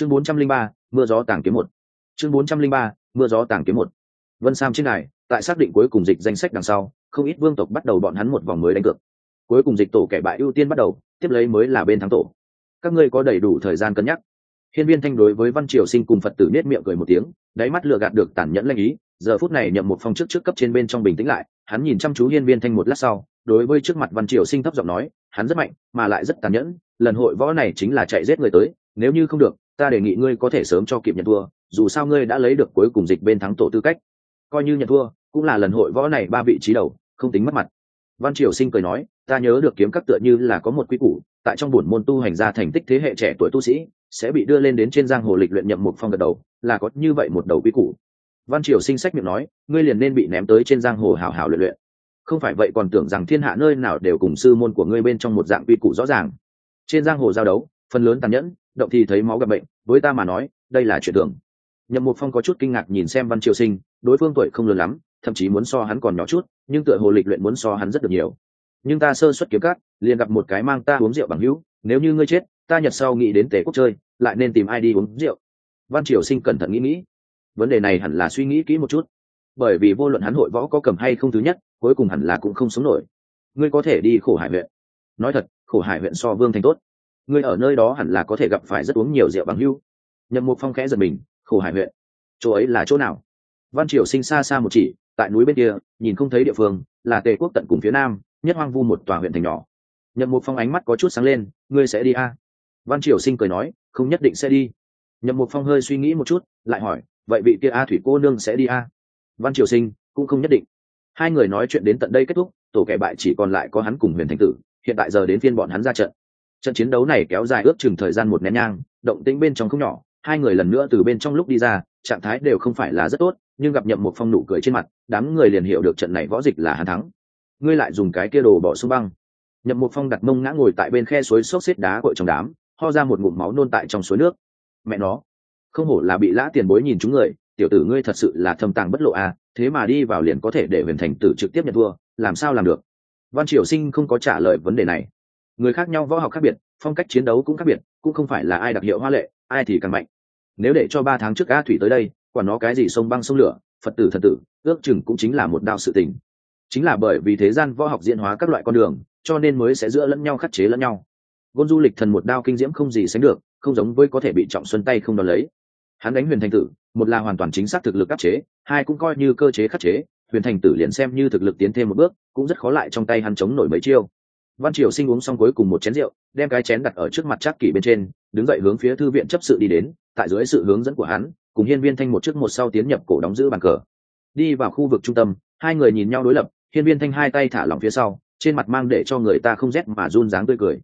chương bốn trăm linh ba, mưa gió tàng kiếm một. Chương bốn trăm linh ba, mưa gió tàng kiếm một. Vân sam trên này tại xác định cuối cùng dịch danh sách đằng sau, không ít vương tộc bắt đầu bọn hắn một vòng mới đánh cược. Cuối cùng dịch tổ kẻ bại ưu tiên bắt đầu, tiếp lấy mới là bên thắng tổ. Các ngươi có đầy đủ thời gian cân nhắc. Hiên viên thanh đối với văn triều sinh cùng phật tử nết miệng cười một tiếng, đáy mắt lừa gạt được tàn nhẫn lanh ý, giờ phút này nhậm một phong chức trước cấp trên bên trong bình tĩnh lại, hắn nhìn chăm chú hiên viên thanh một lát sau, đối với trước mặt văn triều sinh thấp giọng nói, hắn rất mạnh, mà lại rất tàn nhẫn, lần hội võ này chính là chạy giết người tới, nếu như không được ta đề nghị ngươi có thể sớm cho kịp nhận thua, dù sao ngươi đã lấy được cuối cùng dịch bên thắng tổ tư cách. Coi như nhận thua, cũng là lần hội võ này ba vị trí đầu, không tính mất mặt. Văn triều sinh cười nói, ta nhớ được kiếm các tựa như là có một quy củ, tại trong buổi môn tu hành ra thành tích thế hệ trẻ tuổi tu sĩ, sẽ bị đưa lên đến trên giang hồ lịch luyện nhậm một phong gật đầu, là có như vậy một đầu quy củ. Văn triều sinh sách miệng nói, ngươi liền nên bị ném tới trên giang hồ hảo hảo luyện luyện. Không phải vậy còn tưởng rằng thiên hạ nơi nào đều cùng sư môn của ngươi bên trong một dạng quy củ rõ ràng. Trên giang hồ giao đấu, phần lớn tàn nhẫn động thì thấy máu gặp bệnh, với ta mà nói, đây là chuyện thường. Nhậm mục phong có chút kinh ngạc nhìn xem văn triều sinh, đối phương tuổi không lớn lắm, thậm chí muốn so hắn còn nhỏ chút, nhưng tựa hồ lịch luyện muốn so hắn rất được nhiều. Nhưng ta sơ xuất kiếm cát liền gặp một cái mang ta uống rượu bằng hữu, nếu như ngươi chết, ta nhật sau nghĩ đến tề quốc chơi, lại nên tìm ai đi uống rượu. Văn triều sinh cẩn thận nghĩ nghĩ. Vấn đề này hẳn là suy nghĩ kỹ một chút. Bởi vì vô luận hắn hội võ có cầm hay không thứ nhất, cuối cùng hẳn là cũng không sống nổi. Ngươi có thể đi khổ hải huyện. Nói thật, khổ hải huyện so vương thành tốt ngươi ở nơi đó hẳn là có thể gặp phải rất uống nhiều rượu bằng hưu. Nhậm mục phong khẽ giật mình, khổ hải huyện. Chỗ ấy là chỗ nào? Văn triều sinh xa xa một chỉ, tại núi bên kia, nhìn không thấy địa phương, là tề quốc tận cùng phía nam, nhất hoang vu một tòa huyện thành nhỏ. Nhậm mục phong ánh mắt có chút sáng lên, ngươi sẽ đi a? À? văn triều sinh cười nói, không nhất định sẽ đi. Nhậm mục phong hơi suy nghĩ một chút, lại hỏi, vậy vị kia a thủy cô nương sẽ đi a? À? văn triều sinh, cũng không nhất định. Hai người nói chuyện đến tận đây kết thúc, tổ kẻ bại chỉ còn lại có hắn cùng huyền thành tử, hiện tại giờ đến phiên bọn hắn ra trận trận chiến đấu này kéo dài ước chừng thời gian một nén nhang, động tĩnh bên trong không nhỏ, hai người lần nữa từ bên trong lúc đi ra, trạng thái đều không phải là rất tốt, nhưng gặp nhậm một phong nụ cười trên mặt, đám người liền hiểu được trận này võ dịch là hắn thắng. Ngươi lại dùng cái kia đồ bỏ xuống băng. Nhậm một phong đặt mông ngã ngồi tại bên khe suối xốc xếp đá cội trong đám, ho ra một ngụm máu nôn tại trong suối nước. Mẹ nó, không hổ là bị lã tiền bối nhìn chúng người, tiểu tử ngươi thật sự là thâm tàng bất lộ à thế mà đi vào liền có thể để huyền thành tử trực tiếp nhận thua, làm sao làm được? Văn triều sinh không có trả lời vấn đề này người khác nhau võ học khác biệt, phong cách chiến đấu cũng khác biệt, cũng không phải là ai đặc hiệu hoa lệ, ai thì càng mạnh. Nếu để cho ba tháng trước a thủy tới đây, quả nó cái gì sông băng sông lửa, phật tử thần tử, ước chừng cũng chính là một đạo sự tình. Chính là bởi vì thế gian võ học diễn hóa các loại con đường, cho nên mới sẽ giữa lẫn nhau, khắc chế lẫn nhau. Gôn du lịch thần một đao kinh diễm không gì sánh được, không giống với có thể bị trọng xuân tay không đón lấy. Hắn đánh huyền thành tử, một là hoàn toàn chính xác thực lực khắc chế, hai cũng coi như cơ chế khắc chế, huyền thành tử liền xem như thực lực tiến thêm một bước, cũng rất khó lại trong tay hắn chống nổi mấy chiêu văn triều sinh uống xong cuối cùng một chén rượu, đem cái chén đặt ở trước mặt trác kỷ bên trên, đứng dậy hướng phía thư viện chấp sự đi đến, tại dưới sự hướng dẫn của hắn, cùng hiên viên thanh một trước một sau tiến nhập cổ đóng giữ bàn cờ. Đi vào khu vực trung tâm, hai người nhìn nhau đối lập, hiên viên thanh hai tay thả lỏng phía sau, trên mặt mang để cho người ta không rét mà run dáng tươi cười.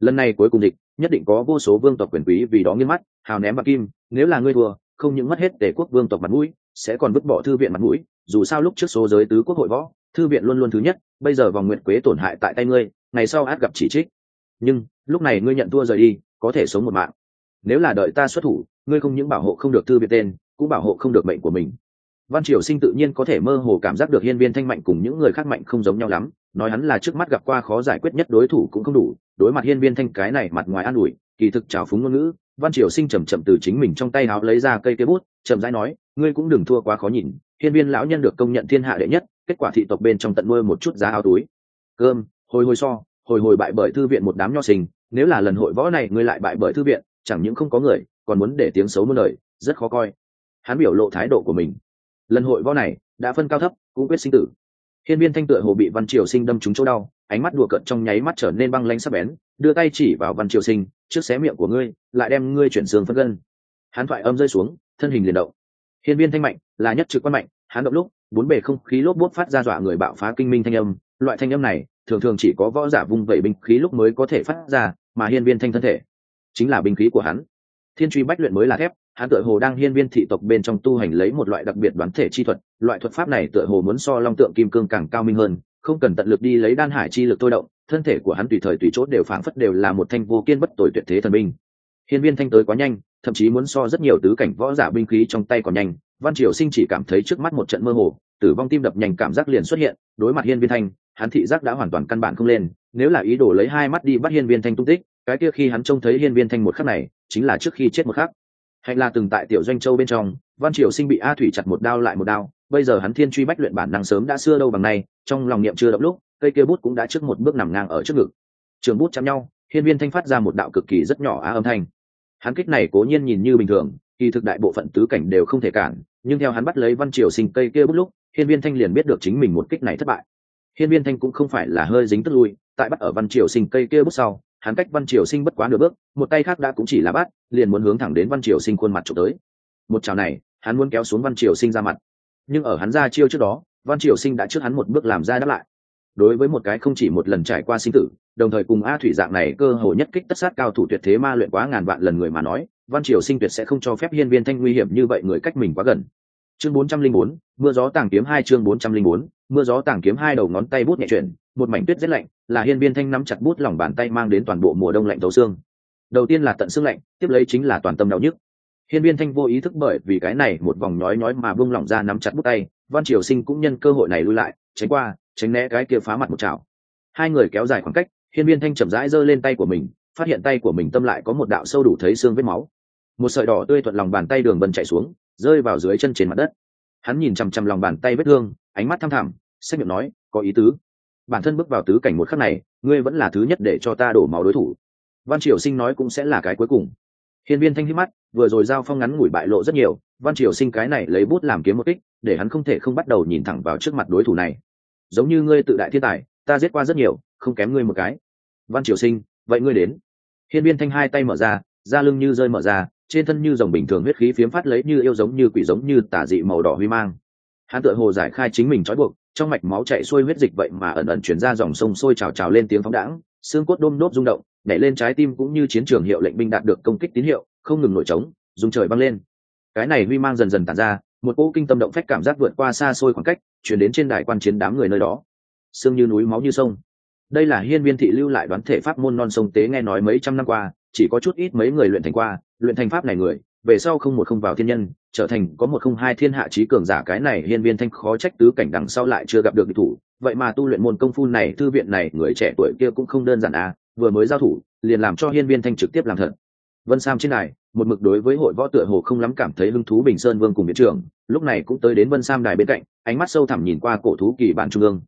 Lần này cuối cùng địch, nhất định có vô số vương tộc quyền quý vì đó nghiêng mắt, hào ném bạc kim, nếu là ngươi thua, không những mất hết tề quốc vương tộc mặt mũi, sẽ còn vứt bỏ thư viện mặt mũi, dù sao lúc trước số giới tứ quốc hội võ, thư viện luôn luôn thứ nhất, bây giờ vòng nguyện quế tổn hại tại tay ngươi ngày sau át gặp chỉ trích. Nhưng, lúc này ngươi nhận thua rời đi, có thể sống một mạng. Nếu là đợi ta xuất thủ, ngươi không những bảo hộ không được thư biệt tên, cũng bảo hộ không được mệnh của mình. Văn triều sinh tự nhiên có thể mơ hồ cảm giác được hiên viên thanh mạnh cùng những người khác mạnh không giống nhau lắm, nói hắn là trước mắt gặp qua khó giải quyết nhất đối thủ cũng không đủ, đối mặt hiên viên thanh cái này mặt ngoài an ủi, kỳ thực trào phúng ngôn ngữ, văn triều sinh chầm chậm từ chính mình trong tay áo lấy ra cây cây bút, chậm rãi nói, ngươi cũng đừng thua quá khó nhìn, hiên viên lão nhân được công nhận thiên hạ đệ nhất, kết quả thị tộc bên trong tận nuôi một chút giá áo túi. Cơm hồi hồi so, hồi hồi bại bởi thư viện một đám nho sinh, nếu là lần hội võ này ngươi lại bại bởi thư viện, chẳng những không có người, còn muốn để tiếng xấu muôn lời rất khó coi. Hắn biểu lộ thái độ của mình. Lần hội võ này, đã phân cao thấp, cũng quyết sinh tử. Hiên viên thanh tựa hồ bị văn triều sinh đâm trúng chỗ đau, ánh mắt đùa cận trong nháy mắt trở nên băng lanh sắc bén, đưa tay chỉ vào văn triều sinh, trước xé miệng của ngươi, lại đem ngươi chuyển xương phân gân. Hắn thoại âm rơi xuống, thân hình liền động. Hiên viên thanh mạnh, là nhất trực quan mạnh, hắn động lúc, bốn bề không khí lốp bút phát ra dọa người bạo phá kinh minh thanh âm, loại thanh âm này thường thường chỉ có võ giả vung vẩy binh khí lúc mới có thể phát ra, mà hiên viên thanh thân thể chính là binh khí của hắn. Thiên truy bách luyện mới là thép, hắn tựa hồ đang hiên viên thị tộc bên trong tu hành lấy một loại đặc biệt đoán thể chi thuật, loại thuật pháp này tựa hồ muốn so long tượng kim cương càng cao minh hơn, không cần tận lực đi lấy đan hải chi lực thôi động, thân thể của hắn tùy thời tùy chốt đều phảng phất đều là một thanh vô kiên bất tội tuyệt thế thần binh. Hiên viên thanh tới quá nhanh, thậm chí muốn so rất nhiều tứ cảnh võ giả binh khí trong tay còn nhanh, văn triều sinh chỉ cảm thấy trước mắt một trận mơ hồ, tử vong tim đập nhanh cảm giác liền xuất hiện, đối mặt hiên viên thanh hắn thị giác đã hoàn toàn căn bản không lên, nếu là ý đồ lấy hai mắt đi bắt hiên viên thanh tung tích, cái kia khi hắn trông thấy hiên viên thanh một khắc này, chính là trước khi chết một khắc. Hạnh là từng tại tiểu doanh châu bên trong, văn triều sinh bị a thủy chặt một đao lại một đao, bây giờ hắn thiên truy bách luyện bản năng sớm đã xưa đâu bằng nay, trong lòng niệm chưa động lúc, cây kia bút cũng đã trước một bước nằm ngang ở trước ngực. Trường bút chạm nhau, hiên viên thanh phát ra một đạo cực kỳ rất nhỏ á âm thanh. Hắn kích này cố nhiên nhìn như bình thường, kỳ thực đại bộ phận tứ cảnh đều không thể cản, nhưng theo hắn bắt lấy văn triều sinh cây kia bút lúc, hiên viên thanh liền biết được chính mình một kích này thất bại hiên viên thanh cũng không phải là hơi dính tức lui, tại bắt ở văn triều sinh cây kia bút sau, hắn cách văn triều sinh bất quá nửa bước, một tay khác đã cũng chỉ là bắt, liền muốn hướng thẳng đến văn triều sinh khuôn mặt trộm tới. Một chảo này, hắn muốn kéo xuống văn triều sinh ra mặt. Nhưng ở hắn ra chiêu trước đó, văn triều sinh đã trước hắn một bước làm ra đáp lại. Đối với một cái không chỉ một lần trải qua sinh tử, đồng thời cùng a thủy dạng này cơ hồ nhất kích tất sát cao thủ tuyệt thế ma luyện quá ngàn vạn lần người mà nói, văn triều sinh tuyệt sẽ không cho phép hiên viên thanh nguy hiểm như vậy người cách mình quá gần. Chương bốn trăm linh bốn, mưa gió tàng kiếm hai chương bốn trăm linh bốn mưa gió tàng kiếm hai đầu ngón tay bút nhẹ chuyển, một mảnh tuyết rét lạnh, là hiên viên thanh nắm chặt bút lòng bàn tay mang đến toàn bộ mùa đông lạnh tấu xương. Đầu tiên là tận xương lạnh, tiếp lấy chính là toàn tâm đau nhức. Hiên viên thanh vô ý thức bởi vì cái này một vòng nhói nhói mà bung lỏng ra nắm chặt bút tay, văn triều sinh cũng nhân cơ hội này lui lại, tránh qua, tránh né cái kia phá mặt một chảo. Hai người kéo dài khoảng cách, hiên viên thanh chậm rãi giơ lên tay của mình, phát hiện tay của mình tâm lại có một đạo sâu đủ thấy xương vết máu. Một sợi đỏ tươi thuận lòng bàn tay đường bần chạy xuống, rơi vào dưới chân trên mặt đất hắn nhìn chằm chằm lòng bàn tay vết thương, ánh mắt thăm thẳm xét miệng nói, có ý tứ. Bản thân bước vào tứ cảnh một khắc này, ngươi vẫn là thứ nhất để cho ta đổ máu đối thủ. Văn triều sinh nói cũng sẽ là cái cuối cùng. Hiên viên thanh hít mắt, vừa rồi giao phong ngắn ngủi bại lộ rất nhiều, văn triều sinh cái này lấy bút làm kiếm một kích, để hắn không thể không bắt đầu nhìn thẳng vào trước mặt đối thủ này. Giống như ngươi tự đại thiên tài, ta giết qua rất nhiều, không kém ngươi một cái. Văn triều sinh, vậy ngươi đến. Hiên viên thanh hai tay mở ra, da lưng như rơi mở ra trên thân như dòng bình thường huyết khí phiếm phát lấy như yêu giống như quỷ giống như tả dị màu đỏ huy mang. Hắn tựa hồ giải khai chính mình trói buộc, trong mạch máu chạy xuôi huyết dịch vậy mà ẩn ẩn chuyển ra dòng sông sôi trào trào lên tiếng phóng đãng, xương cốt đôm đốt rung động, nhảy lên trái tim cũng như chiến trường hiệu lệnh binh đạt được công kích tín hiệu, không ngừng nổi trống dùng trời băng lên. Cái này huy mang dần dần tàn ra, một cỗ kinh tâm động phách cảm giác vượt qua xa xôi khoảng cách, chuyển đến trên đài quan chiến đám người nơi đó. Xương như núi máu như sông. Đây là hiên viên thị lưu lại đoán thể pháp môn non sông tế nghe nói mấy trăm năm qua, chỉ có chút ít mấy người luyện thành qua luyện thành pháp này người, về sau không một không vào thiên nhân, trở thành có một không hai thiên hạ trí cường giả cái này hiên viên thanh khó trách tứ cảnh đằng sau lại chưa gặp được địch thủ. Vậy mà tu luyện môn công phu này, thư viện này, người trẻ tuổi kia cũng không đơn giản à vừa mới giao thủ, liền làm cho hiên viên thanh trực tiếp làm thật. Vân sam trên này một mực đối với hội võ tựa hồ không lắm cảm thấy hứng thú bình sơn vương cùng viện trưởng, lúc này cũng tới đến vân sam đài bên cạnh, ánh mắt sâu thẳm nhìn qua cổ thú kỳ bản trung ương.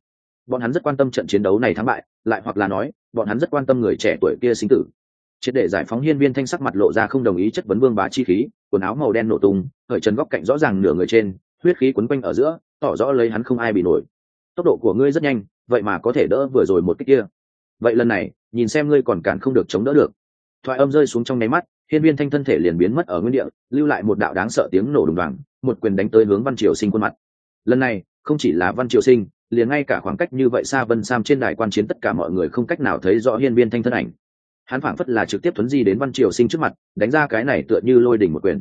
Bọn hắn rất quan tâm trận chiến đấu này thắng bại, lại hoặc là nói, bọn hắn rất quan tâm người trẻ tuổi kia sinh tử triệt để giải phóng hiên viên thanh sắc mặt lộ ra không đồng ý chất vấn vương bá chi khí, quần áo màu đen nổ tung, khởi chân góc cạnh rõ ràng nửa người trên, huyết khí quấn quanh ở giữa, tỏ rõ lấy hắn không ai bị nổi. Tốc độ của ngươi rất nhanh, vậy mà có thể đỡ vừa rồi một cách kia. Vậy lần này, nhìn xem ngươi còn cản không được chống đỡ được. Thoại âm rơi xuống trong nháy mắt, hiên viên thanh thân thể liền biến mất ở nguyên địa, lưu lại một đạo đáng sợ tiếng nổ đùng đoàng, một quyền đánh tới hướng văn triều sinh khuôn mặt. Lần này, không chỉ là văn triều sinh, liền ngay cả khoảng cách như vậy xa vân sam trên đài quan chiến tất cả mọi người không cách nào thấy rõ hiên viên thanh thân ảnh hắn phảng phất là trực tiếp thuấn di đến văn triều sinh trước mặt, đánh ra cái này tựa như lôi đỉnh một quyền.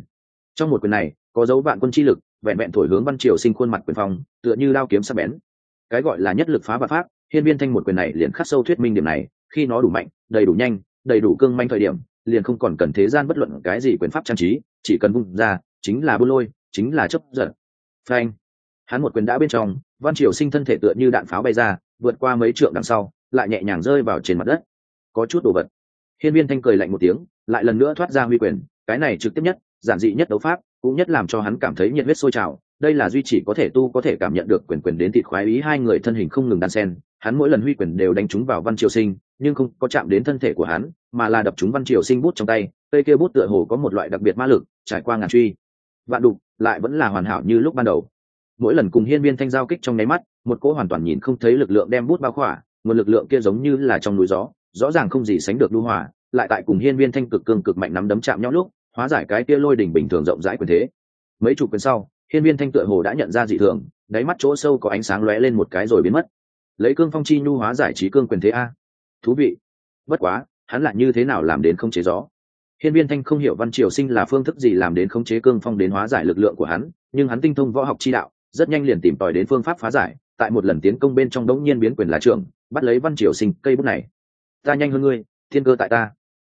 Trong một quyền này, có dấu vạn quân chi lực, vẹn vẹn thổi hướng văn triều sinh khuôn mặt quyền phong, tựa như đao kiếm sắc bén. Cái gọi là nhất lực phá bạc pháp, hiên viên thanh một quyền này liền khắc sâu thuyết minh điểm này, khi nó đủ mạnh, đầy đủ nhanh, đầy đủ cương manh thời điểm, liền không còn cần thế gian bất luận cái gì quyền pháp trang trí, chỉ cần vung ra, chính là buôn lôi, chính là chấp giật phanh! Hắn một quyền đã bên trong, văn triều sinh thân thể tựa như đạn pháo bay ra, vượt qua mấy trượng đằng sau, lại nhẹ nhàng rơi vào trên mặt đất. Có chút đồ vật hiên viên thanh cười lạnh một tiếng, lại lần nữa thoát ra huy quyền, cái này trực tiếp nhất, giản dị nhất đấu pháp, cũng nhất làm cho hắn cảm thấy nhiệt huyết sôi trào, đây là duy chỉ có thể tu có thể cảm nhận được quyền quyền đến thịt khoái ý hai người thân hình không ngừng đan sen hắn mỗi lần huy quyền đều đánh trúng vào văn triều sinh, nhưng không có chạm đến thân thể của hắn, mà là đập trúng văn triều sinh bút trong tay, cây kia bút tựa hồ có một loại đặc biệt ma lực, trải qua ngàn truy. Vạn đục, lại vẫn là hoàn hảo như lúc ban đầu. Mỗi lần cùng hiên viên thanh giao kích trong nháy mắt, một cỗ hoàn toàn nhìn không thấy lực lượng đem bút bao khỏa, nguồn lực lượng kia giống như là trong núi gió rõ ràng không gì sánh được lưu hòa, lại tại cùng hiên viên thanh cực cương cực mạnh nắm đấm chạm nhau lúc, hóa giải cái kia lôi đỉnh bình thường rộng rãi quyền thế. Mấy chục quyền sau, hiên viên thanh tựa hồ đã nhận ra dị thường, đáy mắt chỗ sâu có ánh sáng lóe lên một cái rồi biến mất. Lấy cương phong chi nhu hóa giải trí cương quyền thế a. Thú vị. Bất quá, hắn lại như thế nào làm đến không chế gió? Hiên viên thanh không hiểu văn triều sinh là phương thức gì làm đến không chế cương phong đến hóa giải lực lượng của hắn, nhưng hắn tinh thông võ học chi đạo, rất nhanh liền tìm tòi đến phương pháp phá giải, tại một lần tiến công bên trong đống nhiên biến quyền là trưởng, bắt lấy văn triều sinh cây bút này ta nhanh hơn ngươi, thiên cơ tại ta.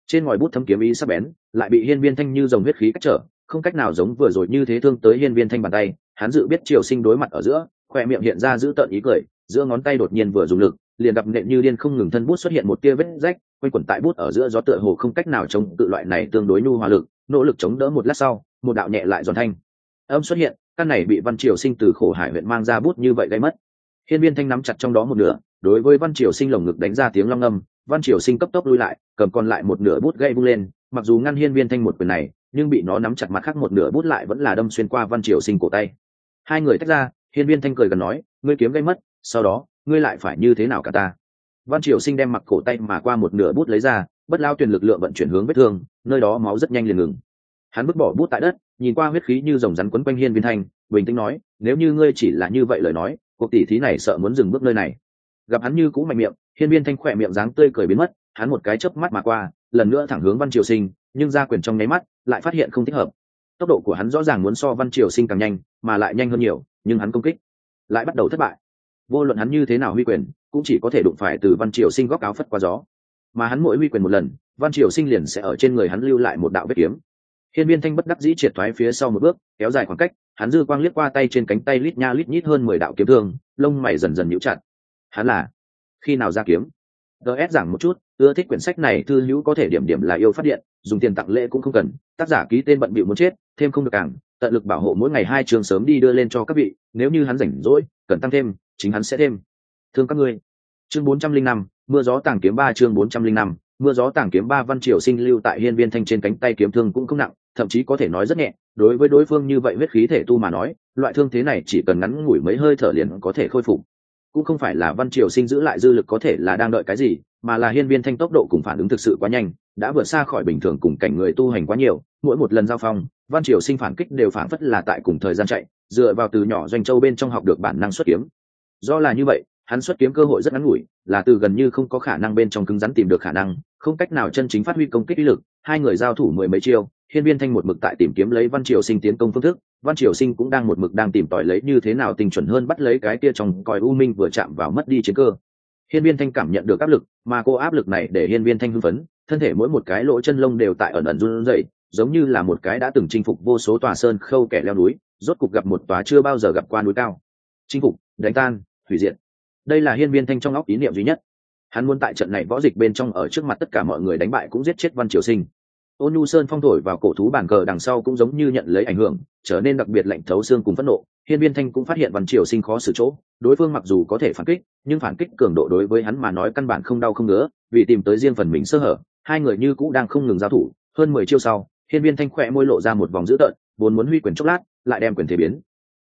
Trên ngòi bút thâm kiếm ý sắc bén, lại bị hiên viên thanh như dòng huyết khí cách trở, không cách nào giống vừa rồi như thế thương tới hiên viên thanh bàn tay. Hắn dự biết triều sinh đối mặt ở giữa, khoe miệng hiện ra giữ tợn ý cười, giữa ngón tay đột nhiên vừa dùng lực, liền gặp nện như điên không ngừng thân bút xuất hiện một tia vết rách, quanh quẩn tại bút ở giữa gió tựa hồ không cách nào chống tự loại này tương đối nhu hòa lực, nỗ lực chống đỡ một lát sau, một đạo nhẹ lại giòn thanh. Âm xuất hiện, căn này bị văn triều sinh từ khổ hải huyện mang ra bút như vậy gây mất. Hiên viên thanh nắm chặt trong đó một nửa, đối với văn triều sinh lồng ngực đánh ra tiếng long âm văn triều sinh cấp tốc lui lại, cầm còn lại một nửa bút gây vung lên, mặc dù ngăn hiên viên thanh một quyền này, nhưng bị nó nắm chặt mặt khác một nửa bút lại vẫn là đâm xuyên qua văn triều sinh cổ tay. Hai người tách ra, hiên viên thanh cười gần nói, ngươi kiếm gây mất, sau đó, ngươi lại phải như thế nào cả ta? Văn triều sinh đem mặc cổ tay mà qua một nửa bút lấy ra, bất lao tuyển lực lượng vận chuyển hướng vết thương, nơi đó máu rất nhanh liền ngừng. Hắn vứt bỏ bút tại đất, nhìn qua huyết khí như dòng rắn quấn quanh hiên viên thanh, bình tĩnh nói, nếu như ngươi chỉ là như vậy lời nói, cuộc tỷ thí này sợ muốn dừng bước nơi này gặp hắn như cũ mạnh miệng, hiên viên thanh khỏe miệng dáng tươi cười biến mất, hắn một cái chớp mắt mà qua, lần nữa thẳng hướng văn triều sinh, nhưng ra quyền trong nháy mắt, lại phát hiện không thích hợp. Tốc độ của hắn rõ ràng muốn so văn triều sinh càng nhanh, mà lại nhanh hơn nhiều, nhưng hắn công kích lại bắt đầu thất bại. Vô luận hắn như thế nào huy quyền, cũng chỉ có thể đụng phải từ văn triều sinh góc áo phất qua gió. Mà hắn mỗi huy quyền một lần, văn triều sinh liền sẽ ở trên người hắn lưu lại một đạo vết kiếm. Hiên viên thanh bất đắc dĩ triệt thoái phía sau một bước, kéo dài khoảng cách, hắn dư quang liếc qua tay trên cánh tay lít nha lít nhít hơn mười đạo kiếm thương, lông mày dần dần nhũ chặt hắn là, khi nào ra kiếm? Ts giảng một chút, ưa thích quyển sách này, thư hữu có thể điểm điểm là yêu phát điện, dùng tiền tặng lễ cũng không cần. Tác giả ký tên bận bịu muốn chết, thêm không được càng, tận lực bảo hộ mỗi ngày hai trường sớm đi đưa lên cho các vị, nếu như hắn rảnh rỗi, cần tăng thêm, chính hắn sẽ thêm. Thương các ngươi. Chương bốn trăm linh năm, mưa gió tàng kiếm ba, chương bốn trăm linh năm, mưa gió tàng kiếm ba, văn triều sinh lưu tại hiên viên thanh trên cánh tay kiếm thương cũng không nặng, thậm chí có thể nói rất nhẹ. Đối với đối phương như vậy huyết khí thể tu mà nói, loại thương thế này chỉ cần ngắn ngủi mấy hơi thở liền có thể khôi phục cũng không phải là văn triều sinh giữ lại dư lực có thể là đang đợi cái gì, mà là hiên viên thanh tốc độ cùng phản ứng thực sự quá nhanh, đã vượt xa khỏi bình thường cùng cảnh người tu hành quá nhiều, mỗi một lần giao phong, văn triều sinh phản kích đều phản phất là tại cùng thời gian chạy, dựa vào từ nhỏ doanh châu bên trong học được bản năng xuất kiếm. Do là như vậy, hắn xuất kiếm cơ hội rất ngắn ngủi, là từ gần như không có khả năng bên trong cứng rắn tìm được khả năng không cách nào chân chính phát huy công kích uy lực, hai người giao thủ mười mấy chiêu, hiên viên thanh một mực tại tìm kiếm lấy văn triều sinh tiến công phương thức, văn triều sinh cũng đang một mực đang tìm tòi lấy như thế nào tình chuẩn hơn bắt lấy cái kia trong còi u minh vừa chạm vào mất đi chiến cơ. Hiên viên thanh cảm nhận được áp lực, mà cô áp lực này để hiên viên thanh hưng phấn, thân thể mỗi một cái lỗ chân lông đều tại ẩn ẩn run rẩy, giống như là một cái đã từng chinh phục vô số tòa sơn khâu kẻ leo núi, rốt cục gặp một tòa chưa bao giờ gặp qua núi cao. Chinh phục, đánh tan, hủy diệt. Đây là hiên viên thanh trong óc ý niệm duy nhất hắn muốn tại trận này võ dịch bên trong ở trước mặt tất cả mọi người đánh bại cũng giết chết văn triều sinh. Ôn nhu sơn phong thổi vào cổ thú bàn cờ đằng sau cũng giống như nhận lấy ảnh hưởng, trở nên đặc biệt lạnh thấu xương cùng phẫn nộ. Hiên viên thanh cũng phát hiện văn triều sinh khó xử chỗ, đối phương mặc dù có thể phản kích, nhưng phản kích cường độ đối với hắn mà nói căn bản không đau không ngứa, vì tìm tới riêng phần mình sơ hở, hai người như cũ đang không ngừng giao thủ. Hơn mười chiêu sau, hiên viên thanh khỏe môi lộ ra một vòng dữ tợn, vốn muốn huy quyền chốc lát, lại đem quyền thế biến.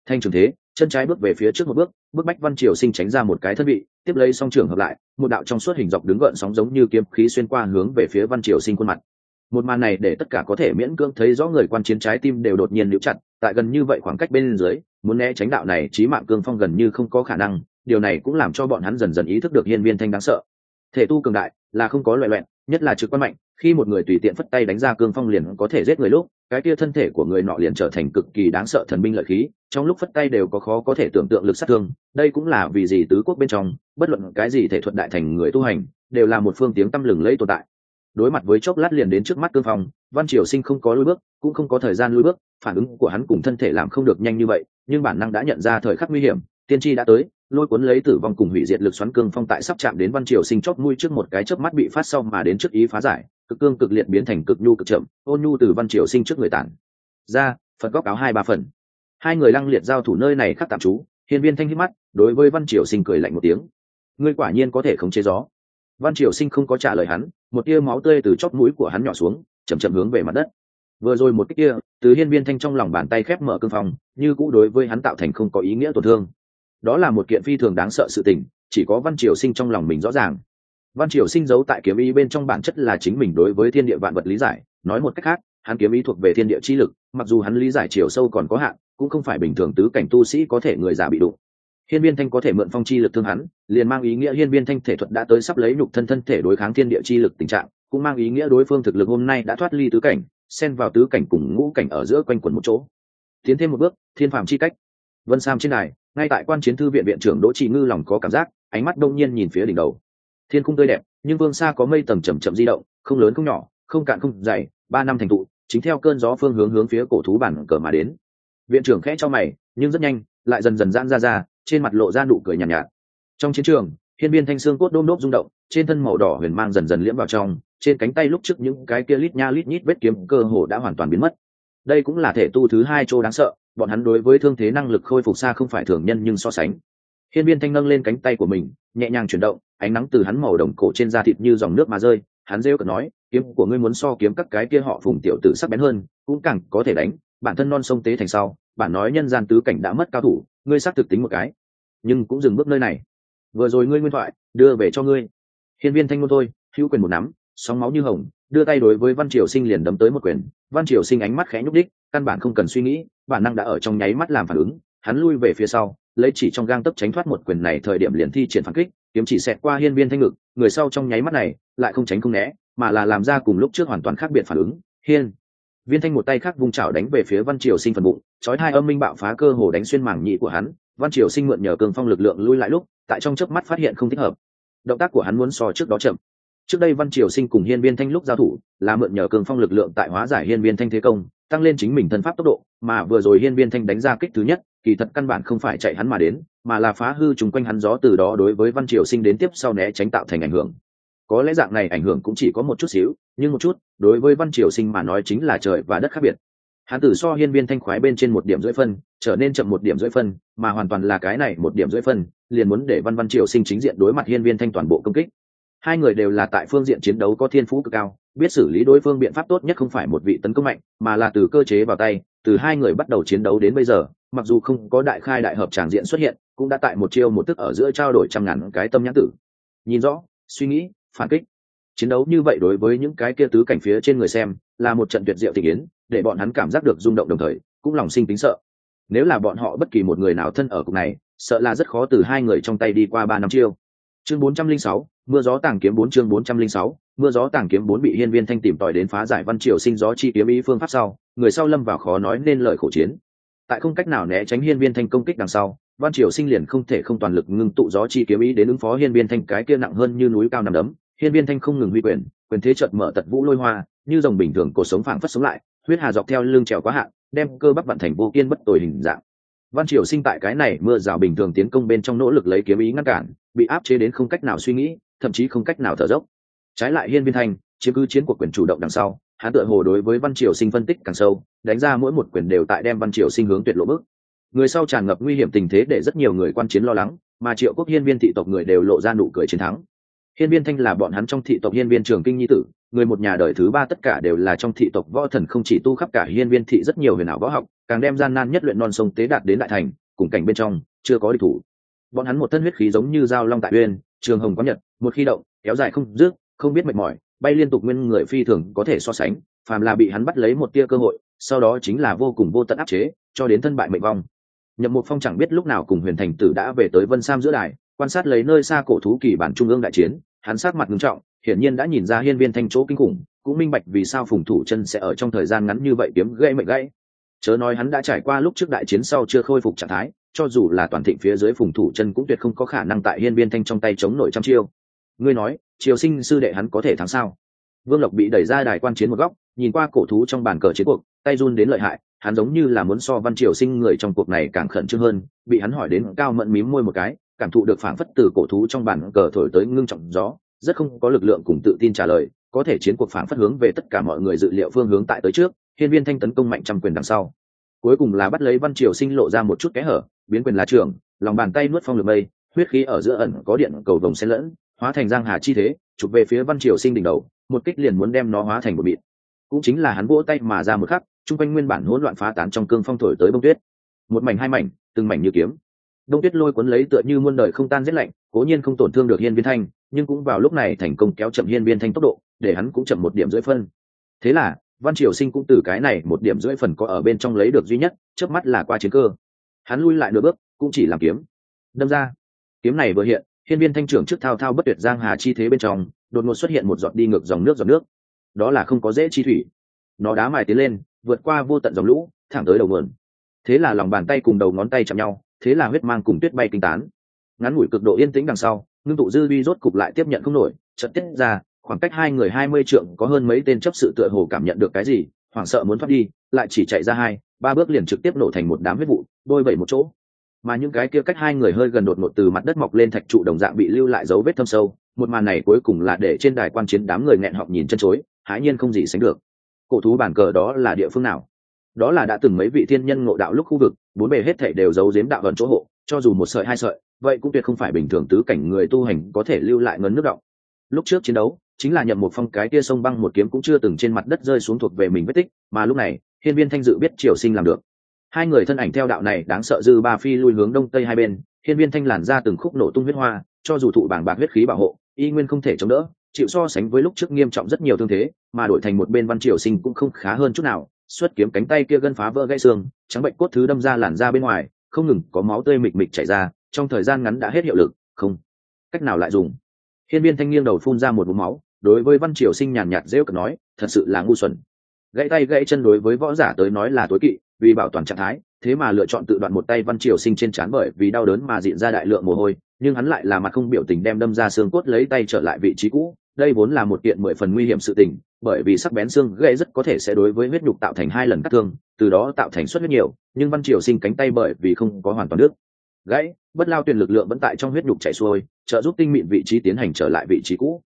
Thanh trường thế chân trái bước về phía trước một bước bước bách văn triều sinh tránh ra một cái thân vị, tiếp lấy song trường hợp lại, một đạo trong suốt hình dọc đứng gợn sóng giống như kiếm khí xuyên qua hướng về phía văn triều sinh khuôn mặt. Một màn này để tất cả có thể miễn cưỡng thấy rõ người quan chiến trái tim đều đột nhiên níu chặt, tại gần như vậy khoảng cách bên dưới, muốn né tránh đạo này trí mạng cương phong gần như không có khả năng, điều này cũng làm cho bọn hắn dần dần ý thức được hiên viên thanh đáng sợ. Thể tu cường đại là không có loại loẹn nhất là trực quan mạnh, khi một người tùy tiện phất tay đánh ra cương phong liền có thể giết người lúc cái kia thân thể của người nọ liền trở thành cực kỳ đáng sợ thần binh lợi khí, trong lúc phất tay đều có khó có thể tưởng tượng lực sát thương, đây cũng là vì gì tứ quốc bên trong, bất luận cái gì thể thuật đại thành người tu hành, đều là một phương tiếng tăm lừng lẫy tồn tại. Đối mặt với chốc lát liền đến trước mắt cương phong, văn triều sinh không có lùi bước, cũng không có thời gian lùi bước, phản ứng của hắn cùng thân thể làm không được nhanh như vậy, nhưng bản năng đã nhận ra thời khắc nguy hiểm, tiên tri đã tới lôi cuốn lấy tử vong cùng hủy diệt lực xoắn cương phong tại sắp chạm đến văn triều sinh chót mũi trước một cái chớp mắt bị phát sau mà đến trước ý phá giải, cực cương cực liệt biến thành cực nhu cực chậm, ôn nhu từ văn triều sinh trước người tản. Ra, phật góc áo hai ba phần. Hai người lăng liệt giao thủ nơi này khắc tạm trú, hiên viên thanh hít mắt, đối với văn triều sinh cười lạnh một tiếng. Ngươi quả nhiên có thể khống chế gió. Văn triều sinh không có trả lời hắn, một tia máu tươi từ chót mũi của hắn nhỏ xuống, chậm chậm hướng về mặt đất. Vừa rồi một cái kia, từ hiên viên thanh trong lòng bàn tay khép mở cương phong, như cũ đối với hắn tạo thành không có ý nghĩa tổn thương đó là một kiện phi thường đáng sợ sự tình, chỉ có văn triều sinh trong lòng mình rõ ràng. Văn triều sinh giấu tại kiếm ý bên trong bản chất là chính mình đối với thiên địa vạn vật lý giải, nói một cách khác, hắn kiếm ý thuộc về thiên địa chi lực, mặc dù hắn lý giải chiều sâu còn có hạn, cũng không phải bình thường tứ cảnh tu sĩ có thể người già bị đụng. Hiên viên thanh có thể mượn phong chi lực thương hắn, liền mang ý nghĩa hiên viên thanh thể thuật đã tới sắp lấy nhục thân thân thể đối kháng thiên địa chi lực tình trạng, cũng mang ý nghĩa đối phương thực lực hôm nay đã thoát ly tứ cảnh, xen vào tứ cảnh cùng ngũ cảnh ở giữa quanh quần một chỗ. Tiến thêm một bước, thiên phạm chi cách vân sam trên này ngay tại quan chiến thư viện viện trưởng đỗ trị ngư lòng có cảm giác ánh mắt đông nhiên nhìn phía đỉnh đầu. Thiên cung tươi đẹp nhưng vương xa có mây tầng chầm chậm di động không lớn không nhỏ không cạn không dày ba năm thành tụ chính theo cơn gió phương hướng hướng phía cổ thú bản cờ mà đến. Viện trưởng khẽ cho mày nhưng rất nhanh lại dần dần giãn ra ra trên mặt lộ ra nụ cười nhàn nhạt, nhạt. Trong chiến trường hiên biên thanh xương cốt đôm đốp rung động trên thân màu đỏ huyền mang dần dần liễm vào trong trên cánh tay lúc trước những cái kia lít nha lít nhít vết kiếm cơ hồ đã hoàn toàn biến mất đây cũng là thể tu thứ hai chỗ đáng sợ, bọn hắn đối với thương thế năng lực khôi phục xa không phải thường nhân nhưng so sánh. Hiên viên thanh nâng lên cánh tay của mình, nhẹ nhàng chuyển động, ánh nắng từ hắn màu đồng cổ trên da thịt như dòng nước mà rơi, hắn rêu cợt nói, kiếm của ngươi muốn so kiếm các cái kia họ phùng tiểu tử sắc bén hơn, cũng càng có thể đánh, bản thân non sông tế thành sau, bản nói nhân gian tứ cảnh đã mất cao thủ, ngươi xác thực tính một cái. Nhưng cũng dừng bước nơi này. Vừa rồi ngươi nguyên thoại, đưa về cho ngươi. Hiên viên thanh ngôn thôi, hữu quyền một nắm, sóng máu như hồng đưa tay đối với văn triều sinh liền đấm tới một quyền. Văn triều sinh ánh mắt khẽ nhúc đích, căn bản không cần suy nghĩ, bản năng đã ở trong nháy mắt làm phản ứng. Hắn lui về phía sau, lấy chỉ trong gang tấp tránh thoát một quyền này thời điểm liền thi triển phản kích, kiếm chỉ xẹt qua hiên viên thanh ngực, người sau trong nháy mắt này lại không tránh không né, mà là làm ra cùng lúc trước hoàn toàn khác biệt phản ứng. Hiên. Viên thanh một tay khác vung chảo đánh về phía văn triều sinh phần bụng chói hai âm minh bạo phá cơ hồ đánh xuyên mảng nhị của hắn. Văn triều sinh mượn nhờ cường phong lực lượng lui lại lúc, tại trong chớp mắt phát hiện không thích hợp. Động tác của hắn muốn so trước đó chậm trước đây văn triều sinh cùng hiên viên thanh lúc giao thủ, là mượn nhờ cường phong lực lượng tại hóa giải hiên viên thanh thế công, tăng lên chính mình thân pháp tốc độ, mà vừa rồi hiên viên thanh đánh ra kích thứ nhất, kỳ thật căn bản không phải chạy hắn mà đến, mà là phá hư chung quanh hắn gió từ đó đối với văn triều sinh đến tiếp sau né tránh tạo thành ảnh hưởng. Có lẽ dạng này ảnh hưởng cũng chỉ có một chút xíu, nhưng một chút, đối với văn triều sinh mà nói chính là trời và đất khác biệt. Hắn tử so hiên viên thanh khoái bên trên một điểm rưỡi phân, trở nên chậm một điểm rưỡi phân, mà hoàn toàn là cái này một điểm rưỡi phân, liền muốn để văn văn triều sinh chính diện đối mặt hiên viên thanh toàn bộ công kích hai người đều là tại phương diện chiến đấu có thiên phú cực cao, biết xử lý đối phương biện pháp tốt nhất không phải một vị tấn công mạnh, mà là từ cơ chế vào tay, từ hai người bắt đầu chiến đấu đến bây giờ, mặc dù không có đại khai đại hợp tràng diện xuất hiện, cũng đã tại một chiêu một tức ở giữa trao đổi trăm ngàn cái tâm nhãn tử. Nhìn rõ, suy nghĩ, phản kích. Chiến đấu như vậy đối với những cái kia tứ cảnh phía trên người xem, là một trận tuyệt diệu tình yến, để bọn hắn cảm giác được rung động đồng thời, cũng lòng sinh tính sợ. Nếu là bọn họ bất kỳ một người nào thân ở cục này, sợ là rất khó từ hai người trong tay đi qua ba năm chiêu chương bốn trăm linh sáu, mưa gió tàng kiếm bốn chương bốn trăm linh sáu, mưa gió tàng kiếm bốn bị hiên viên thanh tìm tòi đến phá giải văn triều sinh gió chi kiếm ý phương pháp sau, người sau lâm vào khó nói nên lời khổ chiến. Tại không cách nào né tránh hiên viên thanh công kích đằng sau, văn triều sinh liền không thể không toàn lực ngưng tụ gió chi kiếm ý đến ứng phó hiên viên thanh cái kia nặng hơn như núi cao nằm đấm. Hiên viên thanh không ngừng huy quyền quyền thế chợt mở tật vũ lôi hoa, như dòng bình thường cuộc sống phảng phất sống lại, huyết hà dọc theo lưng trèo quá hạn đem cơ bắp vận thành vô kiên bất tồi hình dạng. Văn triều sinh tại cái này mưa rào bình thường tiến công bên trong nỗ lực lấy kiếm ý ngăn cản bị áp chế đến không cách nào suy nghĩ, thậm chí không cách nào thở dốc. Trái lại hiên viên thanh chiếm cứ chiến của quyền chủ động đằng sau, hắn tựa hồ đối với văn triều sinh phân tích càng sâu, đánh ra mỗi một quyền đều tại đem văn triều sinh hướng tuyệt lộ bước. Người sau tràn ngập nguy hiểm tình thế để rất nhiều người quan chiến lo lắng, mà triệu quốc hiên viên thị tộc người đều lộ ra nụ cười chiến thắng. Hiên viên thanh là bọn hắn trong thị tộc hiên viên trường kinh nhi tử, người một nhà đời thứ ba tất cả đều là trong thị tộc võ thần không chỉ tu khắp cả hiên viên thị rất nhiều huyền ảo võ học, càng đem gian nan nhất luyện non sông tế đạt đến đại thành, cùng cảnh bên trong, chưa có địch thủ bọn hắn một thân huyết khí giống như dao long tại uyên, trường hồng có nhật, một khi động, kéo dài không dứt, không biết mệt mỏi, bay liên tục nguyên người phi thường có thể so sánh, phàm là bị hắn bắt lấy một tia cơ hội, sau đó chính là vô cùng vô tận áp chế, cho đến thân bại mệnh vong. Nhậm mục phong chẳng biết lúc nào cùng huyền thành tử đã về tới vân sam giữa đài, quan sát lấy nơi xa cổ thú kỳ bản trung ương đại chiến, hắn sát mặt nghiêm trọng, hiển nhiên đã nhìn ra hiên viên thanh chỗ kinh khủng, cũng minh bạch vì sao phùng thủ chân sẽ ở trong thời gian ngắn như vậy kiếm gây mệnh gãy. Chớ nói hắn đã trải qua lúc trước đại chiến sau chưa khôi phục trạng thái cho dù là toàn thịnh phía dưới phùng thủ chân cũng tuyệt không có khả năng tại hiên viên thanh trong tay chống nổi trăm chiêu. Ngươi nói, triều sinh sư đệ hắn có thể thắng sao? Vương lộc bị đẩy ra đài quan chiến một góc, nhìn qua cổ thú trong bàn cờ chiến cuộc, tay run đến lợi hại, hắn giống như là muốn so văn triều sinh người trong cuộc này càng khẩn trương hơn, bị hắn hỏi đến cao mẫn mím môi một cái, cảm thụ được phảng phất từ cổ thú trong bàn cờ thổi tới ngưng trọng gió, rất không có lực lượng cùng tự tin trả lời, có thể chiến cuộc phảng phất hướng về tất cả mọi người dự liệu phương hướng tại tới trước, hiên viên thanh tấn công mạnh trăm quyền đằng sau cuối cùng là bắt lấy văn triều sinh lộ ra một chút kẽ hở, biến quyền lá trường lòng bàn tay nuốt phong lực mây, huyết khí ở giữa ẩn có điện cầu vồng xen lẫn, hóa thành giang hà chi thế, chụp về phía văn triều sinh đỉnh đầu, một kích liền muốn đem nó hóa thành một bịt cũng chính là hắn vỗ tay mà ra một khắc, chung quanh nguyên bản hỗn loạn phá tán trong cương phong thổi tới bông tuyết. Một mảnh hai mảnh, từng mảnh như kiếm. Đông tuyết lôi cuốn lấy tựa như muôn đời không tan rét lạnh, cố nhiên không tổn thương được hiên viên thanh, nhưng cũng vào lúc này thành công kéo chậm hiên viên thanh tốc độ, để hắn cũng chậm một điểm rưỡi phân. Thế là văn triều sinh cũng từ cái này một điểm rưỡi phần có ở bên trong lấy được duy nhất trước mắt là qua chiến cơ. Hắn lui lại nửa bước, cũng chỉ làm kiếm. Đâm ra. Kiếm này vừa hiện, hiên viên thanh trưởng trước thao thao bất tuyệt giang hà chi thế bên trong, đột ngột xuất hiện một giọt đi ngược dòng nước dòng nước. Đó là không có dễ chi thủy. Nó đá mài tiến lên, vượt qua vô tận dòng lũ, thẳng tới đầu nguồn. Thế là lòng bàn tay cùng đầu ngón tay chạm nhau, thế là huyết mang cùng tuyết bay kinh tán. Ngắn ngủi cực độ yên tĩnh đằng sau, ngưng tụ dư vi rốt cục lại tiếp nhận không nổi, chợt tiết ra khoảng cách hai người hai mươi trượng có hơn mấy tên chấp sự tựa hồ cảm nhận được cái gì, hoảng sợ muốn thoát đi, lại chỉ chạy ra hai, ba bước liền trực tiếp nổ thành một đám huyết vụ đôi vẩy một chỗ. Mà những cái kia cách hai người hơi gần đột ngột từ mặt đất mọc lên thạch trụ đồng dạng bị lưu lại dấu vết thâm sâu, một màn này cuối cùng là để trên đài quan chiến đám người nghẹn họng nhìn chân chối, hãi nhiên không gì sánh được. Cổ thú bản cờ đó là địa phương nào? Đó là đã từng mấy vị thiên nhân ngộ đạo lúc khu vực, bốn bề hết thể đều giấu giếm đạo gần chỗ hộ, cho dù một sợi hai sợi, vậy cũng tuyệt không phải bình thường tứ cảnh người tu hành có thể lưu lại ngấn nước động. Lúc trước chiến đấu chính là nhậm một phong cái kia sông băng một kiếm cũng chưa từng trên mặt đất rơi xuống thuộc về mình vết tích, mà lúc này, hiên viên thanh dự biết triều sinh làm được. Hai người thân ảnh theo đạo này đáng sợ dư ba phi lui hướng đông tây hai bên, hiên viên thanh làn ra từng khúc nổ tung huyết hoa, cho dù thụ bảng bạc huyết khí bảo hộ, y nguyên không thể chống đỡ, chịu so sánh với lúc trước nghiêm trọng rất nhiều thương thế, mà đổi thành một bên văn triều sinh cũng không khá hơn chút nào, xuất kiếm cánh tay kia gân phá vỡ gãy xương, trắng bệnh cốt thứ đâm ra làn ra bên ngoài, không ngừng có máu tươi mịch mịch chảy ra, trong thời gian ngắn đã hết hiệu lực, không, cách nào lại dùng hiên viên thanh niên đầu phun ra một vùng máu, đối với văn triều sinh nhàn nhạt rêu cực nói, thật sự là ngu xuẩn. Gãy tay gãy chân đối với võ giả tới nói là tối kỵ, vì bảo toàn trạng thái, thế mà lựa chọn tự đoạn một tay văn triều sinh trên trán bởi vì đau đớn mà diện ra đại lượng mồ hôi, nhưng hắn lại là mặt không biểu tình đem đâm ra xương cốt lấy tay trở lại vị trí cũ. Đây vốn là một kiện mười phần nguy hiểm sự tình, bởi vì sắc bén xương gãy rất có thể sẽ đối với huyết nhục tạo thành hai lần cắt thương, từ đó tạo thành suất huyết nhiều, nhưng văn triều sinh cánh tay bởi vì không có hoàn toàn nước gãy, bất lao tuyển lực lượng vẫn tại trong huyết nhục chảy xuôi, trợ giúp tinh mịn vị trí tiến hành trở lại vị trí cũ.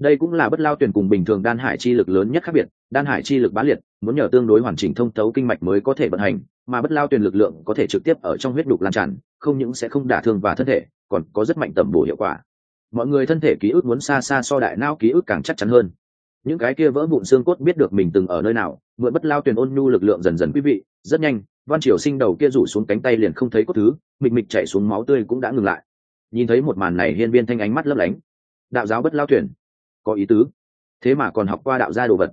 Đây cũng là bất lao tuyển cùng bình thường đan hải chi lực lớn nhất khác biệt, đan hải chi lực bá liệt, muốn nhờ tương đối hoàn chỉnh thông thấu kinh mạch mới có thể vận hành, mà bất lao tuyển lực lượng có thể trực tiếp ở trong huyết đục lan tràn, không những sẽ không đả thương và thân thể, còn có rất mạnh tầm bổ hiệu quả. Mọi người thân thể ký ức muốn xa xa so đại não ký ức càng chắc chắn hơn. Những cái kia vỡ vụn xương cốt biết được mình từng ở nơi nào mượn bất lao tuyển ôn nhu lực lượng dần dần quý vị, rất nhanh, văn triều sinh đầu kia rủ xuống cánh tay liền không thấy cốt thứ mịch mịch chạy xuống máu tươi cũng đã ngừng lại. Nhìn thấy một màn này hiên viên thanh ánh mắt lấp lánh. Đạo giáo bất lao tuyển. Có ý tứ. Thế mà còn học qua đạo gia đồ vật.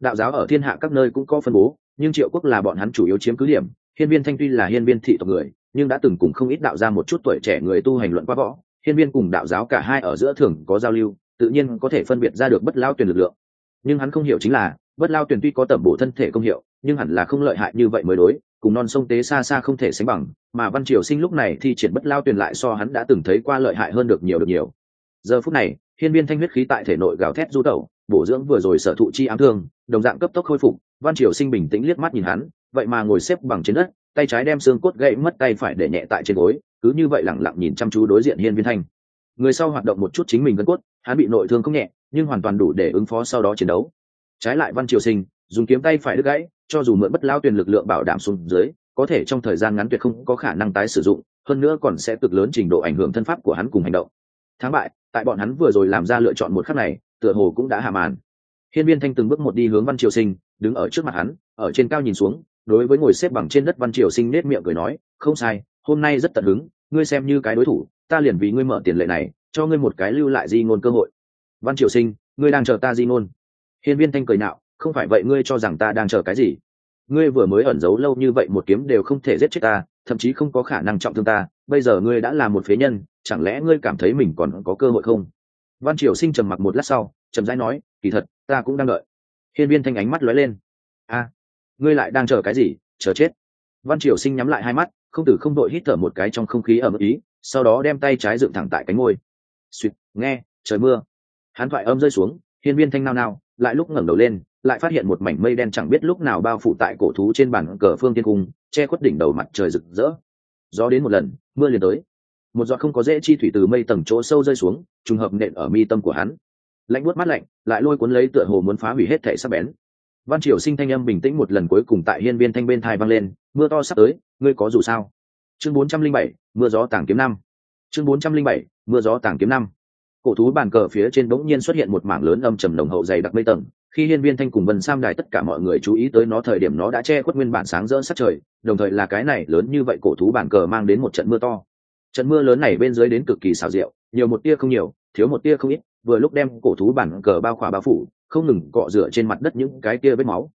Đạo giáo ở thiên hạ các nơi cũng có phân bố, nhưng triệu quốc là bọn hắn chủ yếu chiếm cứ điểm. Hiên viên thanh tuy là hiên viên thị tộc người, nhưng đã từng cùng không ít đạo gia một chút tuổi trẻ người tu hành luận qua võ. Hiên viên cùng đạo giáo cả hai ở giữa thường có giao lưu, tự nhiên có thể phân biệt ra được bất lao tuyển lực lượng. Nhưng hắn không hiểu chính là bất lao tuyển tuy có tẩm bổ thân thể công hiệu, nhưng hẳn là không lợi hại như vậy mới đối, cùng non sông tế xa xa không thể sánh bằng, mà văn triều sinh lúc này thì triển bất lao tuyển lại so hắn đã từng thấy qua lợi hại hơn được nhiều được nhiều. Giờ phút này, hiên viên thanh huyết khí tại thể nội gào thét du tẩu, bổ dưỡng vừa rồi sở thụ chi ám thương, đồng dạng cấp tốc khôi phục, văn triều sinh bình tĩnh liếc mắt nhìn hắn, vậy mà ngồi xếp bằng trên đất, tay trái đem xương cốt gãy mất tay phải để nhẹ tại trên gối, cứ như vậy lẳng lặng nhìn chăm chú đối diện hiên viên thanh. Người sau hoạt động một chút chính mình gân cốt, hắn bị nội thương không nhẹ, nhưng hoàn toàn đủ để ứng phó sau đó chiến đấu trái lại văn triều sinh, dùng kiếm tay phải đứt gãy, cho dù mượn bất lao tuyển lực lượng bảo đảm xuống dưới, có thể trong thời gian ngắn tuyệt không có khả năng tái sử dụng, hơn nữa còn sẽ cực lớn trình độ ảnh hưởng thân pháp của hắn cùng hành động. Thắng bại, tại bọn hắn vừa rồi làm ra lựa chọn một khắc này, tựa hồ cũng đã hạ màn. Hiên viên thanh từng bước một đi hướng văn triều sinh, đứng ở trước mặt hắn, ở trên cao nhìn xuống, đối với ngồi xếp bằng trên đất văn triều sinh nết miệng cười nói, không sai, hôm nay rất tận hứng, ngươi xem như cái đối thủ, ta liền vì ngươi mở tiền lệ này, cho ngươi một cái lưu lại di ngôn cơ hội. Văn triều sinh, ngươi đang chờ ta di ngôn? Hiên viên thanh cười nạo, không phải vậy ngươi cho rằng ta đang chờ cái gì? Ngươi vừa mới ẩn giấu lâu như vậy một kiếm đều không thể giết chết ta, thậm chí không có khả năng trọng thương ta, bây giờ ngươi đã là một phế nhân, chẳng lẽ ngươi cảm thấy mình còn có cơ hội không? Văn triều sinh trầm mặc một lát sau trầm rãi nói, kỳ thật, ta cũng đang đợi. Hiên viên thanh ánh mắt lóe lên, a, ngươi lại đang chờ cái gì? Chờ chết. Văn triều sinh nhắm lại hai mắt, không tử không đội hít thở một cái trong không khí ở mức ý, sau đó đem tay trái dựng thẳng tại cánh ngôi suýt nghe, trời mưa. Hắn thoại âm rơi xuống, hiên viên thanh nao nao lại lúc ngẩng đầu lên, lại phát hiện một mảnh mây đen chẳng biết lúc nào bao phủ tại cổ thú trên bàn cờ phương tiên cung, che khuất đỉnh đầu mặt trời rực rỡ. Gió đến một lần, mưa liền tới. Một giọt không có dễ chi thủy từ mây tầng chỗ sâu rơi xuống, trùng hợp nện ở mi tâm của hắn. Lạnh buốt mắt lạnh, lại lôi cuốn lấy tựa hồ muốn phá hủy hết thể sắc bén. Văn triều sinh thanh âm bình tĩnh một lần cuối cùng tại hiên viên thanh bên thai vang lên, mưa to sắp tới, ngươi có dù sao? Chương bốn trăm linh bảy, mưa gió tàng kiếm năm. Chương bốn trăm linh bảy, mưa gió tàng kiếm năm cổ thú bàn cờ phía trên bỗng nhiên xuất hiện một mảng lớn âm trầm nồng hậu dày đặc mây tầng. Khi hiên viên thanh cùng vân sam đài tất cả mọi người chú ý tới nó, thời điểm nó đã che khuất nguyên bản sáng rỡ sắt trời, đồng thời là cái này lớn như vậy cổ thú bàn cờ mang đến một trận mưa to. Trận mưa lớn này bên dưới đến cực kỳ xào rượu nhiều một tia không nhiều, thiếu một tia không ít, vừa lúc đem cổ thú bản cờ bao khỏa bao phủ, không ngừng cọ rửa trên mặt đất những cái tia vết máu.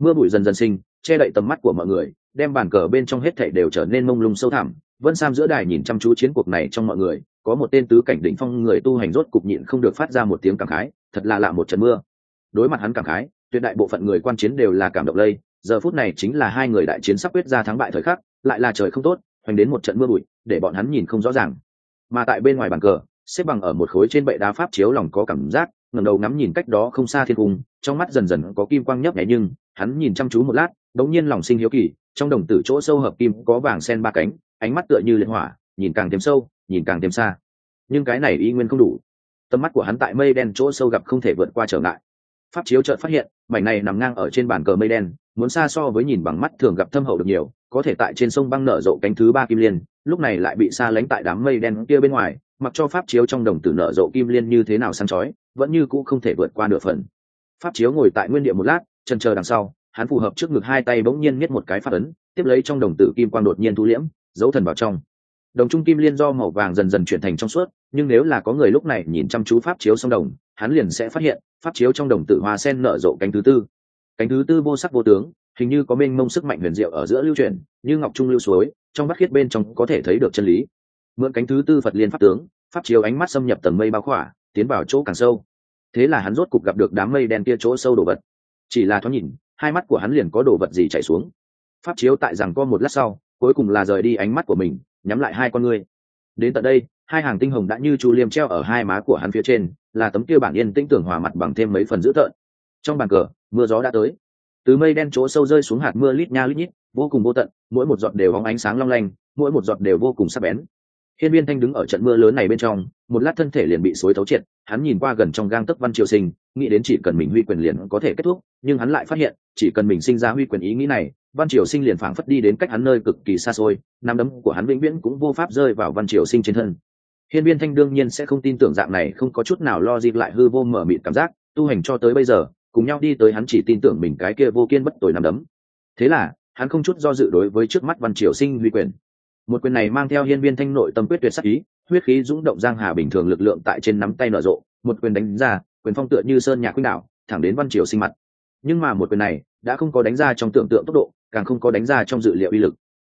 Mưa bụi dần dần sinh, che đậy tầm mắt của mọi người, đem bàn cờ bên trong hết thảy đều trở nên mông lung sâu thẳm. Vân sam giữa đài nhìn chăm chú chiến cuộc này trong mọi người có một tên tứ cảnh đỉnh phong người tu hành rốt cục nhịn không được phát ra một tiếng cảm khái, thật là lạ một trận mưa. Đối mặt hắn cảm khái, tuyệt đại bộ phận người quan chiến đều là cảm động lây, giờ phút này chính là hai người đại chiến sắp quyết ra thắng bại thời khắc, lại là trời không tốt, hoành đến một trận mưa bụi, để bọn hắn nhìn không rõ ràng. Mà tại bên ngoài bàn cờ, xếp bằng ở một khối trên bệ đá pháp chiếu lòng có cảm giác, ngẩng đầu ngắm nhìn cách đó không xa thiên cung, trong mắt dần dần có kim quang nhấp nháy nhưng, hắn nhìn chăm chú một lát, đống nhiên lòng sinh hiếu kỳ, trong đồng tử chỗ sâu hợp kim có vàng sen ba cánh, ánh mắt tựa như liên hỏa nhìn càng thêm sâu, nhìn càng thêm xa. Nhưng cái này y nguyên không đủ. Tầm mắt của hắn tại mây đen chỗ sâu gặp không thể vượt qua trở ngại. Pháp chiếu chợt phát hiện, mảnh này nằm ngang ở trên bàn cờ mây đen, muốn xa so với nhìn bằng mắt thường gặp thâm hậu được nhiều, có thể tại trên sông băng nở rộ cánh thứ ba kim liên, lúc này lại bị xa lánh tại đám mây đen kia bên ngoài, mặc cho pháp chiếu trong đồng tử nở rộ kim liên như thế nào sáng chói, vẫn như cũ không thể vượt qua nửa phần. Pháp chiếu ngồi tại nguyên địa một lát chân chờ đằng sau, hắn phù hợp trước ngực hai tay bỗng nhiên miết một cái phát ấn, tiếp lấy trong đồng tử kim quang đột nhiên thu liễm giấu thần vào trong đồng trung kim liên do màu vàng dần dần chuyển thành trong suốt, nhưng nếu là có người lúc này nhìn chăm chú pháp chiếu sông đồng, hắn liền sẽ phát hiện, pháp chiếu trong đồng tử hoa sen nở rộ cánh thứ tư. Cánh thứ tư vô sắc vô tướng, hình như có mênh mông sức mạnh huyền diệu ở giữa lưu truyền như ngọc trung lưu suối, trong bát khiết bên trong có thể thấy được chân lý. Mượn cánh thứ tư phật liên pháp tướng, pháp chiếu ánh mắt xâm nhập tầng mây bao khỏa, tiến vào chỗ càng sâu. Thế là hắn rốt cục gặp được đám mây đen kia chỗ sâu đồ vật. Chỉ là thoáng nhìn, hai mắt của hắn liền có đồ vật gì chảy xuống. Pháp chiếu tại rằng co một lát sau, cuối cùng là rời đi ánh mắt của mình nhắm lại hai con ngươi. Đến tận đây, hai hàng tinh hồng đã như chu liêm treo ở hai má của hắn phía trên, là tấm kia bản yên tĩnh tưởng hòa mặt bằng thêm mấy phần dữ tợn. Trong bàn cờ, mưa gió đã tới. Từ mây đen chỗ sâu rơi xuống hạt mưa lít nha lít nhít, vô cùng vô tận, mỗi một giọt đều hóng ánh sáng long lanh, mỗi một giọt đều vô cùng sắc bén. Hiên viên thanh đứng ở trận mưa lớn này bên trong, một lát thân thể liền bị xối thấu triệt, hắn nhìn qua gần trong gang tấc văn triều sinh, nghĩ đến chỉ cần mình huy quyền liền có thể kết thúc, nhưng hắn lại phát hiện, chỉ cần mình sinh ra huy quyền ý nghĩ này văn triều sinh liền phảng phất đi đến cách hắn nơi cực kỳ xa xôi nam đấm của hắn vĩnh viễn cũng vô pháp rơi vào văn triều sinh trên thân. Hiên viên thanh đương nhiên sẽ không tin tưởng dạng này không có chút nào lo dịp lại hư vô mở mịt cảm giác, tu hành cho tới bây giờ, cùng nhau đi tới hắn chỉ tin tưởng mình cái kia vô kiên bất tội nắm đấm. Thế là, hắn không chút do dự đối với trước mắt văn triều sinh huy quyền. Một quyền này mang theo hiên viên thanh nội tâm quyết tuyệt sắc ý, huyết khí dũng động giang hà bình thường lực lượng tại trên nắm tay nở rộ, một quyền đánh ra, quyền phong tựa như sơn nhà khuynh đảo thẳng đến văn triều sinh mặt. Nhưng mà một quyền này đã không có đánh ra trong tưởng tượng tốc độ càng không có đánh ra trong dự liệu uy lực.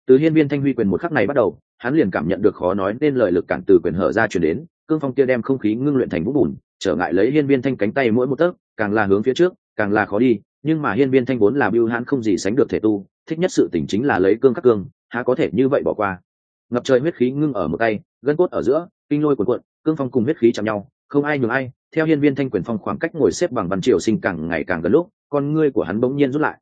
Từ hiên viên thanh huy quyền một khắc này bắt đầu, hắn liền cảm nhận được khó nói nên lời lực cản từ quyền hở ra chuyển đến, cương phong kia đem không khí ngưng luyện thành vũng bùn, trở ngại lấy hiên viên thanh cánh tay mỗi một tấc, càng là hướng phía trước, càng là khó đi, nhưng mà hiên viên thanh vốn là biêu hãn không gì sánh được thể tu, thích nhất sự tỉnh chính là lấy cương các cương, há có thể như vậy bỏ qua. Ngập trời huyết khí ngưng ở một tay, gân cốt ở giữa, kinh lôi cuộn cuộn, cương phong cùng huyết khí chạm nhau, không ai nhường ai, theo hiên viên thanh quyền phong khoảng cách ngồi xếp bằng văn triều sinh càng ngày càng gần lúc, con ngươi của hắn bỗng nhiên rút lại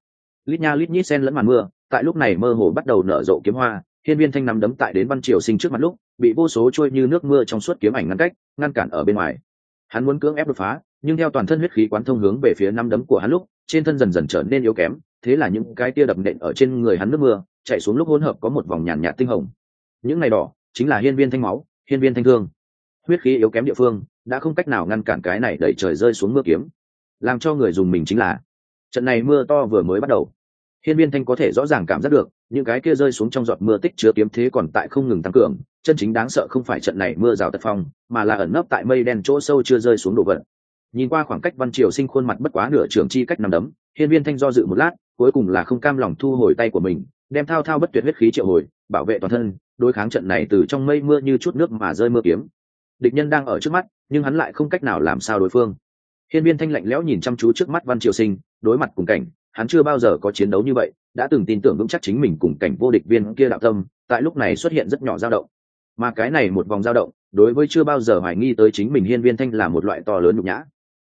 lít nha lít nhít sen lẫn màn mưa, tại lúc này mơ hồ bắt đầu nở rộ kiếm hoa, hiên viên thanh nắm đấm tại đến văn triều sinh trước mặt lúc, bị vô số trôi như nước mưa trong suốt kiếm ảnh ngăn cách, ngăn cản ở bên ngoài. Hắn muốn cưỡng ép đột phá, nhưng theo toàn thân huyết khí quán thông hướng về phía năm đấm của hắn lúc, trên thân dần dần trở nên yếu kém, thế là những cái tia đập nện ở trên người hắn nước mưa, chạy xuống lúc hỗn hợp có một vòng nhàn nhạt tinh hồng. Những này đỏ, chính là hiên viên thanh máu, hiên viên thanh thương. Huyết khí yếu kém địa phương, đã không cách nào ngăn cản cái này đẩy trời rơi xuống mưa kiếm. Làm cho người dùng mình chính là, trận này mưa to vừa mới bắt đầu hiên viên thanh có thể rõ ràng cảm giác được, những cái kia rơi xuống trong giọt mưa tích chứa kiếm thế còn tại không ngừng tăng cường, chân chính đáng sợ không phải trận này mưa rào tật phong, mà là ẩn nấp tại mây đen chỗ sâu chưa rơi xuống đổ vật. Nhìn qua khoảng cách văn triều sinh khuôn mặt bất quá nửa trường chi cách nằm đấm, hiên viên thanh do dự một lát, cuối cùng là không cam lòng thu hồi tay của mình, đem thao thao bất tuyệt huyết khí triệu hồi, bảo vệ toàn thân, đối kháng trận này từ trong mây mưa như chút nước mà rơi mưa kiếm. Địch nhân đang ở trước mắt, nhưng hắn lại không cách nào làm sao đối phương. Hiên viên thanh lạnh lẽo nhìn chăm chú trước mắt văn triều sinh, đối mặt cùng cảnh hắn chưa bao giờ có chiến đấu như vậy, đã từng tin tưởng vững chắc chính mình cùng cảnh vô địch viên kia đạo tâm, tại lúc này xuất hiện rất nhỏ dao động. Mà cái này một vòng dao động, đối với chưa bao giờ hoài nghi tới chính mình hiên viên thanh là một loại to lớn nhục nhã.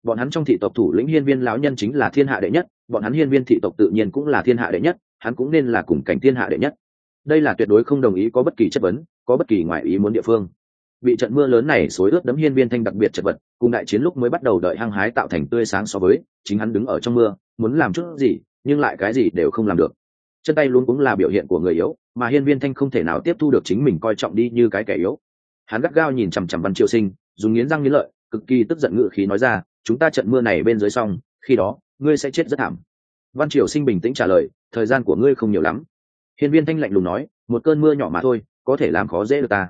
Bọn hắn trong thị tộc thủ lĩnh hiên viên lão nhân chính là thiên hạ đệ nhất, bọn hắn hiên viên thị tộc tự nhiên cũng là thiên hạ đệ nhất, hắn cũng nên là cùng cảnh thiên hạ đệ nhất. Đây là tuyệt đối không đồng ý có bất kỳ chất vấn, có bất kỳ ngoại ý muốn địa phương bị trận mưa lớn này xối ướt đấm hiên viên thanh đặc biệt chật vật, cùng đại chiến lúc mới bắt đầu đợi hăng hái tạo thành tươi sáng so với, chính hắn đứng ở trong mưa, muốn làm chút gì, nhưng lại cái gì đều không làm được. Chân tay luôn cũng là biểu hiện của người yếu, mà hiên viên thanh không thể nào tiếp thu được chính mình coi trọng đi như cái kẻ yếu. Hắn gắt gao nhìn chằm chằm văn triều sinh, dùng nghiến răng nghiến lợi, cực kỳ tức giận ngự khí nói ra, chúng ta trận mưa này bên dưới xong, khi đó, ngươi sẽ chết rất thảm. Văn triều sinh bình tĩnh trả lời, thời gian của ngươi không nhiều lắm. Hiên viên thanh lạnh lùng nói, một cơn mưa nhỏ mà thôi, có thể làm khó dễ được ta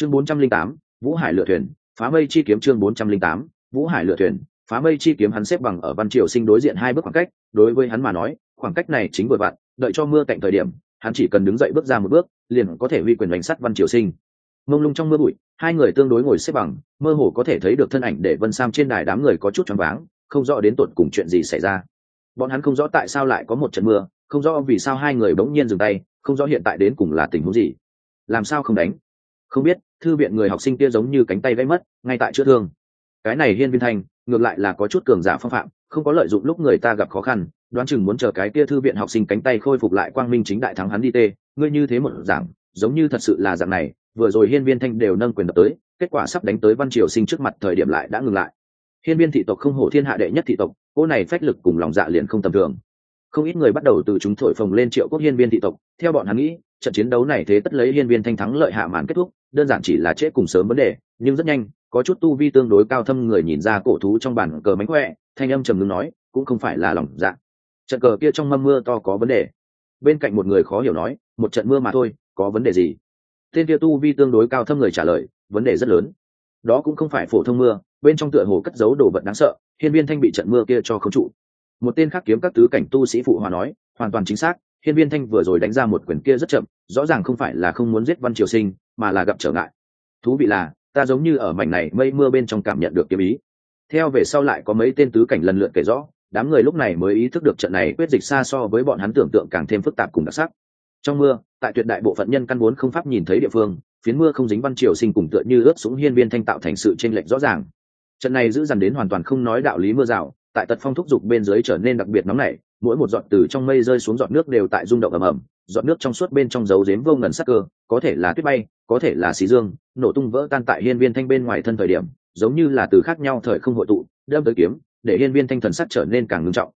chương bốn trăm linh tám, vũ hải lựa thuyền, phá mây chi kiếm chương bốn trăm linh tám, vũ hải lựa thuyền, phá mây chi kiếm hắn xếp bằng ở văn triều sinh đối diện hai bước khoảng cách, đối với hắn mà nói, khoảng cách này chính vừa vặn, đợi cho mưa cạnh thời điểm, hắn chỉ cần đứng dậy bước ra một bước, liền có thể huy quyền đánh sắt văn triều sinh. Mông lung trong mưa bụi, hai người tương đối ngồi xếp bằng, mơ hồ có thể thấy được thân ảnh để vân sam trên đài đám người có chút choáng váng, không rõ đến tột cùng chuyện gì xảy ra. Bọn hắn không rõ tại sao lại có một trận mưa, không rõ vì sao hai người bỗng nhiên dừng tay, không rõ hiện tại đến cùng là tình huống gì. Làm sao không đánh? Không biết, thư viện người học sinh kia giống như cánh tay gãy mất, ngay tại chữa thương. Cái này hiên viên thanh ngược lại là có chút cường giả phong phạm, không có lợi dụng lúc người ta gặp khó khăn, đoán chừng muốn chờ cái kia thư viện học sinh cánh tay khôi phục lại quang minh chính đại thắng hắn đi tê, ngươi như thế một giảng giống như thật sự là dạng này, vừa rồi hiên viên thanh đều nâng quyền đập tới, kết quả sắp đánh tới văn triều sinh trước mặt thời điểm lại đã ngừng lại. Hiên viên thị tộc không hổ thiên hạ đệ nhất thị tộc, cô này phách lực cùng lòng dạ liền không tầm thường. Không ít người bắt đầu từ chúng thổi phồng lên triệu quốc hiên viên thị tộc, theo bọn hắn nghĩ trận chiến đấu này thế tất lấy hiên viên thanh thắng lợi hạ màn kết thúc, đơn giản chỉ là trễ cùng sớm vấn đề, nhưng rất nhanh, có chút tu vi tương đối cao thâm người nhìn ra cổ thú trong bản cờ mánh khỏe, thanh âm trầm ngưng nói, cũng không phải là lòng dạ. Trận cờ kia trong mâm mưa to có vấn đề. Bên cạnh một người khó hiểu nói, một trận mưa mà thôi, có vấn đề gì? Tên kia tu vi tương đối cao thâm người trả lời, vấn đề rất lớn. Đó cũng không phải phổ thông mưa, bên trong tựa hồ cất giấu đồ vật đáng sợ, hiên viên thanh bị trận mưa kia cho không trụ. Một tên khác kiếm các tứ cảnh tu sĩ phụ hòa nói, hoàn toàn chính xác hiên viên thanh vừa rồi đánh ra một quyền kia rất chậm, rõ ràng không phải là không muốn giết văn triều sinh, mà là gặp trở ngại. Thú vị là, ta giống như ở mảnh này mây mưa bên trong cảm nhận được kiếm ý. Theo về sau lại có mấy tên tứ cảnh lần lượt kể rõ, đám người lúc này mới ý thức được trận này quyết dịch xa so với bọn hắn tưởng tượng càng thêm phức tạp cùng đặc sắc. Trong mưa, tại tuyệt đại bộ phận nhân căn vốn không pháp nhìn thấy địa phương, phiến mưa không dính văn triều sinh cùng tựa như ướt súng hiên viên thanh tạo thành sự chênh lệch rõ ràng. Trận này giữ dằn đến hoàn toàn không nói đạo lý mưa rào, tại tật phong thúc dục bên dưới trở nên đặc biệt nóng nảy mỗi một giọt từ trong mây rơi xuống giọt nước đều tại rung động ầm ầm, giọt nước trong suốt bên trong dấu dếm vô ngần sắc cơ, có thể là tuyết bay, có thể là xí dương, nổ tung vỡ tan tại hiên viên thanh bên ngoài thân thời điểm, giống như là từ khác nhau thời không hội tụ, đâm tới kiếm, để hiên viên thanh thần sắc trở nên càng ngưng trọng.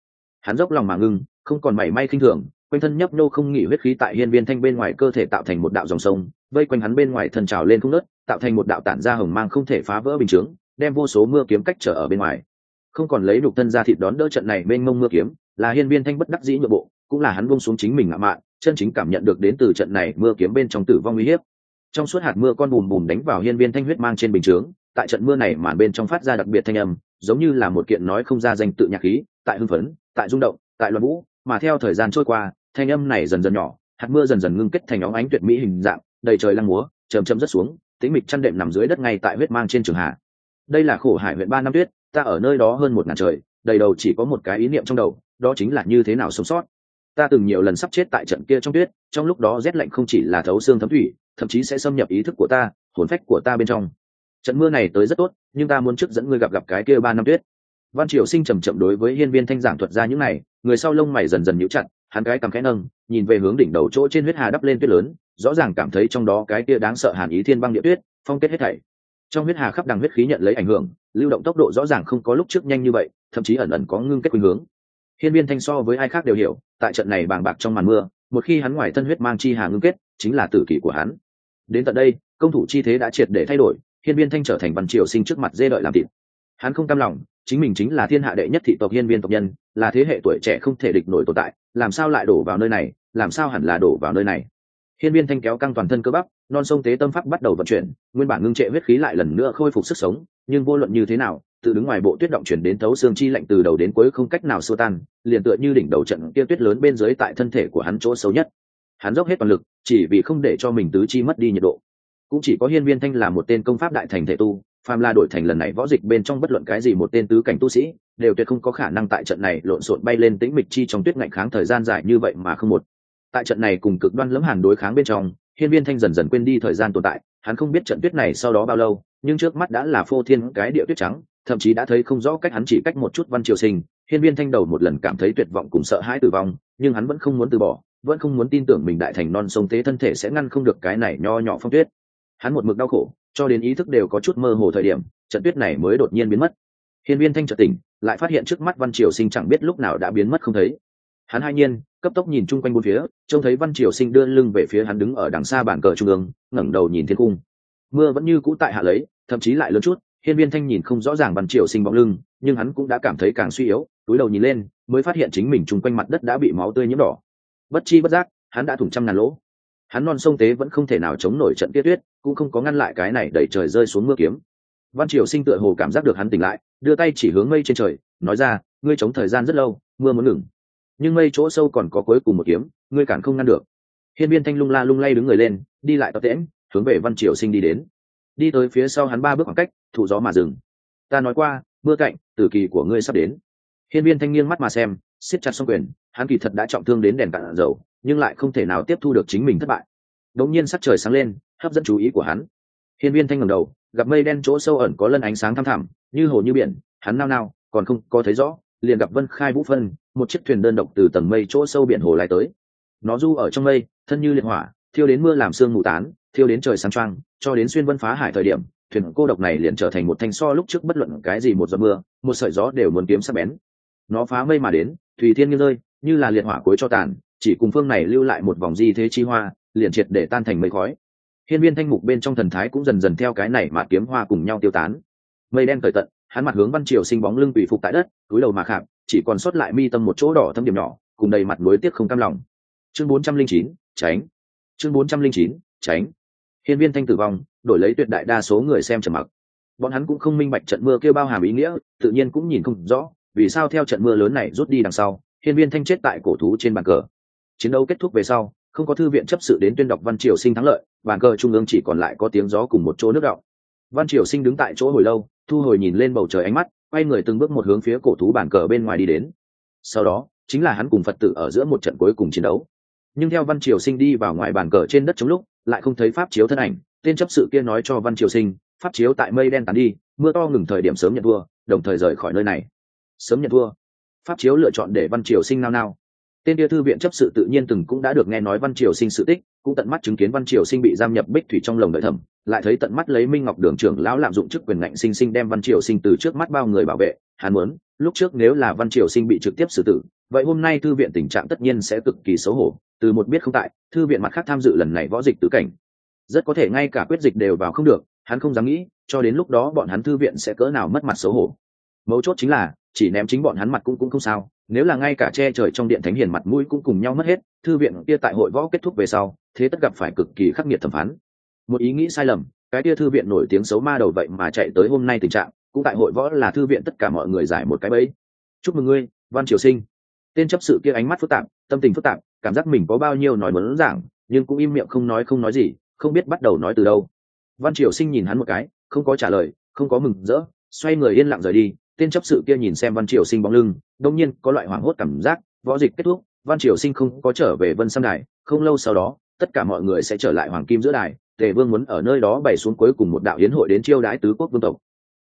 Hắn dốc lòng mà ngưng, không còn mảy may khinh thường, quanh thân nhấp nô không nghỉ huyết khí tại hiên viên thanh bên ngoài cơ thể tạo thành một đạo dòng sông, vây quanh hắn bên ngoài thân trào lên không nớt tạo thành một đạo tản ra hồng mang không thể phá vỡ bình chướng, đem vô số mưa kiếm cách trở ở bên ngoài không còn lấy đục thân ra thịt đón đỡ trận này bên mông mưa kiếm, là hiên viên thanh bất đắc dĩ nhượng bộ, cũng là hắn buông xuống chính mình ngạo mạn, chân chính cảm nhận được đến từ trận này mưa kiếm bên trong tử vong uy hiếp. Trong suốt hạt mưa con bùm bùm đánh vào hiên viên thanh huyết mang trên bình chướng, tại trận mưa này màn bên trong phát ra đặc biệt thanh âm, giống như là một kiện nói không ra danh tự nhạc khí, tại hưng phấn, tại rung động, tại loạn vũ, mà theo thời gian trôi qua, thanh âm này dần dần nhỏ, hạt mưa dần dần ngưng kết thành óng ánh tuyệt mỹ hình dạng, đầy trời lăng múa chầm chầm rất xuống, tĩnh mịch chăn đệm nằm dưới đất ngay tại huyết mang trên trường hạ. Đây là khổ hải huyện ba năm tuyết ta ở nơi đó hơn một ngàn trời, đầy đầu chỉ có một cái ý niệm trong đầu, đó chính là như thế nào sống sót. Ta từng nhiều lần sắp chết tại trận kia trong tuyết, trong lúc đó rét lạnh không chỉ là thấu xương thấm thủy, thậm chí sẽ xâm nhập ý thức của ta, hồn phách của ta bên trong. Trận mưa này tới rất tốt, nhưng ta muốn trước dẫn ngươi gặp gặp cái kia ba năm tuyết. Văn triều sinh trầm chậm đối với hiên viên thanh giảng thuật ra những này, người sau lông mày dần dần nhíu chặt, hắn cái cầm khẽ nâng, nhìn về hướng đỉnh đầu chỗ trên huyết hà đắp lên tuyết lớn, rõ ràng cảm thấy trong đó cái kia đáng sợ hàn ý thiên băng địa tuyết, phong kết hết thảy. Trong huyết hà khắp đằng huyết khí nhận lấy ảnh hưởng lưu động tốc độ rõ ràng không có lúc trước nhanh như vậy, thậm chí ẩn ẩn có ngưng kết khuynh hướng. Hiên viên thanh so với ai khác đều hiểu, tại trận này bàng bạc trong màn mưa, một khi hắn ngoài thân huyết mang chi hà ngưng kết, chính là tử kỷ của hắn. Đến tận đây, công thủ chi thế đã triệt để thay đổi, hiên viên thanh trở thành văn triều sinh trước mặt dê đợi làm thịt. Hắn không cam lòng, chính mình chính là thiên hạ đệ nhất thị tộc hiên viên tộc nhân, là thế hệ tuổi trẻ không thể địch nổi tồn tại, làm sao lại đổ vào nơi này, làm sao hẳn là đổ vào nơi này? Hiên viên thanh kéo căng toàn thân cơ bắp non sông tế tâm pháp bắt đầu vận chuyển, nguyên bản ngưng trệ huyết khí lại lần nữa khôi phục sức sống, nhưng vô luận như thế nào, tự đứng ngoài bộ tuyết động chuyển đến thấu xương chi lạnh từ đầu đến cuối không cách nào xua tan, liền tựa như đỉnh đầu trận kia tuyết lớn bên dưới tại thân thể của hắn chỗ xấu nhất. Hắn dốc hết toàn lực, chỉ vì không để cho mình tứ chi mất đi nhiệt độ. Cũng chỉ có hiên viên thanh là một tên công pháp đại thành thể tu phàm la đổi thành lần này võ dịch bên trong bất luận cái gì một tên tứ cảnh tu sĩ, đều tuyệt không có khả năng tại trận này lộn xộn bay lên tĩnh mịch chi trong tuyết ngạnh kháng thời gian dài như vậy mà không một. Tại trận này cùng cực đoan lẫm hàn đối kháng bên trong hiên viên thanh dần dần quên đi thời gian tồn tại, hắn không biết trận tuyết này sau đó bao lâu, nhưng trước mắt đã là phô thiên cái địa tuyết trắng, thậm chí đã thấy không rõ cách hắn chỉ cách một chút văn triều sinh. Hiên viên thanh đầu một lần cảm thấy tuyệt vọng cùng sợ hãi tử vong, nhưng hắn vẫn không muốn từ bỏ, vẫn không muốn tin tưởng mình đại thành non sông tế thân thể sẽ ngăn không được cái này nho nhỏ phong tuyết. Hắn một mực đau khổ, cho đến ý thức đều có chút mơ hồ thời điểm, trận tuyết này mới đột nhiên biến mất. Hiên viên thanh chợt tỉnh, lại phát hiện trước mắt văn triều sinh chẳng biết lúc nào đã biến mất không thấy. Hắn hai nhiên cấp tốc nhìn chung quanh bốn phía, trông thấy văn triều sinh đưa lưng về phía hắn đứng ở đằng xa bàn cờ trung ương, ngẩng đầu nhìn thiên cung mưa vẫn như cũ tại hạ lấy, thậm chí lại lớn chút, hiên viên thanh nhìn không rõ ràng văn triều sinh bóng lưng, nhưng hắn cũng đã cảm thấy càng suy yếu, túi đầu nhìn lên, mới phát hiện chính mình chung quanh mặt đất đã bị máu tươi nhiễm đỏ. Bất chi bất giác, hắn đã thủng trăm ngàn lỗ. Hắn non sông tế vẫn không thể nào chống nổi trận tiết tuyết, cũng không có ngăn lại cái này đẩy trời rơi xuống mưa kiếm. Văn triều sinh tựa hồ cảm giác được hắn tỉnh lại, đưa tay chỉ hướng mây trên trời, nói ra, ngươi chống thời gian rất lâu, mưa muốn ngừng nhưng mây chỗ sâu còn có cuối cùng một kiếm, ngươi cản không ngăn được. Hiên viên thanh lung la lung lay đứng người lên, đi lại tập tễm hướng về văn triều sinh đi đến. Đi tới phía sau hắn ba bước khoảng cách thụ gió mà dừng. Ta nói qua, mưa cạnh, tử kỳ của ngươi sắp đến. Hiên viên thanh nghiêng mắt mà xem, siết chặt xong quyền, hắn kỳ thật đã trọng thương đến đèn cạn dầu, nhưng lại không thể nào tiếp thu được chính mình thất bại. Đống nhiên sắc trời sáng lên, hấp dẫn chú ý của hắn. Hiên viên thanh ngẩng đầu, gặp mây đen chỗ sâu ẩn có lân ánh sáng thăm thẳm, như hồ như biển, hắn nao nao, còn không có thấy rõ liền gặp vân khai vũ phân, một chiếc thuyền đơn độc từ tầng mây chỗ sâu biển hồ lại tới. Nó du ở trong mây, thân như liệt hỏa, thiêu đến mưa làm sương mù tán, thiêu đến trời sáng trăng cho đến xuyên vân phá hải thời điểm, thuyền cô độc này liền trở thành một thanh so lúc trước bất luận cái gì một giọt mưa, một sợi gió đều muốn kiếm sắc bén. Nó phá mây mà đến thùy thiên như rơi, như là liệt hỏa cuối cho tàn, chỉ cùng phương này lưu lại một vòng di thế chi hoa, liền triệt để tan thành mây khói. Hiên viên thanh mục bên trong thần thái cũng dần dần theo cái này mà kiếm hoa cùng nhau tiêu tán. Mây đen cởi tận hắn mặt hướng văn triều sinh bóng lưng bị phục tại đất, túi đầu mà khảm chỉ còn sót lại mi tâm một chỗ đỏ thâm điểm nhỏ, cùng đầy mặt nối tiếc không cam lòng. Chương bốn trăm linh chín, tránh. Chương bốn trăm linh chín, tránh. Hiên viên thanh tử vong, đổi lấy tuyệt đại đa số người xem trầm mặc. Bọn hắn cũng không minh bạch trận mưa kêu bao hàm ý nghĩa, tự nhiên cũng nhìn không rõ, vì sao theo trận mưa lớn này rút đi đằng sau, hiên viên thanh chết tại cổ thú trên bàn cờ. Chiến đấu kết thúc về sau, không có thư viện chấp sự đến tuyên đọc văn triều sinh thắng lợi, bàn cờ trung ương chỉ còn lại có tiếng gió cùng một chỗ nước đọng văn triều sinh đứng tại chỗ hồi lâu thu hồi nhìn lên bầu trời ánh mắt, quay người từng bước một hướng phía cổ thú bản cờ bên ngoài đi đến. Sau đó, chính là hắn cùng phật tử ở giữa một trận cuối cùng chiến đấu. Nhưng theo văn triều sinh đi vào ngoài bàn cờ trên đất chống lúc, lại không thấy pháp chiếu thân ảnh. Tên chấp sự kia nói cho văn triều sinh, pháp chiếu tại mây đen tàn đi, mưa to ngừng thời điểm sớm nhận thua đồng thời rời khỏi nơi này. Sớm nhận thua pháp chiếu lựa chọn để văn triều sinh nao nao. Tên kia thư viện chấp sự tự nhiên từng cũng đã được nghe nói văn triều sinh sự tích, cũng tận mắt chứng kiến văn triều sinh bị giam nhập bích thủy trong lồng đợi thẩm lại thấy tận mắt lấy minh ngọc đường trưởng lão lạm dụng chức quyền ngạnh sinh sinh đem văn triều sinh từ trước mắt bao người bảo vệ, hắn muốn, lúc trước nếu là văn triều sinh bị trực tiếp xử tử, vậy hôm nay thư viện tình trạng tất nhiên sẽ cực kỳ xấu hổ, từ một biết không tại, thư viện mặt khác tham dự lần này võ dịch tứ cảnh. Rất có thể ngay cả quyết dịch đều vào không được, hắn không dám nghĩ, cho đến lúc đó bọn hắn thư viện sẽ cỡ nào mất mặt xấu hổ. Mấu chốt chính là, chỉ ném chính bọn hắn mặt cũng cũng không sao, nếu là ngay cả che trời trong điện thánh hiền mặt mũi cũng cùng nhau mất hết, thư viện kia tại hội võ kết thúc về sau, thế tất gặp phải cực kỳ khắc nghiệt thẩm phán một ý nghĩ sai lầm, cái tia thư viện nổi tiếng xấu ma đầu vậy mà chạy tới hôm nay tình trạng, cũng tại hội võ là thư viện tất cả mọi người giải một cái bẫy. Chúc mừng ngươi, văn triều sinh. Tên chấp sự kia ánh mắt phức tạp, tâm tình phức tạp, cảm giác mình có bao nhiêu nói muốn giảng, nhưng cũng im miệng không nói không nói gì, không biết bắt đầu nói từ đâu. Văn triều sinh nhìn hắn một cái, không có trả lời, không có mừng rỡ, xoay người yên lặng rời đi. Tên chấp sự kia nhìn xem văn triều sinh bóng lưng, đông nhiên có loại hoảng hốt cảm giác, võ dịch kết thúc, văn triều sinh không có trở về vân sam đài, không lâu sau đó, tất cả mọi người sẽ trở lại hoàng kim giữa đài tề vương muốn ở nơi đó bày xuống cuối cùng một đạo hiến hội đến chiêu đãi tứ quốc vương tộc.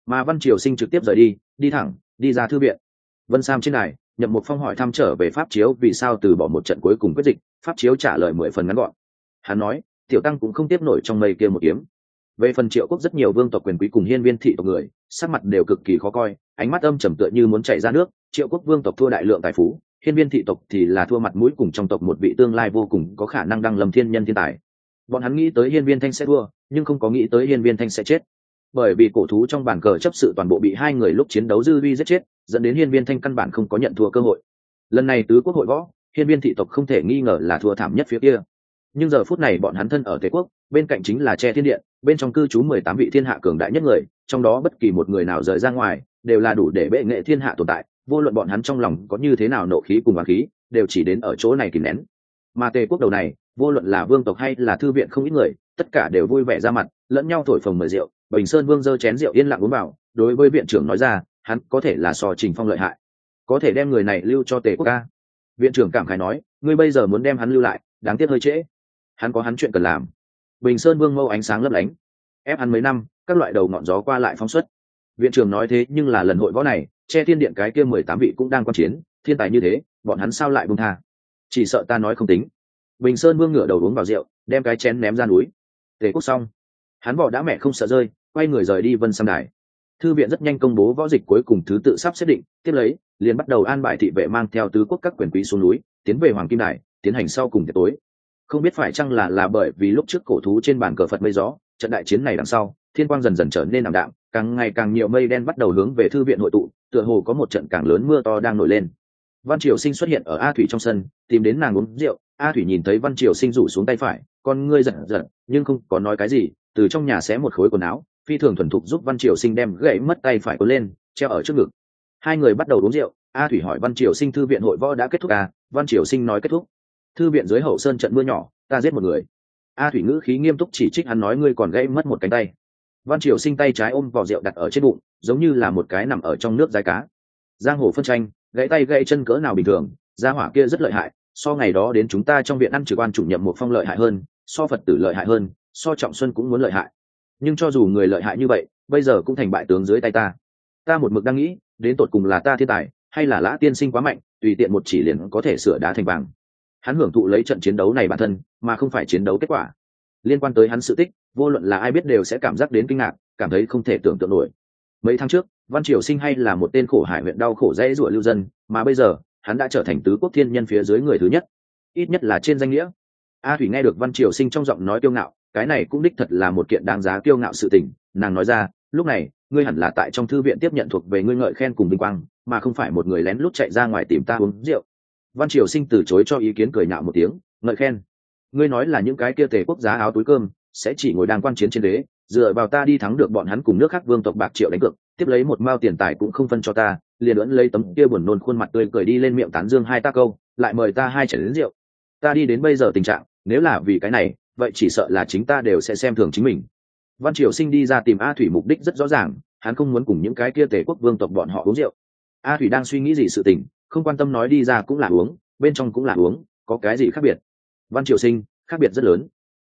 Mà văn triều sinh trực tiếp rời đi đi thẳng, đi ra thư viện. Vân sam trên này nhậm một phong hỏi thăm trở về pháp chiếu vì sao từ bỏ một trận cuối cùng quyết dịch, pháp chiếu trả lời mười phần ngắn gọn. Hắn nói, tiểu tăng cũng không tiếp nổi trong mây kia một kiếm. Về phần triệu quốc rất nhiều vương tộc quyền quý cùng hiên viên thị tộc người, sắc mặt đều cực kỳ khó coi, ánh mắt âm trầm tựa như muốn chạy ra nước, triệu quốc vương tộc thua đại lượng tài phú, hiên viên thị tộc thì là thua mặt mũi cùng trong tộc một vị tương lai vô cùng có khả năng đăng lâm thiên nhân thiên tài bọn hắn nghĩ tới hiên viên thanh sẽ thua, nhưng không có nghĩ tới hiên viên thanh sẽ chết. Bởi vì cổ thú trong bàn cờ chấp sự toàn bộ bị hai người lúc chiến đấu dư vi giết chết, dẫn đến hiên viên thanh căn bản không có nhận thua cơ hội. Lần này tứ quốc hội võ, hiên viên thị tộc không thể nghi ngờ là thua thảm nhất phía kia. Nhưng giờ phút này bọn hắn thân ở tề quốc, bên cạnh chính là che thiên điện, bên trong cư trú mười tám vị thiên hạ cường đại nhất người, trong đó bất kỳ một người nào rời ra ngoài, đều là đủ để bệ nghệ thiên hạ tồn tại, vô luận bọn hắn trong lòng có như thế nào nộ khí cùng hoàng khí, đều chỉ đến ở chỗ này kìm nén. Mà tề quốc đầu này vô luận là vương tộc hay là thư viện không ít người, tất cả đều vui vẻ ra mặt, lẫn nhau thổi phồng mời rượu, bình sơn vương giơ chén rượu yên lặng uống vào, đối với viện trưởng nói ra, hắn có thể là so trình phong lợi hại, có thể đem người này lưu cho tề quốc ca. Viện trưởng cảm khái nói, ngươi bây giờ muốn đem hắn lưu lại, đáng tiếc hơi trễ. Hắn có hắn chuyện cần làm. Bình sơn vương mâu ánh sáng lấp lánh, ép hắn mấy năm, các loại đầu ngọn gió qua lại phóng xuất. Viện trưởng nói thế nhưng là lần hội võ này, che thiên điện cái kia mười tám vị cũng đang quan chiến, thiên tài như thế, bọn hắn sao lại bung tha? Chỉ sợ ta nói không tính bình sơn vương ngửa đầu uống vào rượu, đem cái chén ném ra núi. Tề quốc xong. Hắn vỏ đã mẹ không sợ rơi, quay người rời đi vân sang đài. Thư viện rất nhanh công bố võ dịch cuối cùng thứ tự sắp xếp định, tiếp lấy, liền bắt đầu an bài thị vệ mang theo tứ quốc các quyền quý xuống núi, tiến về hoàng kim đài, tiến hành sau cùng tiệc tối. Không biết phải chăng là là bởi vì lúc trước cổ thú trên bàn cờ phật mây gió, trận đại chiến này đằng sau, thiên quang dần dần trở nên ảm đạm, càng ngày càng nhiều mây đen bắt đầu hướng về thư viện hội tụ, tựa hồ có một trận càng lớn mưa to đang nổi lên. Văn triều sinh xuất hiện ở a thủy trong sân, tìm đến nàng uống rượu a thủy nhìn thấy văn triều sinh rủ xuống tay phải, con ngươi giận giận nhưng không có nói cái gì, từ trong nhà xé một khối quần áo, phi thường thuần thục giúp văn triều sinh đem gãy mất tay phải cuốn lên, treo ở trước ngực. Hai người bắt đầu uống rượu, a thủy hỏi văn triều sinh thư viện hội võ đã kết thúc à? Văn triều sinh nói kết thúc. Thư viện dưới hậu sơn trận mưa nhỏ, ta giết một người. A thủy ngữ khí nghiêm túc chỉ trích hắn nói ngươi còn gãy mất một cánh tay. Văn triều sinh tay trái ôm vào rượu đặt ở trên bụng, giống như là một cái nằm ở trong nước dài cá. Giang hồ phân tranh, gãy tay gãy chân cỡ nào bình thường, gia hỏa kia rất lợi hại so ngày đó đến chúng ta trong viện ăn trực quan chủ nhiệm một phong lợi hại hơn, so phật tử lợi hại hơn, so trọng xuân cũng muốn lợi hại. Nhưng cho dù người lợi hại như vậy, bây giờ cũng thành bại tướng dưới tay ta. Ta một mực đang nghĩ, đến tột cùng là ta thiên tài, hay là lã tiên sinh quá mạnh, tùy tiện một chỉ liền có thể sửa đá thành vàng. Hắn hưởng thụ lấy trận chiến đấu này bản thân, mà không phải chiến đấu kết quả. Liên quan tới hắn sự tích, vô luận là ai biết đều sẽ cảm giác đến kinh ngạc, cảm thấy không thể tưởng tượng nổi. Mấy tháng trước, văn triều sinh hay là một tên khổ hải huyện đau khổ dễ rủa lưu dân, mà bây giờ hắn đã trở thành tứ quốc thiên nhân phía dưới người thứ nhất, ít nhất là trên danh nghĩa. A thủy nghe được văn triều sinh trong giọng nói kiêu ngạo, cái này cũng đích thật là một kiện đáng giá kiêu ngạo sự tình, nàng nói ra, lúc này, ngươi hẳn là tại trong thư viện tiếp nhận thuộc về ngươi ngợi khen cùng vinh quang, mà không phải một người lén lút chạy ra ngoài tìm ta uống rượu. Văn triều sinh từ chối cho ý kiến cười nhạo một tiếng, ngợi khen? Ngươi nói là những cái kia tề quốc giá áo túi cơm, sẽ chỉ ngồi đang quan chiến trên đế, dựa vào ta đi thắng được bọn hắn cùng nước khác vương tộc bạc triệu đánh cược, tiếp lấy một mao tiền tài cũng không phân cho ta liền ưỡn lấy tấm kia buồn nôn khuôn mặt tươi cười đi lên miệng tán dương hai ta câu, lại mời ta hai chảy đến rượu. Ta đi đến bây giờ tình trạng, nếu là vì cái này, vậy chỉ sợ là chính ta đều sẽ xem thường chính mình. Văn triều sinh đi ra tìm a thủy mục đích rất rõ ràng, hắn không muốn cùng những cái kia tề quốc vương tộc bọn họ uống rượu. A thủy đang suy nghĩ gì sự tình, không quan tâm nói đi ra cũng là uống, bên trong cũng là uống, có cái gì khác biệt? Văn triều sinh, khác biệt rất lớn.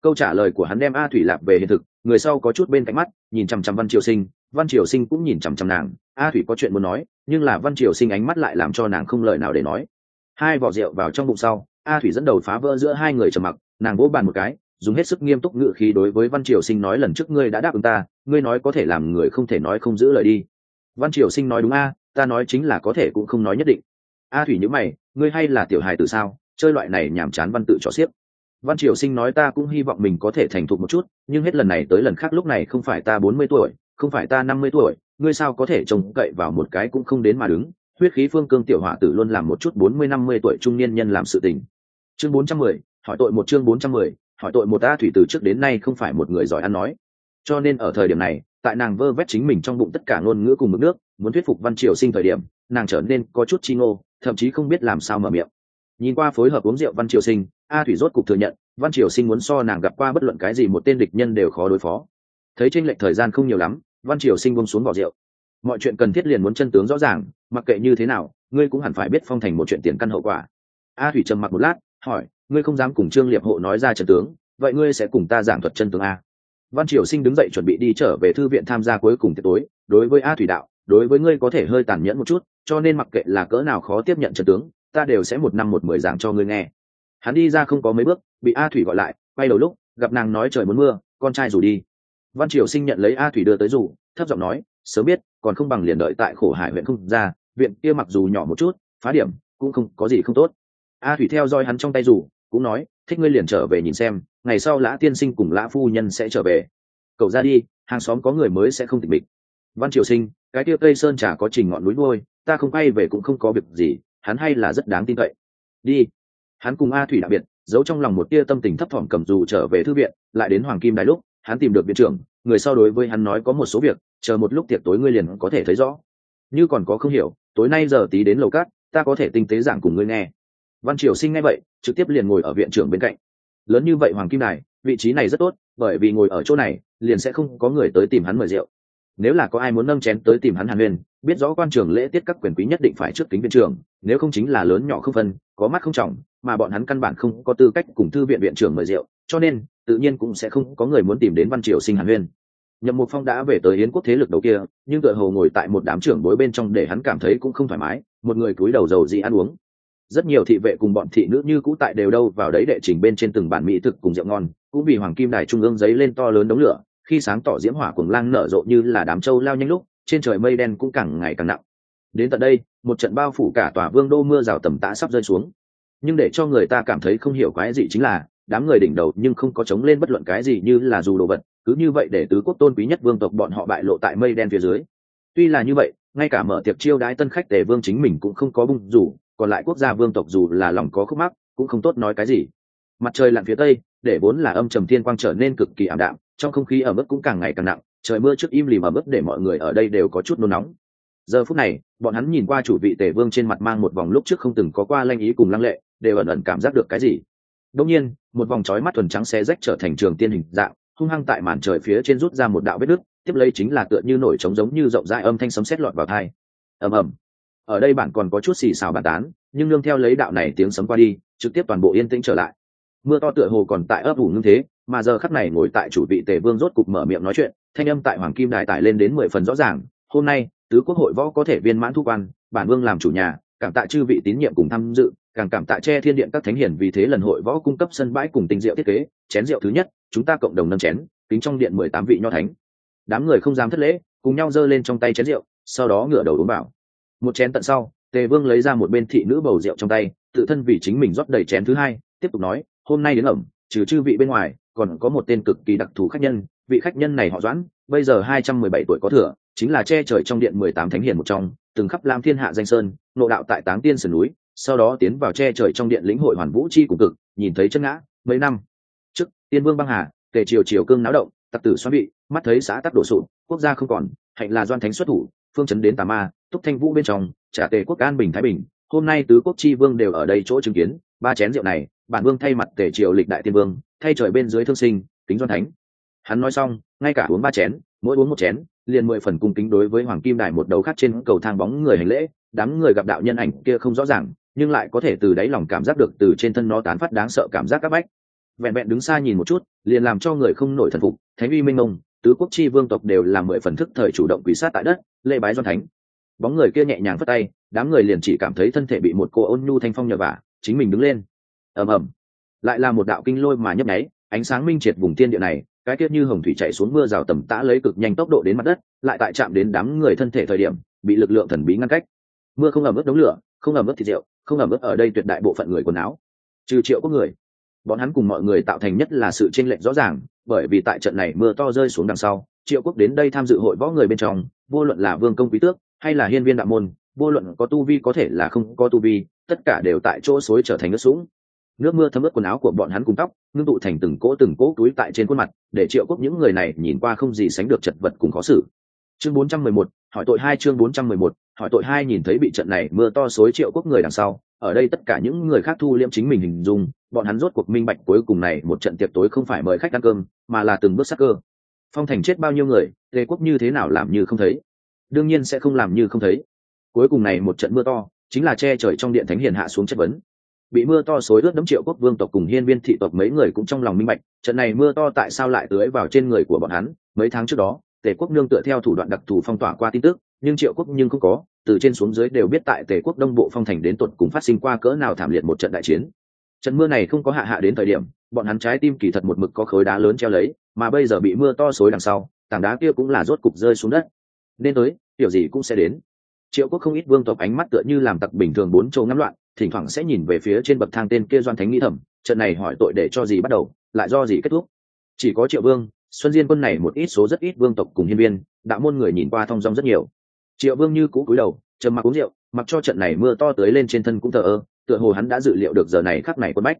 Câu trả lời của hắn đem a thủy lạp về hiện thực, người sau có chút bên cạnh mắt, nhìn chằm chằm văn triều sinh, văn triều sinh cũng nhìn chằm chằm nàng a thủy có chuyện muốn nói, nhưng là văn triều sinh ánh mắt lại làm cho nàng không lời nào để nói. Hai vỏ rượu vào trong bụng sau, a thủy dẫn đầu phá vỡ giữa hai người trầm mặc, nàng vỗ bàn một cái, dùng hết sức nghiêm túc ngự khí đối với văn triều sinh nói lần trước ngươi đã đáp ứng ta, ngươi nói có thể làm người không thể nói không giữ lời đi. Văn triều sinh nói đúng a, ta nói chính là có thể cũng không nói nhất định. A thủy nhữ mày, ngươi hay là tiểu hài từ sao, chơi loại này nhàm chán văn tự cho xiếc. Văn triều sinh nói ta cũng hy vọng mình có thể thành thục một chút, nhưng hết lần này tới lần khác lúc này không phải ta bốn mươi tuổi, không phải ta năm mươi tuổi ngươi sao có thể trông cậy vào một cái cũng không đến mà đứng? Huyết khí phương cương tiểu họa tử luôn làm một chút bốn mươi năm mươi tuổi trung niên nhân làm sự tình. Chương bốn trăm mười, hỏi tội một chương bốn trăm mười, hỏi tội một a thủy từ trước đến nay không phải một người giỏi ăn nói. Cho nên ở thời điểm này, tại nàng vơ vét chính mình trong bụng tất cả ngôn ngữ cùng mực nước, muốn thuyết phục văn triều sinh thời điểm, nàng trở nên có chút chi ngô, thậm chí không biết làm sao mở miệng. Nhìn qua phối hợp uống rượu văn triều sinh, a thủy rốt cục thừa nhận, văn triều sinh muốn so nàng gặp qua bất luận cái gì một tên địch nhân đều khó đối phó. Thấy tranh lệch thời gian không nhiều lắm văn triều sinh bông xuống vỏ rượu. Mọi chuyện cần thiết liền muốn chân tướng rõ ràng, mặc kệ như thế nào, ngươi cũng hẳn phải biết phong thành một chuyện tiền căn hậu quả. A thủy trầm mặc một lát, hỏi, ngươi không dám cùng trương liệp hộ nói ra chân tướng, vậy ngươi sẽ cùng ta giảng thuật chân tướng a? Văn triều sinh đứng dậy chuẩn bị đi trở về thư viện tham gia cuối cùng tiệc tối, đối với a thủy đạo, đối với ngươi có thể hơi tàn nhẫn một chút, cho nên mặc kệ là cỡ nào khó tiếp nhận chân tướng, ta đều sẽ một năm một mười giảng cho ngươi nghe. Hắn đi ra không có mấy bước, bị a thủy gọi lại, quay đầu lúc, gặp nàng nói trời muốn mưa, con trai rủ đi văn triều sinh nhận lấy a thủy đưa tới dù, thấp giọng nói sớm biết còn không bằng liền đợi tại khổ hải huyện không ra viện kia mặc dù nhỏ một chút phá điểm cũng không có gì không tốt. A thủy theo dõi hắn trong tay dù, cũng nói thích ngươi liền trở về nhìn xem ngày sau lã tiên sinh cùng lã phu nhân sẽ trở về. Cậu ra đi hàng xóm có người mới sẽ không tịch mịch. Văn triều sinh cái tia cây sơn chả có trình ngọn núi ngôi ta không quay về cũng không có việc gì hắn hay là rất đáng tin cậy. Đi. Hắn cùng a thủy đặc biệt giấu trong lòng một tia tâm tình thấp thỏm cầm dù trở về thư viện lại đến hoàng kim đài lúc hắn tìm được viện trưởng người sau đối với hắn nói có một số việc chờ một lúc tiệc tối ngươi liền có thể thấy rõ. Như còn có không hiểu tối nay giờ tí đến lầu cát ta có thể tinh tế giảng cùng ngươi nghe. Văn triều sinh ngay vậy trực tiếp liền ngồi ở viện trưởng bên cạnh. Lớn như vậy hoàng kim này, vị trí này rất tốt bởi vì ngồi ở chỗ này liền sẽ không có người tới tìm hắn mời rượu. Nếu là có ai muốn nâng chén tới tìm hắn hàn huyên biết rõ quan trường lễ tiết các quyền quý nhất định phải trước kính viện trưởng nếu không chính là lớn nhỏ không phân có mắt không trọng mà bọn hắn căn bản không có tư cách cùng thư viện viện trưởng mời rượu, cho nên tự nhiên cũng sẽ không có người muốn tìm đến văn triều sinh hàn huyên. Nhậm mục phong đã về tới yến quốc thế lực đầu kia, nhưng tựa hồ ngồi tại một đám trưởng bối bên trong để hắn cảm thấy cũng không thoải mái, một người cúi đầu dầu gì ăn uống. Rất nhiều thị vệ cùng bọn thị nữ như cũ tại đều đâu vào đấy đệ trình bên trên từng bản mỹ thực cùng rượu ngon, cũng vì hoàng kim đài trung ương giấy lên to lớn đống lửa, khi sáng tỏ diễm hỏa cùng lang nở rộ như là đám trâu lao nhanh lúc, trên trời mây đen cũng càng ngày càng nặng. Đến tận đây, một trận bao phủ cả tòa vương đô mưa rào tầm tã sắp rơi xuống nhưng để cho người ta cảm thấy không hiểu cái gì chính là, đám người đỉnh đầu nhưng không có chống lên bất luận cái gì như là dù đồ vật, cứ như vậy để tứ quốc tôn quý nhất vương tộc bọn họ bại lộ tại mây đen phía dưới. Tuy là như vậy, ngay cả mở tiệc chiêu đái tân khách tề vương chính mình cũng không có bung dù, còn lại quốc gia vương tộc dù là lòng có khúc mắc, cũng không tốt nói cái gì. Mặt trời lặn phía tây, để vốn là âm trầm thiên quang trở nên cực kỳ ảm đạm, trong không khí ở mức cũng càng ngày càng nặng, trời mưa trước im lìm ở mức để mọi người ở đây đều có chút nôn nóng. Giờ phút này, bọn hắn nhìn qua chủ vị tề vương trên mặt mang một vòng lúc trước không từng có qua lanh ý cùng lăng lệ đều ẩn ẩn cảm giác được cái gì. Đông nhiên, một vòng trói mắt thuần trắng xe rách trở thành trường tiên hình dạng, hung hăng tại màn trời phía trên rút ra một đạo vết nứt, tiếp lấy chính là tựa như nổi trống giống như rộng rãi âm thanh sấm sét lọt vào thai ầm ầm. Ở đây bản còn có chút xì xào bàn tán, nhưng nương theo lấy đạo này tiếng sấm qua đi, trực tiếp toàn bộ yên tĩnh trở lại. Mưa to tựa hồ còn tại ấp ủ như thế, mà giờ khắc này ngồi tại chủ vị tề vương rốt cục mở miệng nói chuyện, thanh âm tại hoàng kim đại tải lên đến mười phần rõ ràng, hôm nay, tứ quốc hội võ có thể viên mãn thu quan, bản vương làm chủ nhà, cảm tạ chư vị tín nhiệm cùng tham dự càng cảm tạ che thiên điện các thánh hiển vì thế lần hội võ cung cấp sân bãi cùng tinh rượu thiết kế, chén rượu thứ nhất, chúng ta cộng đồng nâng chén, kính trong điện mười tám vị nho thánh. Đám người không dám thất lễ, cùng nhau giơ lên trong tay chén rượu, sau đó ngửa đầu uống bảo một chén tận sau, tề vương lấy ra một bên thị nữ bầu rượu trong tay, tự thân vì chính mình rót đầy chén thứ hai, tiếp tục nói, hôm nay đến ẩm, trừ chư vị bên ngoài, còn có một tên cực kỳ đặc thù khách nhân, vị khách nhân này họ doãn, bây giờ hai trăm mười bảy tuổi có thừa, chính là che trời trong điện mười tám thánh hiền một trong, từng khắp lam thiên hạ danh sơn, nộ đạo tại táng tiên sườn núi sau đó tiến vào che trời trong điện lĩnh hội hoàn vũ chi cùng cực, nhìn thấy chân ngã, mấy năm. Trước, tiên vương băng hà kể triều triều cương náo động, tặc tử xoan bị, mắt thấy xã tắc đổ sụp, quốc gia không còn, hạnh là doan thánh xuất thủ, phương chấn đến tà ma, túc thanh vũ bên trong, trả tề quốc an bình thái bình, hôm nay tứ quốc chi vương đều ở đây chỗ chứng kiến, ba chén rượu này, bản vương thay mặt tề triều lịch đại tiên vương, thay trời bên dưới thương sinh, kính doan thánh. Hắn nói xong, ngay cả uống ba chén, mỗi uống một chén, liền mười phần cung kính đối với hoàng kim đài một đầu khác trên cầu thang bóng người hành lễ, đám người gặp đạo nhân ảnh kia không rõ ràng nhưng lại có thể từ đáy lòng cảm giác được từ trên thân nó tán phát đáng sợ cảm giác các bách. Vẹn vẹn đứng xa nhìn một chút, liền làm cho người không nổi thần phục, thánh uy minh ông tứ quốc chi vương tộc đều làm mười phần thức thời chủ động quỷ sát tại đất lê bái doan thánh. Bóng người kia nhẹ nhàng phất tay, đám người liền chỉ cảm thấy thân thể bị một cô ôn nhu thanh phong nhờ vả, chính mình đứng lên. Ầm ầm. Lại là một đạo kinh lôi mà nhấp nháy, ánh sáng minh triệt vùng tiên địa này, cái tiết như hồng thủy chạy xuống mưa rào tầm tã lấy cực nhanh tốc độ đến mặt đất, lại tại chạm đến đám người thân thể thời điểm, bị lực lượng thần bí ngăn cách. Mưa không ẩm ướt đống lửa, không ẩm ướt thịt rượu không ẩm ướt ở đây tuyệt đại bộ phận người quần áo. Trừ triệu có người. Bọn hắn cùng mọi người tạo thành nhất là sự chênh lệch rõ ràng, bởi vì tại trận này mưa to rơi xuống đằng sau, triệu quốc đến đây tham dự hội võ người bên trong, vô luận là vương công quý tước, hay là hiên viên đạo môn, vô luận có tu vi có thể là không có tu vi, tất cả đều tại chỗ suối trở thành nước sũng. Nước mưa thấm ướt quần áo của bọn hắn cùng tóc, ngưng tụ thành từng cỗ từng cỗ túi tại trên khuôn mặt, để triệu quốc những người này nhìn qua không gì sánh được chật vật cùng khó xử chương 411, hỏi tội hai chương 411, hỏi tội hai nhìn thấy bị trận này mưa to xối triệu quốc người đằng sau. Ở đây tất cả những người khác thu liễm chính mình hình dung bọn hắn rốt cuộc minh bạch cuối cùng này một trận tiệc tối không phải mời khách ăn cơm mà là từng bước sắc cơ. Phong thành chết bao nhiêu người tề quốc như thế nào làm như không thấy? Đương nhiên sẽ không làm như không thấy. Cuối cùng này một trận mưa to chính là che trời trong điện thánh hiền hạ xuống chất vấn. Bị mưa to xối ướt đấm triệu quốc vương tộc cùng hiên viên thị tộc mấy người cũng trong lòng minh bạch trận này mưa to tại sao lại tưới vào trên người của bọn hắn mấy tháng trước đó? Tề quốc nương tựa theo thủ đoạn đặc thù phong tỏa qua tin tức, nhưng triệu quốc nhưng không có, từ trên xuống dưới đều biết tại tề quốc đông bộ phong thành đến tuột cùng phát sinh qua cỡ nào thảm liệt một trận đại chiến. Trận mưa này không có hạ hạ đến thời điểm, bọn hắn trái tim kỳ thật một mực có khối đá lớn treo lấy, mà bây giờ bị mưa to xối đằng sau, tảng đá kia cũng là rốt cục rơi xuống đất. Nên tới kiểu gì cũng sẽ đến. Triệu quốc không ít vương tộc ánh mắt tựa như làm tặc bình thường bốn châu ngắm loạn, thỉnh thoảng sẽ nhìn về phía trên bậc thang tên kia doan thánh nghĩ thầm trận này hỏi tội để cho gì bắt đầu, lại do gì kết thúc. Chỉ có triệu vương xuân diên quân này một ít số rất ít vương tộc cùng hiên viên, đạo môn người nhìn qua thong dong rất nhiều. Triệu vương như cũ cúi đầu, trầm mặc uống rượu, mặc cho trận này mưa to tới lên trên thân cũng thờ ơ, tựa hồ hắn đã dự liệu được giờ này khắc này quân bách.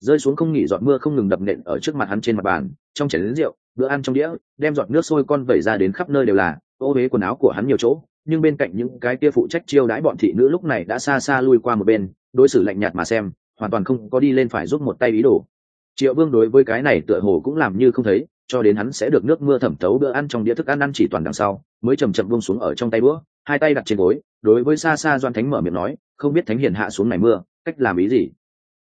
Rơi xuống không nghỉ giọt mưa không ngừng đập nện ở trước mặt hắn trên mặt bàn, trong chén rượu, bữa ăn trong đĩa, đem giọt nước sôi con vẩy ra đến khắp nơi đều là, ô huế quần áo của hắn nhiều chỗ, nhưng bên cạnh những cái kia phụ trách chiêu đãi bọn thị nữ lúc này đã xa xa lui qua một bên, đối xử lạnh nhạt mà xem, hoàn toàn không có đi lên phải giúp một tay ý đồ. Triệu vương đối với cái này tựa hồ cũng làm như không thấy cho đến hắn sẽ được nước mưa thẩm thấu bữa ăn trong đĩa thức ăn ăn chỉ toàn đằng sau, mới chầm chậm buông xuống ở trong tay bữa, hai tay đặt trên gối, đối với xa xa doan thánh mở miệng nói, không biết thánh hiền hạ xuống này mưa, cách làm ý gì?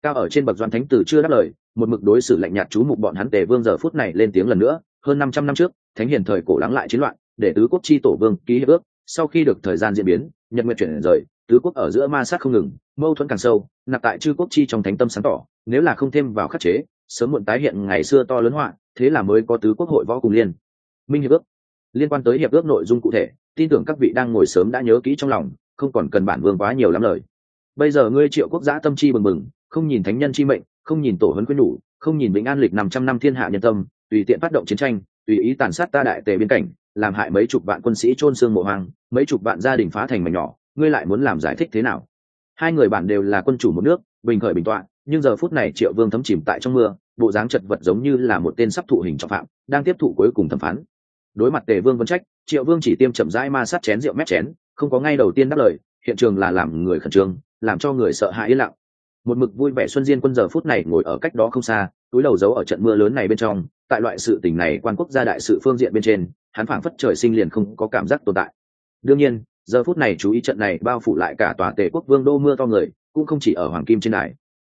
Cao ở trên bậc doan thánh từ chưa đáp lời, một mực đối xử lạnh nhạt chú mục bọn hắn tề vương giờ phút này lên tiếng lần nữa, hơn năm trăm năm trước, thánh hiền thời cổ lắng lại chiến loạn, để tứ quốc chi tổ vương ký hiệp ước, sau khi được thời gian diễn biến, nhật nguyện chuyển rời, tứ quốc ở giữa ma sát không ngừng, mâu thuẫn càng sâu, nạp tại chư quốc chi trong thánh tâm sáng tỏ, nếu là không thêm vào khắc chế sớm muộn tái hiện ngày xưa to lớn họa, thế là mới có tứ quốc hội võ cùng liên. Minh hiệp ước. Liên quan tới hiệp ước nội dung cụ thể, tin tưởng các vị đang ngồi sớm đã nhớ kỹ trong lòng, không còn cần bản vương quá nhiều lắm lời. Bây giờ ngươi triệu quốc gia tâm chi bừng bừng, không nhìn thánh nhân chi mệnh, không nhìn tổ huấn quyết nhủ, không nhìn vĩnh an lịch năm trăm năm thiên hạ nhân tâm, tùy tiện phát động chiến tranh, tùy ý tàn sát ta đại tề biên cảnh, làm hại mấy chục vạn quân sĩ chôn xương mộ hoang, mấy chục vạn gia đình phá thành mảnh nhỏ, ngươi lại muốn làm giải thích thế nào? Hai người bản đều là quân chủ một nước, bình khởi bình tọa, nhưng giờ phút này triệu vương thấm chìm tại trong mưa, bộ dáng chật vật giống như là một tên sắp thụ hình trọng phạm, đang tiếp thụ cuối cùng thẩm phán. Đối mặt tề vương vấn trách, triệu vương chỉ tiêm chậm rãi ma sát chén rượu mép chén, không có ngay đầu tiên đáp lời, hiện trường là làm người khẩn trương, làm cho người sợ hãi yên lặng. Một mực vui vẻ xuân diên quân giờ phút này ngồi ở cách đó không xa, túi đầu giấu ở trận mưa lớn này bên trong, tại loại sự tình này quan quốc gia đại sự phương diện bên trên, hắn phảng phất trời sinh liền không có cảm giác tồn tại. Đương nhiên giờ phút này chú ý trận này bao phủ lại cả tòa tề quốc vương đô mưa to người, cũng không chỉ ở hoàng kim trên đài.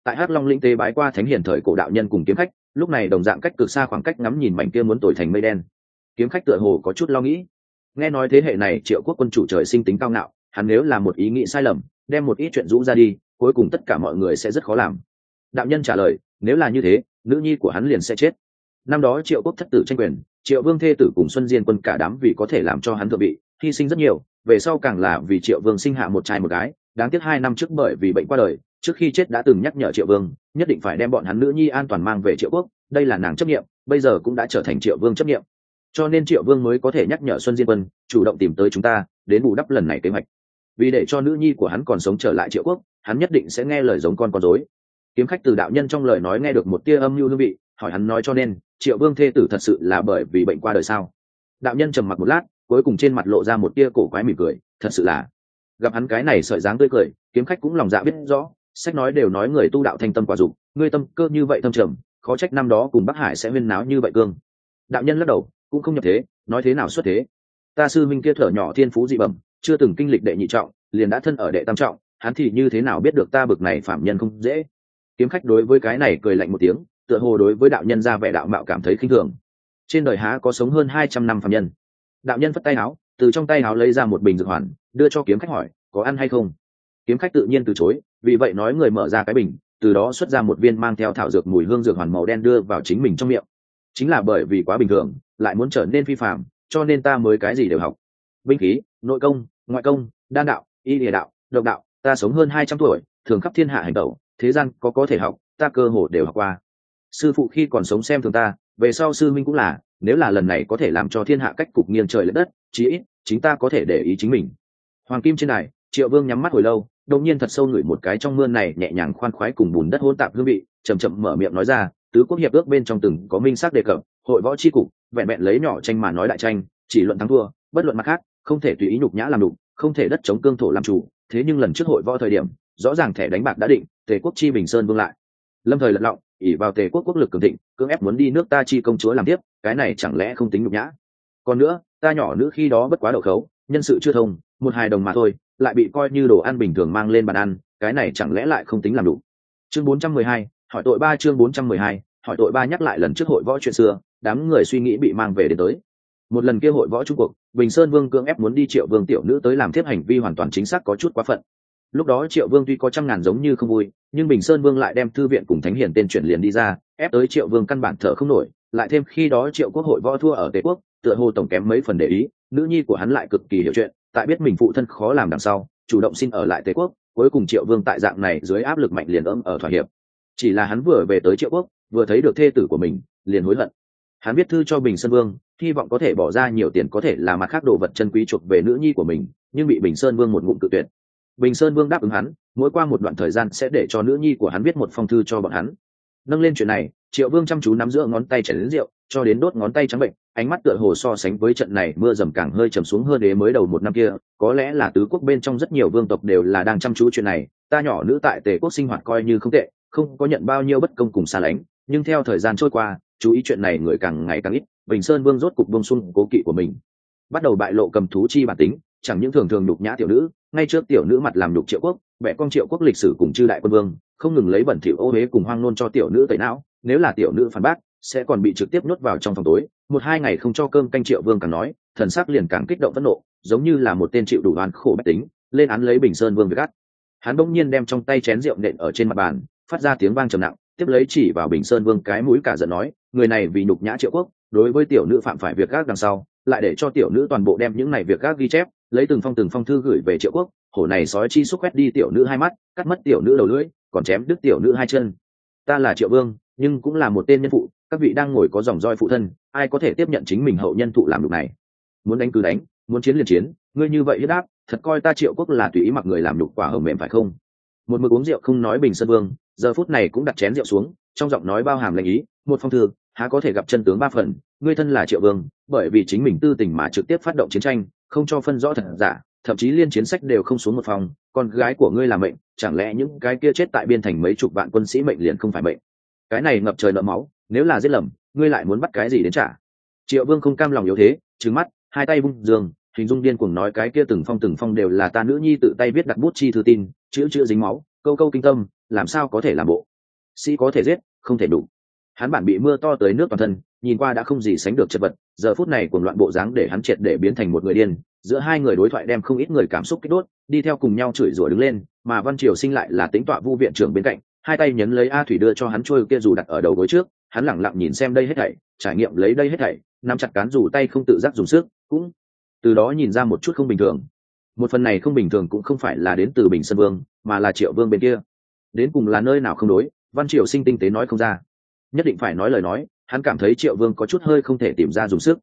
Tại hắc long linh tế bái qua thánh hiền thời cổ đạo nhân cùng kiếm khách, lúc này đồng dạng cách cực xa khoảng cách ngắm nhìn mảnh kia muốn tồi thành mây đen. Kiếm khách tựa hồ có chút lo nghĩ. Nghe nói thế hệ này triệu quốc quân chủ trời sinh tính cao ngạo, hắn nếu là một ý nghĩ sai lầm, đem một ít chuyện rũ ra đi, cuối cùng tất cả mọi người sẽ rất khó làm. Đạo nhân trả lời, nếu là như thế, nữ nhi của hắn liền sẽ chết. Năm đó triệu quốc thất tử tranh quyền, triệu vương thê tử cùng xuân diên quân cả đám vì có thể làm cho hắn thượng vị hy sinh rất nhiều, về sau càng là vì triệu vương sinh hạ một trai một gái, đáng tiếc hai năm trước bởi vì bệnh qua đời, trước khi chết đã từng nhắc nhở triệu vương, nhất định phải đem bọn hắn nữ nhi an toàn mang về triệu quốc, đây là nàng chấp nghiệm bây giờ cũng đã trở thành triệu vương chấp nghiệm cho nên triệu vương mới có thể nhắc nhở xuân diên quân, chủ động tìm tới chúng ta, đến bù đắp lần này kế hoạch. Vì để cho nữ nhi của hắn còn sống trở lại triệu quốc, hắn nhất định sẽ nghe lời giống con con dối kiếm khách từ đạo nhân trong lời nói nghe được một tia âm mưu hương vị, hỏi hắn nói cho nên, triệu vương thê tử thật sự là bởi vì bệnh qua đời sao? Đạo nhân trầm mặc một lát cuối cùng trên mặt lộ ra một tia cổ quái mỉm cười, thật sự là, gặp hắn cái này sợi dáng tươi cười, kiếm khách cũng lòng dạ biết rõ, sách nói đều nói người tu đạo thanh tâm quả dục ngươi tâm cơ như vậy thâm trầm, khó trách năm đó cùng bắc hải sẽ huyên náo như vậy cương. Đạo nhân lắc đầu, cũng không nhập thế, nói thế nào xuất thế. Ta sư minh kia thở nhỏ thiên phú dị bẩm, chưa từng kinh lịch đệ nhị trọng, liền đã thân ở đệ tam trọng, hắn thì như thế nào biết được ta bực này phạm nhân không dễ. Kiếm khách đối với cái này cười lạnh một tiếng, tựa hồ đối với đạo nhân ra vẻ đạo mạo cảm thấy khinh thường. Trên đời há có sống hơn hai trăm năm phạm nhân đạo nhân phất tay áo từ trong tay áo lấy ra một bình dược hoàn, đưa cho kiếm khách hỏi, có ăn hay không? Kiếm khách tự nhiên từ chối, vì vậy nói người mở ra cái bình, từ đó xuất ra một viên mang theo thảo dược mùi hương dược hoàn màu đen đưa vào chính mình trong miệng. Chính là bởi vì quá bình thường, lại muốn trở nên phi phạm cho nên ta mới cái gì đều học. Binh khí, nội công, ngoại công, đan đạo, y địa đạo, độc đạo, ta sống hơn hai trăm tuổi, thường khắp thiên hạ hành tẩu, thế gian có có thể học, ta cơ hồ đều học qua. Sư phụ khi còn sống xem thường ta, về sau sư minh cũng là nếu là lần này có thể làm cho thiên hạ cách cục nghiêng trời l đất đất chí ít, chính ta có thể để ý chính mình. Hoàng kim trên này triệu vương nhắm mắt hồi lâu, đột nhiên thật sâu ngửi một cái trong mưa này nhẹ nhàng khoan khoái cùng bùn đất hôn tạp hương vị chầm chậm mở miệng nói ra, tứ quốc hiệp ước bên trong từng có minh xác đề cập, hội võ tri cục, vẹn vẹn lấy nhỏ tranh mà nói đại tranh, chỉ luận thắng thua, bất luận mặt khác, không thể tùy ý nhục nhã làm đục, không thể đất chống cương thổ làm chủ, thế nhưng lần trước hội võ thời điểm, rõ ràng thẻ đánh bạc đã định, tề quốc chi bình sơn vương lại. Lâm thời lật lọng ỉ vào tề quốc quốc lực cường thịnh, cưỡng ép muốn đi nước ta chi công chúa làm tiếp cái này chẳng lẽ không tính nhục nhã? Còn nữa ta nhỏ nữ khi đó bất quá đậu khấu nhân sự chưa thông một hài đồng mà thôi lại bị coi như đồ ăn bình thường mang lên bàn ăn cái này chẳng lẽ lại không tính làm đủ? Chương 412, hỏi tội ba chương 412, hỏi tội ba nhắc lại lần trước hội võ chuyện xưa đám người suy nghĩ bị mang về đến tới. Một lần kia hội võ trung cuộc bình sơn vương cưỡng ép muốn đi triệu vương tiểu nữ tới làm tiếp hành vi hoàn toàn chính xác có chút quá phận. Lúc đó triệu vương tuy có trăm ngàn giống như không vui nhưng bình sơn vương lại đem thư viện cùng thánh hiền tên chuyển liền đi ra ép tới triệu vương căn bản thở không nổi lại thêm khi đó triệu quốc hội võ thua ở tề quốc, tựa hồ tổng kém mấy phần để ý, nữ nhi của hắn lại cực kỳ hiểu chuyện, tại biết mình phụ thân khó làm đằng sau, chủ động xin ở lại tề quốc, cuối cùng triệu vương tại dạng này dưới áp lực mạnh liền ấm ở thỏa hiệp. Chỉ là hắn vừa về tới triệu quốc, vừa thấy được thê tử của mình, liền hối hận. Hắn viết thư cho bình sơn vương, hy vọng có thể bỏ ra nhiều tiền có thể là mặt khác đồ vật chân quý chuộc về nữ nhi của mình, nhưng bị bình sơn vương một ngụm tự tuyệt. Bình sơn vương đáp ứng hắn, mỗi qua một đoạn thời gian sẽ để cho nữ nhi của hắn viết một phong thư cho bọn hắn nâng lên chuyện này, triệu vương chăm chú nắm giữa ngón tay chảy đến rượu, cho đến đốt ngón tay trắng bệnh, ánh mắt tựa hồ so sánh với trận này mưa dầm càng hơi trầm xuống hơn đế mới đầu một năm kia. Có lẽ là tứ quốc bên trong rất nhiều vương tộc đều là đang chăm chú chuyện này, ta nhỏ nữ tại tề quốc sinh hoạt coi như không tệ, không có nhận bao nhiêu bất công cùng xa lánh, nhưng theo thời gian trôi qua, chú ý chuyện này người càng ngày càng ít, bình sơn vương rốt cục bông xuân cố kỵ của mình. Bắt đầu bại lộ cầm thú chi bản tính, chẳng những thường thường nhục nhã tiểu nữ ngay trước tiểu nữ mặt làm nhục triệu quốc vẽ con triệu quốc lịch sử cùng chư đại quân vương, không ngừng lấy bẩn thỉu ô huế cùng hoang nôn cho tiểu nữ tẩy não, nếu là tiểu nữ phản bác, sẽ còn bị trực tiếp nuốt vào trong phòng tối. Một hai ngày không cho cơm canh triệu vương càng nói, thần sắc liền càng kích động phẫn nộ, giống như là một tên chịu đủ đoan khổ bách tính, lên án lấy bình sơn vương việc gắt. Hắn bỗng nhiên đem trong tay chén rượu nện ở trên mặt bàn, phát ra tiếng vang trầm nặng, tiếp lấy chỉ vào bình sơn vương cái mũi cả giận nói, người này vì nhục nhã triệu quốc, đối với tiểu nữ phạm phải việc gác đằng sau, lại để cho tiểu nữ toàn bộ đem những này việc gác ghi chép lấy từng phong từng phong thư gửi về triệu quốc, hổ này sói chi xúc quét đi tiểu nữ hai mắt, cắt mất tiểu nữ đầu lưỡi, còn chém đứt tiểu nữ hai chân. Ta là triệu vương, nhưng cũng là một tên nhân phụ, các vị đang ngồi có dòng roi phụ thân, ai có thể tiếp nhận chính mình hậu nhân thụ làm được này? Muốn đánh cứ đánh, muốn chiến liền chiến, ngươi như vậy huyết áp thật coi ta triệu quốc là tùy ý mặc người làm nhục quả hở mềm phải không? Một mực uống rượu không nói bình sơn vương, giờ phút này cũng đặt chén rượu xuống, trong giọng nói bao hàm lệnh ý, một phong thư, há có thể gặp chân tướng ba phần, ngươi thân là triệu vương, bởi vì chính mình tư tình mà trực tiếp phát động chiến tranh không cho phân rõ thật giả, thậm chí liên chiến sách đều không xuống một phòng, con gái của ngươi là mệnh, chẳng lẽ những cái kia chết tại biên thành mấy chục vạn quân sĩ mệnh liền không phải mệnh? Cái này ngập trời nợ máu, nếu là giết lầm, ngươi lại muốn bắt cái gì đến trả? Triệu vương không cam lòng yếu thế trứng mắt, hai tay bung giường, hình dung điên cuồng nói cái kia từng phong từng phong đều là ta nữ nhi tự tay viết đặt bút chi thư tin, chữ chữ dính máu, câu câu kinh tâm, làm sao có thể làm bộ? Sĩ có thể giết, không thể đủ. Hắn bản bị mưa to tới nước toàn thân nhìn qua đã không gì sánh được chật vật, giờ phút này cuồng loạn bộ dáng để hắn triệt để biến thành một người điên, giữa hai người đối thoại đem không ít người cảm xúc kích đốt, đi theo cùng nhau chửi rủa đứng lên, mà văn triều sinh lại là tính tọa vu viện trưởng bên cạnh, hai tay nhấn lấy a thủy đưa cho hắn trôi kia dù đặt ở đầu gối trước, hắn lẳng lặng nhìn xem đây hết thảy, trải nghiệm lấy đây hết thảy, nắm chặt cán dù tay không tự giác dùng sức, cũng từ đó nhìn ra một chút không bình thường. Một phần này không bình thường cũng không phải là đến từ bình sơn vương, mà là triệu vương bên kia. Đến cùng là nơi nào không đối, văn triều sinh tinh tế nói không ra. Nhất định phải nói lời nói hắn cảm thấy triệu vương có chút hơi không thể tìm ra dùng sức.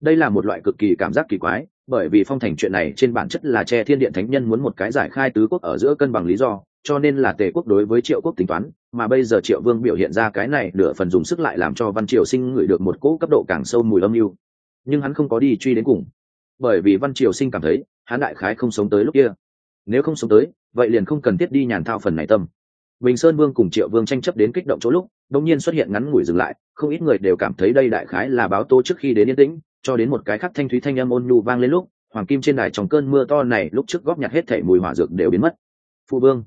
Đây là một loại cực kỳ cảm giác kỳ quái, bởi vì phong thành chuyện này trên bản chất là che thiên điện thánh nhân muốn một cái giải khai tứ quốc ở giữa cân bằng lý do, cho nên là tề quốc đối với triệu quốc tính toán, mà bây giờ triệu vương biểu hiện ra cái này nửa phần dùng sức lại làm cho văn triều sinh ngửi được một cỗ cấp độ càng sâu mùi âm mưu. Nhưng hắn không có đi truy đến cùng, bởi vì văn triều sinh cảm thấy, hắn đại khái không sống tới lúc kia. Nếu không sống tới, vậy liền không cần thiết đi nhàn thao phần này tâm. Bình sơn vương cùng triệu vương tranh chấp đến kích động chỗ lúc đông nhiên xuất hiện ngắn ngủi dừng lại không ít người đều cảm thấy đây đại khái là báo tô trước khi đến yên tĩnh, cho đến một cái khắc thanh thúy thanh âm ôn nhu vang lên lúc, hoàng kim trên đài trong cơn mưa to này lúc trước góp nhặt hết thể mùi hỏa dược đều biến mất. Phụ vương,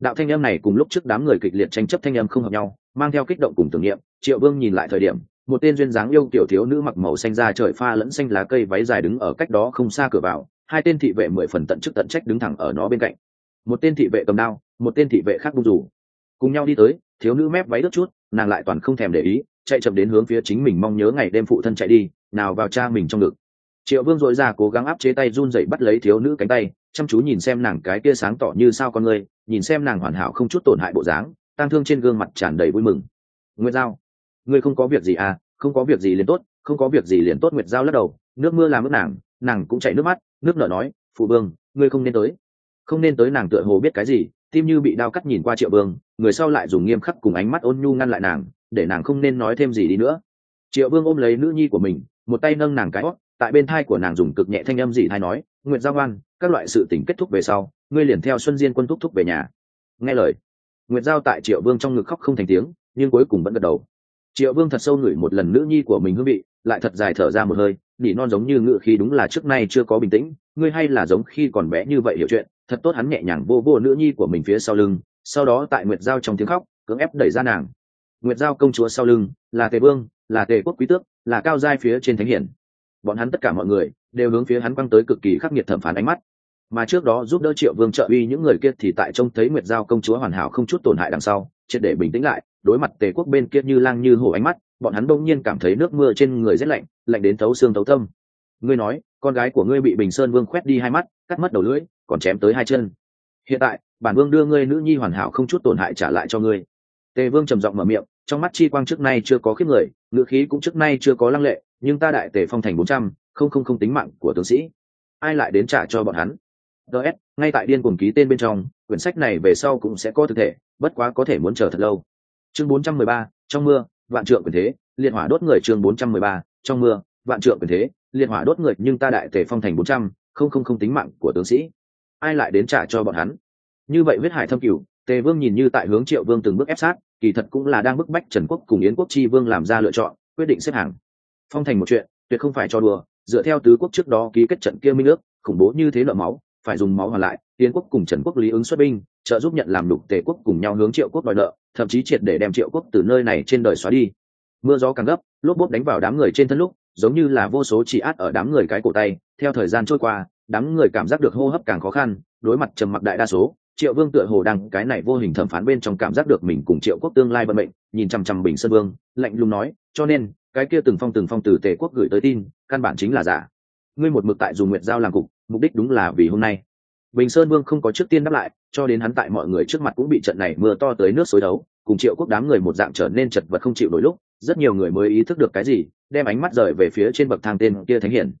đạo thanh âm này cùng lúc trước đám người kịch liệt tranh chấp thanh âm không hợp nhau, mang theo kích động cùng tưởng niệm, triệu vương nhìn lại thời điểm, một tên duyên dáng yêu tiểu thiếu nữ mặc màu xanh da trời pha lẫn xanh lá cây váy dài đứng ở cách đó không xa cửa vào, hai tên thị vệ mười phần tận chức tận trách đứng thẳng ở nó bên cạnh. Một tên thị vệ cầm đao, một tên thị vệ khác bung rủ. Cùng nhau đi tới, thiếu nữ mép váy đứt chút, nàng lại toàn không thèm để ý chạy chậm đến hướng phía chính mình mong nhớ ngày đêm phụ thân chạy đi, nào vào cha mình trong ngực. Triệu vương dội ra cố gắng áp chế tay run dậy bắt lấy thiếu nữ cánh tay, chăm chú nhìn xem nàng cái kia sáng tỏ như sao con người, nhìn xem nàng hoàn hảo không chút tổn hại bộ dáng, tang thương trên gương mặt tràn đầy vui mừng. Nguyệt giao, ngươi không có việc gì à không có việc gì liền tốt, không có việc gì liền tốt, nguyệt giao lắc đầu, nước mưa làm ướt nàng nàng cũng chảy nước mắt, nước nở nói, phụ vương, ngươi không nên tới. Không nên tới nàng tựa hồ biết cái gì, tim như bị đau cắt nhìn qua triệu vương, người sau lại dùng nghiêm khắc cùng ánh mắt ôn nhu ngăn lại nàng để nàng không nên nói thêm gì đi nữa. Triệu vương ôm lấy nữ nhi của mình, một tay nâng nàng cái hót, tại bên thai của nàng dùng cực nhẹ thanh âm dị thai nói, nguyệt giao oan, các loại sự tình kết thúc về sau, ngươi liền theo xuân diên quân thúc thúc về nhà. Nghe lời, nguyệt giao tại triệu vương trong ngực khóc không thành tiếng, nhưng cuối cùng vẫn gật đầu. Triệu vương thật sâu ngửi một lần nữ nhi của mình hương vị, lại thật dài thở ra một hơi, nỉ non giống như ngự khi đúng là trước nay chưa có bình tĩnh, ngươi hay là giống khi còn bé như vậy hiểu chuyện. Thật tốt hắn nhẹ nhàng vô vô nữ nhi của mình phía sau lưng, sau đó tại nguyệt giao trong tiếng khóc, cưỡng ép đẩy ra nàng nguyệt giao công chúa sau lưng, là tề vương, là tề quốc quý tước, là cao giai phía trên thánh hiển. Bọn hắn tất cả mọi người đều hướng phía hắn quăng tới cực kỳ khắc nghiệt thẩm phán ánh mắt. Mà trước đó giúp đỡ triệu vương trợ uy những người kia thì tại trông thấy nguyệt giao công chúa hoàn hảo không chút tổn hại đằng sau, triệt để bình tĩnh lại, đối mặt tề quốc bên kia như lang như hổ ánh mắt, bọn hắn đông nhiên cảm thấy nước mưa trên người rét lạnh lạnh đến thấu xương thấu tâm. Ngươi nói, con gái của ngươi bị bình sơn vương khoét đi hai mắt, cắt mất đầu lưỡi, còn chém tới hai chân. Hiện tại, bản vương đưa ngươi nữ nhi hoàn hảo không chút tổn hại trả lại cho ngươi. Tề vương trầm giọng mở miệng trong mắt chi quang trước nay chưa có khiếp người ngựa khí cũng trước nay chưa có lăng lệ, nhưng ta đại tề phong thành bốn trăm, không không không tính mạng của tướng sĩ. Ai lại đến trả cho bọn hắn? Ts ngay tại điên cuồng ký tên bên trong, quyển sách này về sau cũng sẽ có thực thể, bất quá có thể muốn chờ thật lâu. Chương bốn trăm mười ba, trong mưa, vạn trượng quyền thế, liệt hỏa đốt người chương bốn trăm mười ba, trong mưa, vạn trượng quyền thế, liệt hỏa đốt người nhưng ta đại tề phong thành bốn trăm, không không không tính mạng của tướng sĩ. Ai lại đến trả cho bọn hắn? Như vậy huyết hải thâm cửu tề vương nhìn như tại hướng triệu vương từng bước ép sát, kỳ thật cũng là đang bức bách trần quốc cùng yến quốc chi vương làm ra lựa chọn, quyết định xếp hàng. Phong thành một chuyện, tuyệt không phải cho đùa, dựa theo tứ quốc trước đó ký kết trận kia minh ước, khủng bố như thế nợ máu, phải dùng máu hoàn lại, yến quốc cùng trần quốc lý ứng xuất binh, trợ giúp nhận làm đục tề quốc cùng nhau hướng triệu quốc đòi nợ, thậm chí triệt để đem triệu quốc từ nơi này trên đời xóa đi. Mưa gió càng gấp, lốp bốp đánh vào đám người trên thân lúc, giống như là vô số chỉ át ở đám người cái cổ tay, theo thời gian trôi qua, đám người cảm giác được hô hấp càng khó khăn, đối mặt trầm mặc đại đa số triệu vương tựa hồ đăng cái này vô hình thẩm phán bên trong cảm giác được mình cùng triệu quốc tương lai vận mệnh, nhìn chằm chằm bình sơn vương, lạnh lùng nói, cho nên, cái kia từng phong từng phong từ tề quốc gửi tới tin, căn bản chính là giả. Ngươi một mực tại dùng nguyện giao làm cục, mục đích đúng là vì hôm nay. Bình sơn vương không có trước tiên đáp lại, cho đến hắn tại mọi người trước mặt cũng bị trận này mưa to tới nước xối đấu, cùng triệu quốc đám người một dạng trở nên chật vật không chịu nổi lúc, rất nhiều người mới ý thức được cái gì, đem ánh mắt rời về phía trên bậc thang tên kia thánh hiển.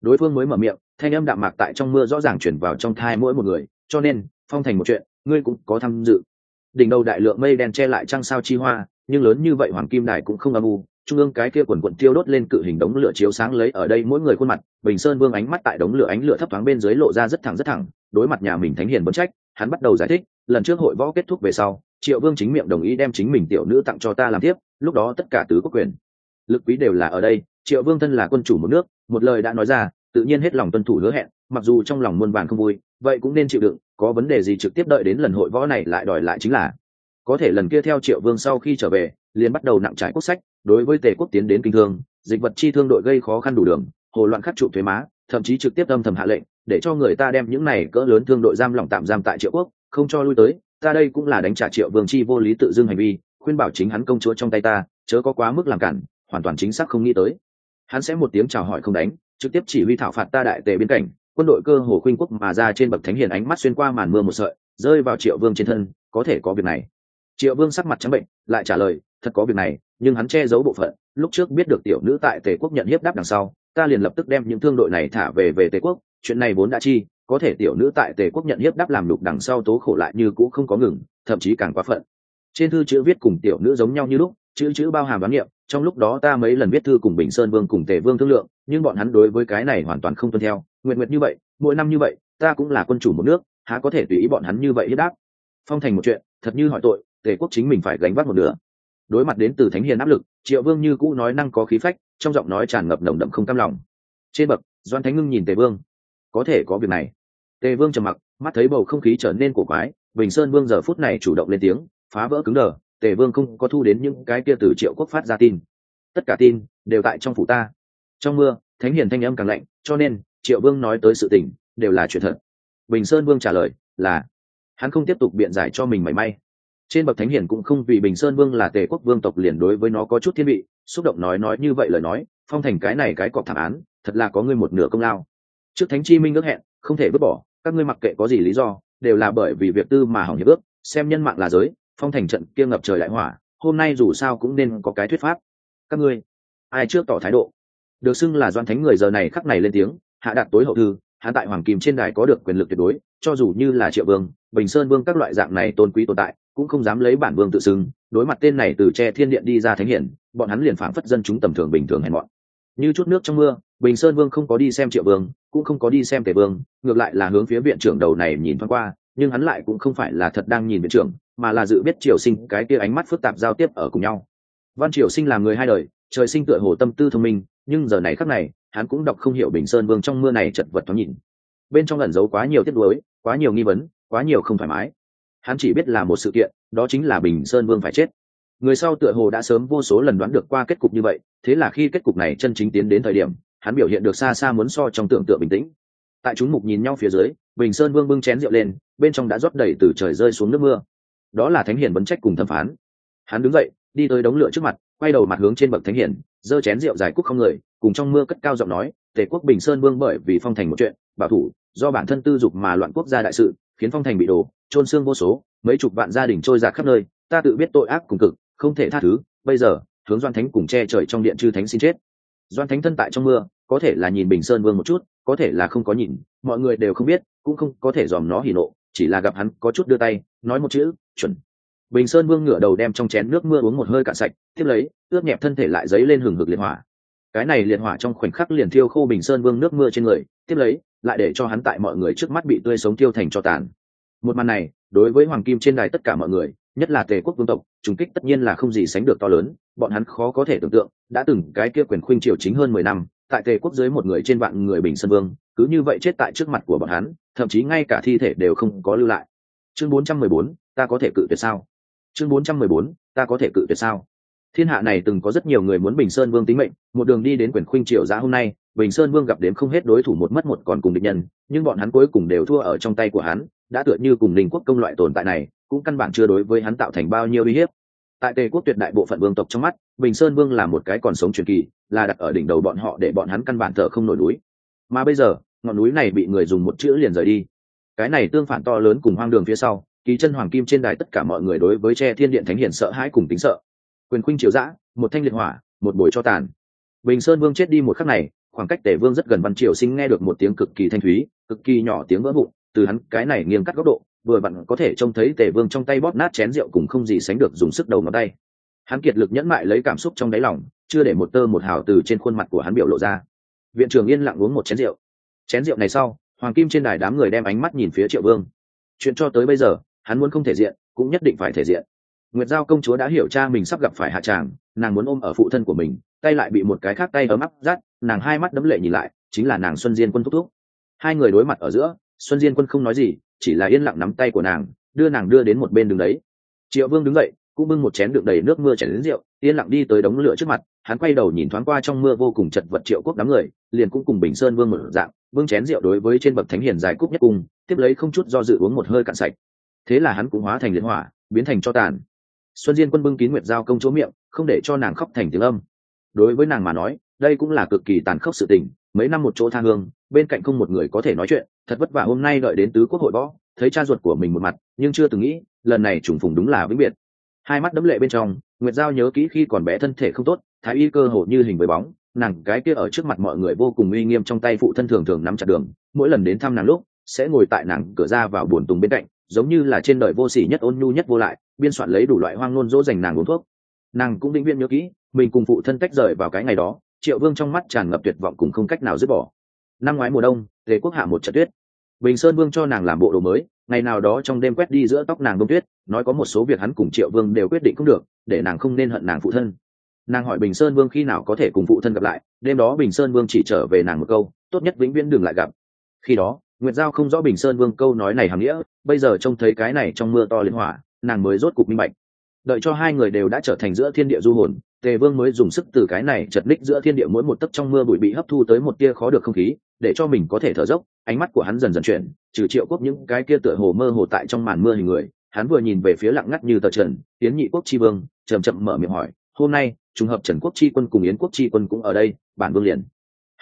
Đối phương mới mở miệng, thanh âm đạm mạc tại trong mưa rõ ràng chuyển vào trong thai mỗi một người, cho nên phong thành một chuyện, ngươi cũng có tham dự. Đỉnh đầu đại lượng mây đen che lại trăng sao chi hoa, nhưng lớn như vậy hoàng kim đài cũng không âm u. Trung ương cái kia quần quận tiêu đốt lên cự hình đống lửa chiếu sáng lấy ở đây mỗi người khuôn mặt, bình sơn vương ánh mắt tại đống lửa ánh lửa thấp thoáng bên dưới lộ ra rất thẳng rất thẳng, đối mặt nhà mình thánh hiền vấn trách, hắn bắt đầu giải thích, lần trước hội võ kết thúc về sau, triệu vương chính miệng đồng ý đem chính mình tiểu nữ tặng cho ta làm tiếp, lúc đó tất cả tứ quốc quyền, lực quý đều là ở đây, triệu vương thân là quân chủ một nước, một lời đã nói ra, tự nhiên hết lòng tuân thủ hứa hẹn, mặc dù trong lòng muôn vàn không vui, vậy cũng nên chịu đựng có vấn đề gì trực tiếp đợi đến lần hội võ này lại đòi lại chính là, có thể lần kia theo triệu vương sau khi trở về, liền bắt đầu nặng trải quốc sách, đối với tề quốc tiến đến kinh thương, dịch vật chi thương đội gây khó khăn đủ đường, hồ loạn khắc trụ thuế má, thậm chí trực tiếp âm thầm hạ lệnh, để cho người ta đem những này cỡ lớn thương đội giam lỏng tạm giam tại triệu quốc, không cho lui tới, ta đây cũng là đánh trả triệu vương chi vô lý tự dưng hành vi, khuyên bảo chính hắn công chúa trong tay ta, chớ có quá mức làm cản, hoàn toàn chính xác không nghĩ tới. Hắn sẽ một tiếng chào hỏi không đánh, trực tiếp chỉ huy thảo phạt ta đại tề biên cảnh quân đội cơ hồ khuynh quốc mà ra trên bậc thánh hiền ánh mắt xuyên qua màn mưa một sợi, rơi vào triệu vương trên thân, có thể có việc này. Triệu vương sắc mặt trắng bệnh, lại trả lời, thật có việc này, nhưng hắn che giấu bộ phận. Lúc trước biết được tiểu nữ tại tề quốc nhận hiếp đáp đằng sau, ta liền lập tức đem những thương đội này thả về về tề quốc. Chuyện này vốn đã chi, có thể tiểu nữ tại tề quốc nhận hiếp đáp làm lục đằng sau tố khổ lại như cũ không có ngừng, thậm chí càng quá phận. Trên thư chữ viết cùng tiểu nữ giống nhau như lúc, chữ chữ bao hàm đoán niệm, trong lúc đó ta mấy lần viết thư cùng bình sơn vương cùng tề vương thương lượng nhưng bọn hắn đối với cái này hoàn toàn không tuân theo. Nguyện nguyện như vậy, mỗi năm như vậy, ta cũng là quân chủ một nước, há có thể tùy ý bọn hắn như vậy hết đáp? Phong thành một chuyện, thật như hỏi tội, tề quốc chính mình phải gánh vác một nửa. Đối mặt đến từ thánh hiền áp lực, triệu vương như cũ nói năng có khí phách, trong giọng nói tràn ngập nồng đậm không cam lòng. Trên bậc, doan thánh ngưng nhìn tề vương. Có thể có việc này. Tề vương trầm mặc, mắt thấy bầu không khí trở nên cổ quái, bình sơn vương giờ phút này chủ động lên tiếng, phá vỡ cứng đờ, tề vương không có thu đến những cái kia từ triệu quốc phát ra tin. Tất cả tin đều tại trong phủ ta trong mưa, thánh hiền thanh âm càng lạnh, cho nên triệu vương nói tới sự tình đều là chuyện thật. Bình sơn vương trả lời là, hắn không tiếp tục biện giải cho mình mảy may. Trên bậc thánh hiền cũng không vì bình sơn vương là tề quốc vương tộc liền đối với nó có chút thiên vị, xúc động nói nói như vậy lời nói, phong thành cái này cái cọp thảm án, thật là có ngươi một nửa công lao. Trước thánh chi minh ước hẹn, không thể vứt bỏ, các ngươi mặc kệ có gì lý do, đều là bởi vì việc tư mà hỏng hiệp ước, xem nhân mạng là giới, phong thành trận kia ngập trời đại hỏa, hôm nay dù sao cũng nên có cái thuyết pháp. Các ngươi, ai trước tỏ thái độ? Được xưng là doan thánh người giờ này khắc này lên tiếng, hạ đạt tối hậu thư, hạ tại hoàng kim trên đài có được quyền lực tuyệt đối, cho dù như là triệu vương, bình sơn vương các loại dạng này tôn quý tồn tại, cũng không dám lấy bản vương tự xưng, đối mặt tên này từ che thiên điện đi ra thánh hiển, bọn hắn liền phảng phất dân chúng tầm thường bình thường hèn mọn. Như chút nước trong mưa, bình sơn vương không có đi xem triệu vương, cũng không có đi xem tề vương, ngược lại là hướng phía viện trưởng đầu này nhìn thoáng qua, nhưng hắn lại cũng không phải là thật đang nhìn viện trưởng, mà là dự biết triều sinh cái kia ánh mắt phức tạp giao tiếp ở cùng nhau. Văn triều sinh là người hai đời, trời sinh tựa hồ tâm tư thông minh nhưng giờ này khắc này, hắn cũng đọc không hiểu bình sơn vương trong mưa này chật vật thoáng nhìn. Bên trong ẩn giấu quá nhiều tiết đối quá nhiều nghi vấn, quá nhiều không thoải mái. Hắn chỉ biết là một sự kiện, đó chính là bình sơn vương phải chết. Người sau tựa hồ đã sớm vô số lần đoán được qua kết cục như vậy, thế là khi kết cục này chân chính tiến đến thời điểm, hắn biểu hiện được xa xa muốn so trong tưởng tượng bình tĩnh. Tại chúng mục nhìn nhau phía dưới, bình sơn vương bưng chén rượu lên, bên trong đã rót đầy từ trời rơi xuống nước mưa. Đó là thánh hiền vấn trách cùng thẩm phán. Hắn đứng dậy, đi tới đống lửa trước mặt, quay đầu mặt hướng trên bậc thánh hiền giơ chén rượu dài cúc không người, cùng trong mưa cất cao giọng nói, tề quốc bình sơn vương bởi vì phong thành một chuyện, bảo thủ, do bản thân tư dục mà loạn quốc gia đại sự, khiến phong thành bị đổ trôn xương vô số, mấy chục vạn gia đình trôi ra khắp nơi, ta tự biết tội ác cùng cực, không thể tha thứ, bây giờ, hướng doan thánh cùng che trời trong điện chư thánh xin chết. Doan thánh thân tại trong mưa, có thể là nhìn bình sơn vương một chút, có thể là không có nhìn, mọi người đều không biết, cũng không có thể dòm nó hỉ nộ, chỉ là gặp hắn có chút đưa tay, nói một chữ, chuẩn bình sơn vương ngửa đầu đem trong chén nước mưa uống một hơi cạn sạch, tiếp lấy ướt nhẹp thân thể lại dấy lên hừng hực liệt hỏa. Cái này liệt hỏa trong khoảnh khắc liền thiêu khô bình sơn vương nước mưa trên người, tiếp lấy, lại để cho hắn tại mọi người trước mắt bị tươi sống tiêu thành cho tàn. Một màn này, đối với hoàng kim trên đài tất cả mọi người, nhất là tề quốc vương tộc, trùng kích tất nhiên là không gì sánh được to lớn, bọn hắn khó có thể tưởng tượng, đã từng cái kia quyền khuynh triều chính hơn mười năm, tại tề quốc dưới một người trên vạn người bình sơn vương, cứ như vậy chết tại trước mặt của bọn hắn, thậm chí ngay cả thi thể đều không có lưu lại. Chương bốn trăm mười bốn, ta có thể cự tuyệt sao? Chương bốn trăm mười bốn, ta có thể cự tuyệt sao? Thiên hạ này từng có rất nhiều người muốn bình sơn vương tính mệnh, một đường đi đến quyền khuynh triều giá hôm nay, bình sơn vương gặp đến không hết đối thủ một mất một còn cùng địch nhân, nhưng bọn hắn cuối cùng đều thua ở trong tay của hắn, đã tựa như cùng linh quốc công loại tồn tại này, cũng căn bản chưa đối với hắn tạo thành bao nhiêu uy hiếp. Tại tề quốc tuyệt đại bộ phận vương tộc trong mắt, bình sơn vương là một cái còn sống truyền kỳ, là đặt ở đỉnh đầu bọn họ để bọn hắn căn bản thở không nổi núi. Mà bây giờ, ngọn núi này bị người dùng một chữ liền rời đi. Cái này tương phản to lớn cùng hoang đường phía sau kỳ chân hoàng kim trên đài tất cả mọi người đối với che thiên điện thánh hiển sợ hãi cùng tính sợ. Quyền khuynh triều dã, một thanh liệt hỏa, một bồi cho tàn. Bình sơn vương chết đi một khắc này, khoảng cách tể vương rất gần văn triều sinh nghe được một tiếng cực kỳ thanh thúy, cực kỳ nhỏ tiếng vỡ vụn, từ hắn cái này nghiêng cắt góc độ, vừa vặn có thể trông thấy tể vương trong tay bóp nát chén rượu cùng không gì sánh được dùng sức đầu ngón tay. Hắn kiệt lực nhẫn mại lấy cảm xúc trong đáy lòng, chưa để một tơ một hào từ trên khuôn mặt của hắn biểu lộ ra. Viện trưởng yên lặng uống một chén rượu. Chén rượu này sau, hoàng kim trên đài đám người đem ánh mắt nhìn phía triệu vương. Chuyện cho tới bây giờ hắn muốn không thể diện, cũng nhất định phải thể diện. Nguyệt giao công chúa đã hiểu cha mình sắp gặp phải hạ tràng, nàng muốn ôm ở phụ thân của mình, tay lại bị một cái khác tay ấm áp rát nàng hai mắt đấm lệ nhìn lại, chính là nàng xuân diên quân thúc thúc. Hai người đối mặt ở giữa, xuân diên quân không nói gì, chỉ là yên lặng nắm tay của nàng, đưa nàng đưa đến một bên đường đấy. Triệu vương đứng dậy, cũng bưng một chén đựng đầy nước mưa chảy đến rượu, yên lặng đi tới đống lửa trước mặt, hắn quay đầu nhìn thoáng qua trong mưa vô cùng chật vật triệu quốc đám người, liền cũng cùng bình sơn vương một dạng, vương chén rượu đối với trên bậc thánh hiền dài cúc nhất cung, tiếp lấy không chút do dự uống một hơi cạn sạch thế là hắn cũng hóa thành liệt hỏa, biến thành cho tàn. Xuân diên quân bưng kín nguyệt giao công chỗ miệng, không để cho nàng khóc thành tiếng âm. Đối với nàng mà nói, đây cũng là cực kỳ tàn khốc sự tình, mấy năm một chỗ tha hương, bên cạnh không một người có thể nói chuyện, thật vất vả hôm nay đợi đến tứ quốc hội võ thấy cha ruột của mình một mặt, nhưng chưa từng nghĩ, lần này trùng phùng đúng là vĩnh biệt. Hai mắt đấm lệ bên trong, nguyệt giao nhớ kỹ khi còn bé thân thể không tốt, thái y cơ hồ như hình với bóng, nàng cái kia ở trước mặt mọi người vô cùng uy nghiêm trong tay phụ thân thường thường nắm chặt đường, mỗi lần đến thăm nàng lúc, sẽ ngồi tại nàng cửa ra vào buồn tùng bên cạnh giống như là trên đời vô sỉ nhất ôn nhu nhất vô lại, biên soạn lấy đủ loại hoang ngôn dỗ dành nàng uống thuốc. Nàng cũng định viên nhớ kỹ, mình cùng phụ thân tách rời vào cái ngày đó, triệu vương trong mắt tràn ngập tuyệt vọng cùng không cách nào dứt bỏ. Năm ngoái mùa đông, tề quốc hạ một trận tuyết. Bình sơn vương cho nàng làm bộ đồ mới, ngày nào đó trong đêm quét đi giữa tóc nàng đông tuyết, nói có một số việc hắn cùng triệu vương đều quyết định không được, để nàng không nên hận nàng phụ thân. Nàng hỏi bình sơn vương khi nào có thể cùng phụ thân gặp lại, đêm đó bình sơn vương chỉ trở về nàng một câu, tốt nhất vĩnh viễn đừng lại gặp. Khi đó nguyệt giao không rõ bình sơn vương câu nói này hàm nghĩa, bây giờ trông thấy cái này trong mưa to liên hỏa, nàng mới rốt cục minh bạch. Đợi cho hai người đều đã trở thành giữa thiên địa du hồn, tề vương mới dùng sức từ cái này chật ních giữa thiên địa mỗi một tấc trong mưa bụi bị hấp thu tới một tia khó được không khí, để cho mình có thể thở dốc, ánh mắt của hắn dần dần chuyển, trừ triệu quốc những cái kia tựa hồ mơ hồ tại trong màn mưa hình người, hắn vừa nhìn về phía lặng ngắt như tờ trần tiến nhị quốc tri vương chầm chậm mở miệng hỏi, hôm nay, trùng hợp trần quốc tri quân cùng yến quốc tri quân cũng ở đây, bản vương liền.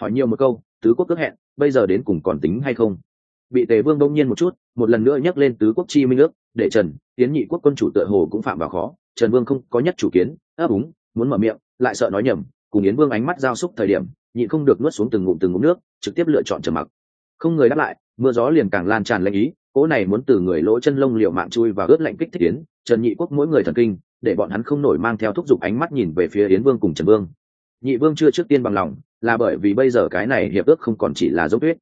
Hỏi nhiều một câu, tứ quốc ước hẹn bây giờ đến cùng còn tính hay không? Bị tề vương đông nhiên một chút, một lần nữa nhắc lên tứ quốc chi minh ước, để trần tiến nhị quốc quân chủ tựa hồ cũng phạm vào khó. Trần vương không có nhất chủ kiến, ấp úng, muốn mở miệng, lại sợ nói nhầm, cùng yến vương ánh mắt giao xúc thời điểm nhị không được nuốt xuống từng ngụm từng ngụm nước, trực tiếp lựa chọn trầm mặc. Không người đáp lại, mưa gió liền càng lan tràn lệnh ý, cỗ này muốn từ người lỗ chân lông liệu mạng chui và ướt lạnh kích thích yến, trần nhị quốc mỗi người thần kinh, để bọn hắn không nổi mang theo thúc giục ánh mắt nhìn về phía yến vương cùng trần vương. Nhị vương chưa trước tiên bằng lòng là bởi vì bây giờ cái này hiệp ước không còn chỉ là dấu tuyết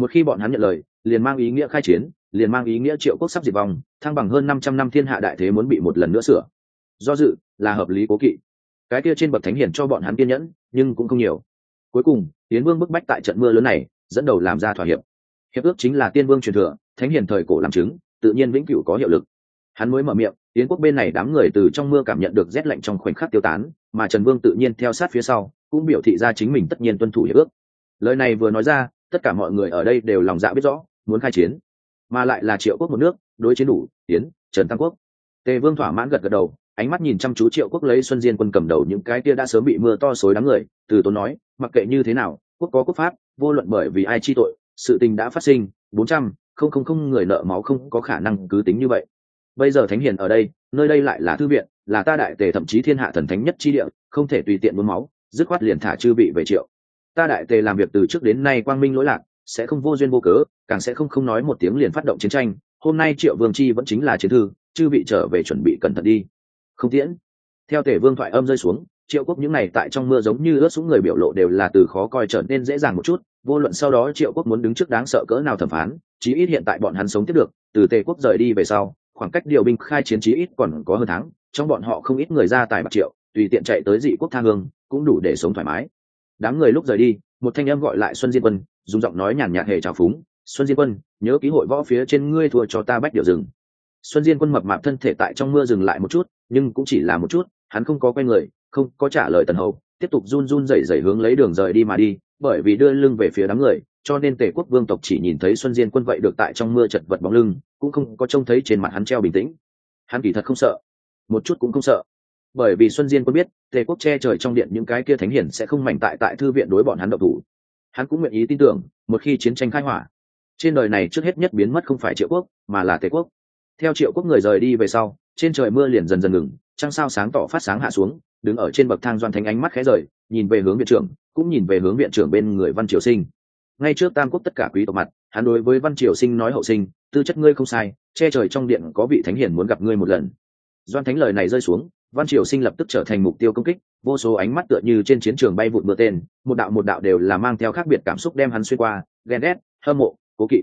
một khi bọn hắn nhận lời, liền mang ý nghĩa khai chiến, liền mang ý nghĩa triệu quốc sắp diệt vong, thăng bằng hơn năm trăm năm thiên hạ đại thế muốn bị một lần nữa sửa. Do dự, là hợp lý cố kỵ. Cái kia trên bậc thánh hiển cho bọn hắn kiên nhẫn, nhưng cũng không nhiều. Cuối cùng, tiến vương bức bách tại trận mưa lớn này, dẫn đầu làm ra thỏa hiệp. Hiệp ước chính là tiên vương truyền thừa, thánh hiển thời cổ làm chứng, tự nhiên vĩnh cửu có hiệu lực. Hắn mới mở miệng, tiến quốc bên này đám người từ trong mưa cảm nhận được rét lạnh trong khoảnh khắc tiêu tán, mà trần vương tự nhiên theo sát phía sau cũng biểu thị ra chính mình tất nhiên tuân thủ hiệp ước. Lời này vừa nói ra, tất cả mọi người ở đây đều lòng dạ biết rõ, muốn khai chiến. Mà lại là triệu quốc một nước, đối chiến đủ, tiến trần tam quốc. Tề vương thỏa mãn gật gật đầu, ánh mắt nhìn chăm chú triệu quốc lấy xuân diên quân cầm đầu những cái kia đã sớm bị mưa to xối đám người, từ tốn nói, mặc kệ như thế nào, quốc có quốc pháp, vô luận bởi vì ai chi tội, sự tình đã phát sinh, bốn trăm, không không không người nợ máu không có khả năng cứ tính như vậy. Bây giờ thánh hiền ở đây, nơi đây lại là thư viện, là ta đại tề thậm chí thiên hạ thần thánh nhất chi địa, không thể tùy tiện muốn máu dứt khoát liền thả chư vị về triệu. Ta đại tề làm việc từ trước đến nay quang minh lỗi lạc, sẽ không vô duyên vô cớ, càng sẽ không không nói một tiếng liền phát động chiến tranh, hôm nay triệu vương chi vẫn chính là chiến thư, chư vị trở về chuẩn bị cẩn thận đi. Không tiễn. Theo tể vương thoại âm rơi xuống, triệu quốc những n à y tại trong mưa giống như ướt xuống người biểu lộ đều là từ khó coi trở nên dễ dàng một chút, vô luận sau đó triệu quốc muốn đứng trước đáng sợ cỡ nào thẩm phán, chí ít hiện tại bọn hắn sống tiếp được, từ tề quốc rời đi về sau, khoảng cách điều binh khai chiến chí ít còn có hơn tháng, trong bọn họ không ít người ra tài bạc triệu tùy tiện chạy tới dị quốc tha hương, cũng đủ để sống thoải mái. Đám người lúc rời đi, một thanh em gọi lại xuân diên quân, dùng giọng nói nhàn nhạt hề trào phúng, xuân diên quân, nhớ ký hội võ phía trên ngươi thua cho ta bách điệu rừng xuân diên quân mập mạp thân thể tại trong mưa dừng lại một chút, nhưng cũng chỉ là một chút, hắn không có quay người, không có trả lời tần hầu, tiếp tục run run rẩy rẩy hướng lấy đường rời đi mà đi, bởi vì đưa lưng về phía đám người, cho nên tề quốc vương tộc chỉ nhìn thấy xuân diên quân vậy được tại trong mưa chật vật bóng lưng, cũng không có trông thấy trên mặt hắn treo bình tĩnh. Hắn kỳ thật không sợ, một chút cũng không sợ bởi vì xuân diên quân biết, tề quốc che trời trong điện những cái kia thánh hiển sẽ không mảnh tại tại thư viện đối bọn hắn độc thủ. Hắn cũng nguyện ý tin tưởng, một khi chiến tranh khai hỏa, trên đời này trước hết nhất biến mất không phải triệu quốc, mà là tề quốc. Theo triệu quốc người rời đi về sau, trên trời mưa liền dần dần ngừng, trăng sao sáng tỏ phát sáng hạ xuống, đứng ở trên bậc thang doan thánh ánh mắt khẽ rời, nhìn về hướng viện trưởng, cũng nhìn về hướng viện trưởng bên người văn triều sinh. Ngay trước tam quốc tất cả quý tộc mặt, hắn đối với văn triều sinh nói hậu sinh, tư chất ngươi không sai, che trời trong điện có vị thánh hiển muốn gặp ngươi một lần. Doan thánh lời này rơi xuống văn triều sinh lập tức trở thành mục tiêu công kích, vô số ánh mắt tựa như trên chiến trường bay vụt mưa tên, một đạo một đạo đều là mang theo khác biệt cảm xúc đem hắn xuyên qua, ghen ghét, hâm mộ, cố kỵ.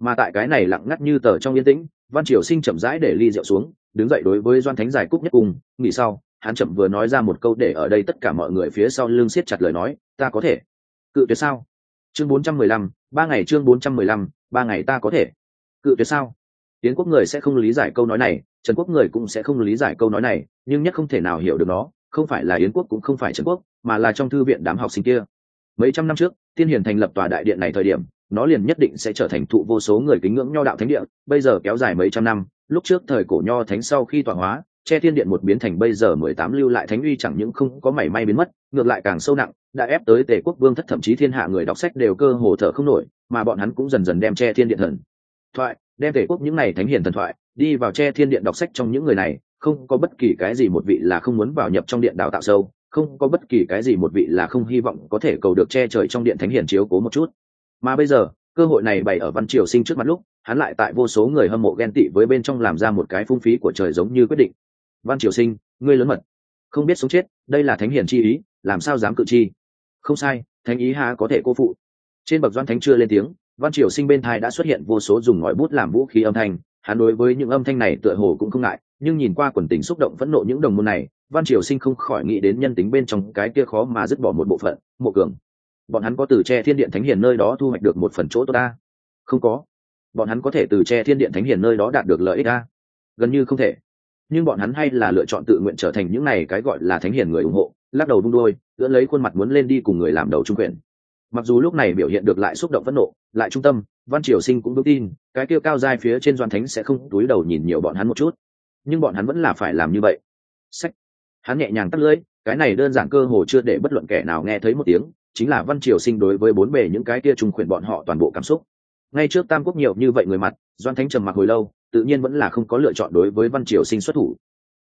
Mà tại cái này lặng ngắt như tờ trong yên tĩnh, văn triều sinh chậm rãi để ly rượu xuống, đứng dậy đối với doan thánh giải cúc nhất cùng, nghỉ sau, hắn chậm vừa nói ra một câu để ở đây tất cả mọi người phía sau lưng siết chặt lời nói, ta có thể. Cự tuyệt sao? Chương bốn trăm mười lăm, ba ngày chương bốn trăm mười lăm, ba ngày ta có thể. Cự tuyệt sao? Yến quốc người sẽ không lý giải câu nói này, trần quốc người cũng sẽ không lý giải câu nói này, nhưng nhất không thể nào hiểu được nó, không phải là yến quốc cũng không phải trần quốc, mà là trong thư viện đám học sinh kia. Mấy trăm năm trước, tiên hiền thành lập tòa đại điện này thời điểm, nó liền nhất định sẽ trở thành thụ vô số người kính ngưỡng nho đạo thánh địa, bây giờ kéo dài mấy trăm năm, lúc trước thời cổ nho thánh sau khi tọa hóa, che thiên điện một biến thành bây giờ mười tám lưu lại thánh uy chẳng những không có mảy may biến mất, ngược lại càng sâu nặng, đã ép tới tề quốc vương thất thậm chí thiên hạ người đọc sách đều cơ hồ thở không nổi, mà bọn hắn cũng dần dần đem che thiên điện thần thoại đem tể quốc những này thánh hiền thần thoại đi vào che thiên điện đọc sách trong những người này, không có bất kỳ cái gì một vị là không muốn vào nhập trong điện đào tạo sâu, không có bất kỳ cái gì một vị là không hy vọng có thể cầu được che trời trong điện thánh hiền chiếu cố một chút. Mà bây giờ, cơ hội này bày ở văn triều sinh trước mặt lúc, hắn lại tại vô số người hâm mộ ghen tị với bên trong làm ra một cái phung phí của trời giống như quyết định. Văn triều sinh, ngươi lớn mật. Không biết sống chết, đây là thánh hiền chi ý, làm sao dám cự chi? Không sai, thánh ý há có thể cô phụ. Trên bậc doan thánh chưa lên tiếng văn triều sinh bên thai đã xuất hiện vô số dùng ngòi bút làm vũ khí âm thanh, hắn đối với những âm thanh này tựa hồ cũng không ngại, nhưng nhìn qua quần tình xúc động phẫn nộ những đồng môn này, văn triều sinh không khỏi nghĩ đến nhân tính bên trong cái kia khó mà dứt bỏ một bộ phận, mộ cường. Bọn hắn có từ tre thiên điện thánh hiền nơi đó thu hoạch được một phần chỗ tốt ta không có. Bọn hắn có thể từ tre thiên điện thánh hiền nơi đó đạt được lợi ích ta gần như không thể. Nhưng bọn hắn hay là lựa chọn tự nguyện trở thành những này cái gọi là thánh hiền người ủng hộ, lắc đầu đung đôi, ưỡn lấy khuôn mặt muốn lên đi cùng người làm đầu trung quyền mặc dù lúc này biểu hiện được lại xúc động phẫn nộ, lại trung tâm, văn triều sinh cũng vững tin, cái kia cao dai phía trên doan thánh sẽ không túi đầu nhìn nhiều bọn hắn một chút. Nhưng bọn hắn vẫn là phải làm như vậy. Sách. Hắn nhẹ nhàng tắt lưỡi, cái này đơn giản cơ hồ chưa để bất luận kẻ nào nghe thấy một tiếng, chính là văn triều sinh đối với bốn bề những cái kia trung khuyển bọn họ toàn bộ cảm xúc. Ngay trước tam quốc nhiều như vậy người mặt doan thánh trầm mặc hồi lâu, tự nhiên vẫn là không có lựa chọn đối với văn triều sinh xuất thủ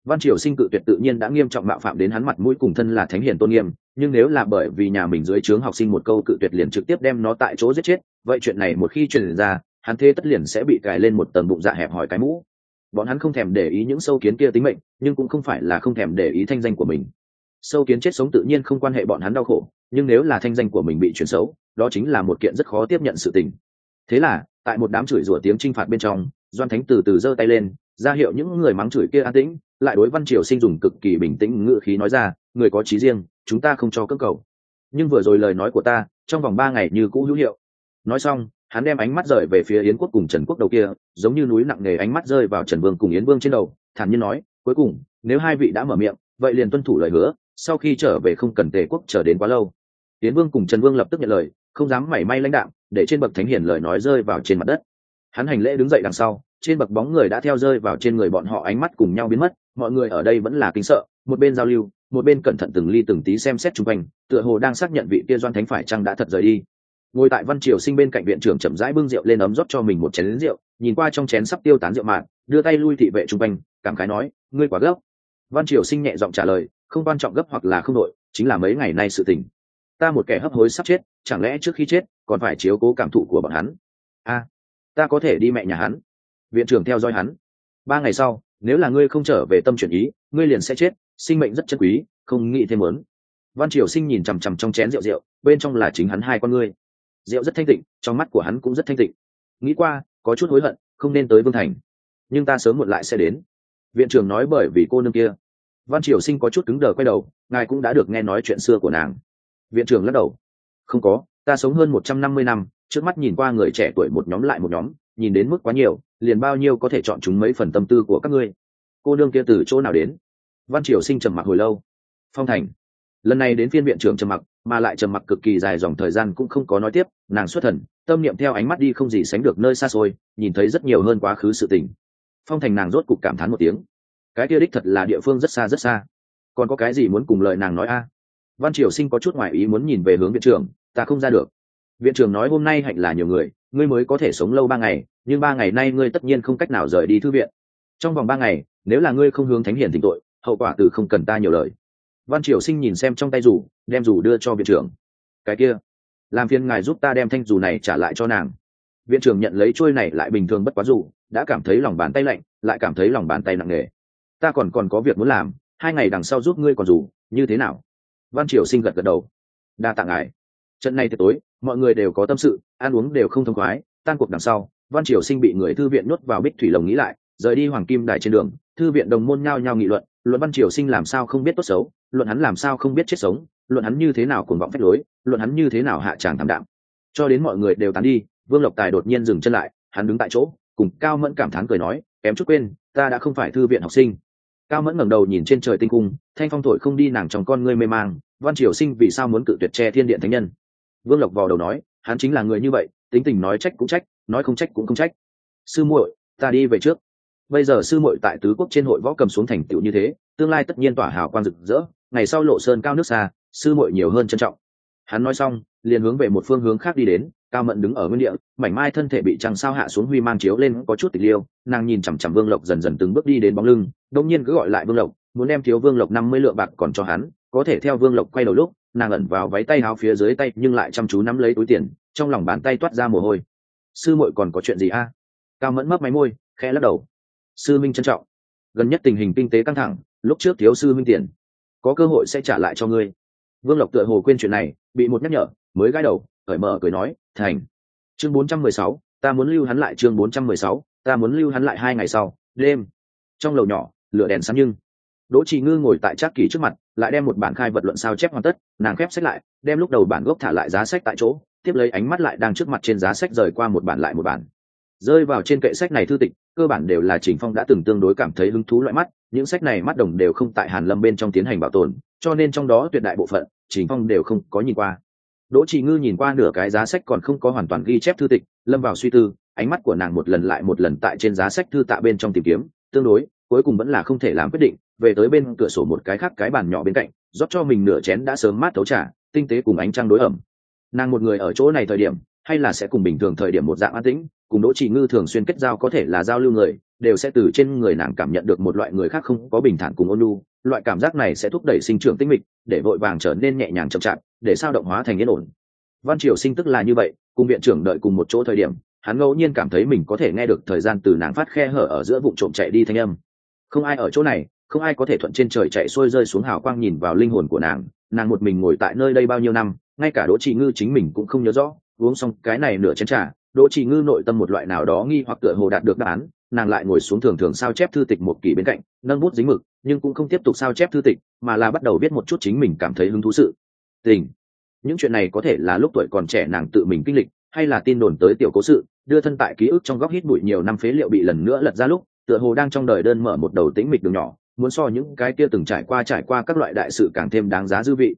văn triều sinh cự tuyệt tự nhiên đã nghiêm trọng mạo phạm đến hắn mặt mũi cùng thân là thánh hiền tôn nghiêm, nhưng nếu là bởi vì nhà mình dưới trướng học sinh một câu cự tuyệt liền trực tiếp đem nó tại chỗ giết chết, vậy chuyện này một khi truyền ra, hắn thế tất liền sẽ bị cài lên một tầng bụng dạ hẹp hỏi cái mũ. Bọn hắn không thèm để ý những sâu kiến kia tính mệnh, nhưng cũng không phải là không thèm để ý thanh danh của mình. Sâu kiến chết sống tự nhiên không quan hệ bọn hắn đau khổ, nhưng nếu là thanh danh của mình bị chuyển xấu, đó chính là một kiện rất khó tiếp nhận sự tình. Thế là, tại một đám chửi rủa tiếng t r i n h phạt bên trong, doan thánh từ từ giơ tay lên, ra hiệu những người mắng chửi kia an tĩnh lại đối văn triều sinh dùng cực kỳ bình tĩnh ngự khí nói ra, người có trí riêng, chúng ta không cho cơ cầu. Nhưng vừa rồi lời nói của ta, trong vòng ba ngày như cũ hữu hiệu. Nói xong, hắn đem ánh mắt rời về phía yến quốc cùng trần quốc đầu kia, giống như núi nặng nề ánh mắt rơi vào trần vương cùng yến vương trên đầu, thản nhiên nói, cuối cùng, nếu hai vị đã mở miệng, vậy liền tuân thủ lời hứa, sau khi trở về không cần tề quốc trở đến quá lâu. Yến vương cùng trần vương lập tức nhận lời, không dám mảy may lãnh đạm, để trên bậc thánh hiển lời nói rơi vào trên mặt đất. Hắn hành lễ đứng dậy đằng sau trên bậc bóng người đã theo rơi vào trên người bọn họ ánh mắt cùng nhau biến mất, mọi người ở đây vẫn là kính sợ, một bên giao lưu, một bên cẩn thận từng ly từng tí xem xét chung quanh, tựa hồ đang xác nhận vị kia doan thánh phải chăng đã thật rời đi. Ngồi tại văn triều sinh bên cạnh viện trưởng chậm rãi bưng rượu lên ấm rót cho mình một chén lính rượu, nhìn qua trong chén sắp tiêu tán rượu mạn đưa tay lui thị vệ chung quanh, cảm khái nói, ngươi quá gấp. Văn triều sinh nhẹ giọng trả lời, không quan trọng gấp hoặc là không đội, chính là mấy ngày nay sự tình. Ta một kẻ hấp hối sắp chết, chẳng lẽ trước khi chết, còn phải chiếu cố cảm thụ của bọn hắn? A, ta có thể đi mẹ nhà hắn viện trưởng theo dõi hắn. Ba ngày sau, nếu là ngươi không trở về tâm chuyển ý, ngươi liền sẽ chết, sinh mệnh rất chân quý, không nghĩ thêm muốn. Văn triều sinh nhìn chằm chằm trong chén rượu rượu, bên trong là chính hắn hai con ngươi. Rượu rất thanh tịnh, trong mắt của hắn cũng rất thanh tịnh. Nghĩ qua, có chút hối hận, không nên tới vương thành. Nhưng ta sớm muộn lại sẽ đến. Viện trưởng nói bởi vì cô nương kia. Văn triều sinh có chút cứng đờ quay đầu, ngài cũng đã được nghe nói chuyện xưa của nàng. Viện trưởng lắc đầu. Không có, ta sống hơn một trăm năm mươi năm, trước mắt nhìn qua người trẻ tuổi một nhóm lại một nhóm nhìn đến mức quá nhiều, liền bao nhiêu có thể chọn chúng mấy phần tâm tư của các ngươi. Cô nương kia từ chỗ nào đến? Văn triều sinh trầm mặc hồi lâu. Phong thành. Lần này đến phiên viện trưởng trầm mặc, mà lại trầm mặc cực kỳ dài dòng thời gian cũng không có nói tiếp, nàng xuất thần, tâm niệm theo ánh mắt đi không gì sánh được nơi xa xôi, nhìn thấy rất nhiều hơn quá khứ sự tình. Phong thành nàng rốt cục cảm thán một tiếng. Cái kia đích thật là địa phương rất xa rất xa. Còn có cái gì muốn cùng lời nàng nói a? Văn triều sinh có chút ngoại ý muốn nhìn về hướng viện trưởng, ta không ra được. Viện trưởng nói, hôm nay hạnh là nhiều người ngươi mới có thể sống lâu ba ngày, nhưng ba ngày nay ngươi tất nhiên không cách nào rời đi thư viện. Trong vòng ba ngày, nếu là ngươi không hướng thánh hiển tình tội, hậu quả từ không cần ta nhiều lời. Văn triều sinh nhìn xem trong tay rủ đem rủ đưa cho viện trưởng. Cái kia, làm phiền ngài giúp ta đem thanh dù này trả lại cho nàng. Viện trưởng nhận lấy trôi này lại bình thường bất quá dù, đã cảm thấy lòng bàn tay lạnh, lại cảm thấy lòng bàn tay nặng nề. Ta còn còn có việc muốn làm, hai ngày đằng sau giúp ngươi còn dù, như thế nào? Văn triều sinh gật gật đầu. Đa tạ ngài. Trận này tối mọi người đều có tâm sự, ăn uống đều không thông khoái, tan cuộc đằng sau, văn triều sinh bị người thư viện nuốt vào bích thủy lồng nghĩ lại, rời đi hoàng kim đài trên đường, thư viện đồng môn nhao nhao nghị luận luận văn triều sinh làm sao không biết tốt xấu, luận hắn làm sao không biết chết sống, luận hắn như thế nào cuồng vọng phép lối, luận hắn như thế nào hạ tràng thảm đạm. Cho đến mọi người đều tán đi, vương lộc tài đột nhiên dừng chân lại, hắn đứng tại chỗ, cùng cao mẫn cảm thán cười nói, kém chút quên, ta đã không phải thư viện học sinh. Cao mẫn ngẩng đầu nhìn trên trời tinh cung, thanh phong thổi không đi nàng trong con ngươi mê mang, văn triều sinh vì sao muốn cự tuyệt che thiên điện thánh nhân? Vương lộc vào đầu nói, hắn chính là người như vậy, tính tình nói trách cũng trách, nói không trách cũng không trách. Sư muội, ta đi về trước. Bây giờ sư muội tại tứ quốc trên hội võ cầm xuống thành tựu như thế, tương lai tất nhiên tỏa hào quang rực rỡ, ngày sau lộ sơn cao nước xa, sư muội nhiều hơn trân trọng. Hắn nói xong, liền hướng về một phương hướng khác đi đến, cao mẫn đứng ở nguyên địa, mảnh mai thân thể bị trăng sao hạ xuống huy mang chiếu lên có chút tịch liêu, nàng nhìn chằm chằm vương lộc dần dần từng bước đi đến bóng lưng đông nhiên cứ gọi lại vương lộc, muốn đem thiếu vương lộc năm mươi lượng bạc còn cho hắn, có thể theo vương lộc quay đầu lúc nàng ẩn vào váy tay áo phía dưới tay nhưng lại chăm chú nắm lấy túi tiền trong lòng bàn tay toát ra mồ hôi. Sư muội còn có chuyện gì a? Cao mẫn mấp máy môi khẽ lắc đầu. Sư minh trân trọng. Gần nhất tình hình kinh tế căng thẳng lúc trước thiếu sư minh tiền. Có cơ hội sẽ trả lại cho ngươi. Vương lộc tựa hồ quên chuyện này bị một nhắc nhở mới gãi đầu cởi mở cười nói thành chương 416, ta muốn lưu hắn lại chương 416, ta muốn lưu hắn lại hai ngày sau đêm. Trong lầu nhỏ lửa đèn sáng nhưng đỗ trì ngư ngồi tại trác kỳ trước mặt lại đem một bản khai vật luận sao chép hoàn tất, nàng khép sách lại, đem lúc đầu bản gốc thả lại giá sách tại chỗ, tiếp lấy ánh mắt lại đang trước mặt trên giá sách rời qua một bản lại một bản. Rơi vào trên kệ sách này thư tịch, cơ bản đều là trình phong đã từng tương đối cảm thấy hứng thú loại mắt, những sách này mắt đồng đều không tại hàn lâm bên trong tiến hành bảo tồn, cho nên trong đó tuyệt đại bộ phận, trình phong đều không có nhìn qua. Đỗ trì ngư nhìn qua nửa cái giá sách còn không có hoàn toàn ghi chép thư tịch, lâm vào suy tư, ánh mắt của nàng một lần lại một lần tại trên giá sách thư tạ bên trong tìm kiếm, tương đối cuối cùng vẫn là không thể làm quyết định, về tới bên cửa sổ một cái khác cái bàn nhỏ bên cạnh, rót cho mình nửa chén đã sớm mát thấu trà, tinh tế cùng ánh trăng đối ẩm. Nàng một người ở chỗ này thời điểm, hay là sẽ cùng bình thường thời điểm một dạng an tĩnh, cùng đỗ trì ngư thường xuyên kết giao có thể là giao lưu người, đều sẽ từ trên người nàng cảm nhận được một loại người khác không có bình thản cùng ôn lu loại cảm giác này sẽ thúc đẩy sinh trưởng tinh mịch, để vội vàng trở nên nhẹ nhàng chậm chạp, để sao động hóa thành yên ổn. Văn triều sinh tức là như vậy, cùng viện trưởng đợi cùng một chỗ thời điểm, hắn ngẫu nhiên cảm thấy mình có thể nghe được thời gian từ nàng phát khe hở ở giữa vụ trộm chạy đi thanh âm không ai ở chỗ này, không ai có thể thuận trên trời chạy xuôi rơi xuống hào quang nhìn vào linh hồn của nàng. Nàng một mình ngồi tại nơi đây bao nhiêu năm, ngay cả đỗ trị ngư chính mình cũng không nhớ rõ. Uống xong cái này nửa chén trà, đỗ trị ngư nội tâm một loại nào đó nghi hoặc tựa hồ đạt được đáp án. Nàng lại ngồi xuống thường thường sao chép thư tịch một kỳ bên cạnh, nâng bút dính mực, nhưng cũng không tiếp tục sao chép thư tịch, mà là bắt đầu viết một chút chính mình cảm thấy hứng thú sự. Tình. Những chuyện này có thể là lúc tuổi còn trẻ nàng tự mình kinh lịch, hay là tin đồn tới tiểu cố sự, đưa thân tại ký ức trong góc hít bụi nhiều năm phế liệu bị lần nữa lật ra lúc tựa hồ đang trong đời đơn mở một đầu tĩnh mịch đường nhỏ, muốn so những cái kia từng trải qua trải qua các loại đại sự càng thêm đáng giá dư vị.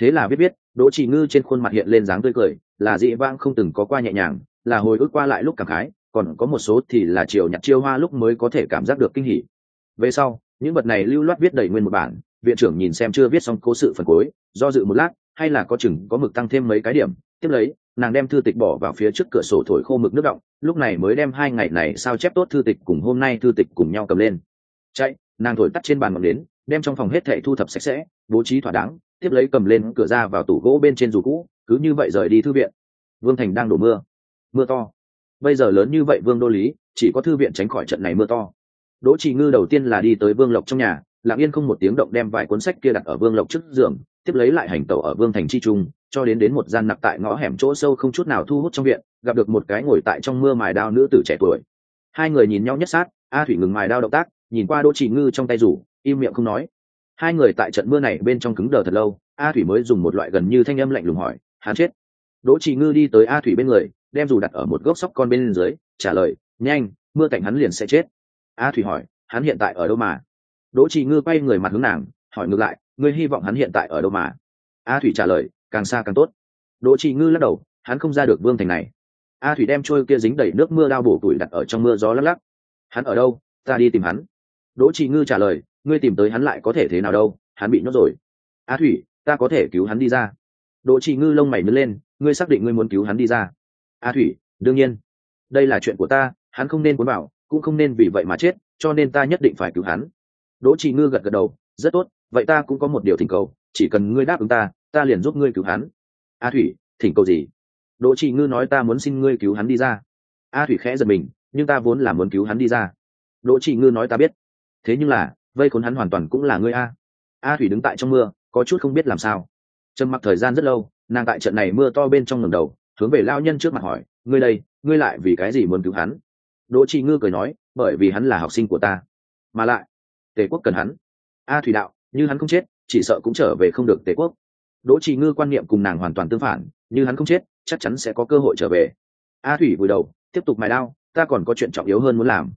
Thế là biết biết, đỗ trì ngư trên khuôn mặt hiện lên dáng tươi cười, là dị vang không từng có qua nhẹ nhàng, là hồi ức qua lại lúc cảm khái, còn có một số thì là chiều nhặt chiêu hoa lúc mới có thể cảm giác được kinh hỉ. Về sau, những vật này lưu loát viết đầy nguyên một bản, viện trưởng nhìn xem chưa viết xong cố sự phần cuối, do dự một lát, hay là có chừng có mực tăng thêm mấy cái điểm, tiếp lấy nàng đem thư tịch bỏ vào phía trước cửa sổ thổi khô mực nước động, lúc này mới đem hai ngày này sao chép tốt thư tịch cùng hôm nay thư tịch cùng nhau cầm lên. Chạy, nàng thổi tắt trên bàn ngọn đến đem trong phòng hết thệ thu thập sạch sẽ, bố trí thỏa đáng, tiếp lấy cầm lên cửa ra vào tủ gỗ bên trên dù cũ, cứ như vậy rời đi thư viện. Vương thành đang đổ mưa. Mưa to. Bây giờ lớn như vậy vương đô lý, chỉ có thư viện tránh khỏi trận này mưa to. Đỗ trì ngư đầu tiên là đi tới vương lộc trong nhà lặng yên không một tiếng động đem vài cuốn sách kia đặt ở vương lộc trước giường, tiếp lấy lại hành tẩu ở vương thành chi trung, cho đến đến một gian nặc tại ngõ hẻm chỗ sâu không chút nào thu hút trong viện, gặp được một cái ngồi tại trong mưa mài đao nữ tử trẻ tuổi. Hai người nhìn nhau nhất sát, a thủy ngừng mài đao động tác, nhìn qua đỗ trì ngư trong tay rủ, im miệng không nói. Hai người tại trận mưa này bên trong cứng đờ thật lâu, a thủy mới dùng một loại gần như thanh âm lạnh lùng hỏi, hắn chết? Đỗ trì ngư đi tới a thủy bên người, đem dù đặt ở một gốc sóc con bên dưới, trả lời, nhanh, mưa cảnh hắn liền sẽ chết. A thủy hỏi, hắn hiện tại ở đâu mà? Đỗ trì ngư quay người mặt hướng nàng hỏi ngược lại ngươi hy vọng hắn hiện tại ở đâu mà? A thủy trả lời càng xa càng tốt. Đỗ trì ngư lắc đầu hắn không ra được vương thành này. A thủy đem trôi kia dính đầy nước mưa đao bổ tuổi đặt ở trong mưa gió lắc lắc. Hắn ở đâu? Ta đi tìm hắn. Đỗ trì ngư trả lời ngươi tìm tới hắn lại có thể thế nào đâu? Hắn bị nhốt rồi. A thủy ta có thể cứu hắn đi ra. Đỗ trì ngư lông mày nứt lên ngươi xác định ngươi muốn cứu hắn đi ra? A thủy đương nhiên. Đây là chuyện của ta hắn không nên cuốn vào, cũng không nên vì vậy mà chết cho nên ta nhất định phải cứu hắn đỗ trì ngư gật gật đầu, rất tốt, vậy ta cũng có một điều thỉnh cầu, chỉ cần ngươi đáp ứng ta ta liền giúp ngươi cứu hắn. A thủy, thỉnh cầu gì? Đỗ trì ngư nói, ta muốn xin ngươi cứu hắn đi ra. A thủy khẽ giật mình, nhưng ta vốn là muốn cứu hắn đi ra. Đỗ trì ngư nói, ta biết. Thế nhưng là, vây khốn hắn hoàn toàn cũng là ngươi a. A thủy đứng tại trong mưa, có chút không biết làm sao. Trầm mặc thời gian rất lâu, nàng tại trận này mưa to bên trong ngầm đầu, hướng về lao nhân trước mặt hỏi, ngươi đây, ngươi lại vì cái gì muốn cứu hắn? Đỗ trì ngư cười nói, bởi vì hắn là học sinh của ta, mà lại tề quốc cần hắn. A thủy đạo, như hắn không chết, chỉ sợ cũng trở về không được tề quốc. Đỗ trì ngư quan niệm cùng nàng hoàn toàn tương phản, như hắn không chết, chắc chắn sẽ có cơ hội trở về. A thủy vùi đầu, tiếp tục mài đao, ta còn có chuyện trọng yếu hơn muốn làm.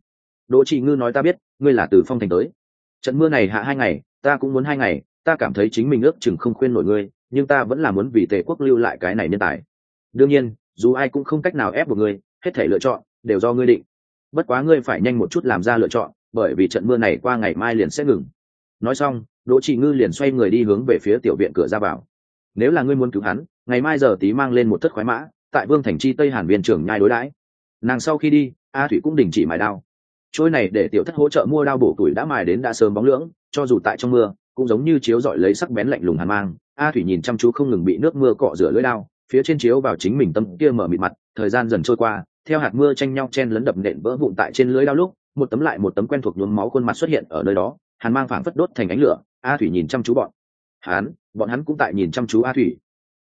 Đỗ trì ngư nói ta biết, ngươi là từ phong thành tới. Trận mưa này hạ hai ngày, ta cũng muốn hai ngày, ta cảm thấy chính mình ước chừng không khuyên nổi ngươi, nhưng ta vẫn là muốn vì tề quốc lưu lại cái này nhân tài. Đương nhiên, dù ai cũng không cách nào ép buộc ngươi, hết thể lựa chọn đều do ngươi định. Bất quá ngươi phải nhanh một chút làm ra lựa chọn bởi vì trận mưa này qua ngày mai liền sẽ ngừng. Nói xong, đỗ trị ngư liền xoay người đi hướng về phía tiểu viện cửa ra vào. Nếu là ngươi muốn cứu hắn, ngày mai giờ tí mang lên một thất khoái mã, tại vương thành chi tây hàn viên trưởng nhai đối đãi. Nàng sau khi đi, a thủy cũng đình chỉ mài đao. Trôi này để tiểu thất hỗ trợ mua đao bổ tuổi đã mài đến đã sớm bóng lưỡng, cho dù tại trong mưa, cũng giống như chiếu dọi lấy sắc bén lạnh lùng hàn mang. A thủy nhìn chăm chú không ngừng bị nước mưa cọ rửa lưỡi đao, phía trên chiếu vào chính mình tâm kia mở mịt mặt, thời gian dần trôi qua, theo hạt mưa tranh nhau chen lấn đập nện vỡ vụn tại trên lưỡi đao lúc một tấm lại một tấm quen thuộc nhuốm máu khuôn mặt xuất hiện ở nơi đó hắn mang phảng phất đốt thành ánh lửa a thủy nhìn chăm chú bọn. Hắn bọn hắn cũng tại nhìn chăm chú a thủy.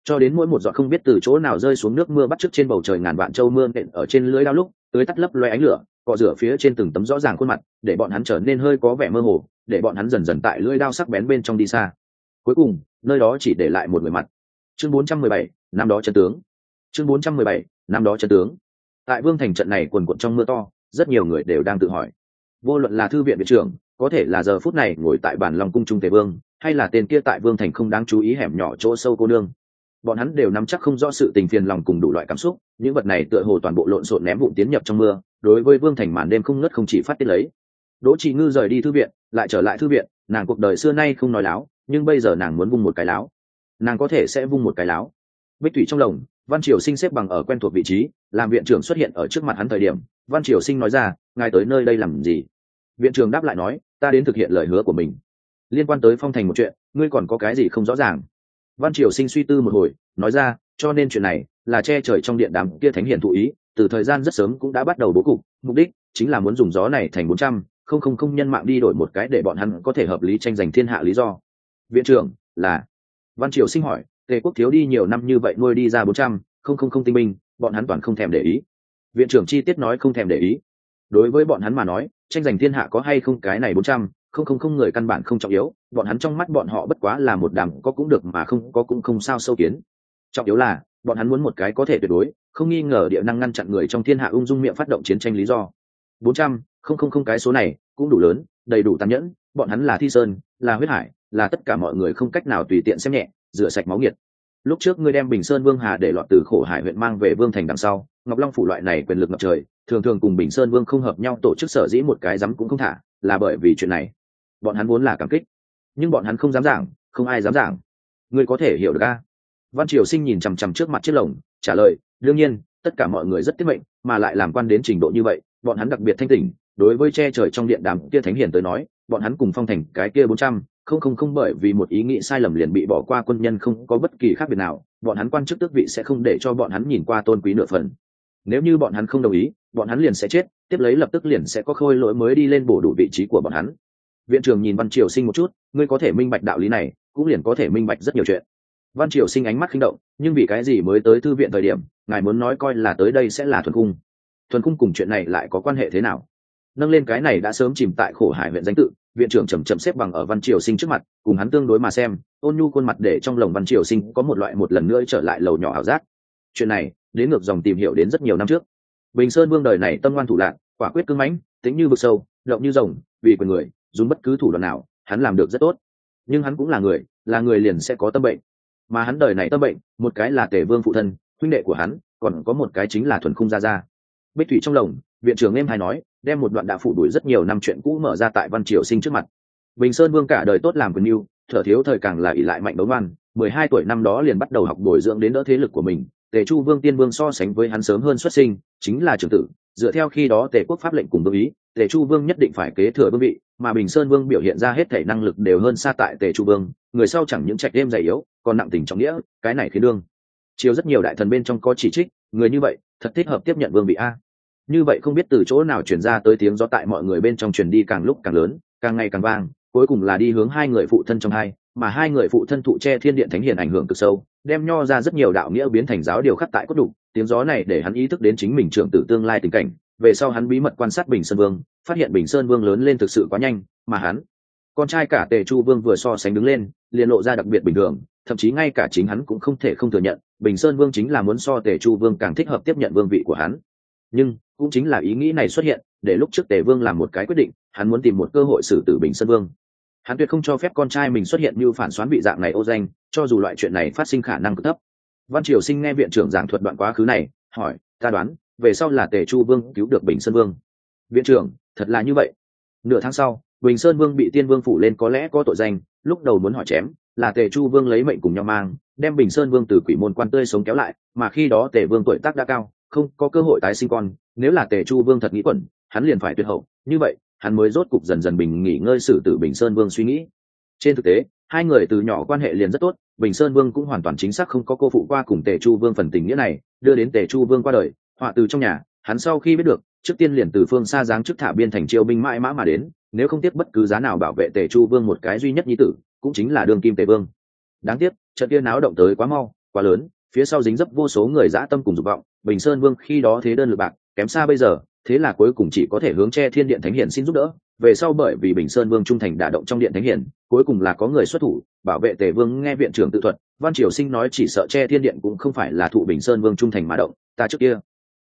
Cho đến mỗi một giọt không biết từ chỗ nào rơi xuống nước mưa bắt trước trên bầu trời ngàn vạn châu mưa nện ở trên lưới đao lúc tới tắt lấp loe ánh lửa cọ rửa phía trên từng tấm rõ ràng khuôn mặt để bọn hắn trở nên hơi có vẻ mơ hồ để bọn hắn dần dần tại lưỡi đao sắc bén bên trong đi xa. Cuối cùng nơi đó chỉ để lại một người mặt. Chương 417, năm đó chân tướng. Chương 417, năm đó chân tướng. Tại vương thành trận này quần quận trong mưa to rất nhiều người đều đang tự hỏi. Vô luận là thư viện viện trưởng, có thể là giờ phút này ngồi tại bàn lòng cung trung tề vương, hay là tên kia tại vương thành không đáng chú ý hẻm nhỏ chỗ sâu cô nương, bọn hắn đều nắm chắc không rõ sự tình phiền lòng cùng đủ loại cảm xúc, những vật này tựa hồ toàn bộ lộn xộn ném vụn tiến nhập trong mưa, đối với vương thành màn đêm không ngất không chỉ phát tiết lấy. Đỗ trị ngư rời đi thư viện, lại trở lại thư viện, nàng cuộc đời xưa nay không nói láo, nhưng bây giờ nàng muốn vung một cái láo. Nàng có thể sẽ vung một cái láo. Bích thủy trong lồng văn triều sinh xếp bằng ở quen thuộc vị trí, làm viện trưởng xuất hiện ở trước mặt hắn thời điểm, văn triều sinh nói ra, ngài tới nơi đây làm gì? Viện trưởng đáp lại nói, ta đến thực hiện lời hứa của mình. Liên quan tới phong thành một chuyện, ngươi còn có cái gì không rõ ràng? Văn triều sinh suy tư một hồi, nói ra, cho nên chuyện này là che trời trong điện đám kia thánh hiển thụ ý, từ thời gian rất sớm cũng đã bắt đầu bố cục, mục đích chính là muốn dùng gió này thành bốn trăm, không không không nhân mạng đi đổi một cái để bọn hắn có thể hợp lý tranh giành thiên hạ lý do. Viện trưởng, là văn triều sinh hỏi tề quốc thiếu đi nhiều năm như vậy nuôi đi ra bốn trăm, không không không tinh binh, bọn hắn toàn không thèm để ý. Viện trưởng chi tiết nói không thèm để ý. Đối với bọn hắn mà nói, tranh giành thiên hạ có hay không cái này bốn trăm, không không không người căn bản không trọng yếu, bọn hắn trong mắt bọn họ bất quá là một đàm có cũng được mà không có cũng không sao sâu kiến. Trọng yếu là, bọn hắn muốn một cái có thể tuyệt đối, không nghi ngờ địa năng ngăn chặn người trong thiên hạ ung dung miệng phát động chiến tranh lý do. Bốn trăm, không không không cái số này cũng đủ lớn, đầy đủ tàn nhẫn, bọn hắn là thi sơn, là huyết hải, là tất cả mọi người không cách nào tùy tiện xem nhẹ rửa sạch máu nghiệt. Lúc trước ngươi đem bình sơn vương hà để lọt từ khổ hải huyện mang về vương thành đằng sau, ngọc long phủ loại này quyền lực ngập trời, thường thường cùng bình sơn vương không hợp nhau tổ chức sở dĩ một cái dám cũng không thả, là bởi vì chuyện này. Bọn hắn vốn là cảm kích, nhưng bọn hắn không dám giảng, không ai dám giảng. Ngươi có thể hiểu được a? Văn triều sinh nhìn chằm chằm trước mặt chiếc lồng, trả lời, đương nhiên, tất cả mọi người rất tiết mệnh, mà lại làm quan đến trình độ như vậy, bọn hắn đặc biệt thanh tỉnh, đối với che trời trong điện đàm kia thánh hiền tới nói, bọn hắn cùng phong thành cái kia bốn trăm không không không, bởi vì một ý nghĩ sai lầm liền bị bỏ qua quân nhân không có bất kỳ khác biệt nào, bọn hắn quan chức tước vị sẽ không để cho bọn hắn nhìn qua tôn quý nửa phần. Nếu như bọn hắn không đồng ý, bọn hắn liền sẽ chết, tiếp lấy lập tức liền sẽ có khôi lỗi mới đi lên bổ đủ vị trí của bọn hắn. Viện trưởng nhìn văn triều sinh một chút, ngươi có thể minh bạch đạo lý này, cũng liền có thể minh bạch rất nhiều chuyện. Văn triều sinh ánh mắt khinh động, nhưng vì cái gì mới tới thư viện thời điểm, ngài muốn nói coi là tới đây sẽ là thuần cung? Thuần cung cùng chuyện này lại có quan hệ thế nào? Nâng lên cái này đã sớm chìm tại khổ hải huyện danh tự viện trưởng chầm chậm xếp bằng ở văn triều sinh trước mặt, cùng hắn tương đối mà xem, ôn nhu khuôn mặt để trong lồng văn triều sinh có một loại một lần nữa trở lại lầu nhỏ ảo giác. Chuyện này, đến ngược dòng tìm hiểu đến rất nhiều năm trước. Bình sơn vương đời này tâm ngoan thủ lạc quả quyết cưng mãnh, tính như vực sâu, động như rồng, vì quyền người, dùng bất cứ thủ đoạn nào, hắn làm được rất tốt. Nhưng hắn cũng là người là người liền sẽ có tâm bệnh. Mà hắn đời này tâm bệnh, một cái là tề vương phụ thân, huynh đệ của hắn, còn có một cái chính là thuần khung gia gia. Bích thủy trong lồng viện trưởng em hay nói, đem một đoạn đạo phụ đuổi rất nhiều năm chuyện cũ mở ra tại văn triều sinh trước mặt. Bình sơn vương cả đời tốt làm quân yêu thở thiếu thời càng là ỷ lại mạnh đấu ngoan. mười hai tuổi năm đó liền bắt đầu học bồi dưỡng đến đỡ thế lực của mình. Tề chu vương tiên vương so sánh với hắn sớm hơn xuất sinh, chính là trưởng tử, dựa theo khi đó tề quốc pháp lệnh cùng vương ý, tề chu vương nhất định phải kế thừa vương vị, mà bình sơn vương biểu hiện ra hết thể năng lực đều hơn xa tại tề chu vương, người sau chẳng những trạch đêm dày yếu, còn nặng tình trọng nghĩa, cái này khiến đương. Chiều rất nhiều đại thần bên trong có chỉ trích, người như vậy, thật thích hợp tiếp nhận vương vị a như vậy không biết từ chỗ nào chuyển ra tới tiếng gió tại mọi người bên trong truyền đi càng lúc càng lớn, càng ngày càng vang, cuối cùng là đi hướng hai người phụ thân trong hai, mà hai người phụ thân thụ che thiên điện thánh hiền ảnh hưởng cực sâu, đem nho ra rất nhiều đạo nghĩa biến thành giáo điều khắc tại cốt đủ tiếng gió này để hắn ý thức đến chính mình trưởng tử tương lai tình cảnh. Về sau hắn bí mật quan sát bình sơn vương, phát hiện bình sơn vương lớn lên thực sự quá nhanh, mà hắn, con trai cả tề chu vương vừa so sánh đứng lên, liền lộ ra đặc biệt bình thường, thậm chí ngay cả chính hắn cũng không thể không thừa nhận, bình sơn vương chính là muốn so tề chu vương càng thích hợp tiếp nhận vương vị của hắn. Nhưng cũng chính là ý nghĩ này xuất hiện, để lúc trước tề vương làm một cái quyết định, hắn muốn tìm một cơ hội xử tử bình sơn vương. Hắn tuyệt không cho phép con trai mình xuất hiện như phản xoán bị dạng này ô danh, cho dù loại chuyện này phát sinh khả năng cực thấp. Văn triều sinh nghe viện trưởng giảng thuật đoạn quá khứ này, hỏi, ta đoán, về sau là tề chu vương cứu được bình sơn vương. Viện trưởng, thật là như vậy. Nửa tháng sau, bình sơn vương bị tiên vương phủ lên có lẽ có tội danh, lúc đầu muốn hỏi chém, là tề chu vương lấy mệnh cùng nhau mang, đem bình sơn vương từ quỷ môn quan tươi sống kéo lại, mà khi đó tề vương tuổi tác đã cao không có cơ hội tái sinh con, nếu là tề chu vương thật nghĩ quẩn, hắn liền phải tuyệt hậu. Như vậy, hắn mới rốt cục dần dần bình nghỉ ngơi xử tử bình sơn vương suy nghĩ. Trên thực tế, hai người từ nhỏ quan hệ liền rất tốt, bình sơn vương cũng hoàn toàn chính xác không có cô phụ qua cùng tề chu vương phần tình nghĩa này, đưa đến tề chu vương qua đời, họa từ trong nhà, hắn sau khi biết được, trước tiên liền từ phương xa giáng trước thả biên thành chiêu binh mãi mã mà đến, nếu không tiếp bất cứ giá nào bảo vệ tề chu vương một cái duy nhất nhi tử, cũng chính là đương kim tề vương. Đáng tiếc, trận kia náo động tới quá mau, quá lớn, phía sau dính dấp vô số người dã tâm cùng dục vọng bình sơn vương khi đó thế đơn lực bạc kém xa bây giờ thế là cuối cùng chỉ có thể hướng che thiên điện thánh hiển xin giúp đỡ. Về sau bởi vì bình sơn vương trung thành đả động trong điện thánh hiển cuối cùng là có người xuất thủ bảo vệ tề vương nghe viện trưởng tự thuật. Văn triều sinh nói chỉ sợ che thiên điện cũng không phải là thụ bình sơn vương trung thành mà động. Ta trước kia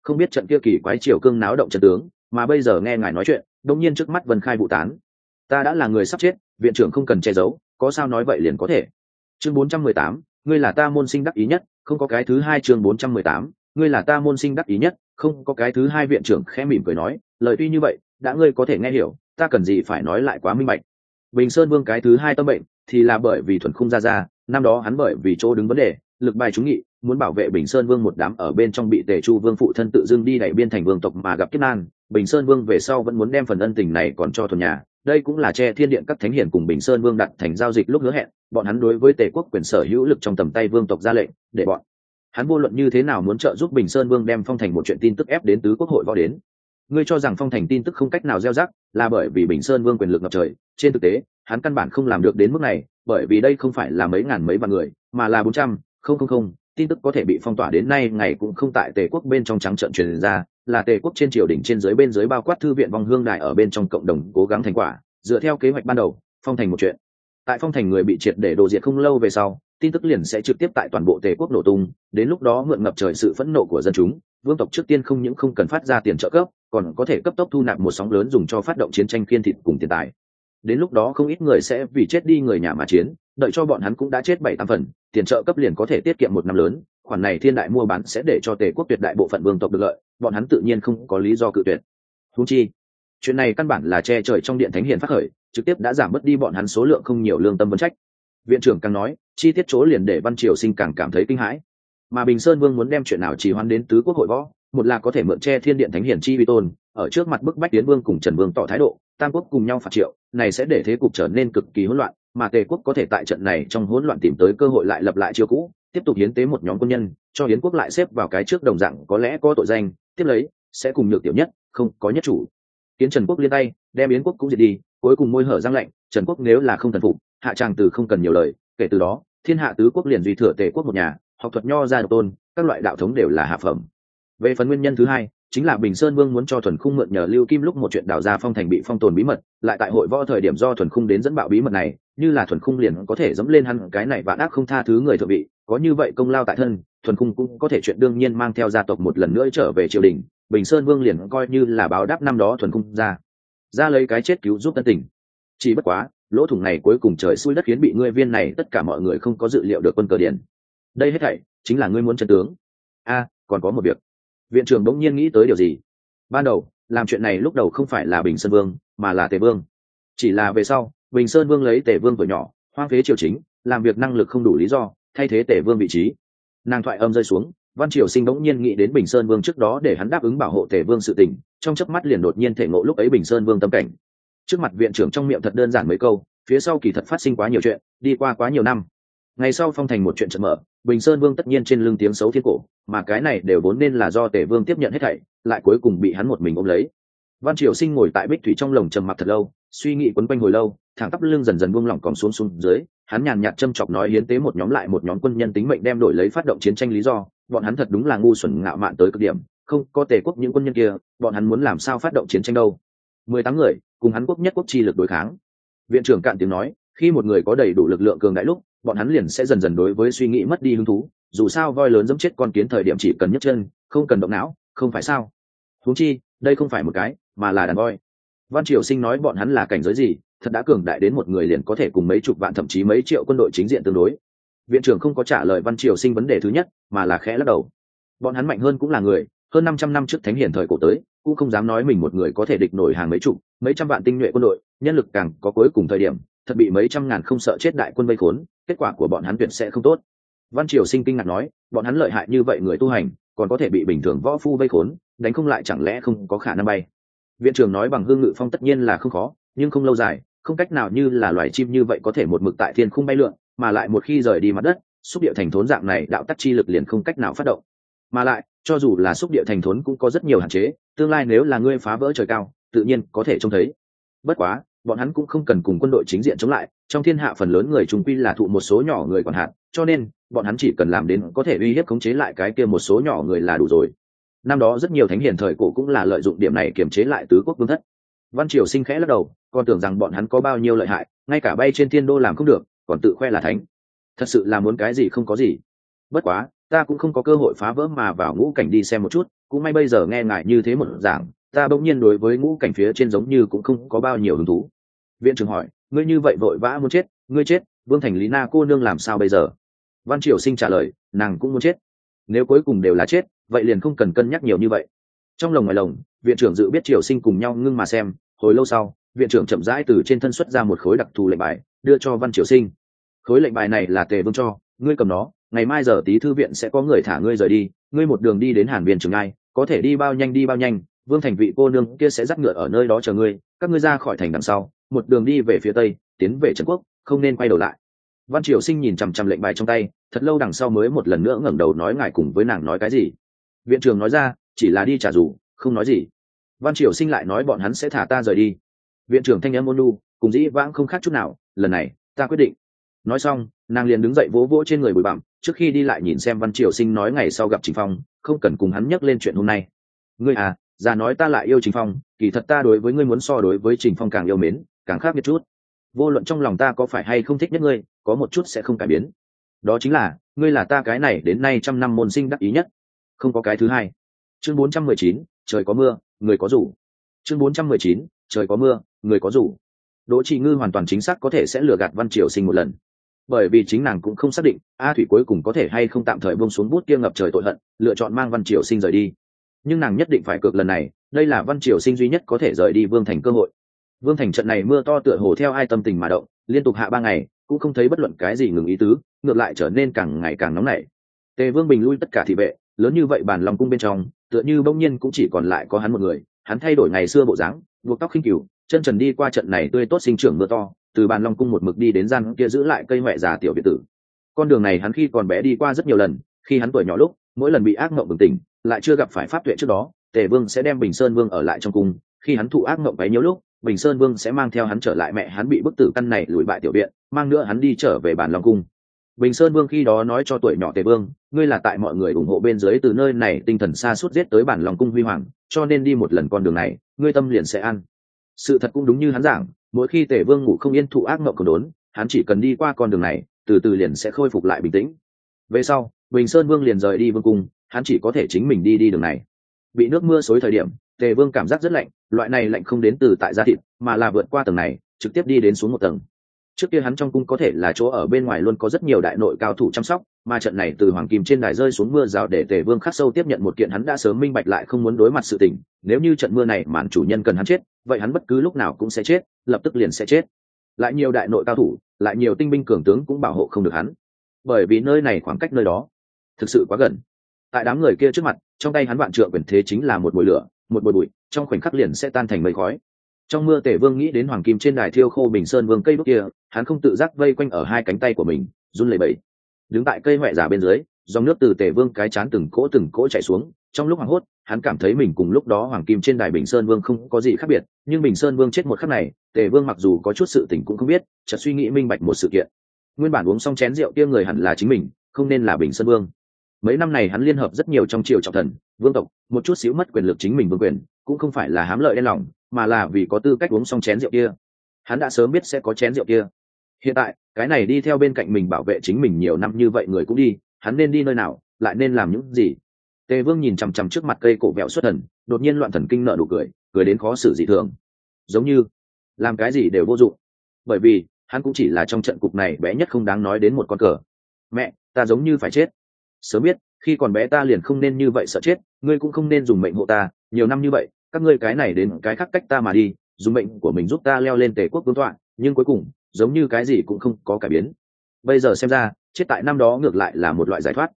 không biết trận kia kỳ quái triều cương náo động trận tướng mà bây giờ nghe ngài nói chuyện đông nhiên trước mắt vân khai vụ tán. Ta đã là người sắp chết viện trưởng không cần che giấu có sao nói vậy liền có thể. Chương 418, ngươi là ta môn sinh đắc ý nhất không có cái thứ hai chương 418, ngươi là ta môn sinh đắc ý nhất, không có cái thứ hai viện trưởng khẽ mỉm cười nói, lời tuy như vậy, đã ngươi có thể nghe hiểu, ta cần gì phải nói lại quá minh bạch. Bình sơn vương cái thứ hai tâm bệnh, thì là bởi vì thuần khung ra ra, năm đó hắn bởi vì chỗ đứng vấn đề, lực bài trúng nghị, muốn bảo vệ bình sơn vương một đám ở bên trong bị tề chu vương phụ thân tự dưng đi đẩy biên thành vương tộc mà gặp kiếp nan bình sơn vương về sau vẫn muốn đem phần ân tình này còn cho thuần nhà. Đây cũng là che thiên điện các thánh hiển cùng bình sơn vương đặt thành giao dịch lúc hứa hẹn, bọn hắn đối với tề quốc quyền sở hữu lực trong tầm tay vương tộc ra lệnh, để bọn hắn vô luận như thế nào muốn trợ giúp bình sơn vương đem phong thành một chuyện tin tức ép đến tứ quốc hội võ đến. Ngươi cho rằng phong thành tin tức không cách nào gieo rắc là bởi vì bình sơn vương quyền lực ngập trời. Trên thực tế, hắn căn bản không làm được đến mức này, bởi vì đây không phải là mấy ngàn mấy vạn người, mà là bốn trăm, không không không, tin tức có thể bị phong tỏa đến nay ngày cũng không tại tề quốc bên trong trắng trận truyền ra, là tề quốc trên triều đình trên dưới bên dưới bao quát thư viện vong hương đại ở bên trong cộng đồng cố gắng thành quả. Dựa theo kế hoạch ban đầu, phong thành một chuyện. Tại phong thành người bị triệt để đồ diệt không lâu về sau tin tức liền sẽ trực tiếp tại toàn bộ tề quốc nổ tung, đến lúc đó mượn ngập trời sự phẫn nộ của dân chúng, vương tộc trước tiên không những không cần phát ra tiền trợ cấp, còn có thể cấp tốc thu nạp một sóng lớn dùng cho phát động chiến tranh kiên thịt cùng tiền tài. Đến lúc đó không ít người sẽ vì chết đi người nhà mà chiến, đợi cho bọn hắn cũng đã chết bảy tám phần, tiền trợ cấp liền có thể tiết kiệm một năm lớn, khoản này thiên đại mua bán sẽ để cho tề quốc tuyệt đại bộ phận vương tộc được lợi, bọn hắn tự nhiên không có lý do cự tuyệt. Húng chi, chuyện này căn bản là che trời trong điện thánh hiền phát khởi, trực tiếp đã giảm bớt đi bọn hắn số lượng không nhiều lương tâm vấn trách viện trưởng càng nói, chi tiết chỗ liền để văn triều sinh càng cảm thấy kinh hãi. Mà bình sơn vương muốn đem chuyện nào chỉ hoan đến tứ quốc hội võ, một là có thể mượn che thiên điện thánh hiển chi vi tôn, ở trước mặt bức bách tiến vương cùng trần vương tỏ thái độ, tam quốc cùng nhau phạt triệu, này sẽ để thế cục trở nên cực kỳ hỗn loạn, mà tề quốc có thể tại trận này trong hỗn loạn tìm tới cơ hội lại lập lại chiêu cũ, tiếp tục hiến tế một nhóm quân nhân, cho hiến quốc lại xếp vào cái trước đồng dạng có lẽ có tội danh, tiếp lấy sẽ cùng nhược tiểu nhất, không có nhất chủ. Kiến trần quốc liên tay, đem yến quốc cũng diệt đi, cuối cùng môi hở răng lạnh, trần quốc nếu là không thần phục hạ tràng từ không cần nhiều lời, kể từ đó, thiên hạ tứ quốc liền duy thừa tề quốc một nhà, học thuật nho ra độc tôn, các loại đạo thống đều là hạ phẩm. Về phần nguyên nhân thứ hai, chính là bình sơn vương muốn cho thuần khung mượn nhờ lưu kim lúc một chuyện đào ra phong thành bị phong tồn bí mật, lại tại hội võ thời điểm do thuần khung đến dẫn bạo bí mật này, như là thuần khung liền có thể dẫm lên hắn cái này vạn ác không tha thứ người thượng vị có như vậy công lao tại thân, thuần khung cũng có thể chuyện đương nhiên mang theo gia tộc một lần nữa trở về triều đình, bình sơn vương liền coi như là báo đáp năm đó thuần khung ra. Ra lấy cái chết cứu giúp tân tình. Chỉ bất quá lỗ thủng này cuối cùng trời xui đất khiến bị ngươi viên này, tất cả mọi người không có dự liệu được quân cờ điển đây hết thảy chính là ngươi muốn chân tướng. A, còn có một việc. Viện trưởng bỗng nhiên nghĩ tới điều gì? Ban đầu, làm chuyện này lúc đầu không phải là bình sơn vương, mà là tề vương. Chỉ là về sau, bình sơn vương lấy tề vương tuổi nhỏ, hoang phế triều chính, làm việc năng lực không đủ lý do, thay thế tề vương vị trí. Nàng thoại âm rơi xuống, văn triều sinh bỗng nhiên nghĩ đến bình sơn vương trước đó để hắn đáp ứng bảo hộ tề vương sự tình, trong chớp mắt liền đột nhiên thể ngộ lúc ấy bình sơn vương tâm cảnh trước mặt viện trưởng trong miệng thật đơn giản mấy câu, phía sau kỳ thật phát sinh quá nhiều chuyện, đi qua quá nhiều năm. Ngày sau phong thành một chuyện trận mở, bình sơn vương tất nhiên trên lưng tiếng xấu thiên cổ, mà cái này đều vốn nên là do tề vương tiếp nhận hết thảy, lại cuối cùng bị hắn một mình ôm lấy. Văn triều sinh ngồi tại bích thủy trong lồng trầm mặc thật lâu, suy nghĩ quấn quanh hồi lâu, thẳng tắp lưng dần dần buông lỏng còn xuống xuống dưới, hắn nhàn nhạt châm chọc nói hiến tế một nhóm lại một nhóm quân nhân tính mệnh đem đổi lấy phát động chiến tranh lý do, bọn hắn thật đúng là ngu xuẩn ngạo mạn tới cực điểm, không có tề quốc những quân nhân kia, bọn hắn muốn làm sao phát động chiến tranh đâu? Mười tám người cùng hắn quốc nhất quốc chi lực đối kháng. Viện trưởng cạn tiếng nói, khi một người có đầy đủ lực lượng cường đại lúc, bọn hắn liền sẽ dần dần đối với suy nghĩ mất đi hứng thú, dù sao voi lớn dẫm chết con kiến thời điểm chỉ cần nhấc chân, không cần động não, không phải sao? Huống chi, đây không phải một cái, mà là đàn voi. Văn triều sinh nói bọn hắn là cảnh giới gì, thật đã cường đại đến một người liền có thể cùng mấy chục vạn thậm chí mấy triệu quân đội chính diện tương đối. Viện trưởng không có trả lời văn triều sinh vấn đề thứ nhất, mà là khẽ lắc đầu. Bọn hắn mạnh hơn cũng là người, hơn năm trăm năm trước thánh hiển thời cổ tới cũng không dám nói mình một người có thể địch nổi hàng mấy chục, mấy trăm vạn tinh nhuệ quân đội, nhân lực càng có cuối cùng thời điểm, thật bị mấy trăm ngàn không sợ chết đại quân vây khốn, kết quả của bọn hắn tuyệt sẽ không tốt. Văn triều sinh kinh ngạc nói, bọn hắn lợi hại như vậy người tu hành, còn có thể bị bình thường võ phu vây khốn, đánh không lại chẳng lẽ không có khả năng bay. Viện trưởng nói bằng hương ngự phong tất nhiên là không khó, nhưng không lâu dài, không cách nào như là loài chim như vậy có thể một mực tại thiên không bay lượn, mà lại một khi rời đi mặt đất, xúc địa thành thốn dạng này, đạo tắc chi lực liền không cách nào phát động. Mà lại cho dù là xúc địa thành thốn cũng có rất nhiều hạn chế, tương lai nếu là ngươi phá vỡ trời cao, tự nhiên có thể trông thấy. Bất quá, bọn hắn cũng không cần cùng quân đội chính diện chống lại, trong thiên hạ phần lớn người trung quy là thụ một số nhỏ người còn hạn cho nên, bọn hắn chỉ cần làm đến có thể uy hiếp khống chế lại cái kia một số nhỏ người là đủ rồi. Năm đó rất nhiều thánh hiền thời cổ cũng là lợi dụng điểm này kiềm chế lại tứ quốc vương thất. Văn triều sinh khẽ lắc đầu còn tưởng rằng bọn hắn có bao nhiêu lợi hại, ngay cả bay trên thiên đô làm không được, còn tự khoe là thánh. Thật sự là muốn cái gì không có gì. Bất quá ta cũng không có cơ hội phá vỡ mà vào ngũ cảnh đi xem một chút, cũng may bây giờ nghe ngại như thế một giảng, ta bỗng nhiên đối với ngũ cảnh phía trên giống như cũng không có bao nhiêu hứng thú. Viện trưởng hỏi, ngươi như vậy vội vã muốn chết, ngươi chết, vương thành lý na cô nương làm sao bây giờ? Văn triều sinh trả lời, nàng cũng muốn chết. Nếu cuối cùng đều là chết, vậy liền không cần cân nhắc nhiều như vậy. Trong lồng ngoài lồng viện trưởng dự biết triều sinh cùng nhau ngưng mà xem, hồi lâu sau, viện trưởng chậm rãi từ trên thân xuất ra một khối đặc thù lệnh bài, đưa cho văn triều sinh. Khối lệnh bài này là tề vương cho, ngươi cầm nó ngày mai giờ tí thư viện sẽ có người thả ngươi rời đi, ngươi một đường đi đến hàn biên trường ai, có thể đi bao nhanh đi bao nhanh, vương thành vị cô nương kia sẽ dắt ngựa ở nơi đó chờ ngươi, các ngươi ra khỏi thành đằng sau, một đường đi về phía tây, tiến về trần quốc, không nên quay đầu lại. Văn triều sinh nhìn chằm chằm lệnh bài trong tay, thật lâu đằng sau mới một lần nữa ngẩng đầu nói ngài cùng với nàng nói cái gì. Viện trường nói ra, chỉ là đi trả dù, không nói gì. Văn triều sinh lại nói bọn hắn sẽ thả ta rời đi. Viện trưởng thanh âm ôn lu cùng dĩ vãng không khác chút nào, lần này, ta quyết định. Nói xong, nàng liền đứng dậy vỗ vỗ trên người bụi bặm trước khi đi lại nhìn xem văn triều sinh nói ngày sau gặp trình phong, không cần cùng hắn nhắc lên chuyện hôm nay. Ngươi à già nói ta lại yêu trình phong, kỳ thật ta đối với ngươi muốn so đối với trình phong càng yêu mến, càng khác biệt chút. Vô luận trong lòng ta có phải hay không thích nhất ngươi, có một chút sẽ không cải biến. Đó chính là, ngươi là ta cái này đến nay trăm năm môn sinh đắc ý nhất. Không có cái thứ hai. Chương bốn trăm mười chín, trời có mưa, người có rủ. Chương bốn trăm mười chín, trời có mưa, người có rủ. Đỗ trị ngư hoàn toàn chính xác có thể sẽ lừa gạt văn triều sinh một lần bởi vì chính nàng cũng không xác định a thủy cuối cùng có thể hay không tạm thời bông xuống bút kia ngập trời tội hận, lựa chọn mang văn triều sinh rời đi. Nhưng nàng nhất định phải cược lần này, đây là văn triều sinh duy nhất có thể rời đi vương thành cơ hội. Vương thành trận này mưa to tựa hồ theo ai tâm tình mà động, liên tục hạ ba ngày, cũng không thấy bất luận cái gì ngừng ý tứ, ngược lại trở nên càng ngày càng nóng nảy. Tề vương bình lui tất cả thị vệ, lớn như vậy bàn lòng cung bên trong, tựa như bỗng nhiên cũng chỉ còn lại có hắn một người, hắn thay đổi ngày xưa bộ dáng, buộc tóc khinh cửu chân trần đi qua trận này tươi tốt sinh trưởng mưa to từ bàn long cung một mực đi đến gian kia giữ lại cây mẹ già tiểu biệt tử. Con đường này hắn khi còn bé đi qua rất nhiều lần, khi hắn tuổi nhỏ lúc, mỗi lần bị ác mộng bừng tỉnh, lại chưa gặp phải pháp tuệ trước đó, tề vương sẽ đem bình sơn vương ở lại trong cung. Khi hắn thụ ác mộng bấy nhiêu lúc, bình sơn vương sẽ mang theo hắn trở lại mẹ hắn bị bức tử căn này lùi bại tiểu viện, mang nữa hắn đi trở về bản long cung. Bình sơn vương khi đó nói cho tuổi nhỏ tề vương, ngươi là tại mọi người ủng hộ bên dưới từ nơi này tinh thần xa suốt giết tới bản lòng cung huy hoàng, cho nên đi một lần con đường này, ngươi tâm liền sẽ ăn sự thật cũng đúng như hắn giảng mỗi khi tề vương ngủ không yên thụ ác mộng còn đốn, hắn chỉ cần đi qua con đường này, từ từ liền sẽ khôi phục lại bình tĩnh. Về sau, bình sơn vương liền rời đi vương cung, hắn chỉ có thể chính mình đi đi đường này. Bị nước mưa xối thời điểm tề vương cảm giác rất lạnh, loại này lạnh không đến từ tại gia thịt, mà là vượt qua tầng này, trực tiếp đi đến xuống một tầng. Trước kia hắn trong cung có thể là chỗ ở bên ngoài luôn có rất nhiều đại nội cao thủ chăm sóc mà trận này từ hoàng kim trên đài rơi xuống mưa rào để tề vương khắc sâu tiếp nhận một kiện hắn đã sớm minh bạch lại không muốn đối mặt sự tình. Nếu như trận mưa này màn chủ nhân cần hắn chết, vậy hắn bất cứ lúc nào cũng sẽ chết, lập tức liền sẽ chết. Lại nhiều đại nội cao thủ, lại nhiều tinh binh cường tướng cũng bảo hộ không được hắn. Bởi vì nơi này khoảng cách nơi đó, thực sự quá gần. Tại đám người kia trước mặt, trong tay hắn vạn trượng quyền thế chính là một bụi lửa, một bụi bụi, trong khoảnh khắc liền sẽ tan thành mây khói. Trong mưa tể vương nghĩ đến hoàng kim trên đài thiêu khô bình sơn vương cây đúc kia, hắn không tự giác vây quanh ở hai cánh tay của mình, run lẩy bẩy đứng tại cây huệ giả bên dưới, dòng nước từ tể vương cái chán từng cỗ từng cỗ chạy xuống, trong lúc hoảng hốt, hắn cảm thấy mình cùng lúc đó hoàng kim trên đài bình sơn vương không có gì khác biệt, nhưng bình sơn vương chết một khắc này, tề vương mặc dù có chút sự tình cũng không biết, chợt suy nghĩ minh bạch một sự kiện. Nguyên bản uống xong chén rượu kia người hẳn là chính mình, không nên là bình sơn vương. Mấy năm này hắn liên hợp rất nhiều trong triều trọng thần, vương tộc, một chút xíu mất quyền lực chính mình vương quyền, cũng không phải là hám lợi đen lòng, mà là vì có tư cách uống xong chén rượu kia. Hắn đã sớm biết sẽ có chén rượu kia hiện tại, cái này đi theo bên cạnh mình bảo vệ chính mình nhiều năm như vậy người cũng đi, hắn nên đi nơi nào, lại nên làm những gì? Tề vương nhìn chằm chằm trước mặt cây cổ vẹo xuất thần, đột nhiên loạn thần kinh nợ nụ cười cười đến khó xử dị thường. Giống như, làm cái gì đều vô dụng. Bởi vì, hắn cũng chỉ là trong trận cục này bé nhất không đáng nói đến một con cờ. Mẹ, ta giống như phải chết. Sớm biết, khi còn bé ta liền không nên như vậy sợ chết, ngươi cũng không nên dùng mệnh hộ ta, nhiều năm như vậy, các ngươi cái này đến cái khác cách ta mà đi, dùng mệnh của mình giúp ta leo lên tề quốc vương tọa, nhưng cuối cùng giống như cái gì cũng không có cải biến. Bây giờ xem ra, chết tại năm đó ngược lại là một loại giải thoát.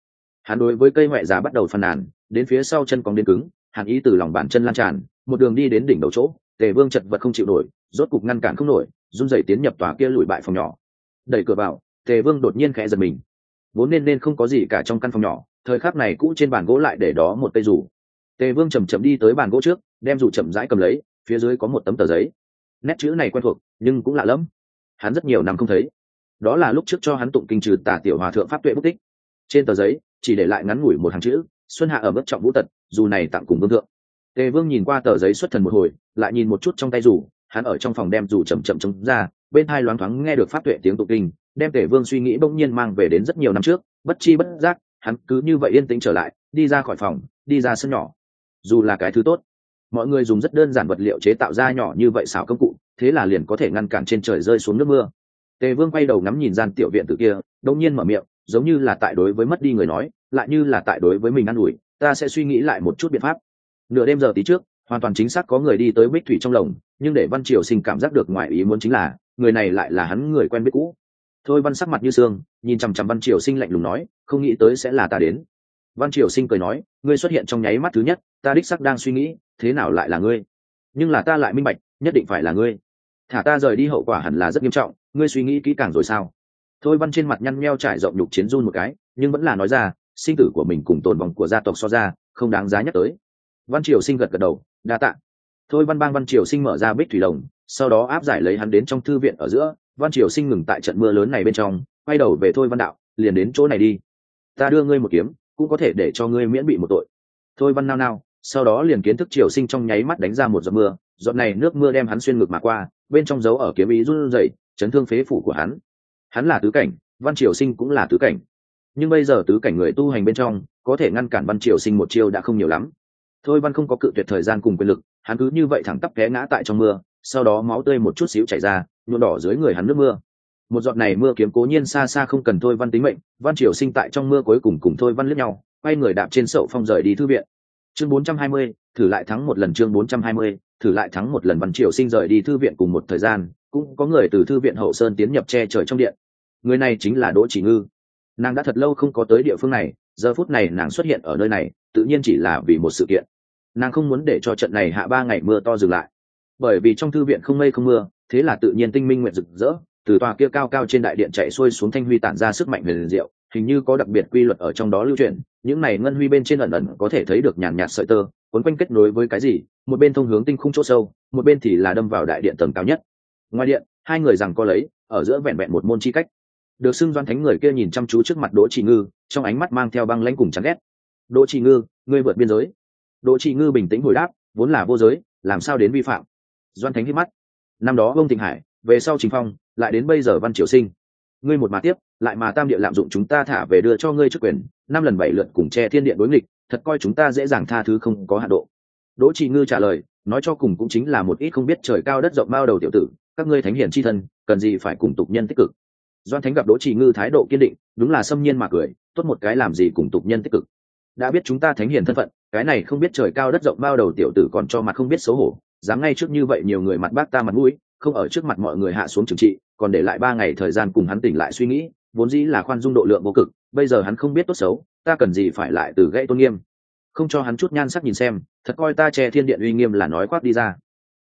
Hắn đối với cây huệ già bắt đầu phàn nàn, đến phía sau chân cong đến cứng hàn ý từ lòng bàn chân lan tràn, một đường đi đến đỉnh đầu chỗ, tề vương chật vật không chịu nổi, rốt cục ngăn cản không nổi, run rẩy tiến nhập tòa kia lùi bại phòng nhỏ. Đẩy cửa vào, tề vương đột nhiên khẽ giật mình. Vốn nên nên không có gì cả trong căn phòng nhỏ, thời khắc này cũ trên bàn gỗ lại để đó một cây rủ. Tề vương chầm chậm đi tới bàn gỗ trước, đem rủ chậm rãi cầm lấy, phía dưới có một tấm tờ giấy. Nét chữ này quen thuộc, nhưng cũng lạ lẫm hắn rất nhiều năm không thấy. Đó là lúc trước cho hắn tụng kinh trừ tả tiểu hòa thượng pháp tuệ bút tích. Trên tờ giấy, chỉ để lại ngắn ngủi một hàng chữ, xuân hạ ở mức trọng vũ tật, dù này tặng cùng vương thượng. Tề vương nhìn qua tờ giấy xuất thần một hồi, lại nhìn một chút trong tay rủ hắn ở trong phòng đem rủ chậm chậm chống ra, bên hai loáng thoáng nghe được pháp tuệ tiếng tụng kinh, đem tề vương suy nghĩ bỗng nhiên mang về đến rất nhiều năm trước, bất chi bất giác, hắn cứ như vậy yên tĩnh trở lại, đi ra khỏi phòng, đi ra sân nhỏ. Dù là cái thứ tốt mọi người dùng rất đơn giản vật liệu chế tạo ra nhỏ như vậy xảo công cụ, thế là liền có thể ngăn cản trên trời rơi xuống nước mưa. Tề vương quay đầu ngắm nhìn gian tiểu viện từ kia đông nhiên mở miệng, giống như là tại đối với mất đi người nói, lại như là tại đối với mình ă n ủi, ta sẽ suy nghĩ lại một chút biện pháp. Nửa đêm giờ tí trước, hoàn toàn chính xác có người đi tới bích thủy trong lồng, nhưng để văn triều sinh cảm giác được ngoài ý muốn chính là, người này lại là hắn người quen biết cũ. Thôi văn sắc mặt như xương nhìn chằm chằm văn triều sinh lạnh lùng nói, không nghĩ tới sẽ là ta đến. Văn triều sinh cười nói, ngươi xuất hiện trong nháy mắt thứ nhất, ta đích sắc đang suy nghĩ thế nào lại là ngươi? Nhưng là ta lại minh bạch, nhất định phải là ngươi. Thả ta rời đi hậu quả hẳn là rất nghiêm trọng, ngươi suy nghĩ kỹ càng rồi sao? Thôi văn trên mặt nhăn nheo trải rộng nhục chiến run một cái, nhưng vẫn là nói ra, sinh tử của mình cùng tồn vong của gia tộc so ra, không đáng giá nhắc tới. Văn triều sinh gật gật đầu, đa tạ. Thôi văn bang văn triều sinh mở ra bích thủy đồng, sau đó áp giải lấy hắn đến trong thư viện ở giữa, văn triều sinh ngừng tại trận mưa lớn này bên trong, quay đầu về thôi văn đạo, liền đến chỗ này đi. Ta đưa ngươi một kiếm, cũng có thể để cho ngươi miễn bị một tội. Thôi văn nao nao sau đó liền kiến thức triều sinh trong nháy mắt đánh ra một giọt mưa, giọt này nước mưa đem hắn xuyên ngực mà qua, bên trong dấu ở kiếm ý run rẩy, chấn thương phế phủ của hắn. Hắn là tứ cảnh, văn triều sinh cũng là tứ cảnh. Nhưng bây giờ tứ cảnh người tu hành bên trong, có thể ngăn cản văn triều sinh một chiêu đã không nhiều lắm. Thôi văn không có cự tuyệt thời gian cùng quyền lực, hắn cứ như vậy thẳng tắp té ngã tại trong mưa, sau đó máu tươi một chút xíu chảy ra, nhuộm đỏ dưới người hắn nước mưa. Một giọt này mưa kiếm cố nhiên xa xa không cần thôi văn tính mệnh, văn triều sinh tại trong mưa cuối cùng cùng thôi văn lướt nhau, quay người đạp trên sậu phong rời đi thư viện chương 420, thử lại thắng một lần chương 420, thử lại thắng một lần văn triều sinh rời đi thư viện cùng một thời gian cũng có người từ thư viện hậu sơn tiến nhập che trời trong điện. Người này chính là đỗ chỉ ngư. Nàng đã thật lâu không có tới địa phương này giờ phút này nàng xuất hiện ở nơi này tự nhiên chỉ là vì một sự kiện. Nàng không muốn để cho trận này hạ ba ngày mưa to dừng lại. Bởi vì trong thư viện không mây không mưa thế là tự nhiên tinh minh nguyện rực rỡ từ tòa kia cao cao trên đại điện chạy xuôi xuống thanh huy tản ra sức mạnh huyền diệu hình như có đặc biệt quy luật ở trong đó lưu truyền, những này ngân huy bên trên ẩn ẩn có thể thấy được nhàn nhạt sợi tơ quấn quanh kết nối với cái gì, một bên thông hướng tinh khung chỗ sâu, một bên thì là đâm vào đại điện tầng cao nhất. Ngoài điện, hai người rằng có lấy, ở giữa vẹn vẹn một môn chi cách. Được xưng doan thánh người kia nhìn chăm chú trước mặt đỗ trị ngư, trong ánh mắt mang theo băng lãnh cùng chán ghét. Đỗ trị ngư, ngươi vượt biên giới. Đỗ trị ngư bình tĩnh hồi đáp, vốn là vô giới, làm sao đến vi phạm? Doan thánh hít mắt. Năm đó ông thịnh hải, về sau trình phong, lại đến bây giờ văn triều sinh ngươi một mà tiếp, lại mà tam địa lạm dụng chúng ta thả về đưa cho ngươi chức quyền, năm lần bảy lượt cùng che thiên điện đối nghịch, thật coi chúng ta dễ dàng tha thứ không có hạ độ. Đỗ trị ngư trả lời, nói cho cùng cũng chính là một ít không biết trời cao đất rộng bao đầu tiểu tử, các ngươi thánh hiển chi thân, cần gì phải cùng tục nhân tích cực. Doan thánh gặp đỗ trì ngư thái độ kiên định, đúng là xâm nhiên mà cười, tốt một cái làm gì cùng tục nhân tích cực. Đã biết chúng ta thánh hiền thân phận, cái này không biết trời cao đất rộng bao đầu tiểu tử còn cho mặt không biết xấu hổ, dám ngay trước như vậy nhiều người mặt bác ta mặt mũi, không ở trước mặt mọi người hạ xuống trừng trị còn để lại ba ngày thời gian cùng hắn tỉnh lại suy nghĩ, vốn dĩ là khoan dung độ lượng vô cực, bây giờ hắn không biết tốt xấu, ta cần gì phải lại từ gãy tôn nghiêm. Không cho hắn chút nhan sắc nhìn xem, thật coi ta che thiên điện uy nghiêm là nói khoác đi ra.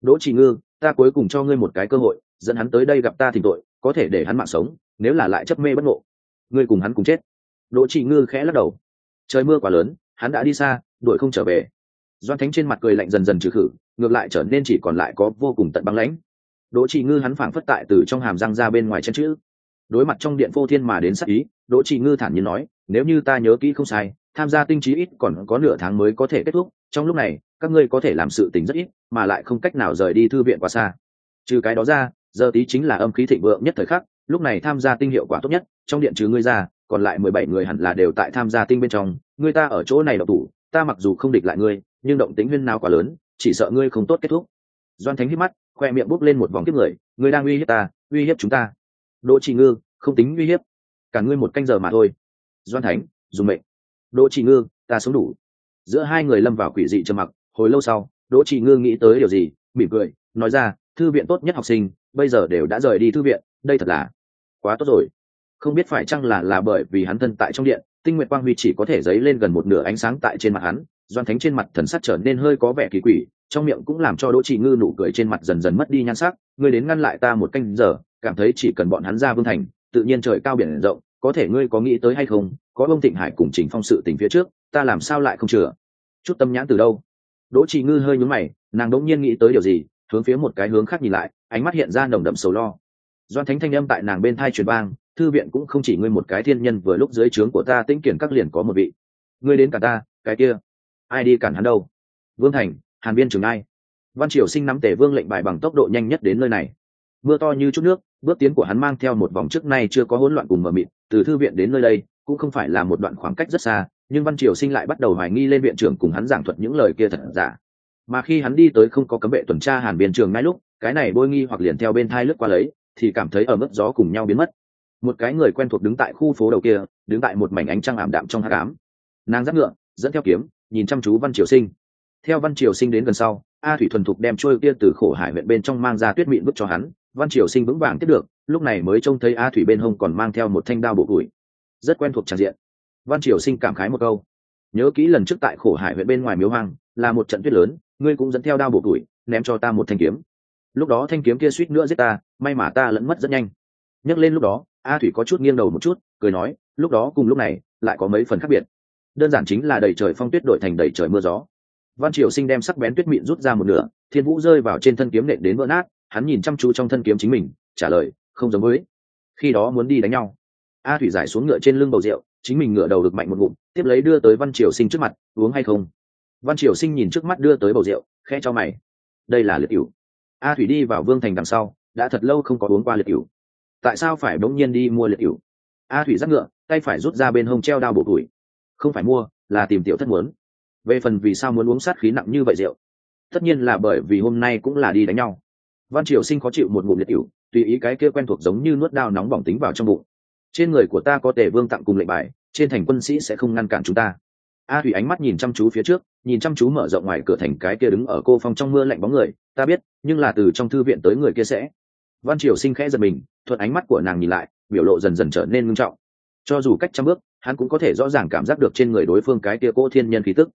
Đỗ trì ngư, ta cuối cùng cho ngươi một cái cơ hội, dẫn hắn tới đây gặp ta thỉnh tội, có thể để hắn mạng sống, nếu là lại chấp mê bất ngộ. Ngươi cùng hắn cùng chết. Đỗ chỉ ngư khẽ lắc đầu. Trời mưa quá lớn, hắn đã đi xa, đuổi không trở về. Doan thánh trên mặt cười lạnh dần dần trừ khử, ngược lại trở nên chỉ còn lại có vô cùng tận băng lãnh đỗ trị ngư hắn phảng phất tại từ trong hàm răng ra bên ngoài chân chữ. Đối mặt trong điện vô thiên mà đến sắc ý, đỗ trị ngư thản nhiên nói, nếu như ta nhớ kỹ không sai, tham gia tinh trí ít còn có nửa tháng mới có thể kết thúc, trong lúc này, các ngươi có thể làm sự tình rất ít, mà lại không cách nào rời đi thư viện quá xa. Trừ cái đó ra, giờ tí chính là âm khí thịnh vượng nhất thời khắc, lúc này tham gia tinh hiệu quả tốt nhất, trong điện trừ ngươi ra, còn lại mười bảy người hẳn là đều tại tham gia tinh bên trong, ngươi ta ở chỗ này độc thủ, ta mặc dù không địch lại ngươi, nhưng động tính huyên nào quá lớn, chỉ sợ ngươi không tốt kết thúc. Doan thánh hít mắt khoe miệng bốc lên một vòng kiếp người, ngươi đang uy hiếp ta, uy hiếp chúng ta. Đỗ trị ngư, không tính uy hiếp, cả ngươi một canh giờ mà thôi. Doan thánh, dùng mệnh. Đỗ trị ngư, ta sống đủ. Giữa hai người lâm vào quỷ dị trầm mặc, hồi lâu sau, đỗ trị ngư nghĩ tới điều gì, mỉm cười, nói ra, thư viện tốt nhất học sinh, bây giờ đều đã rời đi thư viện, đây thật là quá tốt rồi. Không biết phải chăng là là bởi vì hắn thân tại trong điện, tinh nguyện quang huy chỉ có thể dấy lên gần một nửa ánh sáng tại trên mặt hắn, doan thánh trên mặt thần sắc trở nên hơi có vẻ kỳ quỷ trong miệng cũng làm cho đỗ trì ngư nụ cười trên mặt dần dần mất đi nhan sắc, ngươi đến ngăn lại ta một canh giờ, cảm thấy chỉ cần bọn hắn ra vương thành, tự nhiên trời cao biển rộng, có thể ngươi có nghĩ tới hay không, có ông thịnh hải cùng trình phong sự tình phía trước, ta làm sao lại không chừa? Chút tâm nhãn từ đâu? Đỗ trì ngư hơi nhúm mày, nàng đỗng nhiên nghĩ tới điều gì, hướng phía một cái hướng khác nhìn lại, ánh mắt hiện ra nồng đậm sầu lo. Doan thánh thanh âm tại nàng bên thai truyền vang, thư viện cũng không chỉ ngươi một cái thiên nhân, vừa lúc dưới trướng của ta tĩnh kiển các liền có một vị. Ngươi đến cả ta, cái kia. Ai đi cản hắn đâu? Vương thành hàn biên trường ai? Văn triều sinh nắm tề vương lệnh bài bằng tốc độ nhanh nhất đến nơi này. Mưa to như chút nước, bước tiến của hắn mang theo một vòng trước nay chưa có hỗn loạn cùng mờ mịt, từ thư viện đến nơi đây, cũng không phải là một đoạn khoảng cách rất xa, nhưng văn triều sinh lại bắt đầu hoài nghi lên viện trưởng cùng hắn giảng thuật những lời kia thật giả. Mà khi hắn đi tới không có cấm vệ tuần tra hàn biên trường ngay lúc, cái này bôi nghi hoặc liền theo bên thai lướt qua lấy, thì cảm thấy ở mức gió cùng nhau biến mất. Một cái người quen thuộc đứng tại khu phố đầu kia, đứng tại một mảnh ánh trăng ảm đạm trong hát cám nàng giáp ngựa, dẫn theo kiếm, nhìn chăm chú văn triều sinh theo văn triều sinh đến gần sau, a thủy thuần thục đem trôi kia từ khổ hải huyện bên trong mang ra tuyết mịn bức cho hắn, văn triều sinh vững vàng tiếp được, lúc này mới trông thấy a thủy bên hông còn mang theo một thanh đao bộ củi rất quen thuộc tràn diện. Văn triều sinh cảm khái một câu. Nhớ kỹ lần trước tại khổ hải huyện bên ngoài miếu hoang, là một trận tuyết lớn, ngươi cũng dẫn theo đao bộ củi ném cho ta một thanh kiếm. Lúc đó thanh kiếm kia suýt nữa giết ta, may mà ta lẫn mất rất nhanh. Nhắc lên lúc đó, a thủy có chút nghiêng đầu một chút, cười nói, lúc đó cùng lúc này, lại có mấy phần khác biệt. Đơn giản chính là đầy trời phong tuyết đổi thành đầy trời mưa gió văn triều sinh đem sắc bén tuyết mịn rút ra một nửa, thiên vũ rơi vào trên thân kiếm nện đến vỡ nát, hắn nhìn chăm chú trong thân kiếm chính mình, trả lời, không giống với. Khi đó muốn đi đánh nhau. A thủy giải xuống ngựa trên lưng bầu rượu, chính mình ngựa đầu được mạnh một ngụm, tiếp lấy đưa tới văn triều sinh trước mặt, uống hay không? Văn triều sinh nhìn trước mắt đưa tới bầu rượu khe cho mày. Đây là liệt cựu a thủy đi vào vương thành đằng sau, đã thật lâu không có uống qua liệt cựu tại sao phải bỗng nhiên đi mua liệt cựu a thủy dắt ngựa, tay phải rút ra bên hông treo đao bộ tuổi không phải mua, là tìm tiểu thất muốn về phần vì sao muốn uống sát khí nặng như vậy rượu? Tất nhiên là bởi vì hôm nay cũng là đi đánh nhau. Văn triều sinh khó chịu một ngụm liệt cựu tùy ý cái kia quen thuộc giống như nuốt đao nóng bỏng tính vào trong bụng. Trên người của ta có tề vương tặng cùng lệnh bài, trên thành quân sĩ sẽ không ngăn cản chúng ta. A thủy ánh mắt nhìn chăm chú phía trước, nhìn chăm chú mở rộng ngoài cửa thành cái kia đứng ở cô phong trong mưa lạnh bóng người, ta biết, nhưng là từ trong thư viện tới người kia sẽ. Văn triều sinh khẽ giật mình, thuận ánh mắt của nàng nhìn lại, biểu lộ dần dần trở nên ngưng trọng. Cho dù cách trăm bước, hắn cũng có thể rõ ràng cảm giác được trên người đối phương cái kia cô thiên nhân khí tức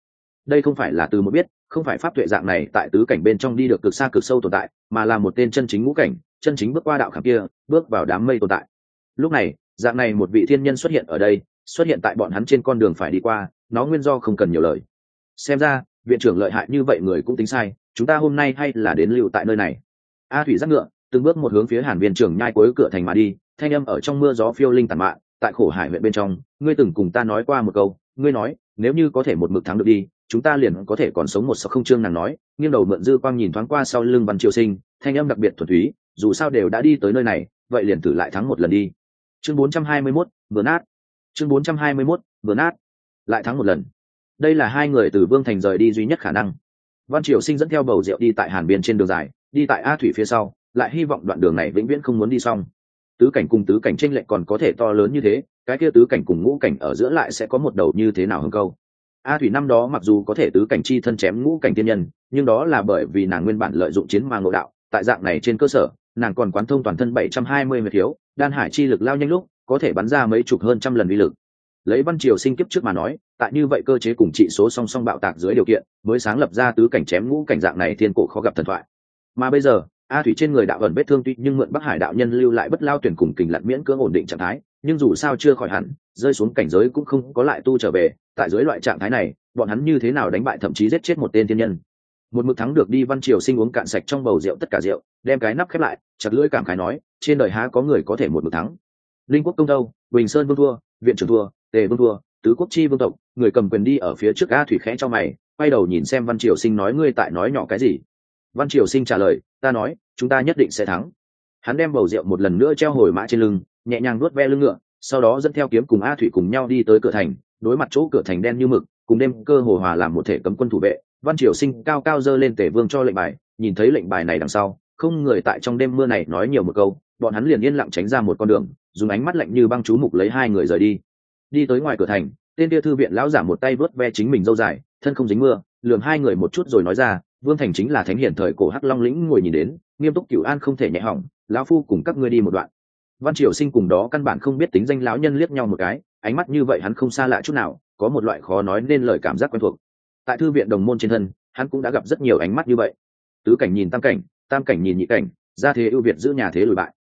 đây không phải là từ một biết, không phải pháp tuệ dạng này tại tứ cảnh bên trong đi được cực xa cực sâu tồn tại, mà là một tên chân chính ngũ cảnh, chân chính bước qua đạo khảm kia, bước vào đám mây tồn tại. Lúc này, dạng này một vị thiên nhân xuất hiện ở đây, xuất hiện tại bọn hắn trên con đường phải đi qua, nó nguyên do không cần nhiều lời. Xem ra, viện trưởng lợi hại như vậy người cũng tính sai, chúng ta hôm nay hay là đến lưu tại nơi này. A thủy giác ngựa, từng bước một hướng phía hàn viên trưởng nhai cuối cửa thành mà đi, thanh âm ở trong mưa gió phiêu linh tàn mạn, tại khổ hải huyện bên trong, ngươi từng cùng ta nói qua một câu, ngươi nói, nếu như có thể một mực thắng được đi chúng ta liền có thể còn sống một sao không trương nàng nói nghiêng đầu mượn dư quang nhìn thoáng qua sau lưng văn triều sinh thanh âm đặc biệt thuần túy dù sao đều đã đi tới nơi này vậy liền thử lại thắng một lần đi. Chương 421, vừa nát. Chương 421, vừa nát. Lại thắng một lần. Đây là hai người từ vương thành rời đi duy nhất khả năng. Văn triều sinh dẫn theo bầu rượu đi tại hàn biên trên đường dài đi tại a thủy phía sau lại hy vọng đoạn đường này vĩnh viễn không muốn đi xong. Tứ cảnh cùng tứ cảnh tranh lệch còn có thể to lớn như thế cái kia tứ cảnh cùng ngũ cảnh ở giữa lại sẽ có một đầu như thế nào hơn câu? A thủy năm đó mặc dù có thể tứ cảnh chi thân chém ngũ cảnh tiên nhân, nhưng đó là bởi vì nàng nguyên bản lợi dụng chiến ma ngộ đạo, tại dạng này trên cơ sở, nàng còn quán thông toàn thân bảy trăm hai mươi mười thiếu, đan hải chi lực lao nhanh lúc, có thể bắn ra mấy chục hơn trăm lần uy lực. Lấy văn triều sinh kiếp trước mà nói, tại như vậy cơ chế cùng trị số song song bạo tạc dưới điều kiện, mới sáng lập ra tứ cảnh chém ngũ cảnh dạng này thiên cổ khó gặp thần thoại. Mà bây giờ, a thủy trên người đạo ẩn vết thương tuy nhưng mượn bắc hải đạo nhân lưu lại bất lao tuyển cùng kình lặn miễn cưỡng ổn định trạng thái, nhưng dù sao chưa khỏi hẳn, rơi xuống cảnh giới cũng không có lại tu trở về tại dưới loại trạng thái này, bọn hắn như thế nào đánh bại thậm chí giết chết một tên thiên nhân? Một mực thắng được đi văn triều sinh uống cạn sạch trong bầu rượu tất cả rượu, đem cái nắp khép lại, chặt lưỡi cảm khái nói, trên đời há có người có thể một mực thắng? Linh quốc công đâu bình sơn vương thua viện trưởng thua tề vương thua tứ quốc chi vương tộc, người cầm quyền đi ở phía trước a thủy khẽ cho mày, quay đầu nhìn xem văn triều sinh nói ngươi tại nói nhỏ cái gì? Văn triều sinh trả lời, ta nói, chúng ta nhất định sẽ thắng. Hắn đem bầu rượu một lần nữa treo hồi mã trên lưng, nhẹ nhàng nuốt ve lưng ngựa, sau đó dẫn theo kiếm cùng a thủy cùng nhau đi tới cửa thành đối mặt chỗ cửa thành đen như mực, cùng đêm cơ hồ hòa làm một thể cấm quân thủ vệ, văn triều sinh cao cao dơ lên tể vương cho lệnh bài, nhìn thấy lệnh bài này đằng sau, không người tại trong đêm mưa này nói nhiều một câu, bọn hắn liền yên lặng tránh ra một con đường, dùng ánh mắt lạnh như băng chú mục lấy hai người rời đi. Đi tới ngoài cửa thành, tên kia thư viện lão giả một tay vớt ve chính mình dâu dài, thân không dính mưa lường hai người một chút rồi nói ra, vương thành chính là thánh hiển thời cổ hắc long lĩnh ngồi nhìn đến, nghiêm túc cửu an không thể nhẹ hỏng, lão phu cùng các ngươi đi một đoạn. Văn triều sinh cùng đó căn bản không biết tính danh lão nhân liếc nhau một cái ánh mắt như vậy hắn không xa lạ chút nào, có một loại khó nói nên lời cảm giác quen thuộc. Tại thư viện đồng môn trên thân, hắn cũng đã gặp rất nhiều ánh mắt như vậy. Tứ cảnh nhìn tam cảnh tam cảnh nhìn nhị cảnh ra thế ưu việt giữ nhà thế lùi bại.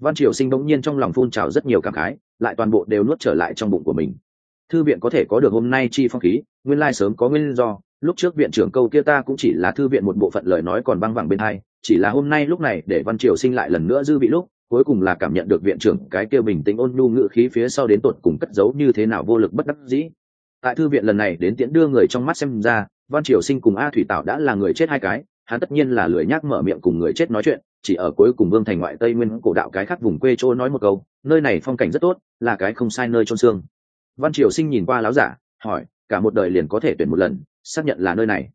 Văn triều sinh bỗng nhiên trong lòng phun trào rất nhiều cảm khái, lại toàn bộ đều nuốt trở lại trong bụng của mình. Thư viện có thể có được hôm nay chi phong khí, nguyên lai sớm có nguyên do, lúc trước viện trưởng câu kia ta cũng chỉ là thư viện một bộ phận lời nói còn băng vẳng bên hai, chỉ là hôm nay lúc này để văn triều sinh lại lần nữa dư vị lúc cuối cùng là cảm nhận được viện trưởng cái kia bình tĩnh ôn nhu ngự khí phía sau đến tột cùng cất giấu như thế nào vô lực bất đắc dĩ. Tại thư viện lần này đến tiễn đưa người trong mắt xem ra, văn triều sinh cùng a thủy Tảo đã là người chết hai cái, hắn tất nhiên là lười nhác mở miệng cùng người chết nói chuyện, chỉ ở cuối cùng vương thành ngoại tây nguyên cổ đạo cái khác vùng quê chỗ nói một câu, nơi này phong cảnh rất tốt, là cái không sai nơi trôn xương. Văn triều sinh nhìn qua láo giả, hỏi, cả một đời liền có thể tuyển một lần, xác nhận là nơi này.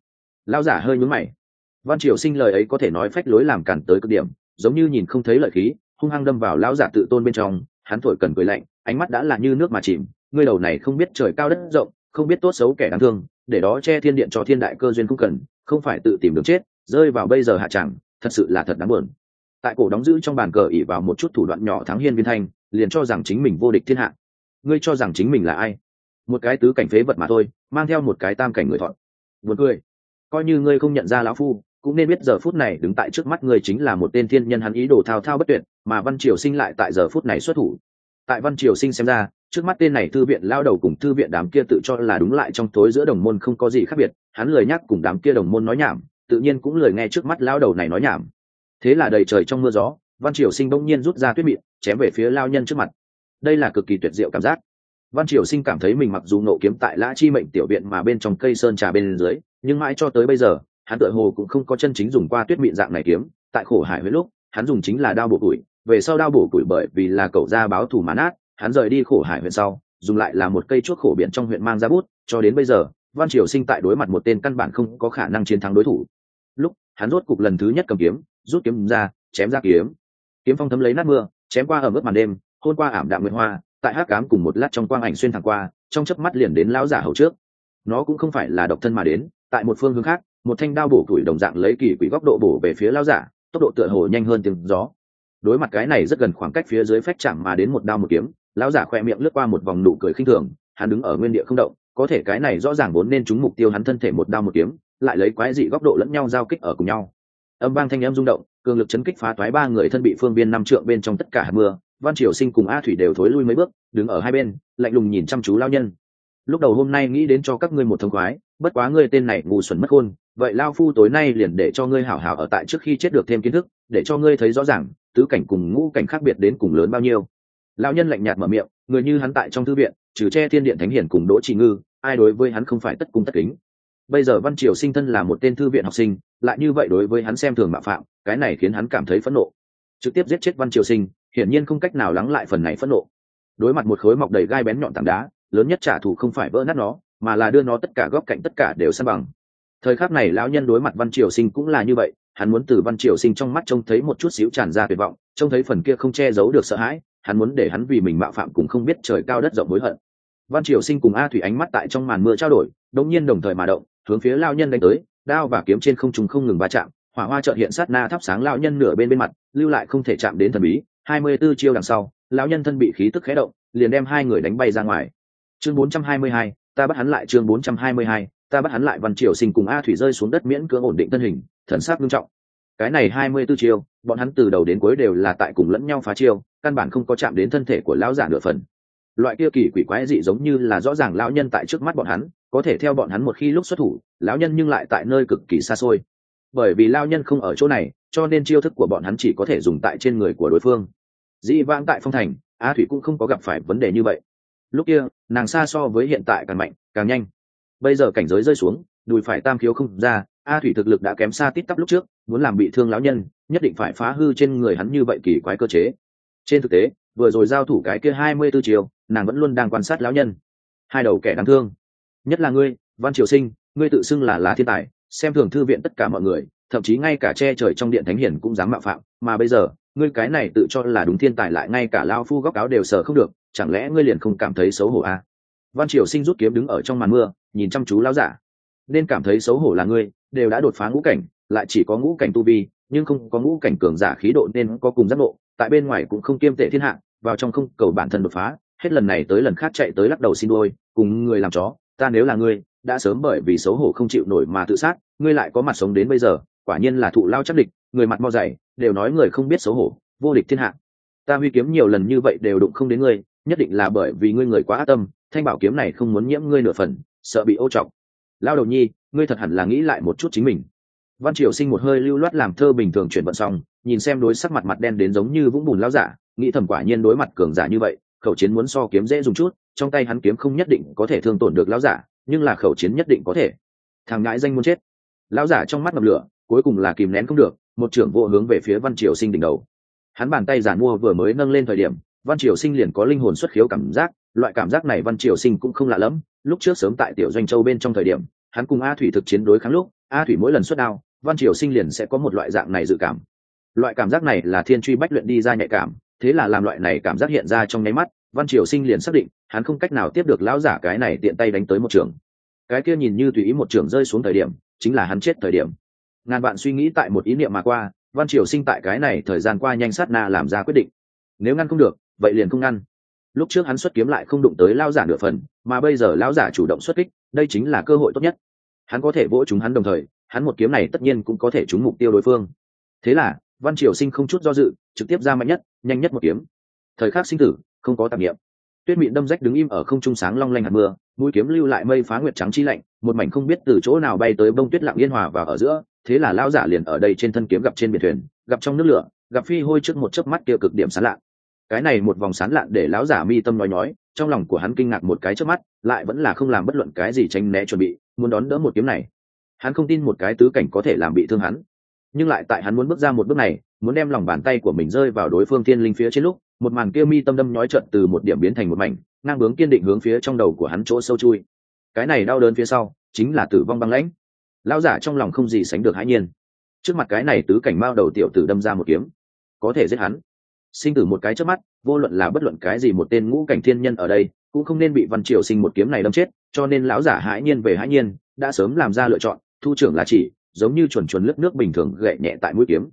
Lao giả hơi nhúm mày. Văn triều sinh lời ấy có thể nói phách lối làm cản tới cực điểm, giống như nhìn không thấy lợi khí hung hăng đâm vào lão giả tự tôn bên trong, hắn thổi cần cười lạnh, ánh mắt đã là như nước mà chìm, ngươi đầu này không biết trời cao đất rộng, không biết tốt xấu kẻ đáng thương, để đó che thiên điện cho thiên đại cơ duyên cũng cần, không phải tự tìm đường chết, rơi vào bây giờ hạ chẳng, thật sự là thật đáng buồn. Tại cổ đóng giữ trong bàn cờ ỉ vào một chút thủ đoạn nhỏ thắng hiên viên thanh, liền cho rằng chính mình vô địch thiên hạ. Ngươi cho rằng chính mình là ai? Một cái tứ cảnh phế vật mà thôi, mang theo một cái tam cảnh người thọn buồn cười. Coi như ngươi không nhận ra lão phu cũng nên biết giờ phút này đứng tại trước mắt người chính là một tên thiên nhân, hắn ý đồ thao thao bất tuyệt, mà văn triều sinh lại tại giờ phút này xuất thủ. Tại văn triều sinh xem ra, trước mắt tên này thư viện lao đầu cùng thư viện đám kia tự cho là đúng lại trong tối giữa đồng môn không có gì khác biệt, hắn lời nhắc cùng đám kia đồng môn nói nhảm, tự nhiên cũng lời nghe trước mắt lao đầu này nói nhảm. Thế là đầy trời trong mưa gió, văn triều sinh bỗng nhiên rút ra tuyết mịn, chém về phía lao nhân trước mặt. Đây là cực kỳ tuyệt diệu cảm giác. Văn triều sinh cảm thấy mình mặc dù nộ kiếm tại lã chi mệnh tiểu viện mà bên trong cây sơn trà bên dưới, nhưng mãi cho tới bây giờ hắn tựa hồ cũng không có chân chính dùng qua tuyết mịn dạng này kiếm, tại khổ hải huyết lúc, hắn dùng chính là đao bổ củi, về sau đao bổ củi bởi vì là cậu ra báo thù mán át hắn rời đi khổ hải huyện sau, dùng lại là một cây chuốc khổ biển trong huyện mang ra bút, cho đến bây giờ, văn triều sinh tại đối mặt một tên căn bản không có khả năng chiến thắng đối thủ. Lúc, hắn rốt cục lần thứ nhất cầm kiếm, rút kiếm ra, chém ra kiếm. Kiếm phong thấm lấy nát mưa, chém qua ở mức màn đêm, hôn qua ảm đạm nguyệt hoa, tại hát cám cùng một lát trong quang ảnh xuyên thẳng qua, trong chớp mắt liền đến lão giả hầu trước. Nó cũng không phải là độc thân mà đến, tại một phương hướng khác một thanh đao bổ củi đồng dạng lấy kỳ quỷ góc độ bổ về phía lão giả, tốc độ tựa hồ nhanh hơn tiếng gió. Đối mặt cái này rất gần khoảng cách phía dưới phách chạm mà đến một đao một kiếm lão giả khoe miệng lướt qua một vòng nụ cười khinh thường, hắn đứng ở nguyên địa không động, có thể cái này rõ ràng vốn nên trúng mục tiêu hắn thân thể một đao một kiếm, lại lấy quái dị góc độ lẫn nhau giao kích ở cùng nhau. Âm vang thanh em rung động, cường lực chấn kích phá toái ba người thân bị phương viên năm trượng bên trong tất cả hạt mưa, văn triều sinh cùng a thủy đều thối lui mấy bước, đứng ở hai bên, lạnh lùng nhìn chăm chú lao nhân. Lúc đầu hôm nay nghĩ đến cho các ngươi một thông khoái, bất quá ngươi tên này ngu xuẩn mất khôn vậy lao phu tối nay liền để cho ngươi hảo hảo ở tại trước khi chết được thêm kiến thức, để cho ngươi thấy rõ ràng, tứ cảnh cùng ngũ cảnh khác biệt đến cùng lớn bao nhiêu. Lão nhân lạnh nhạt mở miệng, người như hắn tại trong thư viện, trừ che thiên điện thánh hiển cùng đỗ trị ngư, ai đối với hắn không phải tất cung tất kính. Bây giờ văn triều sinh thân là một tên thư viện học sinh, lại như vậy đối với hắn xem thường mạo phạm, cái này khiến hắn cảm thấy phẫn nộ. Trực tiếp giết chết văn triều sinh, hiển nhiên không cách nào lắng lại phần này phẫn nộ. Đối mặt một khối mọc đầy gai bén nhọn tảng đá, lớn nhất trả thù không phải vỡ nát nó, mà là đưa nó tất cả góc cạnh tất cả đều san bằng thời khắc này lão nhân đối mặt văn triều sinh cũng là như vậy hắn muốn từ văn triều sinh trong mắt trông thấy một chút xíu tràn ra tuyệt vọng trông thấy phần kia không che giấu được sợ hãi hắn muốn để hắn vì mình mạo phạm cũng không biết trời cao đất rộng hối hận. Văn triều sinh cùng a thủy ánh mắt tại trong màn mưa trao đổi đống nhiên đồng thời mà động hướng phía lao nhân đánh tới đao và kiếm trên không trùng không ngừng va chạm hỏa hoa trợn hiện sát na thắp sáng lão nhân nửa bên bên mặt lưu lại không thể chạm đến thần bí. Hai mươi 24 chiêu đằng sau lão nhân thân bị khí tức khé động liền đem hai người đánh bay ra ngoài. Chương bốn trăm hai mươi hai, ta bắt hắn lại chương bốn trăm hai mươi hai, ta bắt hắn lại văn triều sinh cùng a thủy rơi xuống đất miễn cưỡng ổn định thân hình, thần sắc nghiêm trọng. Cái này hai mươi 24 chiêu, bọn hắn từ đầu đến cuối đều là tại cùng lẫn nhau phá chiêu, căn bản không có chạm đến thân thể của lão giả nửa phần. Loại kia kỳ quỷ quái dị giống như là rõ ràng lão nhân tại trước mắt bọn hắn, có thể theo bọn hắn một khi lúc xuất thủ, lão nhân nhưng lại tại nơi cực kỳ xa xôi. Bởi vì lao nhân không ở chỗ này, cho nên chiêu thức của bọn hắn chỉ có thể dùng tại trên người của đối phương. Dĩ vãng tại phong thành, a thủy cũng không có gặp phải vấn đề như vậy. Lúc kia, nàng xa so với hiện tại càng mạnh, càng nhanh bây giờ cảnh giới rơi xuống, đùi phải tam khiếu không ra, a thủy thực lực đã kém xa tít tắp lúc trước, muốn làm bị thương lão nhân, nhất định phải phá hư trên người hắn như vậy kỳ quái cơ chế. Trên thực tế, vừa rồi giao thủ cái kia hai mươi b ố chiều, nàng vẫn luôn đang quan sát lão nhân. Hai đầu kẻ đáng thương. Nhất là ngươi, văn triều sinh, ngươi tự xưng là lá thiên tài, xem thường thư viện tất cả mọi người, thậm chí ngay cả che trời trong điện thánh hiển cũng dám mạo phạm, mà bây giờ, ngươi cái này tự cho là đúng thiên tài lại ngay cả lao phu góc áo đều sờ không được, chẳng lẽ ngươi liền không cảm thấy xấu hổ à? văn triều sinh rút kiếm đứng ở trong màn mưa nhìn chăm chú lão giả. Nên cảm thấy xấu hổ là ngươi, đều đã đột phá ngũ cảnh, lại chỉ có ngũ cảnh tu vi, nhưng không có ngũ cảnh cường giả khí độ nên có cùng giác ngộ, tại bên ngoài cũng không kiêm tệ thiên hạ, vào trong không cầu bản thân đột phá, hết lần này tới lần khác chạy tới lắc đầu xin đôi cùng người làm chó, ta nếu là ngươi, đã sớm bởi vì xấu hổ không chịu nổi mà tự sát, ngươi lại có mặt sống đến bây giờ, quả nhiên là thụ lao chắc địch, người mặt mo dày, đều nói người không biết xấu hổ, vô địch thiên hạ. Ta huy kiếm nhiều lần như vậy đều đụng không đến ngươi, nhất định là bởi vì ngươi người quá ác tâm, thanh bảo kiếm này không muốn nhiễm ngươi nửa phần sợ bị ô trọng lao đầu nhi, ngươi thật hẳn là nghĩ lại một chút chính mình. Văn triều sinh một hơi lưu loát làm thơ bình thường chuyển vận xong, nhìn xem đối sắc mặt mặt đen đến giống như vũng bùn lao giả, nghĩ thầm quả nhiên đối mặt cường giả như vậy, khẩu chiến muốn so kiếm dễ dùng chút, trong tay hắn kiếm không nhất định có thể thương tổn được lao giả, nhưng là khẩu chiến nhất định có thể. Thằng ngãi danh muốn chết. Lao giả trong mắt ngập lửa, cuối cùng là kìm nén không được, một trưởng vô hướng về phía văn triều sinh đỉnh đầu. Hắn bàn tay giả mua vừa mới nâng lên thời điểm, văn triều sinh liền có linh hồn xuất khiếu cảm giác, loại cảm giác này văn triều sinh cũng không lạ lẫm lúc trước sớm tại tiểu doanh châu bên trong thời điểm, hắn cùng a thủy thực chiến đối kháng lúc, a thủy mỗi lần xuất đao, văn triều sinh liền sẽ có một loại dạng này dự cảm. Loại cảm giác này là thiên truy bách luyện đi ra nhạy cảm, thế là làm loại này cảm giác hiện ra trong nháy mắt, văn triều sinh liền xác định, hắn không cách nào tiếp được lão giả cái này tiện tay đánh tới một trường. Cái kia nhìn như tùy ý một trường rơi xuống thời điểm, chính là hắn chết thời điểm. Ngàn bạn suy nghĩ tại một ý niệm mà qua, văn triều sinh tại cái này thời gian qua nhanh sát na làm ra quyết định. Nếu ngăn không được, vậy liền không ngăn lúc trước hắn xuất kiếm lại không đụng tới lao giả nửa phần, mà bây giờ lao giả chủ động xuất kích, đây chính là cơ hội tốt nhất. Hắn có thể vỗ chúng hắn đồng thời, hắn một kiếm này tất nhiên cũng có thể trúng mục tiêu đối phương. Thế là, văn triều sinh không chút do dự, trực tiếp ra mạnh nhất, nhanh nhất một kiếm. Thời khắc sinh tử, không có tạp nghiệm tuyết mịn đâm rách đứng im ở không trung sáng long lanh hạt mưa, mũi kiếm lưu lại mây phá nguyệt trắng chi lạnh, một mảnh không biết từ chỗ nào bay tới bông tuyết lặng yên hòa và ở giữa, thế là lao giả liền ở đây trên thân kiếm gặp trên biển thuyền, gặp trong nước lửa, gặp phi hôi trước một chớp mắt kia cực điểm sán lạ cái này một vòng sán lạn để lão giả mi tâm nói nói, trong lòng của hắn kinh ngạc một cái trước mắt, lại vẫn là không làm bất luận cái gì tránh né chuẩn bị, muốn đón đỡ một kiếm này. Hắn không tin một cái tứ cảnh có thể làm bị thương hắn. Nhưng lại tại hắn muốn bước ra một bước này, muốn đem lòng bàn tay của mình rơi vào đối phương thiên linh phía trên lúc, một màn kia mi tâm đâm nhói trận từ một điểm biến thành một mảnh, ngang bướng kiên định hướng phía trong đầu của hắn chỗ sâu chui. Cái này đau đớn phía sau, chính là tử vong băng lãnh. Lão giả trong lòng không gì sánh được hãi nhiên. Trước mặt cái này tứ cảnh mao đầu tiểu tử đâm ra một kiếm, có thể giết hắn sinh tử một cái trước mắt, vô luận là bất luận cái gì một tên ngũ cảnh thiên nhân ở đây, cũng không nên bị văn triều sinh một kiếm này đâm chết, cho nên lão giả hãi nhiên về hãi nhiên, đã sớm làm ra lựa chọn, thu trưởng là chỉ, giống như chuẩn chuẩn lướt nước bình thường gậy nhẹ tại mũi kiếm.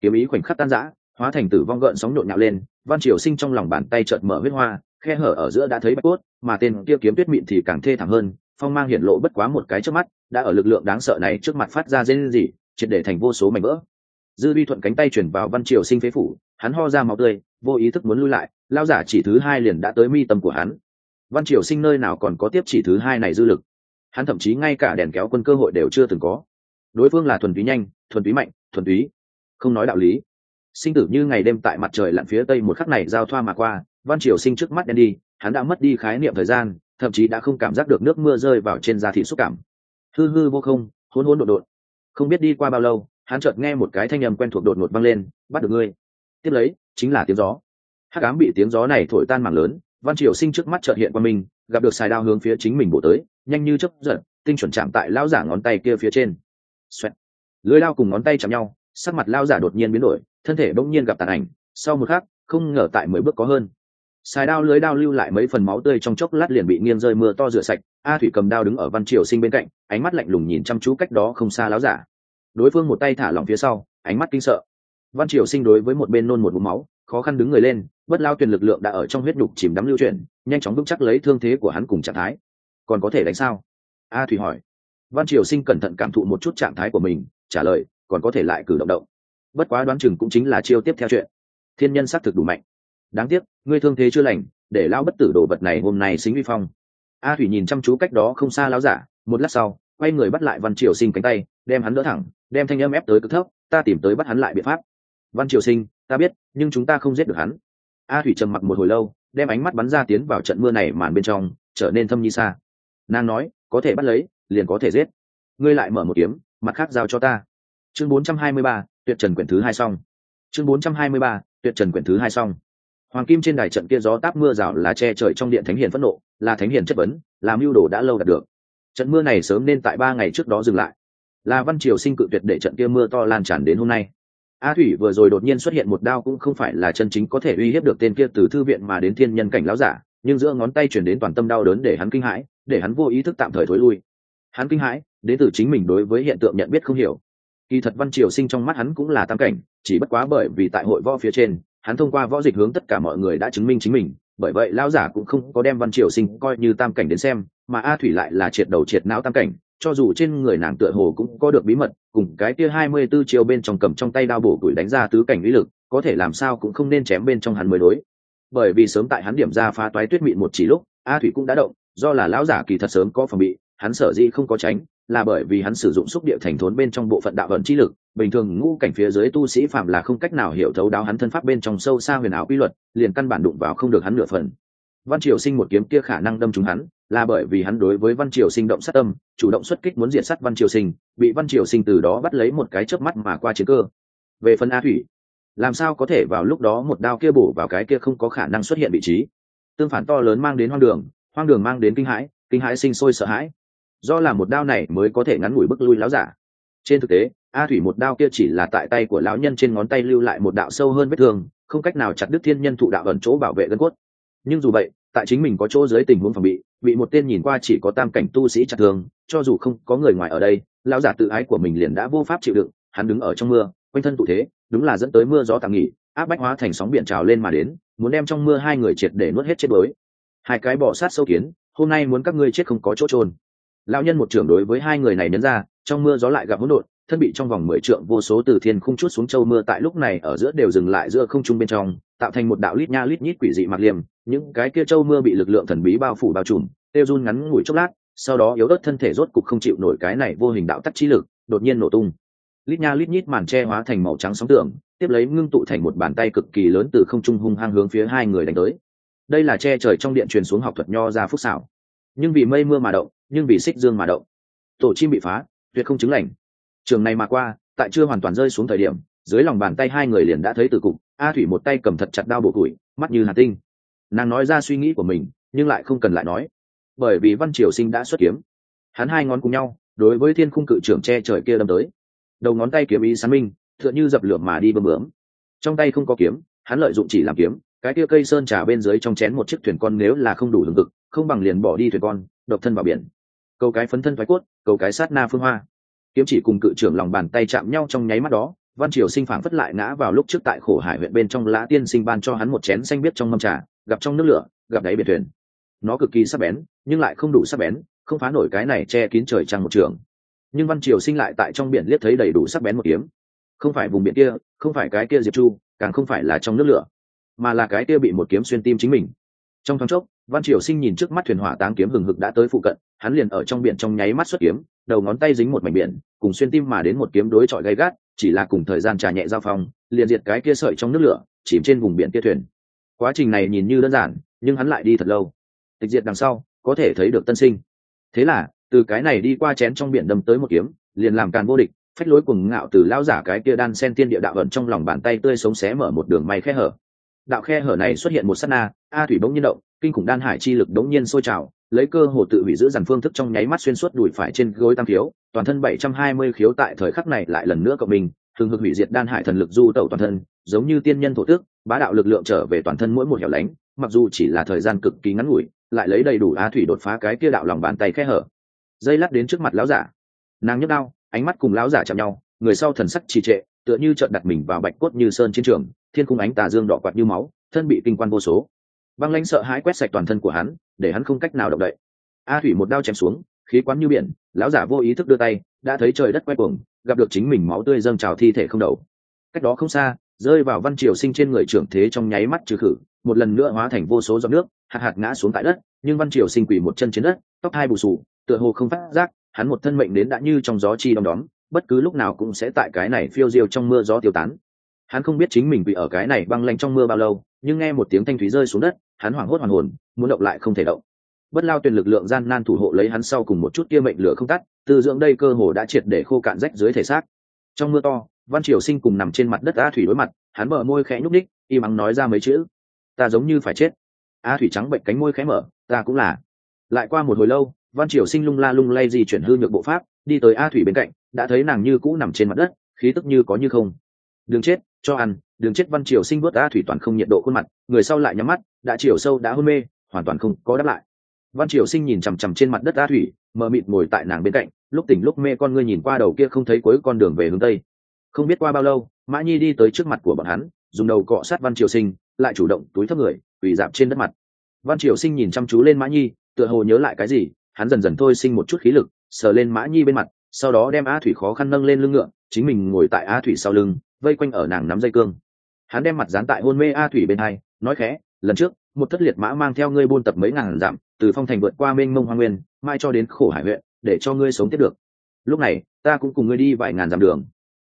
Kiếm ý khoảnh khắc tan rã, hóa thành tử vong gợn sóng nhộn nhạo lên, văn triều sinh trong lòng bàn tay chợt mở huyết hoa, khe hở ở giữa đã thấy bạch cốt, mà tên kia kiếm tuyết mịn thì càng thê thảm hơn, phong mang hiển lộ bất quá một cái trước mắt, đã ở lực lượng đáng sợ này trước mặt phát ra dây gì triệt để thành vô số mảnh vỡ dư vi thuận cánh tay chuyển vào văn triều sinh phế phủ, hắn ho ra máu tươi, vô ý thức muốn lui lại, lao giả chỉ thứ hai liền đã tới mi tâm của hắn. Văn triều sinh nơi nào còn có tiếp chỉ thứ hai này dư lực? Hắn thậm chí ngay cả đèn kéo quân cơ hội đều chưa từng có. Đối phương là thuần túy nhanh, thuần túy mạnh, thuần túy không nói đạo lý. Sinh tử như ngày đêm tại mặt trời lặn phía tây một khắc này giao thoa mà qua, văn triều sinh trước mắt đen đi, hắn đã mất đi khái niệm thời gian, thậm chí đã không cảm giác được nước mưa rơi vào trên da thị xúc cảm. Hư hư vô không hôn hôn đột đột không biết đi qua bao lâu hắn chợt nghe một cái thanh âm quen thuộc đột ngột vang lên, bắt được ngươi. Tiếp lấy, chính là tiếng gió. Hắc ám bị tiếng gió này thổi tan mảng lớn, văn triều sinh trước mắt chợt hiện qua mình, gặp được xài đao hướng phía chính mình bổ tới, nhanh như chớp giật tinh chuẩn chạm tại lao giả ngón tay kia phía trên. Xoẹt. lưới đao cùng ngón tay chạm nhau, sắc mặt lao giả đột nhiên biến đổi, thân thể bỗng nhiên gặp tàn ảnh. Sau một khắc, không ngờ tại mười bước có hơn. Xài đao lưới đao lưu lại mấy phần máu tươi trong chốc lát liền bị nghiêng rơi mưa to rửa sạch, a thủy cầm đao đứng ở văn triều sinh bên cạnh, ánh mắt lạnh lùng nhìn chăm chú cách đó không xa láo giả đối phương một tay thả lỏng phía sau, ánh mắt kinh sợ. Văn triều sinh đối với một bên nôn một mũ máu, khó khăn đứng người lên, bất lao tuyển lực lượng đã ở trong huyết nhục chìm đắm lưu chuyển, nhanh chóng vững chắc lấy thương thế của hắn cùng trạng thái. Còn có thể đánh sao? A thủy hỏi. Văn triều sinh cẩn thận cảm thụ một chút trạng thái của mình, trả lời, còn có thể lại cử động động. Bất quá đoán chừng cũng chính là chiêu tiếp theo chuyện. Thiên nhân xác thực đủ mạnh. Đáng tiếc, ngươi thương thế chưa lành, để lao bất tử đồ vật này hôm nay xính vi phong. A thủy nhìn chăm chú cách đó không xa lao giả, một lát sau, quay người bắt lại văn triều sinh cánh tay, đem hắn đỡ thẳng đem thanh âm ép tới cực thấp ta tìm tới bắt hắn lại biện pháp. Văn triều sinh ta biết nhưng chúng ta không giết được hắn. A thủy trầm mặc một hồi lâu đem ánh mắt bắn ra tiến vào trận mưa này màn bên trong trở nên thâm nhi xa. Nàng nói có thể bắt lấy liền có thể giết. Ngươi lại mở một kiếm mặt khác giao cho ta. Chương 423, tuyệt trần quyển thứ hai xong. Chương 423, tuyệt trần quyển thứ hai xong. Hoàng kim trên đài trận kia gió táp mưa rào là che trời trong điện thánh hiền phẫn nộ là thánh hiền chất vấn làm mưu đồ đã lâu đạt được. Trận mưa này sớm nên tại ba ngày trước đó dừng lại là văn triều sinh cự tuyệt để trận kia mưa to lan tràn đến hôm nay. A thủy vừa rồi đột nhiên xuất hiện một đao cũng không phải là chân chính có thể uy hiếp được tên kia từ thư viện mà đến thiên nhân cảnh lão giả, nhưng giữa ngón tay chuyển đến toàn tâm đau đớn để hắn kinh hãi, để hắn vô ý thức tạm thời thối lui. Hắn kinh hãi, đến từ chính mình đối với hiện tượng nhận biết không hiểu. Kỳ thật văn triều sinh trong mắt hắn cũng là tam cảnh, chỉ bất quá bởi vì tại hội võ phía trên, hắn thông qua võ dịch hướng tất cả mọi người đã chứng minh chính mình, bởi vậy lão giả cũng không có đem văn triều sinh coi như tam cảnh đến xem, mà a thủy lại là triệt đầu triệt não tam cảnh cho dù trên người nàng tựa hồ cũng có được bí mật, cùng cái kia hai mươi 24 chiều bên trong cầm trong tay đao bổ tuổi đánh ra tứ cảnh lý lực, có thể làm sao cũng không nên chém bên trong hắn mới đối. Bởi vì sớm tại hắn điểm ra phá toái tuyết mịn một chỉ lúc, a thủy cũng đã động, do là lão giả kỳ thật sớm có phòng bị, hắn sở dĩ không có tránh, là bởi vì hắn sử dụng xúc địa thành thốn bên trong bộ phận đạo vận chi lực, bình thường ngũ cảnh phía dưới tu sĩ phạm là không cách nào hiểu thấu đáo hắn thân pháp bên trong sâu xa huyền ảo quy luật, liền căn bản đụng vào không được hắn nửa phần. Văn triều sinh một kiếm kia khả năng đâm trúng hắn là bởi vì hắn đối với văn triều sinh động sát tâm, chủ động xuất kích muốn diệt sát văn triều sinh, bị văn triều sinh từ đó bắt lấy một cái chớp mắt mà qua chiến cơ. Về phần a thủy, làm sao có thể vào lúc đó một đao kia bổ vào cái kia không có khả năng xuất hiện vị trí? Tương phản to lớn mang đến hoang đường hoang đường mang đến kinh hãi kinh hãi sinh sôi sợ hãi. Do là một đao này mới có thể ngắn ngủi bức lui láo giả. Trên thực tế, a thủy một đao kia chỉ là tại tay của lão nhân trên ngón tay lưu lại một đạo sâu hơn vết thương, không cách nào chặt đứt thiên nhân thụ đạo ẩn chỗ bảo vệ gân cốt. Nhưng dù vậy tại chính mình có chỗ dưới tình huống phòng bị bị một tên nhìn qua chỉ có tam cảnh tu sĩ chặt thương cho dù không có người ngoài ở đây, lão giả tự ái của mình liền đã vô pháp chịu đựng, hắn đứng ở trong mưa, quanh thân tụ thế, đúng là dẫn tới mưa gió tạm nghỉ, áp bách hóa thành sóng biển trào lên mà đến, muốn đem trong mưa hai người triệt để nuốt hết chết bới hai cái bỏ sát sâu kiến, hôm nay muốn các ngươi chết không có chỗ trôn lão nhân một trưởng đối với hai người này nhấn ra, trong mưa gió lại gặp hỗn độn, thân bị trong vòng mười trượng vô số từ thiên khung chút xuống châu mưa tại lúc này ở giữa đều dừng lại giữa không trung bên trong tạo thành một đạo lít nha lít nhít quỷ dị mặc liềm, những cái kia châu mưa bị lực lượng thần bí bao phủ bao trùm têu run ngắn ngủi chốc lát, sau đó yếu ớt thân thể rốt cục không chịu nổi cái này vô hình đạo tắc trí lực, đột nhiên nổ tung. Lít nha lít nhít màn che hóa thành màu trắng sóng tượng, tiếp lấy ngưng tụ thành một bàn tay cực kỳ lớn từ không trung hung hăng hướng phía hai người đánh tới. Đây là che trời trong điện truyền xuống học thuật nho ra phúc xảo. Nhưng vì mây mưa mà động, nhưng vì xích dương mà động. Tổ chim bị phá, tuyệt không chứng lành. Trường này mà qua, tại chưa hoàn toàn rơi xuống thời điểm, dưới lòng bàn tay hai người liền đã thấy từ cục a thủy một tay cầm thật chặt đao bộ củi mắt như hà tinh. Nàng nói ra suy nghĩ của mình, nhưng lại không cần lại nói. Bởi vì văn triều sinh đã xuất kiếm. Hắn hai ngón cùng nhau, đối với thiên khung cự trưởng che trời kia đâm tới. Đầu ngón tay kiếm ý sáng minh, tựa như dập lửa mà đi bơm bướm. Trong tay không có kiếm, hắn lợi dụng chỉ làm kiếm, cái kia cây sơn trà bên dưới trong chén một chiếc thuyền con nếu là không đủ lương thực không bằng liền bỏ đi thuyền con, độc thân vào biển. Câu cái phấn thân thoái cốt, câu cái sát na phương hoa. Kiếm chỉ cùng cự trưởng lòng bàn tay chạm nhau trong nháy mắt đó văn triều sinh phảng phất lại ngã vào lúc trước tại khổ hải huyện bên trong lã tiên sinh ban cho hắn một chén xanh biết trong mâm trà, gặp trong nước lửa, gặp đáy biển thuyền. Nó cực kỳ sắc bén, nhưng lại không đủ sắc bén, không phá nổi cái này che kín trời trăng một trường. Nhưng văn triều sinh lại tại trong biển liếc thấy đầy đủ sắc bén một kiếm. Không phải vùng biển kia, không phải cái kia diệp chu, càng không phải là trong nước lửa, mà là cái kia bị một kiếm xuyên tim chính mình. Trong thoáng chốc, văn triều sinh nhìn trước mắt thuyền hỏa táng kiếm hừng hực đã tới phụ cận, hắn liền ở trong biển trong nháy mắt xuất kiếm, đầu ngón tay dính một mảnh biển, cùng xuyên tim mà đến một kiếm đối chọi gay gắt chỉ là cùng thời gian trà nhẹ giao phong, liền diệt cái kia sợi trong nước lửa, chìm trên vùng biển kia thuyền. Quá trình này nhìn như đơn giản, nhưng hắn lại đi thật lâu. Tịch diệt đằng sau, có thể thấy được tân sinh. Thế là, từ cái này đi qua chén trong biển đâm tới một kiếm, liền làm càn vô địch, phách lối cùng ngạo từ lao giả cái kia đan sen tiên địa đạo ẩn trong lòng bàn tay tươi sống xé mở một đường may khe hở. Đạo khe hở này xuất hiện một sát na, a thủy bỗng nhiên động, kinh khủng đan hải chi lực đống nhiên sôi trào lấy cơ hồ tự hủy giữ dàn phương thức trong nháy mắt xuyên suốt đùi phải trên gối tam khiếu toàn thân bảy trăm hai mươi khiếu tại thời khắc này lại lần nữa cộng mình, thường hực hủy diệt đan hải thần lực du tẩu toàn thân, giống như tiên nhân thổ tước, bá đạo lực lượng trở về toàn thân mỗi một hẻo lánh, mặc dù chỉ là thời gian cực kỳ ngắn ngủi, lại lấy đầy đủ á thủy đột phá cái kia đạo lòng bàn tay khe hở. Dây lát đến trước mặt lão giả, nàng nhấc đao, ánh mắt cùng lão giả chạm nhau, người sau thần sắc trì trệ, tựa như trợn đặt mình vào bạch cốt như sơn chiến trường, thiên cung ánh tà dương đỏ quạt như máu, thân bị kinh quan vô số. Băng lãnh sợ hãi quét sạch toàn thân của hắn để hắn không cách nào động đậy. A thủy một đao chém xuống, khí quán như biển, lão giả vô ý thức đưa tay, đã thấy trời đất quay cuồng, gặp được chính mình máu tươi dâng trào thi thể không đầu. Cách đó không xa, rơi vào văn triều sinh trên người trưởng thế trong nháy mắt trừ khử, một lần nữa hóa thành vô số giọt nước, hạt hạt ngã xuống tại đất, nhưng văn triều sinh quỳ một chân trên đất, tóc hai bù sù, tựa hồ không phát giác, hắn một thân mệnh đến đã như trong gió chi đom đóm, bất cứ lúc nào cũng sẽ tại cái này phiêu diêu trong mưa gió tiêu tán. Hắn không biết chính mình bị ở cái này băng lanh trong mưa bao lâu, nhưng nghe một tiếng thanh thúy rơi xuống đất hắn hoảng hốt hoàn hồn, muốn động lại không thể động. Bất lao tuyển lực lượng gian nan thủ hộ lấy hắn sau cùng một chút kia mệnh lửa không tắt từ dưỡng đây cơ hồ đã triệt để khô cạn rách dưới thể xác. Trong mưa to, văn triều sinh cùng nằm trên mặt đất a thủy đối mặt, hắn mở môi khẽ nhúc ních im ắng nói ra mấy chữ. Ta giống như phải chết. A thủy trắng bệnh cánh môi khẽ mở, ta cũng là. Lại qua một hồi lâu, văn triều sinh lung la lung lay di chuyển hư nhược bộ pháp, đi tới a thủy bên cạnh, đã thấy nàng như cũ nằm trên mặt đất, khí tức như có như không đừng chết, cho ăn, đừng chết, văn triều sinh vớt ra thủy toàn không nhiệt độ khuôn mặt, người sau lại nhắm mắt, đã chiều sâu đã hôn mê, hoàn toàn không có đáp lại. Văn triều sinh nhìn chằm chằm trên mặt đất a thủy, mờ mịt ngồi tại nàng bên cạnh, lúc tỉnh lúc mê con ngươi nhìn qua đầu kia không thấy cuối con đường về hướng tây. Không biết qua bao lâu, mã nhi đi tới trước mặt của bọn hắn, dùng đầu cọ sát văn triều sinh, lại chủ động túi thấp người ủy dạp trên đất mặt. Văn triều sinh nhìn chăm chú lên mã nhi, tựa hồ nhớ lại cái gì, hắn dần dần thôi sinh một chút khí lực, sờ lên mã nhi bên mặt, sau đó đem a thủy khó khăn nâng lên lưng ngựa, chính mình ngồi tại a thủy sau lưng vây quanh ở nàng nắm dây cương. Hắn đem mặt dán tại hôn mê a thủy bên hai, nói khẽ, lần trước, một thất liệt mã mang theo ngươi buôn tập mấy ngàn dặm, từ phong thành vượt qua mênh mông hoa nguyên, mai cho đến khổ hải huyện, để cho ngươi sống tiếp được. Lúc này, ta cũng cùng ngươi đi vài ngàn dặm đường.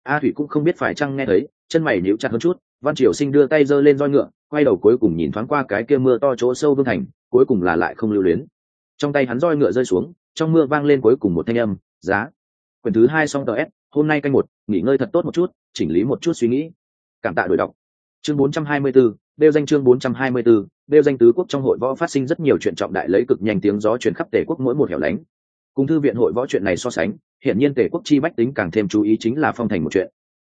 A thủy cũng không biết phải chăng nghe thấy, chân mày níu chặt hơn chút, văn triều sinh đưa tay giơ lên roi ngựa, quay đầu cuối cùng nhìn thoáng qua cái kia mưa to chỗ sâu vương thành, cuối cùng là lại không lưu luyến. Trong tay hắn roi ngựa rơi xuống, trong mưa vang lên cuối cùng một thanh âm, giá. Quyển thứ hai xong tờ s, hôm nay canh một nghỉ ngơi thật tốt một chút chỉnh lý một chút suy nghĩ. Cảm tạ đổi đọc. Chương 424, đeo danh chương 424, đeo danh tứ quốc trong hội võ phát sinh rất nhiều chuyện trọng đại lấy cực nhanh tiếng gió truyền khắp tề quốc mỗi một hẻo lánh. Cùng thư viện hội võ chuyện này so sánh hiện nhiên tề quốc chi bách tính càng thêm chú ý chính là phong thành một chuyện.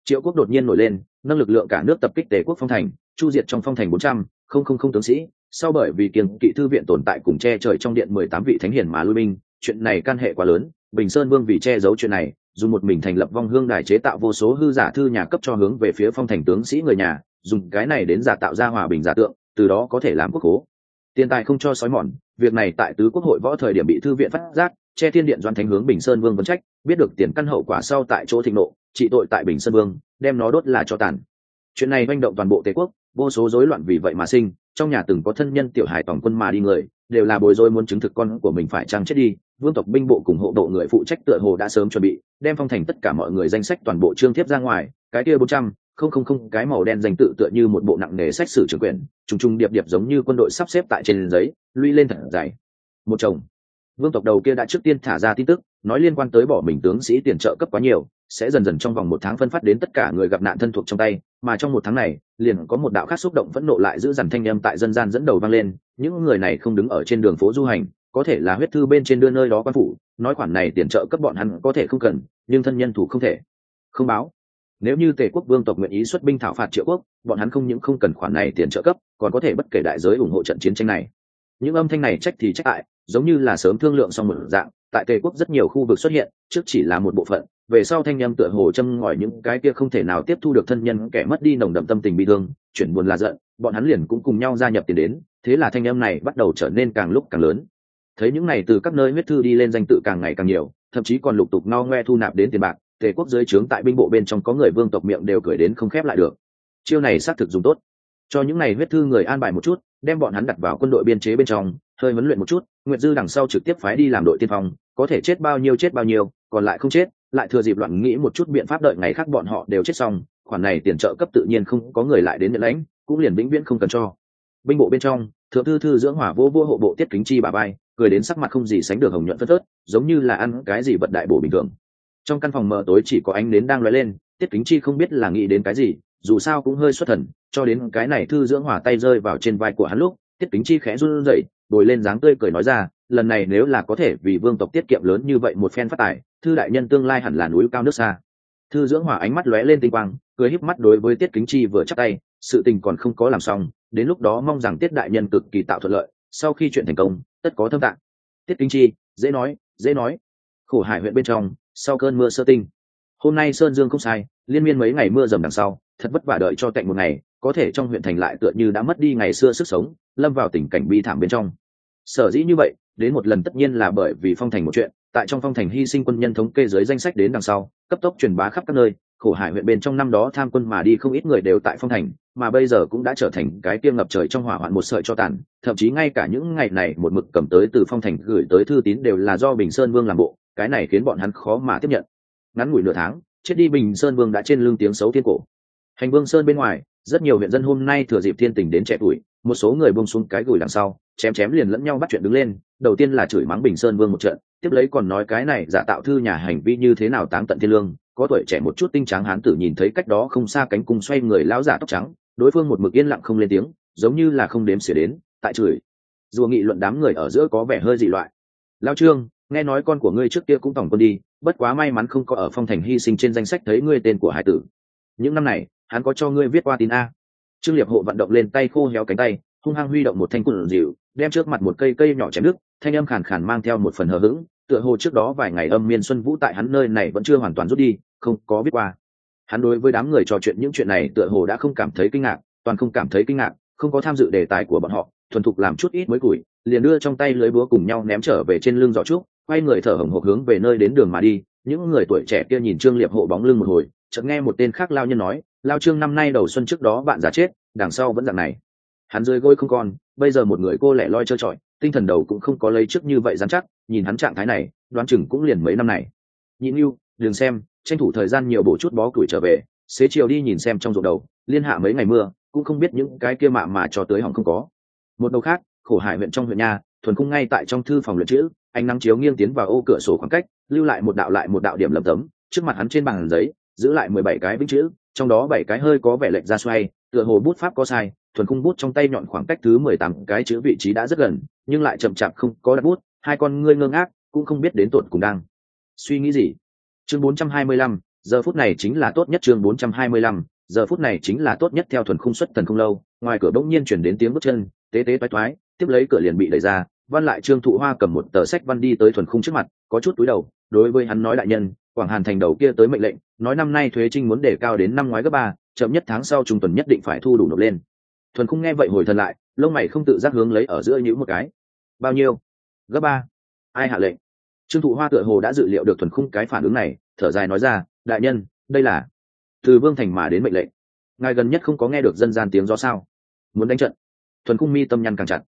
Triệu quốc đột nhiên nổi lên nâng lực lượng cả nước tập kích tề quốc phong thành chu diệt trong phong thành bốn trăm không không không tướng sĩ. Sau bởi vì kiềng kỵ thư viện tồn tại cùng che trời trong điện mười tám vị thánh hiền mà lui binh chuyện này can hệ quá lớn bình sơn vương vì che giấu chuyện này dùng một mình thành lập vong hương đài chế tạo vô số hư giả thư nhà cấp cho hướng về phía phong thành tướng sĩ người nhà, dùng cái này đến giả tạo ra hòa bình giả tượng, từ đó có thể làm quốc cố tiền tài không cho sói mòn, việc này tại tứ quốc hội võ thời điểm bị thư viện phát giác, che thiên điện doan thánh hướng bình sơn vương vấn trách, biết được tiền căn hậu quả sau tại chỗ thịnh nộ, trị tội tại bình sơn vương, đem nó đốt là cho tàn. Chuyện này manh động toàn bộ tề quốc, vô số rối loạn vì vậy mà sinh, trong nhà từng có thân nhân tiểu hải tổng quân mà đi người, đều là bồi dối muốn chứng thực con của mình phải chăng chết đi vương tộc binh bộ cùng hộ độ người phụ trách tựa hồ đã sớm chuẩn bị, đem phong thành tất cả mọi người danh sách toàn bộ trương tiếp ra ngoài, cái kia bốn trăm, không không không, cái màu đen danh tự tựa như một bộ nặng nề sách sử trường quyền trùng trùng điệp điệp giống như quân đội sắp xếp tại trên giấy, lũy lên thật dày một chồng. Vương tộc đầu kia đã trước tiên thả ra tin tức, nói liên quan tới bỏ mình tướng sĩ tiền trợ cấp quá nhiều, sẽ dần dần trong vòng một tháng phân phát đến tất cả người gặp nạn thân thuộc trong tay, mà trong một tháng này, liền có một đạo khác xúc động phẫn nộ lại giữ dằn thanh âm tại dân gian dẫn đầu vang lên, những người này không đứng ở trên đường phố du hành có thể là huyết thư bên trên đưa nơi đó quan phủ, nói khoản này tiền trợ cấp bọn hắn có thể không cần, nhưng thân nhân thủ không thể. Không báo. Nếu như tề quốc vương tộc nguyện ý xuất binh thảo phạt triệu quốc, bọn hắn không những không cần khoản này tiền trợ cấp, còn có thể bất kể đại giới ủng hộ trận chiến tranh này. Những âm thanh này trách thì trách lại, giống như là sớm thương lượng xong một dạng, tại tề quốc rất nhiều khu vực xuất hiện, trước chỉ là một bộ phận, về sau thanh nhâm tựa hồ châm ngòi những cái kia không thể nào tiếp thu được thân nhân kẻ mất đi nồng đậm tâm tình bị thương, chuyển buồn là giận, bọn hắn liền cũng cùng nhau gia nhập tiền đến, thế là thanh âm này bắt đầu trở nên càng lúc càng lớn thấy những này từ các nơi huyết thư đi lên danh tự càng ngày càng nhiều, thậm chí còn lục tục no ngoe thu nạp đến tiền bạc, tề quốc dưới trướng tại binh bộ bên trong có người vương tộc miệng đều cười đến không khép lại được. Chiêu này xác thực dùng tốt. Cho những này huyết thư người an bài một chút, đem bọn hắn đặt vào quân đội biên chế bên trong, hơi huấn luyện một chút, nguyệt dư đằng sau trực tiếp phái đi làm đội tiên phong, có thể chết bao nhiêu chết bao nhiêu, còn lại không chết, lại thừa dịp loạn nghĩ một chút biện pháp đợi ngày khác bọn họ đều chết xong, khoản này tiền trợ cấp tự nhiên không có người lại đến nhận lãnh, cũng liền vĩnh viễn không cần cho. Binh bộ bên trong thượng thư thư dưỡng hỏa vô vô hộ bộ tiết kính chi bà bay cười đến sắc mặt không gì sánh được hồng nhuận phất phớt, giống như là ăn cái gì vật đại bổ bình thường. Trong căn phòng mờ tối chỉ có ánh nến đang lóe lên, tiết kính chi không biết là nghĩ đến cái gì, dù sao cũng hơi xuất thần, cho đến cái này thư dưỡng hỏa tay rơi vào trên vai của hắn lúc, tiết kính chi khẽ run rẩy, bồi lên dáng tươi cười nói ra, lần này nếu là có thể vì vương tộc tiết kiệm lớn như vậy một phen phát tài, thư đại nhân tương lai hẳn là núi cao nước xa. Thư dưỡng hỏa ánh mắt lóe lên tinh quang, cười híp mắt đối với tiết kính chi vừa chắc tay, sự tình còn không có làm xong đến lúc đó mong rằng tiết đại nhân cực kỳ tạo thuận lợi, sau khi chuyện thành công, tất có thâm tạng. Tiết kinh chi, dễ nói dễ nói. Khổ hải huyện bên trong, sau cơn mưa sơ tinh. Hôm nay sơn dương không sai, liên miên mấy ngày mưa dầm đằng sau, thật vất vả đợi cho tạnh một ngày, có thể trong huyện thành lại tựa như đã mất đi ngày xưa sức sống, lâm vào tình cảnh bi thảm bên trong. Sở dĩ như vậy, đến một lần tất nhiên là bởi vì phong thành một chuyện, tại trong phong thành hy sinh quân nhân thống kê dưới danh sách đến đằng sau, cấp tốc truyền bá khắp các nơi khổ hải huyện bên trong năm đó tham quân mà đi không ít người đều tại phong thành, mà bây giờ cũng đã trở thành cái tiêm ngập trời trong hỏa hoạn một sợi cho tàn, thậm chí ngay cả những ngày này một mực cầm tới từ phong thành gửi tới thư tín đều là do bình sơn vương làm bộ, cái này khiến bọn hắn khó mà tiếp nhận. Ngắn ngủi nửa tháng, chết đi bình sơn vương đã trên lưng tiếng xấu thiên cổ. Hành vương sơn bên ngoài, rất nhiều huyện dân hôm nay thừa dịp thiên tình đến trẻ tuổi, một số người bông xuống cái gửi đằng sau, chém chém liền lẫn nhau bắt chuyện đứng lên, đầu tiên là chửi mắng bình sơn vương một trận, tiếp lấy còn nói cái này giả tạo thư nhà hành vi như thế nào táng tận thiên lương có tuổi trẻ một chút tinh trắng hán tử nhìn thấy cách đó không xa cánh cung xoay người lão giả tóc trắng, đối phương một mực yên lặng không lên tiếng, giống như là không đếm xỉa đến, tại chửi. Dù nghị luận đám người ở giữa có vẻ hơi dị loại. Lao trương, nghe nói con của ngươi trước kia cũng tổng quân đi, bất quá may mắn không có ở phong thành hy sinh trên danh sách thấy ngươi tên của hải tử. Những năm này, hắn có cho ngươi viết qua tin a. Trương liệp hộ vận động lên tay khô héo cánh tay, hung hăng huy động một thanh quần dịu đem trước mặt một cây cây nhỏ chém nước thanh âm khàn khàn mang theo một phần hờ hững tựa hồ trước đó vài ngày âm miên xuân vũ tại hắn nơi này vẫn chưa hoàn toàn rút đi, không có biết qua. Hắn đối với đám người trò chuyện những chuyện này tựa hồ đã không cảm thấy kinh ngạc, toàn không cảm thấy kinh ngạc, không có tham dự đề tài của bọn họ, thuần thục làm chút ít mới củi, liền đưa trong tay lưới búa cùng nhau ném trở về trên lưng giỏ trúc, quay người thở hồng hộc hướng về nơi đến đường mà đi. Những người tuổi trẻ kia nhìn trương liệp hộ bóng lưng một hồi, chợt nghe một tên khác lao nhân nói, lao trương, năm nay đầu xuân trước đó bạn già chết, đằng sau vẫn dạng này. Hắn rơi gôi không còn, bây giờ một người cô lẻ loi trơ trọi tinh thần đầu cũng không có lấy trước như vậy dám chắc, nhìn hắn trạng thái này, đoán chừng cũng liền mấy năm này. Nhịn yêu đừng xem, tranh thủ thời gian nhiều bổ chút bó củi trở về, xế chiều đi nhìn xem trong ruộng đầu, liên hạ mấy ngày mưa, cũng không biết những cái kia mạ mà cho tới hỏng không có. Một đầu khác, khổ hải huyện trong huyện nhà, thuần cung ngay tại trong thư phòng luyện chữ, ánh nắng chiếu nghiêng tiến vào ô cửa sổ khoảng cách, lưu lại một đạo lại một đạo điểm lầm tấm, trước mặt hắn trên bàn giấy, giữ lại mười bảy cái vĩnh chữ, trong đó bảy cái hơi có vẻ lệch ra xoay, tựa hồ bút pháp có sai thuần Khung bút trong tay nhọn khoảng cách thứ mười tám cái chữ vị trí đã rất gần, nhưng lại chậm chạp không có đặt bút, hai con ngươi ngơ ngác, cũng không biết đến tột cùng đang suy nghĩ gì. Chương bốn trăm hai mươi lăm, giờ phút này chính là tốt nhất chương bốn trăm hai mươi lăm, giờ phút này chính là tốt nhất theo thuần khung xuất thần không lâu, ngoài cửa bỗng nhiên chuyển đến tiếng bước chân, tế tế toái toái, tiếp lấy cửa liền bị đẩy ra, văn lại trương thụ hoa cầm một tờ sách văn đi tới thuần khung trước mặt, có chút túi đầu, đối với hắn nói đại nhân, quảng hàn thành đầu kia tới mệnh lệnh, nói năm nay thuế trinh muốn để cao đến năm ngoái gấp ba, chậm nhất tháng sau trung tuần nhất định phải thu đủ nộp lên thuần khung nghe vậy hồi thần lại, lông mày không tự giác hướng lấy ở giữa những một cái. Bao nhiêu? Gấp ba. Ai hạ lệnh? Trương thụ hoa tựa hồ đã dự liệu được thuần khung cái phản ứng này, thở dài nói ra, đại nhân, đây là từ vương thành mà đến mệnh lệnh. Ngài gần nhất không có nghe được dân gian tiếng do sao? Muốn đánh trận. Thuần khung mi tâm nhăn càng chặt.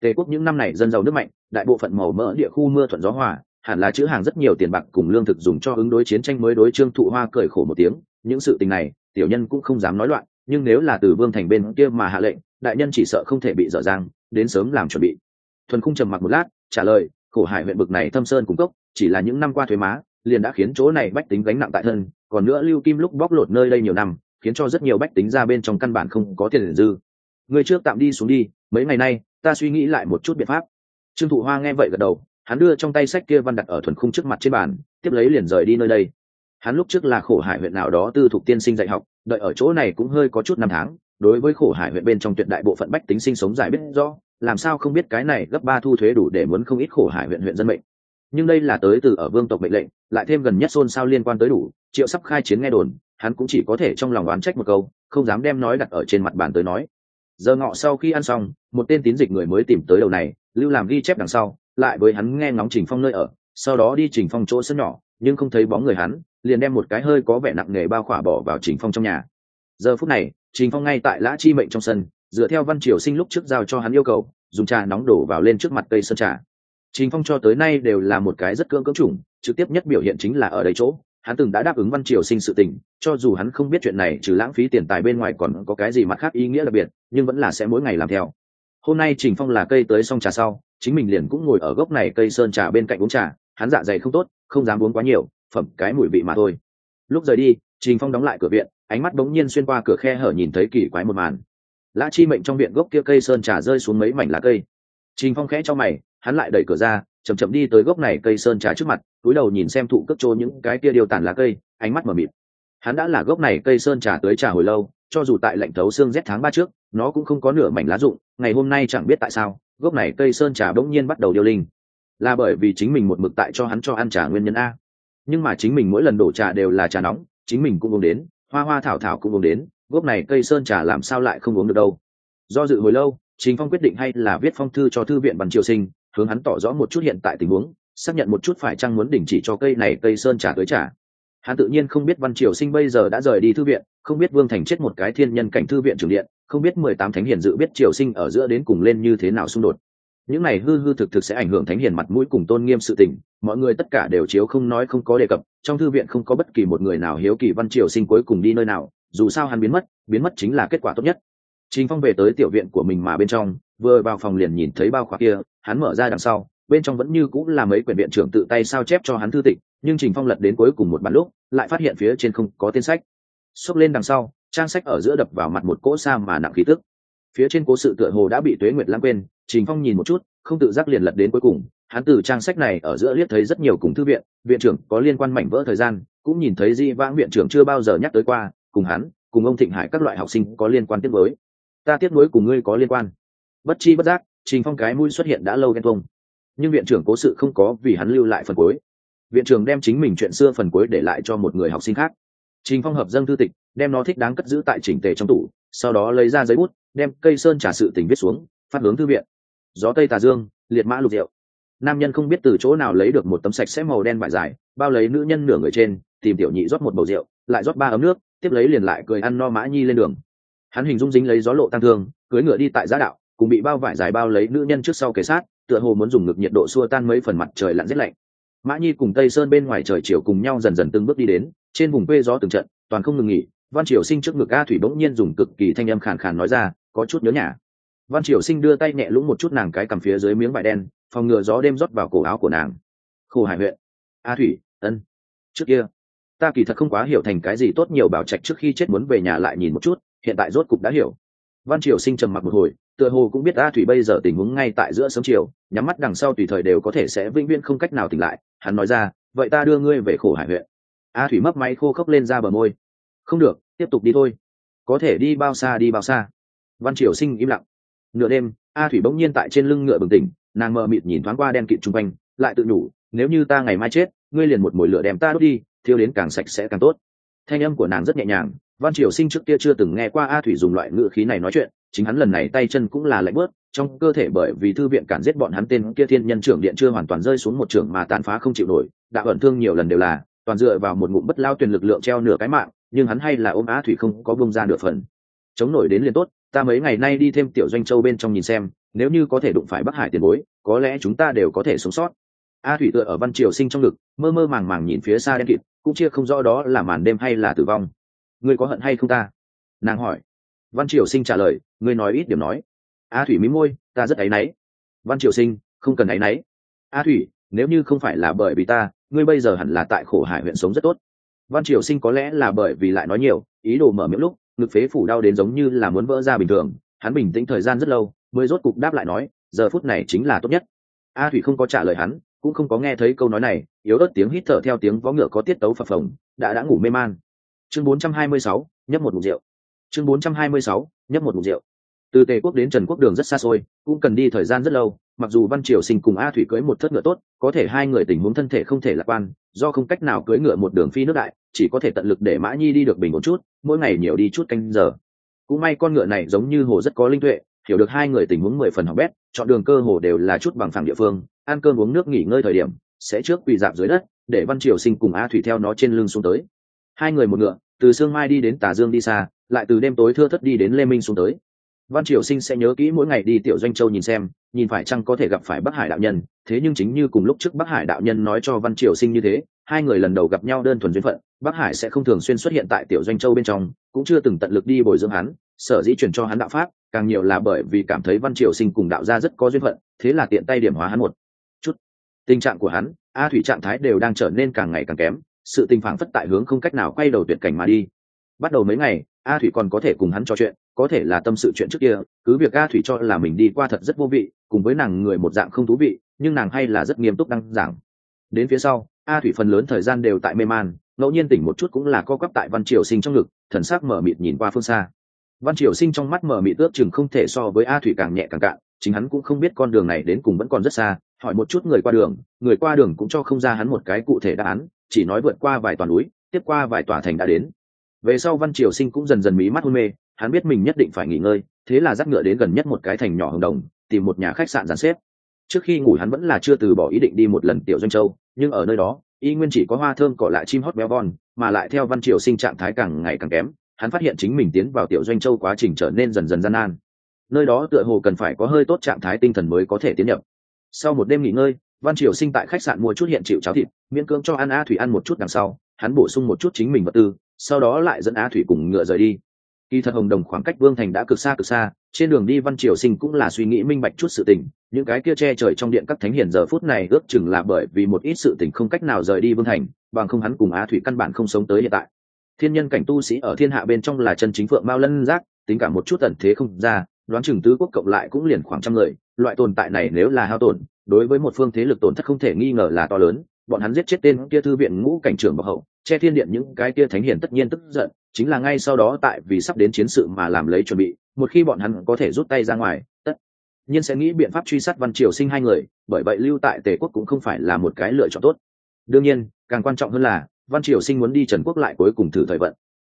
Tề quốc những năm này dân giàu nước mạnh, đại bộ phận màu mỡ địa khu mưa thuận gió hòa, hẳn là chữ hàng rất nhiều tiền bạc cùng lương thực dùng cho ứng đối chiến tranh mới đối trương thụ hoa cởi khổ một tiếng. Những sự tình này, tiểu nhân cũng không dám nói loạn nhưng nếu là từ vương thành bên kia mà hạ lệnh, đại nhân chỉ sợ không thể bị dở dang, đến sớm làm chuẩn bị. Thuần khung trầm mặc một lát, trả lời, khổ hải huyện bực này thâm sơn cung cấp chỉ là những năm qua thuế má, liền đã khiến chỗ này bách tính gánh nặng tại thân, còn nữa lưu kim lúc bóc lột nơi đây nhiều năm, khiến cho rất nhiều bách tính ra bên trong căn bản không có tiền dư. Người trước tạm đi xuống đi, mấy ngày nay, ta suy nghĩ lại một chút biện pháp. Trương thụ hoa nghe vậy gật đầu, hắn đưa trong tay sách kia văn đặt ở thuần khung trước mặt trên bàn, tiếp lấy liền rời đi nơi đây. Hắn lúc trước là khổ hải huyện nào đó tư thục tiên sinh dạy học đợi ở chỗ này cũng hơi có chút năm tháng, đối với khổ hải huyện bên trong tuyệt đại bộ phận bách tính sinh sống giải biết rõ, làm sao không biết cái này gấp ba thu thuế đủ để muốn không ít khổ hải huyện huyện dân mệnh. Nhưng đây là tới từ ở vương tộc mệnh lệnh, lại thêm gần nhất xôn xao liên quan tới đủ, triệu sắp khai chiến nghe đồn, hắn cũng chỉ có thể trong lòng oán trách một câu, không dám đem nói đặt ở trên mặt bàn tới nói. Giờ ngọ sau khi ăn xong, một tên tín dịch người mới tìm tới đầu này, lưu làm ghi chép đằng sau, lại với hắn nghe ngóng trình phong nơi ở, sau đó đi trình phong chỗ sân nhỏ, nhưng không thấy bóng người hắn liền đem một cái hơi có vẻ nặng nề bao khỏa bỏ vào trình phong trong nhà. Giờ phút này, trình phong ngay tại lã chi mệnh trong sân, dựa theo văn triều sinh lúc trước giao cho hắn yêu cầu, dùng trà nóng đổ vào lên trước mặt cây sơn trà. Trình phong cho tới nay đều là một cái rất cưỡng cưỡng chủng, trực tiếp nhất biểu hiện chính là ở đây chỗ, hắn từng đã đáp ứng văn triều sinh sự tình, cho dù hắn không biết chuyện này trừ lãng phí tiền tài bên ngoài còn có cái gì mặt khác ý nghĩa đặc biệt, nhưng vẫn là sẽ mỗi ngày làm theo. Hôm nay trình phong là cây tới xong trà sau, chính mình liền cũng ngồi ở gốc này cây sơn trà bên cạnh uống trà, hắn dạ dày không tốt, không dám uống quá nhiều phẩm cái mùi vị mà thôi. Lúc rời đi, trình phong đóng lại cửa viện, ánh mắt bỗng nhiên xuyên qua cửa khe hở nhìn thấy kỳ quái một màn. Lã chi mệnh trong viện gốc kia cây sơn trà rơi xuống mấy mảnh lá cây. Trình phong khẽ cho mày, hắn lại đẩy cửa ra, chậm chậm đi tới gốc này cây sơn trà trước mặt, túi đầu nhìn xem thụ cất trô những cái kia điều tàn lá cây, ánh mắt mờ mịt. Hắn đã là gốc này cây sơn trà tới trà hồi lâu, cho dù tại lạnh thấu xương rét tháng ba trước, nó cũng không có nửa mảnh lá rụng, ngày hôm nay chẳng biết tại sao, gốc này cây sơn trà bỗng nhiên bắt đầu điêu linh. Là bởi vì chính mình một mực tại cho hắn cho ăn trà nguyên nhân a nhưng mà chính mình mỗi lần đổ trà đều là trà nóng, chính mình cũng uống đến, hoa hoa thảo thảo cũng uống đến, gốc này cây sơn trà làm sao lại không uống được đâu. Do dự hồi lâu chính phong quyết định hay là viết phong thư cho thư viện bằng triều sinh, hướng hắn tỏ rõ một chút hiện tại tình huống, xác nhận một chút phải chăng muốn đình chỉ cho cây này cây sơn trà tới trà. Hắn tự nhiên không biết văn triều sinh bây giờ đã rời đi thư viện, không biết vương thành chết một cái thiên nhân cảnh thư viện trưởng điện, không biết mười tám thánh hiền dự biết triều sinh ở giữa đến cùng lên như thế nào xung đột. Những này hư hư thực thực sẽ ảnh hưởng thánh hiền mặt mũi cùng tôn nghiêm sự tình mọi người tất cả đều chiếu không nói không có đề cập, trong thư viện không có bất kỳ một người nào hiếu kỳ văn triều sinh cuối cùng đi nơi nào, dù sao hắn biến mất biến mất chính là kết quả tốt nhất. Chính phong về tới tiểu viện của mình mà bên trong, vừa vào phòng liền nhìn thấy bao khóa kia, hắn mở ra đằng sau, bên trong vẫn như cũng là mấy quyển viện trưởng tự tay sao chép cho hắn thư tịch, nhưng trình phong lật đến cuối cùng một bản lúc, lại phát hiện phía trên không có tên sách. Xốc lên đằng sau, trang sách ở giữa đập vào mặt một cỗ sa mà nặng khí tức. Phía trên cố sự tựa hồ đã bị tuế nguyệt lãng quên, trình phong nhìn một chút, không tự giác liền lật đến cuối cùng hắn từ trang sách này ở giữa liếc thấy rất nhiều cùng thư viện viện trưởng có liên quan mảnh vỡ thời gian, cũng nhìn thấy di vãng viện trưởng chưa bao giờ nhắc tới qua, cùng hắn, cùng ông thịnh hải các loại học sinh có liên quan tiếp với ta tiếp nối cùng ngươi có liên quan. Bất chi bất giác, trình phong cái mũi xuất hiện đã lâu ghen thông nhưng viện trưởng cố sự không có vì hắn lưu lại phần cuối. Viện trưởng đem chính mình chuyện xưa phần cuối để lại cho một người học sinh khác. Trình phong hợp dâng thư tịch, đem nó thích đáng cất giữ tại chỉnh tề trong tủ, sau đó lấy ra giấy bút, đem cây sơn trả sự tình viết xuống, phát hướng thư viện. Gió tây tà dương, liệt mã lục rượu nam nhân không biết từ chỗ nào lấy được một tấm sạch sẽ màu đen vải dài, bao lấy nữ nhân nửa người trên, tìm tiểu nhị rót một bầu rượu, lại rót ba ấm nước, tiếp lấy liền lại cười ăn no mã nhi lên đường. Hắn hình dung dính lấy gió lộ tăng thương cưới ngựa đi tại giá đạo, cùng bị bao vải dài bao lấy nữ nhân trước sau kề sát, tựa hồ muốn dùng ngực nhiệt độ xua tan mấy phần mặt trời lặn rét lạnh. Mã nhi cùng tây sơn bên ngoài trời chiều cùng nhau dần dần từng bước đi đến, trên vùng quê gió từng trận, toàn không ngừng nghỉ, văn triều sinh trước ngực a thủy bỗng nhiên dùng cực kỳ thanh âm khàn khàn nói ra, có chút nhớ nhà. Văn triều sinh đưa tay nhẹ lũng một chút nàng cái cầm phía dưới miếng vải đen phòng ngừa gió đêm rót vào cổ áo của nàng. Khổ hải huyện. A thủy, ân. Trước kia, ta kỳ thật không quá hiểu thành cái gì tốt nhiều bảo trạch trước khi chết muốn về nhà lại nhìn một chút, hiện tại rốt cục đã hiểu. Văn triều sinh trầm mặc một hồi, tựa hồ cũng biết a thủy bây giờ tình huống ngay tại giữa sớm chiều, nhắm mắt đằng sau tùy thời đều có thể sẽ vĩnh viễn không cách nào tỉnh lại, hắn nói ra, vậy ta đưa ngươi về khổ hải huyện. A thủy mấp máy khô khốc lên ra bờ môi, không được, tiếp tục đi thôi. Có thể đi bao xa đi bao xa. Văn triều sinh im lặng. Nửa đêm, a thủy bỗng nhiên tại trên lưng ngựa bừng tỉnh nàng mờ mịt nhìn thoáng qua đen kịt chung quanh, lại tự nhủ, nếu như ta ngày mai chết, ngươi liền một mồi lửa đem ta đốt đi, thiêu đến càng sạch sẽ càng tốt. Thanh âm của nàng rất nhẹ nhàng, văn triều sinh trước kia chưa từng nghe qua a thủy dùng loại ngữ khí này nói chuyện, chính hắn lần này tay chân cũng là lạnh bớt, trong cơ thể bởi vì thư viện cản giết bọn hắn tên kia thiên nhân trưởng điện chưa hoàn toàn rơi xuống một trường mà tàn phá không chịu nổi, đã ẩn thương nhiều lần đều là, toàn dựa vào một ngụm bất lao tuyển lực lượng treo nửa cái mạng, nhưng hắn hay là ôm a thủy không có bông ra nửa phần. Chống nổi đến liền tốt, ta mấy ngày nay đi thêm tiểu doanh châu bên trong nhìn xem nếu như có thể đụng phải bắc hải tiền bối, có lẽ chúng ta đều có thể sống sót. A thủy tựa ở văn triều sinh trong ngực, mơ mơ màng màng nhìn phía xa đen kịt, cũng chia không rõ đó là màn đêm hay là tử vong. Ngươi có hận hay không ta? Nàng hỏi. Văn triều sinh trả lời, ngươi nói ít điểm nói. A thủy mí môi, ta rất áy náy. Văn triều sinh, không cần áy náy. A thủy, nếu như không phải là bởi vì ta, ngươi bây giờ hẳn là tại khổ hải huyện sống rất tốt. Văn triều sinh có lẽ là bởi vì lại nói nhiều, ý đồ mở miệng lúc, ngực phế phủ đau đến giống như là muốn vỡ ra bình thường. Hắn bình tĩnh thời gian rất lâu mới rốt cục đáp lại nói giờ phút này chính là tốt nhất. A thủy không có trả lời hắn cũng không có nghe thấy câu nói này yếu ớt tiếng hít thở theo tiếng vó ngựa có tiết tấu phập phồng đã đã ngủ mê man. Chương 426, nhấp một mục rượu. Chương 426, nhấp một mục rượu. Từ tề quốc đến trần quốc đường rất xa xôi cũng cần đi thời gian rất lâu mặc dù văn triều sinh cùng a thủy cưới một thất ngựa tốt có thể hai người tình huống thân thể không thể lạc quan do không cách nào cưới ngựa một đường phi nước đại chỉ có thể tận lực để mã nhi đi được bình một chút mỗi ngày nhiều đi chút canh giờ. Cũng may con ngựa này giống như hồ rất có linh tuệ hiểu được hai người tình huống mười phần học bét, chọn đường cơ hồ đều là chút bằng phẳng địa phương, ăn cơm uống nước nghỉ ngơi thời điểm, sẽ trước quỳ dạp dưới đất, để văn triều sinh cùng a thủy theo nó trên lưng xuống tới. Hai người một ngựa, từ sương mai đi đến tà dương đi xa, lại từ đêm tối thưa thất đi đến lê minh xuống tới. Văn triều sinh sẽ nhớ kỹ mỗi ngày đi tiểu doanh châu nhìn xem, nhìn phải chăng có thể gặp phải bắc hải đạo nhân, thế nhưng chính như cùng lúc trước bắc hải đạo nhân nói cho văn triều sinh như thế, hai người lần đầu gặp nhau đơn thuần duyên phận, bắc hải sẽ không thường xuyên xuất hiện tại tiểu doanh châu bên trong, cũng chưa từng tận lực đi bồi dưỡng hắn, sở dĩ chuyển cho hắn đạo pháp càng nhiều là bởi vì cảm thấy văn triều sinh cùng đạo gia rất có duyên phận, thế là tiện tay điểm hóa hắn một chút. Tình trạng của hắn, a thủy trạng thái đều đang trở nên càng ngày càng kém, sự tình phản phất tại hướng không cách nào quay đầu tuyệt cảnh mà đi. Bắt đầu mấy ngày, a thủy còn có thể cùng hắn trò chuyện, có thể là tâm sự chuyện trước kia, cứ việc a thủy cho là mình đi qua thật rất vô vị, cùng với nàng người một dạng không thú vị, nhưng nàng hay là rất nghiêm túc đăng giảng. Đến phía sau, a thủy phần lớn thời gian đều tại mê man, ngẫu nhiên tỉnh một chút cũng là co quắp tại văn triều sinh trong ngực, thần sắc mở mịt nhìn qua phương xa văn triều sinh trong mắt mở mịt tước, chừng không thể so với a thủy càng nhẹ càng cạn chính hắn cũng không biết con đường này đến cùng vẫn còn rất xa hỏi một chút người qua đường người qua đường cũng cho không ra hắn một cái cụ thể đáp án chỉ nói vượt qua vài toàn núi tiếp qua vài tòa thành đã đến. Về sau văn triều sinh cũng dần dần mí mắt hôn mê hắn biết mình nhất định phải nghỉ ngơi thế là dắt ngựa đến gần nhất một cái thành nhỏ hồng đồng tìm một nhà khách sạn dàn xếp. Trước khi ngủ hắn vẫn là chưa từ bỏ ý định đi một lần tiểu doanh châu nhưng ở nơi đó y nguyên chỉ có hoa thơm cỏ lại chim hót béo von mà lại theo văn triều sinh trạng thái càng ngày càng kém hắn phát hiện chính mình tiến vào tiểu doanh châu quá trình trở nên dần dần gian nan. Nơi đó tựa hồ cần phải có hơi tốt trạng thái tinh thần mới có thể tiến nhập. Sau một đêm nghỉ ngơi, văn triều sinh tại khách sạn mua chút hiện chịu cháo thịt, miễn cưỡng cho ăn a thủy ăn một chút đằng sau, hắn bổ sung một chút chính mình vật tư, sau đó lại dẫn a thủy cùng ngựa rời đi. Kỳ thật hồng đồng khoảng cách vương thành đã cực xa cực xa, trên đường đi văn triều sinh cũng là suy nghĩ minh bạch chút sự tình, những cái kia che trời trong điện các thánh hiền giờ phút này ước chừng là bởi vì một ít sự tình không cách nào rời đi vương thành, bằng không hắn cùng á thủy căn bản không sống tới hiện tại thiên nhân cảnh tu sĩ ở thiên hạ bên trong là chân chính phượng mao lân giác, tính cả một chút tần thế không ra, đoán chừng tứ quốc cộng lại cũng liền khoảng trăm người, loại tồn tại này nếu là hao tổn, đối với một phương thế lực tổn thất không thể nghi ngờ là to lớn, bọn hắn giết chết tên kia thư viện ngũ cảnh trưởng bậc hậu, che thiên điện những cái kia thánh hiền tất nhiên tức giận, chính là ngay sau đó tại vì sắp đến chiến sự mà làm lấy chuẩn bị, một khi bọn hắn có thể rút tay ra ngoài, tất nhiên sẽ nghĩ biện pháp truy sát văn triều sinh hai người, bởi vậy lưu tại tề quốc cũng không phải là một cái lựa chọn tốt. Đương nhiên, càng quan trọng hơn là văn triều sinh muốn đi trần quốc lại cuối cùng thử thời vận.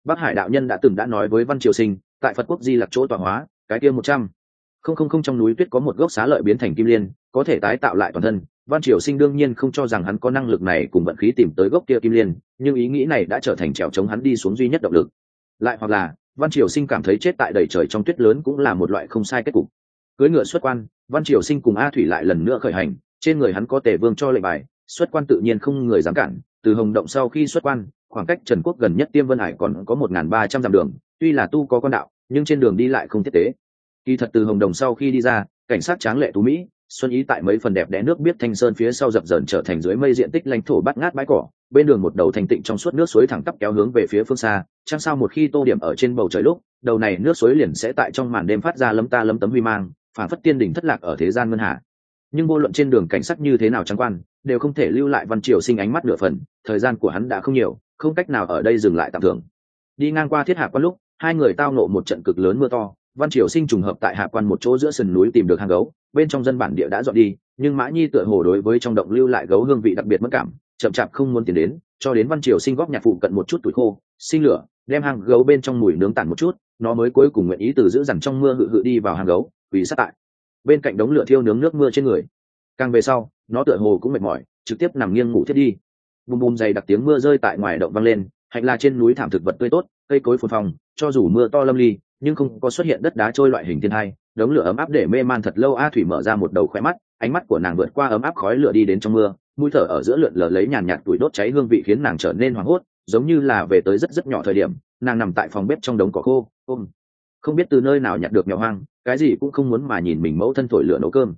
Bắc hải đạo nhân đã từng đã nói với văn triều sinh, tại phật quốc di lặc chỗ tọa hóa, cái kia một trăm. Không không không, trong núi tuyết có một gốc xá lợi biến thành kim liên, có thể tái tạo lại toàn thân. Văn triều sinh đương nhiên không cho rằng hắn có năng lực này cùng vận khí tìm tới gốc kia kim liên, nhưng ý nghĩ này đã trở thành trèo chống hắn đi xuống duy nhất động lực. Lại hoặc là, văn triều sinh cảm thấy chết tại đầy trời trong tuyết lớn cũng là một loại không sai kết cục. Cưới ngựa xuất quan, văn triều sinh cùng a thủy lại lần nữa khởi hành, trên người hắn có tề vương cho lệnh bài, xuất quan tự nhiên không người dám cản từ hồng động sau khi xuất quan, khoảng cách trần quốc gần nhất tiêm vân hải còn có một n g h n ba trăm dặm đường, tuy là tu có con đạo, nhưng trên đường đi lại không thiết tế. Kỳ thật từ hồng đồng sau khi đi ra, cảnh sát tráng lệ tú mỹ, xuân ý tại mấy phần đẹp đẽ nước biết thanh sơn phía sau dập dờn trở thành dưới mây diện tích lãnh thổ bắt ngát bãi cỏ, bên đường một đầu thành tịnh trong suốt nước suối thẳng tắp kéo hướng về phía phương xa chẳng sao một khi tô điểm ở trên bầu trời lúc, đầu này nước suối liền sẽ tại trong màn đêm phát ra lấm ta lấm tấm huy mang phản phất tiên đỉnh thất lạc ở thế gian ngân hạ nhưng vô luận trên đường cảnh sát như thế nào trắng quan, đều không thể lưu lại văn triều sinh ánh mắt nửa phần, thời gian của hắn đã không nhiều, không cách nào ở đây dừng lại tạm thường đi ngang qua thiết hạ quan lúc, hai người tao nộ một trận cực lớn mưa to, văn triều sinh trùng hợp tại hạ quan một chỗ giữa sườn núi tìm được hang gấu, bên trong dân bản địa đã dọn đi, nhưng mã nhi tựa hồ đối với trong động lưu lại gấu hương vị đặc biệt mất cảm, chậm chạp không muốn tiến đến, cho đến văn triều sinh góp nhạc phụ cận một chút tuổi khô, sinh lửa, đem hang gấu bên trong mùi nướng tản một chút, nó mới cuối cùng nguyện ý từ giữ dằn trong mưa hự hự đi vào hang gấu, vì sát tại bên cạnh đống lửa thiêu nướng nước mưa trên người. Càng về sau, nó tựa hồ cũng mệt mỏi, trực tiếp nằm nghiêng ngủ thiết đi. Bùm bùm dày đặc tiếng mưa rơi tại ngoài động văng lên, hạnh là trên núi thảm thực vật tươi tốt, cây cối phồn phong cho dù mưa to lâm ly, nhưng không có xuất hiện đất đá trôi loại hình thiên hai. Đống lửa ấm áp để mê man thật lâu, a thủy mở ra một đầu khoe mắt, ánh mắt của nàng vượt qua ấm áp khói lửa đi đến trong mưa, mũi thở ở giữa lượn lờ lấy nhàn nhạt tuổi đốt cháy hương vị khiến nàng trở nên hoảng hốt, giống như là về tới rất rất nhỏ thời điểm, nàng nằm tại phòng bếp trong đống cỏ khô, ôm không biết từ nơi nào nhặt được mèo hoang, cái gì cũng không muốn mà nhìn mình mẫu thân thổi lửa nấu cơm.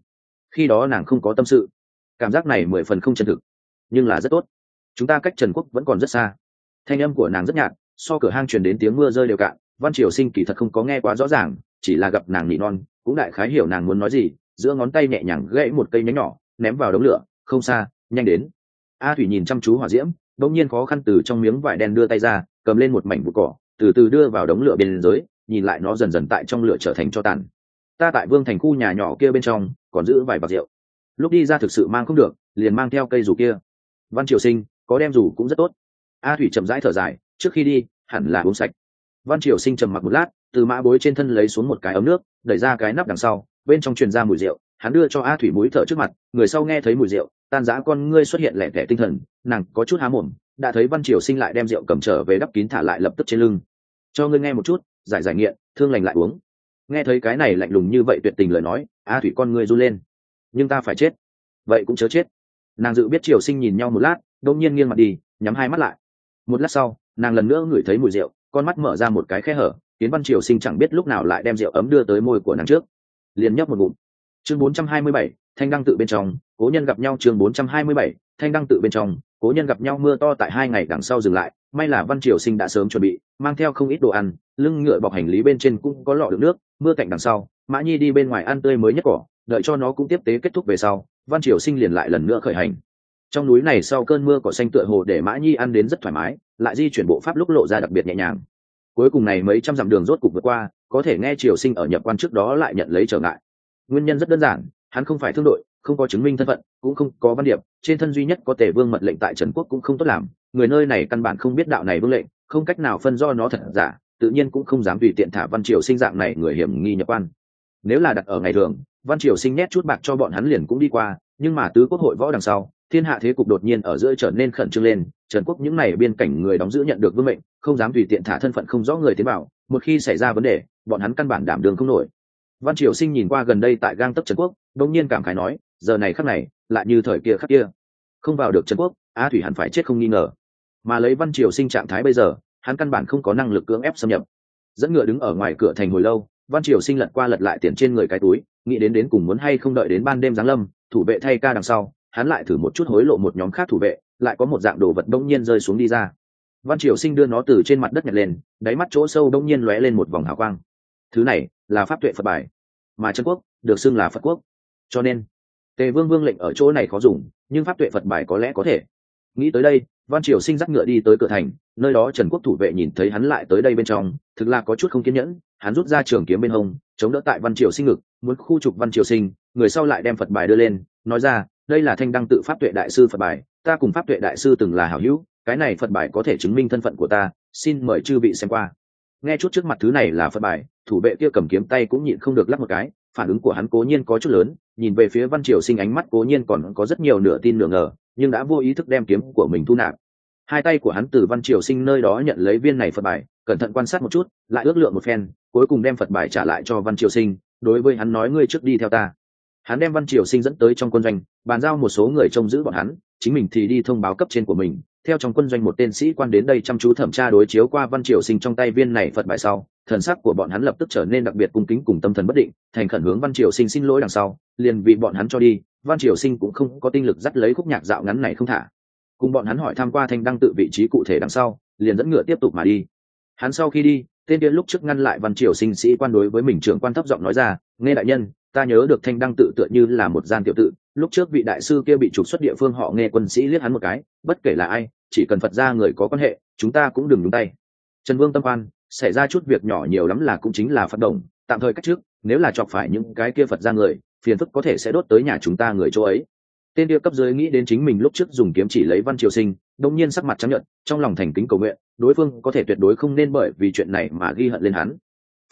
Khi đó nàng không có tâm sự. Cảm giác này mười phần không chân thực, nhưng là rất tốt. Chúng ta cách trần quốc vẫn còn rất xa. Thanh âm của nàng rất nhạt, so cửa hang truyền đến tiếng mưa rơi đều cạn, văn triều sinh kỳ thật không có nghe quá rõ ràng, chỉ là gặp nàng nỉ non, cũng đại khái hiểu nàng muốn nói gì, giữa ngón tay nhẹ nhàng gãy một cây nhánh nhỏ, ném vào đống lửa, không xa, nhanh đến. A thủy nhìn chăm chú hỏa diễm đ nhiên khó khăn từ trong miếng vải đen đưa tay ra, cầm lên một mảnh bụi cỏ, từ từ đưa vào đống lửa bên dưới nhìn lại nó dần dần tại trong lửa trở thành cho tàn. Ta tại vương thành khu nhà nhỏ kia bên trong, còn giữ vài bạc rượu. Lúc đi ra thực sự mang không được, liền mang theo cây rủ kia. Văn triều sinh, có đem rủ cũng rất tốt. A thủy chậm rãi thở dài, trước khi đi, hẳn là uống sạch. Văn triều sinh trầm mặc một lát, từ mã bối trên thân lấy xuống một cái ấm nước, đẩy ra cái nắp đằng sau, bên trong truyền ra mùi rượu, hắn đưa cho a thủy mũi thở trước mặt, người sau nghe thấy mùi rượu, tan giã con ngươi xuất hiện lẻ tẻ tinh thần, nàng có chút há mồm, đã thấy văn triều sinh lại đem rượu cầm trở về đắp kín thả lại lập tức trên lưng. Cho ngươi nghe một chút giải giải nghiện thương lành lại uống. Nghe thấy cái này lạnh lùng như vậy tuyệt tình lời nói a thủy con ngươi run lên. Nhưng ta phải chết. Vậy cũng chớ chết. Nàng dự biết triều sinh nhìn nhau một lát đông nhiên nghiêng mặt đi nhắm hai mắt lại. Một lát sau nàng lần nữa ngửi thấy mùi rượu con mắt mở ra một cái khe hở tiến văn triều sinh chẳng biết lúc nào lại đem rượu ấm đưa tới môi của nàng trước. Liền nhấp một ngụm. Chương 427, thanh đăng tự bên trong cố nhân gặp nhau chương 427, thanh đăng tự bên trong cố nhân gặp nhau mưa to tại hai ngày đằng sau dừng lại may là văn triều sinh đã sớm chuẩn bị, mang theo không ít đồ ăn, lưng ngựa bọc hành lý bên trên cũng có lọ đựng nước, mưa cạnh đằng sau, mã nhi đi bên ngoài ăn tươi mới nhất cỏ, đợi cho nó cũng tiếp tế kết thúc về sau, văn triều sinh liền lại lần nữa khởi hành. Trong núi này sau cơn mưa cỏ xanh tựa hồ để mã nhi ăn đến rất thoải mái, lại di chuyển bộ pháp lúc lộ ra đặc biệt nhẹ nhàng. Cuối cùng này mấy trăm dặm đường rốt cục vượt qua, có thể nghe triều sinh ở nhập quan trước đó lại nhận lấy trở ngại. Nguyên nhân rất đơn giản, hắn không phải thương đội, không có chứng minh thân phận, cũng không có văn điệp, trên thân duy nhất có tể vương mật lệnh tại trần quốc cũng không tốt làm người nơi này căn bản không biết đạo này vương lệnh, không cách nào phân do nó thật giả, tự nhiên cũng không dám tùy tiện thả văn triều sinh dạng này người hiểm nghi nhập quan. Nếu là đặt ở ngày thường, văn triều sinh nét chút bạc cho bọn hắn liền cũng đi qua, nhưng mà tứ quốc hội võ đằng sau, thiên hạ thế cục đột nhiên ở giữa trở nên khẩn trương lên, trần quốc những n à y biên cảnh người đóng giữ nhận được vương mệnh, không dám tùy tiện thả thân phận không rõ người tiến bảo một khi xảy ra vấn đề, bọn hắn căn bản đảm đường không nổi. Văn triều sinh nhìn qua gần đây tại gang tấp trần quốc đông nhiên cảm khái nói, giờ này khắc này, lại như thời kia khắc kia. Không vào được trần quốc a thủy hẳn phải chết không nghi ngờ mà lấy văn triều sinh trạng thái bây giờ, hắn căn bản không có năng lực cưỡng ép xâm nhập. Dẫn ngựa đứng ở ngoài cửa thành hồi lâu, văn triều sinh lật qua lật lại tiền trên người cái túi, nghĩ đến đến cùng muốn hay không đợi đến ban đêm giáng lâm, thủ vệ thay ca đằng sau, hắn lại thử một chút hối lộ một nhóm khác thủ vệ, lại có một dạng đồ vật đông nhiên rơi xuống đi ra. Văn triều sinh đưa nó từ trên mặt đất nhặt lên, đáy mắt chỗ sâu đông nhiên lóe lên một vòng hào quang. Thứ này là pháp tuệ phật bài, mà chân quốc được xưng là phật quốc. Cho nên, tề vương vương lệnh ở chỗ này khó dùng, nhưng pháp tuệ phật bài có lẽ có thể. Nghĩ tới đây văn triều sinh dắt ngựa đi tới cửa thành, nơi đó trần quốc thủ vệ nhìn thấy hắn lại tới đây bên trong, thực là có chút không kiên nhẫn, hắn rút ra trường kiếm bên hông, chống đỡ tại văn triều sinh ngực, muốn khu trục văn triều sinh, người sau lại đem phật bài đưa lên, nói ra, đây là thanh đăng tự pháp tuệ đại sư phật bài, ta cùng pháp tuệ đại sư từng là hảo hữu, cái này phật bài có thể chứng minh thân phận của ta, xin mời chư vị xem qua. Nghe chút trước mặt thứ này là phật bài, thủ vệ kia cầm kiếm tay cũng nhịn không được lắc một cái phản ứng của hắn cố nhiên có chút lớn, nhìn về phía văn triều sinh ánh mắt cố nhiên còn có rất nhiều nửa tin nửa ngờ, nhưng đã vô ý thức đem kiếm của mình thu nạp. Hai tay của hắn từ văn triều sinh nơi đó nhận lấy viên này phật bài, cẩn thận quan sát một chút, lại ước lượng một phen, cuối cùng đem phật bài trả lại cho văn triều sinh, đối với hắn nói, ngươi trước đi theo ta. Hắn đem văn triều sinh dẫn tới trong quân doanh, bàn giao một số người trông giữ bọn hắn, chính mình thì đi thông báo cấp trên của mình theo trong quân doanh một tên sĩ quan đến đây chăm chú thẩm tra đối chiếu qua văn triều sinh trong tay viên này phật bài sau, thần sắc của bọn hắn lập tức trở nên đặc biệt cung kính cùng tâm thần bất định, thành khẩn hướng văn triều sinh xin lỗi đằng sau, liền vì bọn hắn cho đi, văn triều sinh cũng không có tinh lực dắt lấy khúc nhạc dạo ngắn này không thả. Cùng bọn hắn hỏi tham q u a thanh đăng tự vị trí cụ thể đằng sau, liền dẫn ngựa tiếp tục mà đi. Hắn sau khi đi, tên kia lúc trước ngăn lại văn triều sinh sĩ quan đối với mình trưởng quan thấp giọng nói ra, nghe đại nhân, ta nhớ được thanh đăng tự tựa như là một gian tiểu tự lúc trước vị đại sư kia bị trục xuất địa phương họ nghe quân sĩ liếc hắn một cái, bất kể là ai, chỉ cần phật ra người có quan hệ, chúng ta cũng đừng nhúng tay. Trần vương tâm quan, xảy ra chút việc nhỏ nhiều lắm là cũng chính là phát động tạm thời cách trước, nếu là chọc phải những cái kia phật ra người, phiền phức có thể sẽ đốt tới nhà chúng ta người chỗ ấy. Tên kia cấp dưới nghĩ đến chính mình lúc trước dùng kiếm chỉ lấy văn triều sinh, đông nhiên sắc mặt chấp nhận trong lòng thành kính cầu nguyện, đối phương có thể tuyệt đối không nên bởi vì chuyện này mà ghi hận lên hắn.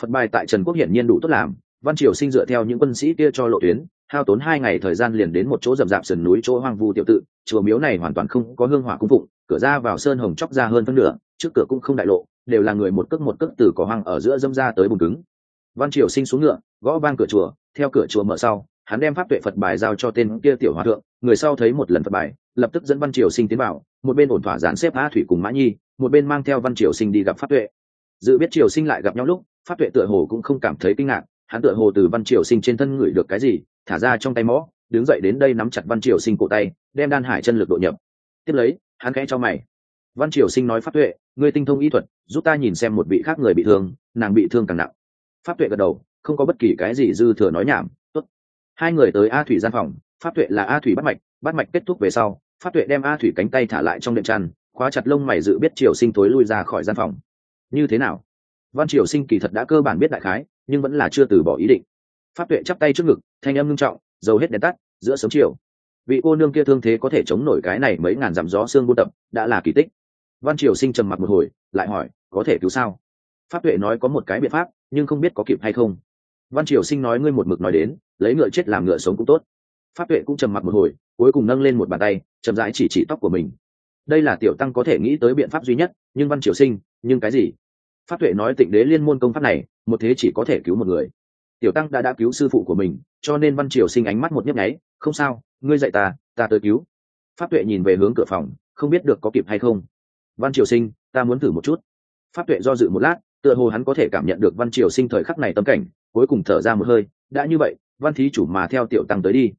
Phật bài tại trần quốc hiển nhiên đủ tốt làm, văn triều sinh dựa theo những quân sĩ kia cho lộ tuyến hao tốn hai ngày thời gian liền đến một chỗ rậm rạp sườn núi chỗ hoang vu tiểu tự, chùa miếu này hoàn toàn không có hương hỏa cung phụng, cửa ra vào sơn hồng chóc ra hơn phân nửa, trước cửa cũng không đại lộ, đều là người một cước một cước từ cỏ hoang ở giữa dâm ra tới bùn cứng. Văn triều sinh xuống ngựa, gõ vang cửa chùa, theo cửa chùa mở sau, hắn đem pháp tuệ phật bài giao cho tên kia tiểu hòa thượng, người sau thấy một lần phật bài, lập tức dẫn văn triều sinh tiến vào, một bên ổn thỏa dán xếp a thủy cùng mã nhi, một bên mang theo văn triều sinh đi gặp pháp tuệ. Dự biết triều sinh lại gặp nhau lúc, pháp tuệ tựa hồ cũng không cảm thấy kinh ngạc hắn tựa hồ từ văn triều sinh trên thân ngửi được cái gì, thả ra trong tay mõ, đứng dậy đến đây nắm chặt văn triều sinh cổ tay, đem đan hải chân lực độ nhập. Tiếp lấy, hắn khẽ cho mày. Văn triều sinh nói pháp tuệ, ngươi tinh thông y thuật, giúp ta nhìn xem một vị khác người bị thương, nàng bị thương càng nặng. Pháp tuệ gật đầu, không có bất kỳ cái gì dư thừa nói nhảm, tốt. Hai người tới a thủy gian phòng, pháp tuệ là a thủy bắt mạch bắt mạch kết thúc về sau, pháp tuệ đem a thủy cánh tay thả lại trong đệm tràn khóa chặt lông mày dự biết triều sinh thối lui ra khỏi gian phòng. Như thế nào? Văn triều sinh kỳ thật đã cơ bản biết đại khái nhưng vẫn là chưa từ bỏ ý định. Pháp tuệ chắp tay trước ngực, thanh âm ngưng trọng, dầu hết đèn tắt, giữa sớm chiều. Vị cô nương kia thương thế có thể chống nổi cái này mấy ngàn dặm gió xương buôn tập, đã là kỳ tích. Văn triều sinh trầm mặc một hồi, lại hỏi, có thể cứu sao? Pháp tuệ nói có một cái biện pháp, nhưng không biết có kịp hay không. Văn triều sinh nói, ngươi một mực nói đến, lấy ngựa chết làm ngựa sống cũng tốt. Pháp tuệ cũng trầm mặc một hồi, cuối cùng nâng lên một bàn tay, chậm rãi chỉ chỉ tóc của mình. Đây là tiểu tăng có thể nghĩ tới biện pháp duy nhất, nhưng văn triều sinh, nhưng cái gì? Pháp tuệ nói tịnh đế liên môn công pháp này, một thế chỉ có thể cứu một người. Tiểu tăng đã đã cứu sư phụ của mình, cho nên văn triều sinh ánh mắt một nhấp nháy, không sao, ngươi dạy ta ta tới cứu. Pháp tuệ nhìn về hướng cửa phòng, không biết được có kịp hay không. Văn triều sinh, ta muốn thử một chút. Pháp tuệ do dự một lát, tựa hồ hắn có thể cảm nhận được văn triều sinh thời khắc này tâm cảnh, cuối cùng thở ra một hơi, đã như vậy, văn thí chủ mà theo tiểu tăng tới đi.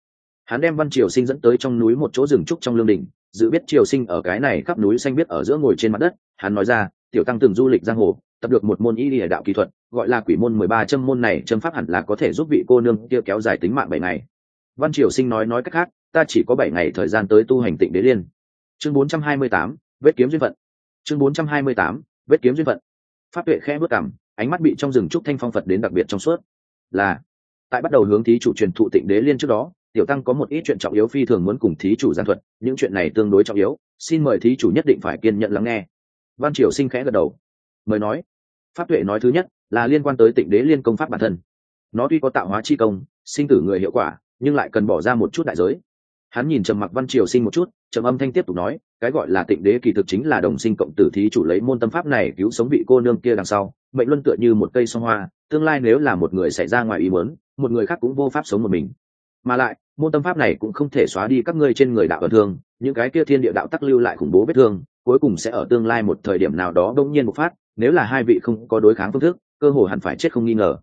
Hắn đem văn triều sinh dẫn tới trong núi một chỗ rừng trúc trong lương đình dự biết triều sinh ở cái này khắp núi xanh biết ở giữa ngồi trên mặt đất, hắn nói ra, tiểu tăng từng du lịch giang hồ tập được một môn y lìa đạo kỹ thuật, gọi là quỷ môn mười ba châm môn này châm pháp hẳn là có thể giúp vị cô nương kia kéo dài tính mạng bảy ngày. Văn triều sinh nói nói cách khác, ta chỉ có bảy ngày thời gian tới tu hành tịnh đế liên. Chương bốn trăm hai mươi tám, vết kiếm duyên phận. Chương bốn trăm hai mươi tám, vết kiếm duyên phận. Pháp tuệ khẽ bước cảm ánh mắt bị trong rừng trúc thanh phong phật đến đặc biệt trong suốt. Là, tại bắt đầu hướng thí chủ truyền thụ tịnh đế liên trước đó, tiểu tăng có một ít chuyện trọng yếu phi thường muốn cùng thí chủ gian thuật, những chuyện này tương đối trọng yếu, xin mời thí chủ nhất định phải kiên nhận lắng nghe. Văn triều sinh khẽ gật đầu. Mời nói pháp tuệ nói thứ nhất là liên quan tới tịnh đế liên công pháp bản thân. Nó tuy có tạo hóa chi công, sinh tử người hiệu quả, nhưng lại cần bỏ ra một chút đại giới. Hắn nhìn trầm mặc văn triều sinh một chút, trầm âm thanh tiếp tục nói, cái gọi là tịnh đế kỳ thực chính là đồng sinh cộng tử thí chủ lấy môn tâm pháp này cứu sống vị cô nương kia đằng sau, mệnh luân tựa như một cây song hoa, tương lai nếu là một người xảy ra ngoài ý muốn, một người khác cũng vô pháp sống một mình. Mà lại, môn tâm pháp này cũng không thể xóa đi các ngươi trên người đạo ở thương, những cái kia thiên địa đạo tắc lưu lại khủng bố vết thương, cuối cùng sẽ ở tương lai một thời điểm nào đó đông nhiên một phát nếu là hai vị không có đối kháng phương thức, cơ hồ hẳn phải chết không nghi ngờ.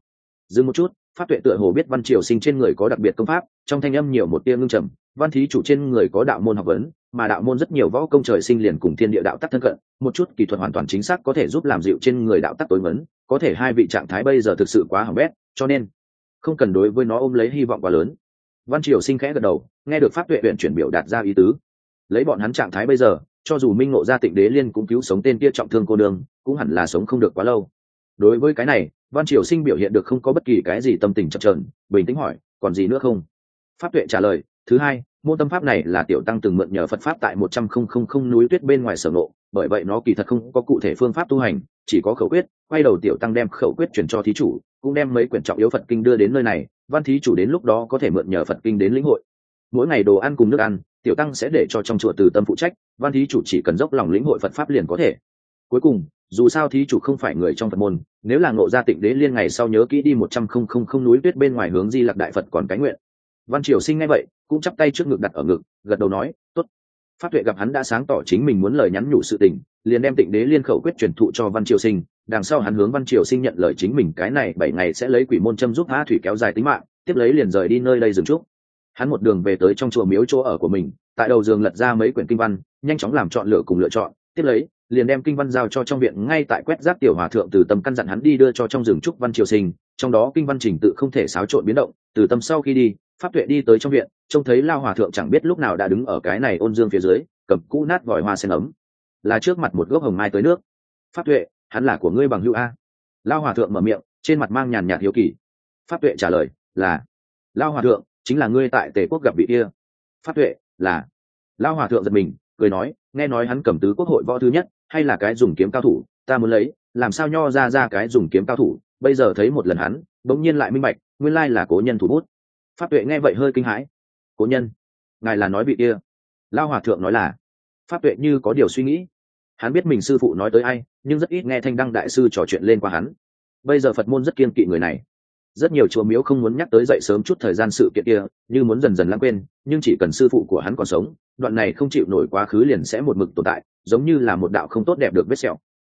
Dừng một chút, pháp tuệ tựa hồ biết văn triều sinh trên người có đặc biệt công pháp, trong thanh âm nhiều một tia ngưng trầm, văn thí chủ trên người có đạo môn học vấn, mà đạo môn rất nhiều võ công trời sinh liền cùng thiên địa đạo tắc thân cận, một chút kỹ thuật hoàn toàn chính xác có thể giúp làm dịu trên người đạo tắc tối vấn có thể hai vị trạng thái bây giờ thực sự quá hỏng bét, cho nên không cần đối với nó ôm lấy hy vọng quá lớn. Văn triều sinh khẽ gật đầu, nghe được pháp tuệ huyện chuyển biểu đạt ra ý tứ. Lấy bọn hắn trạng thái bây giờ cho dù minh ngộ ra tịnh đế liên cũng cứu sống tên kia trọng thương cô đường cũng hẳn là sống không được quá lâu. Đối với cái này, văn triều sinh biểu hiện được không có bất kỳ cái gì tâm tình chập trờn bình tĩnh hỏi, còn gì nữa không? Pháp tuệ trả lời, thứ hai, môn tâm pháp này là tiểu tăng từng mượn nhờ phật pháp tại một trăm không không không núi tuyết bên ngoài sở nộ bởi vậy nó kỳ thật không có cụ thể phương pháp tu hành, chỉ có khẩu quyết, quay đầu tiểu tăng đem khẩu quyết chuyển cho thí chủ, cũng đem mấy quyển trọng yếu phật kinh đưa đến nơi này, văn thí chủ đến lúc đó có thể mượn nhờ phật kinh đến lĩnh hội. Mỗi ngày đồ ăn cùng nước ăn tiểu tăng sẽ để cho trong chùa từ tâm phụ trách, văn thí chủ chỉ cần dốc lòng lĩnh hội phật pháp liền có thể. Cuối cùng, dù sao thí chủ không phải người trong phật môn, nếu là ngộ gia tịnh đế liên ngày sau nhớ kỹ đi một trăm không không không núi tuyết bên ngoài hướng di lạc đại phật còn cái nguyện. Văn triều sinh ngay vậy, cũng chắp tay trước ngực đặt ở ngực, gật đầu nói, tốt. Phát tuệ gặp hắn đã sáng tỏ chính mình muốn lời nhắn nhủ sự tình, liền đem tịnh đế liên khẩu quyết truyền thụ cho văn triều sinh, đằng sau hắn hướng văn triều sinh nhận lời chính mình cái này bảy ngày sẽ lấy quỷ môn châm giúp a thủy kéo dài tính mạng, tiếp lấy liền rời đi nơi đây dừng chút hắn một đường về tới trong chùa miếu chỗ ở của mình, tại đầu giường lật ra mấy quyển kinh văn, nhanh chóng làm chọn lựa cùng lựa chọn, tiếp lấy, liền đem kinh văn giao cho trong viện ngay tại quét rác tiểu hòa thượng từ tâm căn dặn hắn đi đưa cho trong rừng trúc văn triều sinh, trong đó kinh văn trình tự không thể xáo trộn biến động, từ tâm sau khi đi, pháp tuệ đi tới trong viện, trông thấy lao hòa thượng chẳng biết lúc nào đã đứng ở cái này ôn dương phía dưới, cầm cũ nát vòi hoa sen ấm, là trước mặt một gốc hồng mai tới nước. Pháp tuệ, hắn là của ngươi bằng hữu a. Lao hòa thượng mở miệng, trên mặt mang nhàn nhạt hiếu kỳ. Pháp tuệ trả lời, là. Lao hòa thượng chính là ngươi tại tề quốc gặp vị kia. Phát tuệ là lao hòa thượng giật mình, cười nói, nghe nói hắn cầm tứ quốc hội võ thứ nhất, hay là cái dùng kiếm cao thủ, ta muốn lấy, làm sao nho ra ra cái dùng kiếm cao thủ, bây giờ thấy một lần hắn, bỗng nhiên lại minh bạch, nguyên lai là cố nhân thủ bút. Phát tuệ nghe vậy hơi kinh hãi. Cố nhân, ngài là nói vị kia. Lao hòa thượng nói là, pháp tuệ như có điều suy nghĩ. Hắn biết mình sư phụ nói tới ai, nhưng rất ít nghe thanh đăng đại sư trò chuyện lên qua hắn. Bây giờ phật môn rất kiên kỵ người này rất nhiều chùa miếu không muốn nhắc tới dậy sớm chút thời gian sự kiện kia, như muốn dần dần lãng quên, nhưng chỉ cần sư phụ của hắn còn sống, đoạn này không chịu nổi quá khứ liền sẽ một mực tồn tại, giống như là một đạo không tốt đẹp được vết sẹo.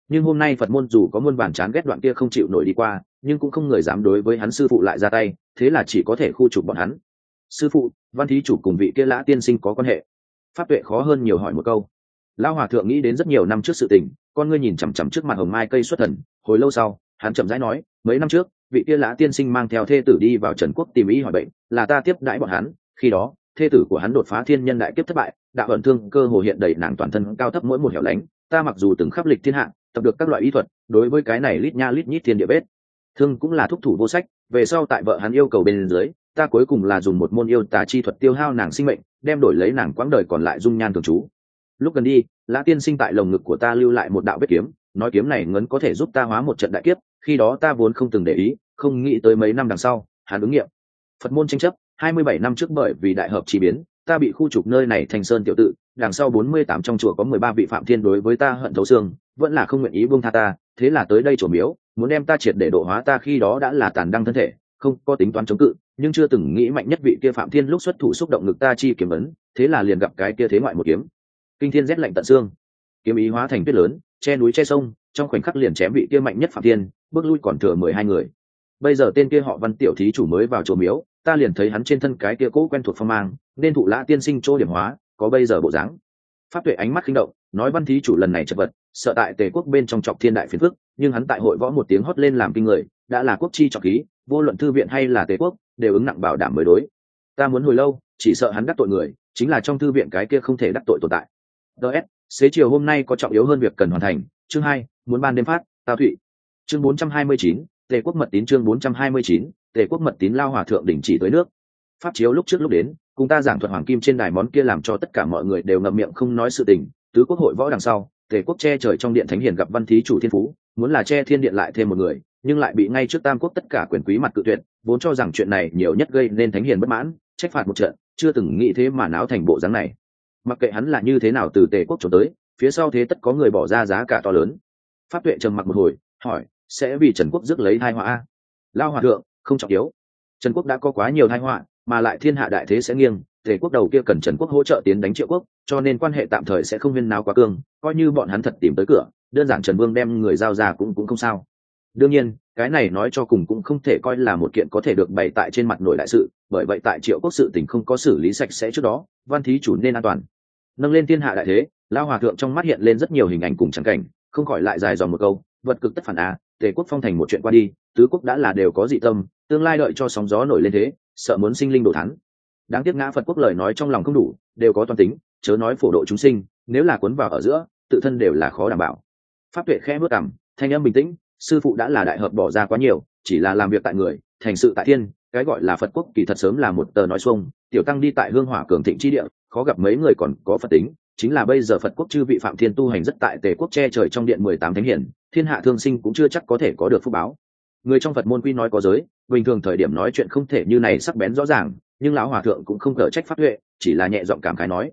Nhưng hôm nay phật môn dù có muôn bản chán ghét đoạn kia không chịu nổi đi qua, nhưng cũng không người dám đối với hắn sư phụ lại ra tay, thế là chỉ có thể khu trục bọn hắn. Sư phụ, văn thí chủ cùng vị kia lã tiên sinh có quan hệ? Pháp tuệ khó hơn nhiều hỏi một câu. Lão hòa thượng nghĩ đến rất nhiều năm trước sự tình, con ngươi nhìn chằm chằm trước mặt hồng mai cây xuất thần, hồi lâu sau, hắn chậm rãi nói, mấy năm trước vị kia lã tiên sinh mang theo thê tử đi vào trần quốc tìm ý hỏi bệnh, là ta tiếp đãi bọn hắn, khi đó, thê tử của hắn đột phá thiên nhân đại kiếp thất bại, đạo ẩn thương cơ hồ hiện đầy nàng toàn thân cao thấp mỗi một hẻo lánh, ta mặc dù từng khắp lịch thiên hạ, tập được các loại y thuật, đối với cái này lít nha lít nhít thiên địa bết thương cũng là thúc thủ vô sách, về sau tại vợ hắn yêu cầu bên dưới, ta cuối cùng là dùng một môn yêu tà chi thuật tiêu hao nàng sinh mệnh, đem đổi lấy nàng quãng đời còn lại dung nhan thường trú. Lúc gần đi, lã tiên sinh tại lồng ngực của ta lưu lại một đạo vết kiếm, nói kiếm này ngấn có thể giúp ta hóa một trận đại kiếp khi đó ta vốn không từng để ý, không nghĩ tới mấy năm đằng sau, hắn ứng nghiệm. Phật môn tranh chấp, hai mươi bảy năm trước bởi vì đại hợp chỉ biến, ta bị khu trục nơi này thành sơn tiểu tự, đằng sau bốn mươi tám trong chùa có mười ba vị phạm thiên đối với ta hận thấu xương, vẫn là không nguyện ý buông tha ta, thế là tới đây chùa miếu, muốn đem ta triệt để độ hóa ta khi đó đã là tàn đăng thân thể, không có tính toán chống cự, nhưng chưa từng nghĩ mạnh nhất vị kia phạm thiên lúc xuất thủ xúc động ngực ta chi kiếm ấn, thế là liền gặp cái kia thế ngoại một kiếm. Kinh thiên rét lạnh tận xương. Kiếm ý hóa thành tuyết lớn, che núi che sông, trong khoảnh khắc liền chém vị kia mạnh nhất phạm thiên bước lui còn thừa mười hai người. Bây giờ tên kia họ văn tiểu thí chủ mới vào chùa miếu, ta liền thấy hắn trên thân cái kia cũ quen thuộc phong mang, nên thụ lã tiên sinh chỗ điểm hóa, có bây giờ bộ dáng. Pháp tuệ ánh mắt khinh động, nói văn thí chủ lần này chật vật, sợ tại tề quốc bên trong trọc thiên đại phiền phức, nhưng hắn tại hội võ một tiếng hót lên làm kinh người, đã là quốc chi trọc khí, vô luận thư viện hay là tề quốc, đều ứng nặng bảo đảm mới đối. Ta muốn hồi lâu, chỉ sợ hắn đắc tội người, chính là trong thư viện cái kia không thể đắc tội tồn tại. Ts xế chiều hôm nay có trọng yếu hơn việc cần hoàn thành. Chương hai, muốn ban đêm phát, tao thụy chương bốn trăm hai mươi chín, tề quốc mật tín chương bốn trăm hai mươi chín, tề quốc mật tín lao hòa thượng đỉnh chỉ tới nước. Pháp chiếu lúc trước lúc đến, cùng ta giảng thuật hoàng kim trên đài món kia làm cho tất cả mọi người đều ngậm miệng không nói sự tình. Tứ quốc hội võ đằng sau, tề quốc che trời trong điện thánh hiền gặp văn thí chủ thiên phú, muốn là che thiên điện lại thêm một người, nhưng lại bị ngay trước tam quốc tất cả quyền quý mặt cự tuyệt, vốn cho rằng chuyện này nhiều nhất gây nên thánh hiền bất mãn, trách phạt một trận, chưa từng nghĩ thế mà náo thành bộ dáng này. Mặc kệ hắn là như thế nào từ tề quốc trốn tới, phía sau thế tất có người bỏ ra giá cả to lớn. Pháp tuệ trầm mặc một hồi, hỏi sẽ vì trần quốc rước lấy thai họa. Lao hòa thượng, không trọng yếu. Trần quốc đã có quá nhiều thai họa, mà lại thiên hạ đại thế sẽ nghiêng, tề quốc đầu kia cần trần quốc hỗ trợ tiến đánh triệu quốc, cho nên quan hệ tạm thời sẽ không viên nào quá cương, coi như bọn hắn thật tìm tới cửa, đơn giản trần vương đem người giao ra cũng cũng không sao. Đương nhiên, cái này nói cho cùng cũng không thể coi là một kiện có thể được bày tại trên mặt nội đại sự, bởi vậy tại triệu quốc sự tình không có xử lý sạch sẽ trước đó, văn thí chủ nên an toàn. Nâng lên thiên hạ đại thế, lao hòa thượng trong mắt hiện lên rất nhiều hình ảnh cùng trắng cảnh, không khỏi lại dài dòng một câu, vật cực tất phản á tề quốc phong thành một chuyện qua đi, tứ quốc đã là đều có dị tâm, tương lai đợi cho sóng gió nổi lên thế, sợ muốn sinh linh đổ thắng đáng tiếc ngã phật quốc lời nói trong lòng không đủ, đều có toàn tính, chớ nói phổ độ chúng sinh, nếu là cuốn vào ở giữa, tự thân đều là khó đảm bảo. Pháp tuệ khẽ bước cảm, thanh âm bình tĩnh, sư phụ đã là đại hợp bỏ ra quá nhiều, chỉ là làm việc tại người, thành sự tại thiên, cái gọi là phật quốc kỳ thật sớm là một tờ nói xuông, tiểu tăng đi tại hương hỏa cường thịnh chi địa, khó gặp mấy người còn có phật tính, chính là bây giờ phật quốc chư vị phạm thiên tu hành rất tại tề quốc che trời trong điện mười tám thánh hiển thiên hạ thương sinh cũng chưa chắc có thể có được phúc báo. Người trong phật môn quy nói có giới, bình thường thời điểm nói chuyện không thể như này sắc bén rõ ràng, nhưng lão hòa thượng cũng không cờ trách phát huệ chỉ là nhẹ giọng cảm khái nói.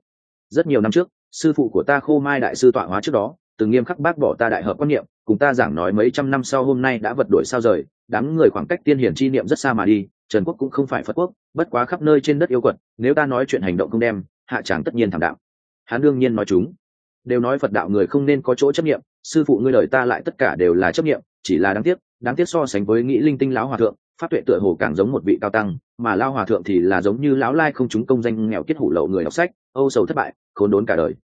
Rất nhiều năm trước, sư phụ của ta khô mai đại sư tọa hóa trước đó, từng nghiêm khắc bác bỏ ta đại hợp quan niệm, cùng ta giảng nói mấy trăm năm sau hôm nay đã vật đổi sao rời, đám người khoảng cách tiên hiển chi niệm rất xa mà đi, trần quốc cũng không phải phật quốc, bất quá khắp nơi trên đất yêu quật, nếu ta nói chuyện hành động không đem, hạ tràng tất nhiên thảm đạo. Hắn đương nhiên nói chúng. Đều nói phật đạo người không nên có chỗ chấp nghiệm sư phụ ngươi đời ta lại tất cả đều là chấp nghiệm, chỉ là đáng tiếc đáng tiếc so sánh với nghĩ linh tinh lão hòa thượng, pháp tuệ tựa hồ càng giống một vị cao tăng, mà lao hòa thượng thì là giống như lão lai không chúng công danh nghèo kết hủ lậu người đọc sách, âu sầu thất bại, khốn đốn cả đời.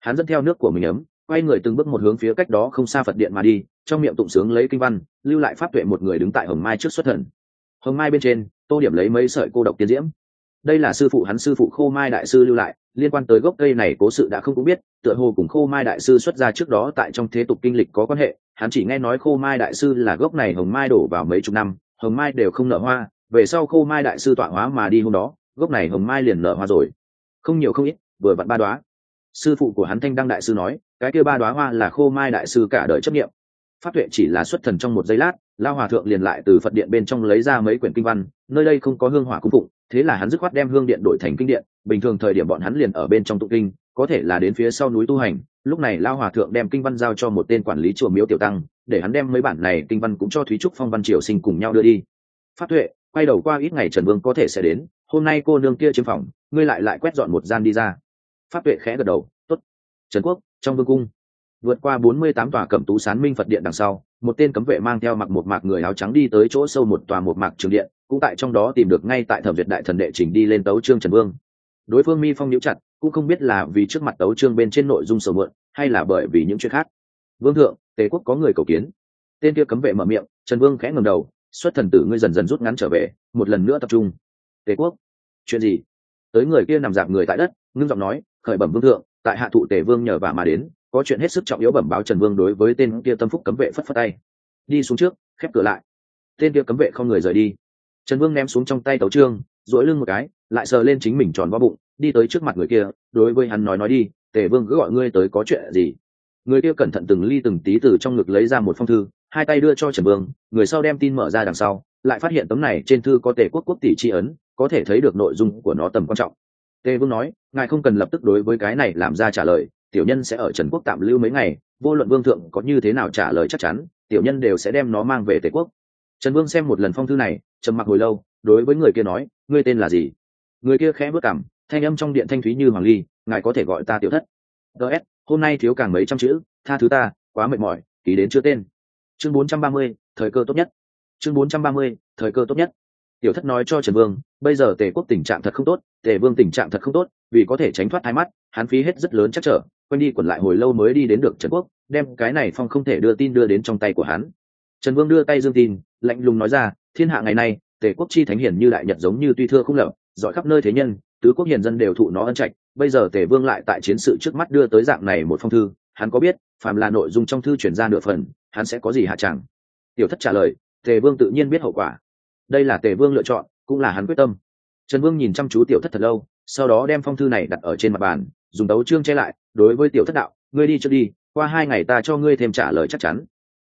Hắn dẫn theo nước của mình ấm, quay người từng bước một hướng phía cách đó không xa phật điện mà đi, trong miệng tụng sướng lấy kinh văn, lưu lại pháp tuệ một người đứng tại hồng mai trước xuất thần. Hồng mai bên trên, tô điểm lấy mấy sợi cô độc tiên diễm. Đây là sư phụ hắn sư phụ khô mai đại sư lưu lại liên quan tới gốc cây này cố sự đã không cũng biết, tựa hồ cùng khô mai đại sư xuất ra trước đó tại trong thế tục kinh lịch có quan hệ, hắn chỉ nghe nói khô mai đại sư là gốc này hồng mai đổ vào mấy chục năm, hồng mai đều không nở hoa, về sau khô mai đại sư tọa hóa mà đi hôm đó, gốc này hồng mai liền nở hoa rồi. Không nhiều không ít, vừa vặn ba đoá sư phụ của hắn thanh đăng đại sư nói, cái kia ba đoá hoa là khô mai đại sư cả đời chấp nghiệm pháp tuệ chỉ là xuất thần trong một giây lát, lao hòa thượng liền lại từ phật điện bên trong lấy ra mấy quyển kinh văn, nơi đây không có hương hỏa cung phụng thế là hắn dứt khoát đem hương điện đổi thành kinh điện, bình thường thời điểm bọn hắn liền ở bên trong tụng kinh, có thể là đến phía sau núi tu hành. Lúc này lao hòa thượng đem kinh văn giao cho một tên quản lý chùa miếu tiểu tăng, để hắn đem mấy bản này kinh văn cũng cho thúy trúc phong văn triều sinh cùng nhau đưa đi. Phát tuệ, quay đầu qua ít ngày trần vương có thể sẽ đến, hôm nay cô nương kia chiếm phòng, ngươi lại lại quét dọn một gian đi ra. Phát tuệ khẽ gật đầu t ố t trần quốc, trong vương cung, vượt qua bốn mươi tám tòa cẩm tú sán minh phật điện đằng sau một tên cấm vệ mang theo mặc một mạc người áo trắng đi tới chỗ sâu một tòa một mạc trường điện, cũng tại trong đó tìm được ngay tại thẩm duyệt đại thần đệ trình đi lên tấu trương trần vương. Đối phương mi phong nhíu chặt, cũng không biết là vì trước mặt tấu trương bên trên nội dung sầu mượn hay là bởi vì những chuyện khác. Vương thượng, tề quốc có người cầu kiến. Tên kia cấm vệ mở miệng, trần vương khẽ ngầm đầu, xuất thần tử ngươi dần dần rút ngắn trở về, một lần nữa tập trung. Tề quốc? Chuyện gì? Tới người kia nằm dạp người tại đất, ngưng giọng nói, khởi bẩm vương thượng, tại hạ thụ tề vương nhờ vả mà đến có chuyện hết sức trọng yếu bẩm báo trần vương đối với tên kia tâm phúc cấm vệ phất phất tay. Đi xuống trước, khép cửa lại. Tên kia cấm vệ không người rời đi. Trần vương ném xuống trong tay tấu trương dỗi lưng một cái, lại sờ lên chính mình tròn vo bụng, đi tới trước mặt người kia, đối với hắn nói nói đi, tề vương cứ gọi ngươi tới có chuyện gì? Người kia cẩn thận từng ly từng tí từ trong ngực lấy ra một phong thư, hai tay đưa cho trần vương, người sau đem tin mở ra đằng sau, lại phát hiện tấm này trên thư có tề quốc quốc tỷ tri ấn, có thể thấy được nội dung của nó tầm quan trọng. Tề vương nói, ngài không cần lập tức đối với cái này làm ra trả lời tiểu nhân sẽ ở trần quốc tạm lưu mấy ngày vô luận vương thượng có như thế nào trả lời chắc chắn tiểu nhân đều sẽ đem nó mang về tề quốc. Trần vương xem một lần phong thư này trầm mặc hồi lâu đối với người kia nói ngươi tên là gì? Người kia khẽ bước cảm thanh âm trong điện thanh thúy như hoàng ly ngài có thể gọi ta tiểu thất. Ts hôm nay thiếu càng mấy trăm chữ tha thứ ta quá mệt mỏi ký đến chưa tên. Chương 430, thời cơ tốt nhất. Chương 430, thời cơ tốt nhất. Tiểu thất nói cho trần vương bây giờ tề quốc tình trạng thật không tốt tề vương tình trạng thật không tốt vì có thể tránh thoát hai mắt hắn phí hết rất lớn chắc trở quanh đi quẩn lại hồi lâu mới đi đến được trần quốc, đem cái này phong không thể đưa tin đưa đến trong tay của hắn. Trần vương đưa tay dương tin, lạnh lùng nói ra, thiên hạ ngày nay, tề quốc chi thánh hiển như đại nhật giống như tuy thưa không lập giỏi khắp nơi thế nhân, tứ quốc hiền dân đều thụ nó ân trạch, bây giờ tề vương lại tại chiến sự trước mắt đưa tới dạng này một phong thư, hắn có biết, phàm là nội dung trong thư chuyển ra nửa phần, hắn sẽ có gì hạ chẳng? Tiểu thất trả lời, tề vương tự nhiên biết hậu quả. Đây là tề vương lựa chọn, cũng là hắn quyết tâm. Trần vương nhìn chăm chú tiểu thất thật lâu, sau đó đem phong thư này đặt ở trên mặt bàn dùng đấu trương che lại, đối với tiểu thất đạo, ngươi đi trước đi, qua hai ngày ta cho ngươi thêm trả lời chắc chắn.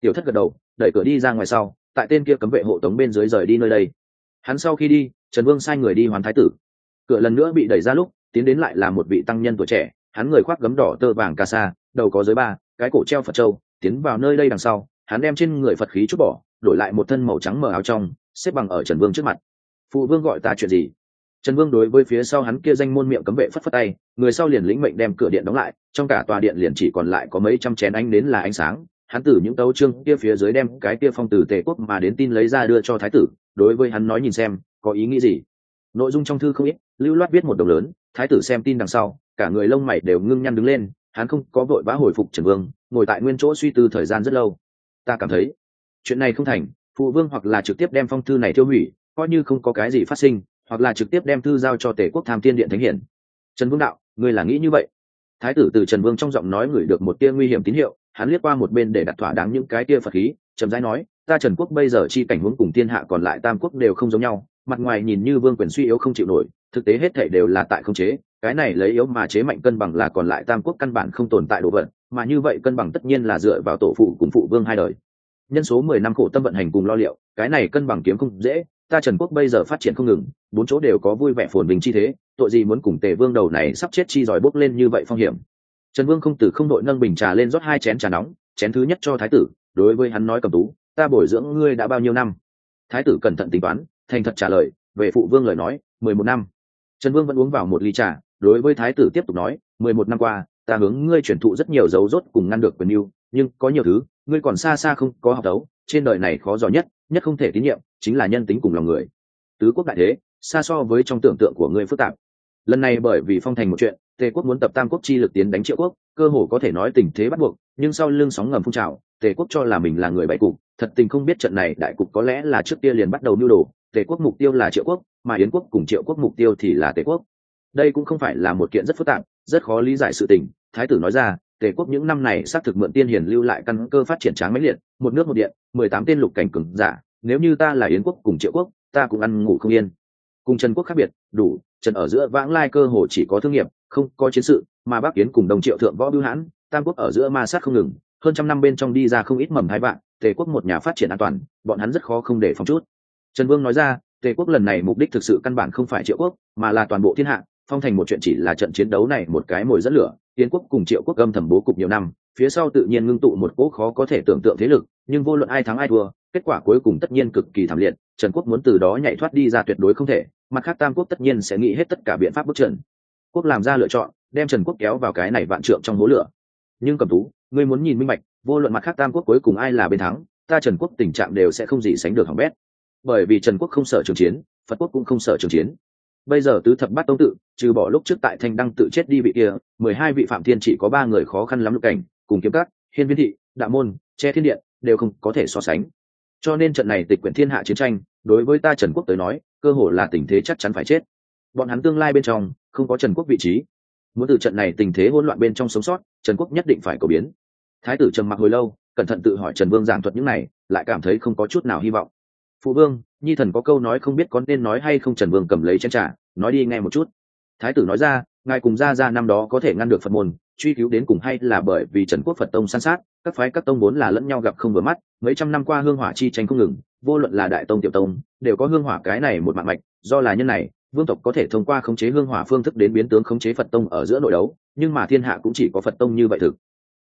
Tiểu thất gật đầu, đẩy cửa đi ra ngoài sau, tại tên kia cấm vệ hộ tống bên dưới rời đi nơi đây. Hắn sau khi đi, trần vương sai người đi hoàn thái tử. Cửa lần nữa bị đẩy ra lúc, tiến đến lại là một vị tăng nhân tuổi trẻ, hắn người khoác gấm đỏ tơ vàng ca sa, đầu có giới ba, cái cổ treo phật trâu tiến vào nơi đây đằng sau, hắn đem trên người phật khí chút bỏ, đổi lại một thân màu trắng mờ áo trong, xếp bằng ở trần vương trước mặt. Phụ vương gọi ta chuyện gì? Trần vương đối với phía sau hắn kia danh môn miệng cấm vệ phất phất tay, người sau liền lĩnh mệnh đem cửa điện đóng lại, trong cả tòa điện liền chỉ còn lại có mấy trăm chén ánh đến là ánh sáng. Hắn từ những tấu trương kia phía dưới đem cái kia phong từ tề quốc mà đến tin lấy ra đưa cho thái tử, đối với hắn nói nhìn xem, có ý nghĩ gì? Nội dung trong thư không ít, lưu loát viết một đồng lớn, thái tử xem tin đằng sau, cả người lông mày đều ngưng nhăn đứng lên, hắn không có vội vã hồi phục trần vương, ngồi tại nguyên chỗ suy tư thời gian rất lâu. Ta cảm thấy chuyện này không thành, phụ vương hoặc là trực tiếp đem phong thư này tiêu hủy, coi như không có cái gì phát sinh hoặc là trực tiếp đem thư giao cho tể quốc tham tiên điện thánh hiển. Trần vương đạo, ngươi là nghĩ như vậy? Thái tử từ trần vương trong giọng nói gửi được một tia nguy hiểm tín hiệu, hắn liếc qua một bên để đặt thỏa đáng những cái tia phật khí trầm rãi nói, ta trần quốc bây giờ chi cảnh huống cùng thiên hạ còn lại tam quốc đều không giống nhau, mặt ngoài nhìn như vương quyền suy yếu không chịu nổi, thực tế hết thể đều là tại không chế, cái này lấy yếu mà chế mạnh cân bằng là còn lại tam quốc căn bản không tồn tại đồ vật, mà như vậy cân bằng tất nhiên là dựa vào tổ phụ cùng phụ vương hai đời. Nhân số mười năm khổ tâm vận hành cùng lo liệu, cái này cân bằng kiếm không dễ ta trần quốc bây giờ phát triển không ngừng, bốn chỗ đều có vui vẻ phồn bình chi thế, tội gì muốn cùng tề vương đầu này sắp chết chi giỏi bốc lên như vậy phong hiểm. Trần vương không từ không đội nâng bình trà lên rót hai chén trà nóng, chén thứ nhất cho thái tử, đối với hắn nói cầm tú, ta bồi dưỡng ngươi đã bao nhiêu năm? Thái tử cẩn thận tính toán, thành thật trả lời, về phụ vương lời nói, mười một năm. Trần vương vẫn uống vào một ly trà, đối với thái tử tiếp tục nói, mười một năm qua, ta hướng ngươi truyền thụ rất nhiều dấu rốt cùng ngăn được quyền mưu, nhưng có nhiều thứ, ngươi còn xa xa không có học đấu trên đời này khó giỏi nhất nhất không thể tín nhiệm chính là nhân tính cùng lòng người. Tứ quốc đại thế, xa so với trong tưởng tượng của ngươi phức tạp. Lần này bởi vì phong thành một chuyện, tề quốc muốn tập tam quốc chi lực tiến đánh triệu quốc, cơ hồ có thể nói tình thế bắt buộc, nhưng sau lưng sóng ngầm phun trào, tề quốc cho là mình là người bại cục, thật tình không biết trận này đại cục có lẽ là trước kia liền bắt đầu mưu đồ, tề quốc mục tiêu là triệu quốc, mà yến quốc cùng triệu quốc mục tiêu thì là tề quốc. Đây cũng không phải là một kiện rất phức tạp, rất khó lý giải sự tình, thái tử nói ra, tề quốc những năm này xác thực mượn tiên hiền lưu lại căn cơ phát triển tráng mãnh liệt, một nước một điện, mười tám tên lục cảnh cừng giả nếu như ta là yến quốc cùng triệu quốc, ta cũng ăn ngủ không yên. Cùng trần quốc khác biệt, đủ, trần ở giữa vãng lai cơ hồ chỉ có thương nghiệp, không có chiến sự, mà bắc yến cùng đồng triệu thượng võ bưu hãn, tam quốc ở giữa ma sát không ngừng. Hơn trăm năm bên trong đi ra không ít mầm hai vạn, tề quốc một nhà phát triển an toàn, bọn hắn rất khó không để phòng chút. Trần vương nói ra, tề quốc lần này mục đích thực sự căn bản không phải triệu quốc, mà là toàn bộ thiên hạ, phong thành một chuyện chỉ là trận chiến đấu này một cái mồi dẫn lửa. Tiến quốc cùng triệu quốc âm thầm bố cục nhiều năm phía sau tự nhiên ngưng tụ một cỗ khó có thể tưởng tượng thế lực, nhưng vô luận ai thắng ai thua, kết quả cuối cùng tất nhiên cực kỳ thảm liệt, trần quốc muốn từ đó nhảy thoát đi ra tuyệt đối không thể, mặt khác tam quốc tất nhiên sẽ nghĩ hết tất cả biện pháp bức trần quốc làm ra lựa chọn, đem trần quốc kéo vào cái này vạn trượng trong hố lửa. Nhưng cầm tú, ngươi muốn nhìn minh bạch, vô luận mặt khác tam quốc cuối cùng ai là bên thắng, ta trần quốc tình trạng đều sẽ không gì sánh được hỏng bét. Bởi vì trần quốc không sợ trường chiến, phật quốc cũng không sợ trường chiến. Bây giờ tứ thập bát tông tự, trừ bỏ lúc trước tại thanh đăng tự chết đi vị kia, mười hai vị phạm thiên chỉ có ba người khó khăn lắm lục cảnh cùng kiếm các, hiên viên thị, đạo môn, che thiên điện, đều không có thể so sánh. Cho nên trận này tịch quyển thiên hạ chiến tranh, đối với ta trần quốc tới nói, cơ hội là tình thế chắc chắn phải chết. Bọn hắn tương lai bên trong, không có trần quốc vị trí. Muốn từ trận này tình thế hỗn loạn bên trong sống sót, trần quốc nhất định phải cầu biến. Thái tử trầm mặc hồi lâu, cẩn thận tự hỏi trần vương giảng thuật những này, lại cảm thấy không có chút nào hy vọng. Phụ vương, nhi thần có câu nói không biết có nên nói hay không, trần vương cầm lấy chén t r à nói đi nghe một chút. Thái tử nói ra ngài cùng ra ra năm đó có thể ngăn được phật môn, truy cứu đến cùng hay là bởi vì trần quốc phật tông san sát, các phái các tông vốn là lẫn nhau gặp không vừa mắt, mấy trăm năm qua hương hỏa chi tranh không ngừng, vô luận là đại tông tiểu tông, đều có hương hỏa cái này một mạng mạch, do là nhân này, vương tộc có thể thông qua khống chế hương hỏa phương thức đến biến tướng khống chế phật tông ở giữa nội đấu, nhưng mà thiên hạ cũng chỉ có phật tông như vậy thực.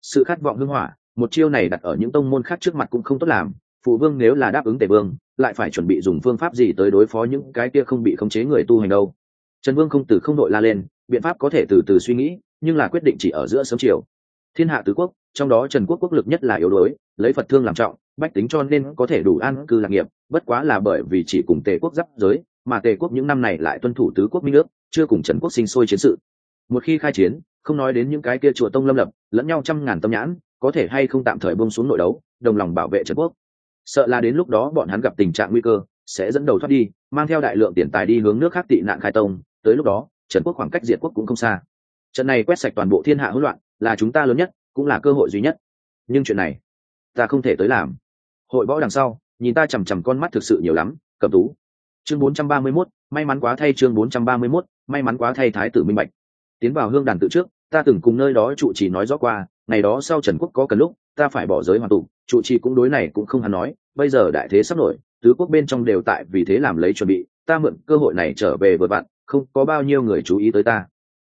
Sự khát vọng hương hỏa, một chiêu này đặt ở những tông môn khác trước mặt cũng không tốt làm, phụ vương nếu là đáp ứng tề vương, lại phải chuẩn bị dùng phương pháp gì tới đối phó những cái kia không bị khống chế người tu hành đâu. Trần vương không từ không đội la lên biện pháp có thể từ từ suy nghĩ, nhưng là quyết định chỉ ở giữa sớm chiều. Thiên hạ tứ quốc, trong đó trần quốc quốc lực nhất là yếu đuối, lấy phật thương làm trọng, bách tính cho nên có thể đủ an cư lạc nghiệp, bất quá là bởi vì chỉ cùng tề quốc giáp giới, mà tề quốc những năm này lại tuân thủ tứ quốc minh nước chưa cùng trần quốc sinh sôi chiến sự. Một khi khai chiến, không nói đến những cái kia chùa tông lâm lập, lẫn nhau trăm ngàn tâm nhãn, có thể hay không tạm thời bông xuống nội đấu, đồng lòng bảo vệ trần quốc. Sợ là đến lúc đó bọn hắn gặp tình trạng nguy cơ, sẽ dẫn đầu thoát đi, mang theo đại lượng tiền tài đi hướng nước khác tị nạn khai tông, tới lúc đó trần quốc khoảng cách diệt quốc cũng không xa. Trận này quét sạch toàn bộ thiên hạ hỗn loạn là chúng ta lớn nhất cũng là cơ hội duy nhất. Nhưng chuyện này ta không thể tới làm. Hội võ đằng sau nhìn ta chằm chằm con mắt thực sự nhiều lắm cầm tú. Chương 431, may mắn quá thay chương 431, may mắn quá thay thái tử minh bạch. Tiến vào hương đàn tự trước ta từng cùng nơi đó trụ trì nói rõ qua ngày đó sau trần quốc có cần lúc ta phải bỏ giới hoàn tụ trụ trì cũng đối này cũng không hẳn nói bây giờ đại thế sắp nổi tứ quốc bên trong đều tại vì thế làm lấy chuẩn bị ta mượn cơ hội này trở về vừa bạn không có bao nhiêu người chú ý tới ta.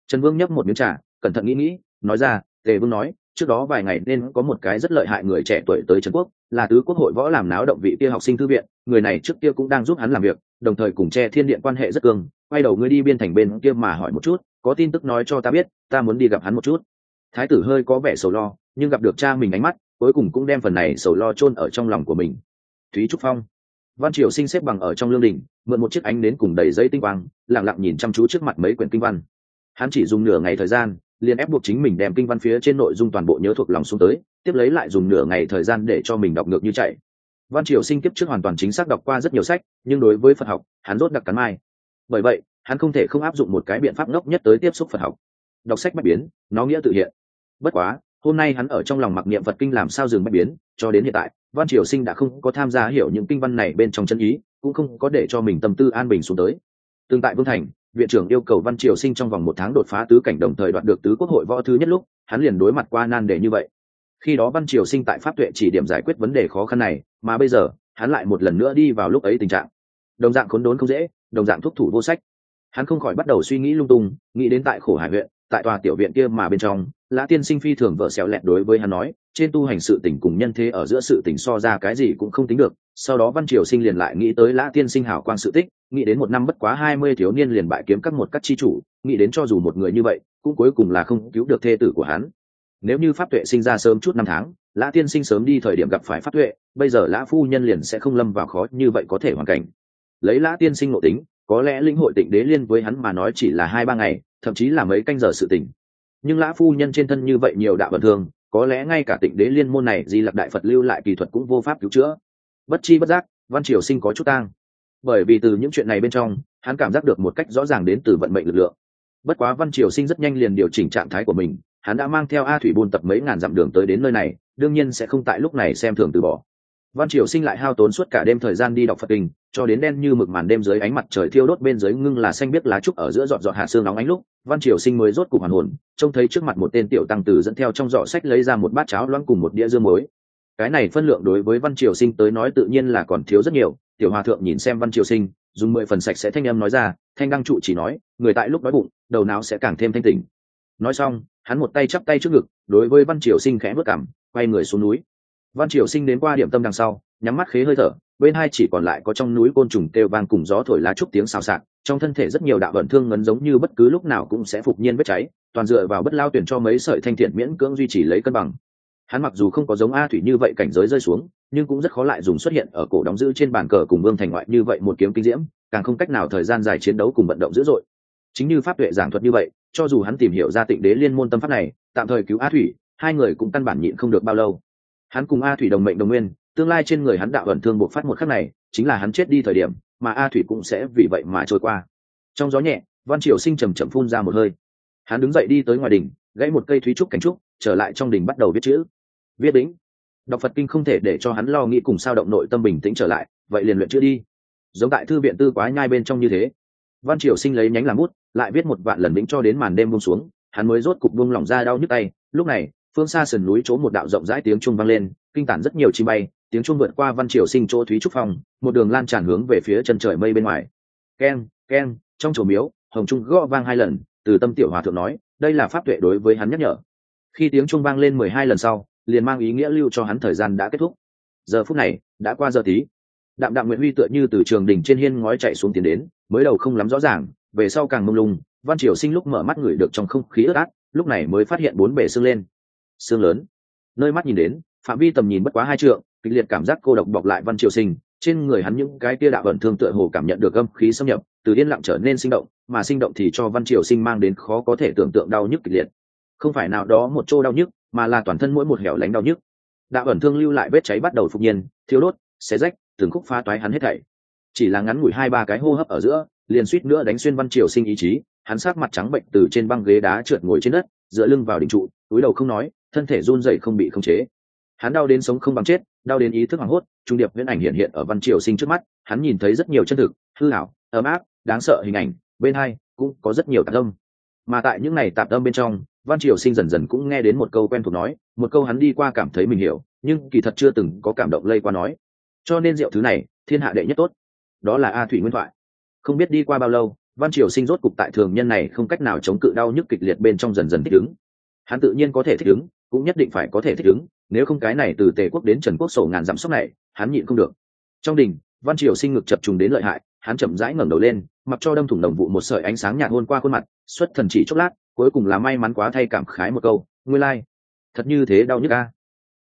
Trần vương nhấp một miếng trà, cẩn thận nghĩ nghĩ, nói ra, tề vương nói, trước đó vài ngày nên có một cái rất lợi hại người trẻ tuổi tới trần quốc, là tứ quốc hội võ làm náo động vị kia học sinh thư viện, người này trước kia cũng đang giúp hắn làm việc, đồng thời cùng che thiên điện quan hệ rất cường. quay đầu ngươi đi biên thành bên kia mà hỏi một chút, có tin tức nói cho ta biết, ta muốn đi gặp hắn một chút. Thái tử hơi có vẻ sầu lo, nhưng gặp được cha mình ánh mắt, cuối cùng cũng đem phần này sầu lo chôn ở trong lòng của mình. Thúy trúc phong văn triều sinh xếp bằng ở trong lương đình, mượn một chiếc ánh đến cùng đầy giấy tinh quang, lặng lặng nhìn chăm chú trước mặt mấy quyển kinh văn. Hắn chỉ dùng nửa ngày thời gian, liền ép buộc chính mình đem kinh văn phía trên nội dung toàn bộ nhớ thuộc lòng xuống tới, tiếp lấy lại dùng nửa ngày thời gian để cho mình đọc ngược như chạy. Văn triều sinh kiếp trước hoàn toàn chính xác đọc qua rất nhiều sách, nhưng đối với phật học, hắn rốt đặc cắn mai. Bởi vậy, hắn không thể không áp dụng một cái biện pháp ngốc nhất tới tiếp xúc phật học. Đọc sách bách biến, nó nghĩa tự hiện. Bất quá hôm nay hắn ở trong lòng mặc niệm phật kinh làm sao dừng bạch biến, cho đến hiện tại, văn triều sinh đã không có tham gia hiểu những kinh văn này bên trong chân ý, cũng không có để cho mình tâm tư an bình xuống tới. Tương tại vương thành, viện trưởng yêu cầu văn triều sinh trong vòng một tháng đột phá tứ cảnh đồng thời đoạt được tứ quốc hội võ thứ nhất lúc, hắn liền đối mặt qua nan đề như vậy. Khi đó văn triều sinh tại pháp tuệ chỉ điểm giải quyết vấn đề khó khăn này, mà bây giờ, hắn lại một lần nữa đi vào lúc ấy tình trạng. Đồng dạng khốn đốn không dễ, đồng dạng thúc thủ vô sách. Hắn không khỏi bắt đầu suy nghĩ lung tung, nghĩ đến tại khổ hải huyện, tại tòa tiểu viện kia mà bên trong lã tiên sinh phi thường vợ xẻo lẹt đối với hắn nói, trên tu hành sự tình cùng nhân thế ở giữa sự tình so ra cái gì cũng không tính được. Sau đó văn triều sinh liền lại nghĩ tới lã tiên sinh hảo quang sự tích, nghĩ đến một năm bất quá hai mươi thiếu niên liền bại kiếm các một các chi chủ, nghĩ đến cho dù một người như vậy, cũng cuối cùng là không cứu được thê tử của hắn. Nếu như pháp tuệ sinh ra sớm chút năm tháng, lã tiên sinh sớm đi thời điểm gặp phải pháp tuệ, bây giờ lã phu nhân liền sẽ không lâm vào khó như vậy có thể hoàn cảnh. Lấy lã tiên sinh nội tính, có lẽ linh hội tịnh đế liên với hắn mà nói chỉ là hai ba ngày, thậm chí là mấy canh giờ sự tình nhưng lã phu nhân trên thân như vậy nhiều đạo bẩn thường, có lẽ ngay cả tịnh đế liên môn này di lặc đại phật lưu lại kỳ thuật cũng vô pháp cứu chữa. Bất chi bất giác, văn triều sinh có chút tang. Bởi vì từ những chuyện này bên trong, hắn cảm giác được một cách rõ ràng đến từ vận mệnh lực lượng. Bất quá văn triều sinh rất nhanh liền điều chỉnh trạng thái của mình, hắn đã mang theo a thủy buôn tập mấy ngàn dặm đường tới đến nơi này, đương nhiên sẽ không tại lúc này xem thường từ bỏ. Văn triều sinh lại hao tốn suốt cả đêm thời gian đi đọc phật kinh cho đến đen như mực màn đêm dưới ánh mặt trời thiêu đốt bên dưới ngưng là xanh biết lá trúc ở giữa dọn dọn hạ xương nóng ánh lúc, văn triều sinh mới rốt cục hoàn hồn, trông thấy trước mặt một tên tiểu tăng tử dẫn theo trong giỏ sách lấy ra một bát cháo loãng cùng một đĩa dưa muối. Cái này phân lượng đối với văn triều sinh tới nói tự nhiên là còn thiếu rất nhiều, tiểu hòa thượng nhìn xem văn triều sinh, dùng mười phần sạch sẽ thanh âm nói ra, thanh đăng trụ chỉ nói, người tại lúc đói bụng, đầu não sẽ càng thêm thanh tỉnh. Nói xong, hắn một tay chắp tay trước ngực, đối với văn triều sinh khẽ vất cảm quay người xuống núi. Văn triều sinh đến qua điểm tâm đằng sau, nhắm mắt khế hơi thở bên hai chỉ còn lại có trong núi côn trùng kêu vang cùng gió thổi lá trúc tiếng xào xạc, trong thân thể rất nhiều đạo vận thương ngấn giống như bất cứ lúc nào cũng sẽ phục nhiên vết cháy, toàn dựa vào bất lao tuyển cho mấy sợi thanh thiện miễn cưỡng duy trì lấy cân bằng. Hắn mặc dù không có giống a thủy như vậy cảnh giới rơi xuống, nhưng cũng rất khó lại dùng xuất hiện ở cổ đóng giữ trên bàn cờ cùng vương thành ngoại như vậy một kiếm kinh diễm, càng không cách nào thời gian dài chiến đấu cùng vận động dữ dội. Chính như pháp tuệ giảng thuật như vậy, cho dù hắn tìm hiểu ra tịnh đế liên môn tâm pháp này, tạm thời cứu a thủy, hai người cũng căn bản nhịn không được bao lâu. Hắn cùng a thủy đồng mệnh đồng nguyên tương lai trên người hắn đạo ẩn thương buộc phát một khắc này, chính là hắn chết đi thời điểm, mà a thủy cũng sẽ vì vậy mà trôi qua. Trong gió nhẹ, văn triều sinh trầm chậm phun ra một hơi. Hắn đứng dậy đi tới ngoài đỉnh, gãy một cây thúy trúc cánh trúc, trở lại trong đỉnh bắt đầu viết chữ. Viết đĩnh đọc phật kinh không thể để cho hắn lo nghĩ cùng sao động nội tâm bình tĩnh trở lại, vậy liền luyện chữ đi. Giống tại thư viện tư quá nhai bên trong như thế. Văn triều sinh lấy nhánh làm bút, lại viết một vạn lần đĩnh cho đến màn đêm buông xuống, hắn mới rốt cục buông lỏng ra đau nhức tay. Lúc này, phương xa sườn núi chỗ một đạo rộng rãi tiếng trung vang lên, kinh tản rất nhiều chim bay tiếng chuông vượt qua văn triều sinh chỗ thúy trúc phong, một đường lan tràn hướng về phía chân trời mây bên ngoài. Keng keng trong chùa miếu, hồng trung gõ vang hai lần, từ tâm tiểu hòa thượng nói, đây là pháp tuệ đối với hắn nhắc nhở. Khi tiếng chuông vang lên mười hai lần sau, liền mang ý nghĩa lưu cho hắn thời gian đã kết thúc. Giờ phút này, đã qua giờ tí. Đạm đạm nguyễn huy tựa như từ trường đỉnh trên hiên ngói chạy xuống tiến đến, mới đầu không lắm rõ ràng, về sau càng mông lung, văn triều sinh lúc mở mắt ngửi được trong không khí ướt át, lúc này mới phát hiện bốn bể xương lên. Xương lớn. Nơi mắt nhìn đến, phạm vi tầm nhìn bất quá hai trượng kịch liệt cảm giác cô độc bọc lại văn triều sinh, trên người hắn những cái kia đạo vận thương tựa hồ cảm nhận được âm khí xâm nhập, từ yên lặng trở nên sinh động, mà sinh động thì cho văn triều sinh mang đến khó có thể tưởng tượng đau nhức kịch liệt. Không phải nào đó một chỗ đau nhức, mà là toàn thân mỗi một hẻo lánh đau nhức. Đạo ẩn thương lưu lại vết cháy bắt đầu phục nhiên thiếu đốt, xé rách, từng khúc phá toái hắn hết thảy. Chỉ là ngắn ngủi hai ba cái hô hấp ở giữa, liền suýt nữa đánh xuyên văn triều sinh ý chí, hắn sát mặt trắng bệnh từ trên băng ghế đá trượt ngồi trên đất, dựa lưng vào đỉnh trụ, túi đầu không nói, thân thể run rẩy không bị khống chế. Hắn đau đến sống không bằng chết đau đến ý thức hoảng hốt, trung điệp viễn ảnh hiện hiện ở văn triều sinh trước mắt, hắn nhìn thấy rất nhiều chân thực, hư hảo ấm áp, đáng sợ hình ảnh, bên hai cũng có rất nhiều tạp âm. Mà tại những này tạp âm bên trong, văn triều sinh dần dần cũng nghe đến một câu quen thuộc nói, một câu hắn đi qua cảm thấy mình hiểu, nhưng kỳ thật chưa từng có cảm động lây qua nói. Cho nên rượu thứ này, thiên hạ đệ nhất tốt. Đó là a thủy nguyên thoại. Không biết đi qua bao lâu, văn triều sinh rốt cục tại thường nhân này không cách nào chống cự đau nhức kịch liệt bên trong dần dần thích ứng. Hắn tự nhiên có thể thích ứng cũng nhất định phải có thể thích ứng, nếu không cái này từ tề quốc đến trần quốc sổ ngàn dặm sóc này, hắn nhịn không được trong đình, văn triều sinh ngực chập trùng đến lợi hại, hắn chậm rãi ngẩng đầu lên, mặc cho đâm thủng đồng vụ một sợi ánh sáng nhạt hôn qua khuôn mặt, xuất thần chỉ chốc lát, cuối cùng là may mắn quá thay cảm khái một câu, nguyên lai、like. thật như thế đau nhức a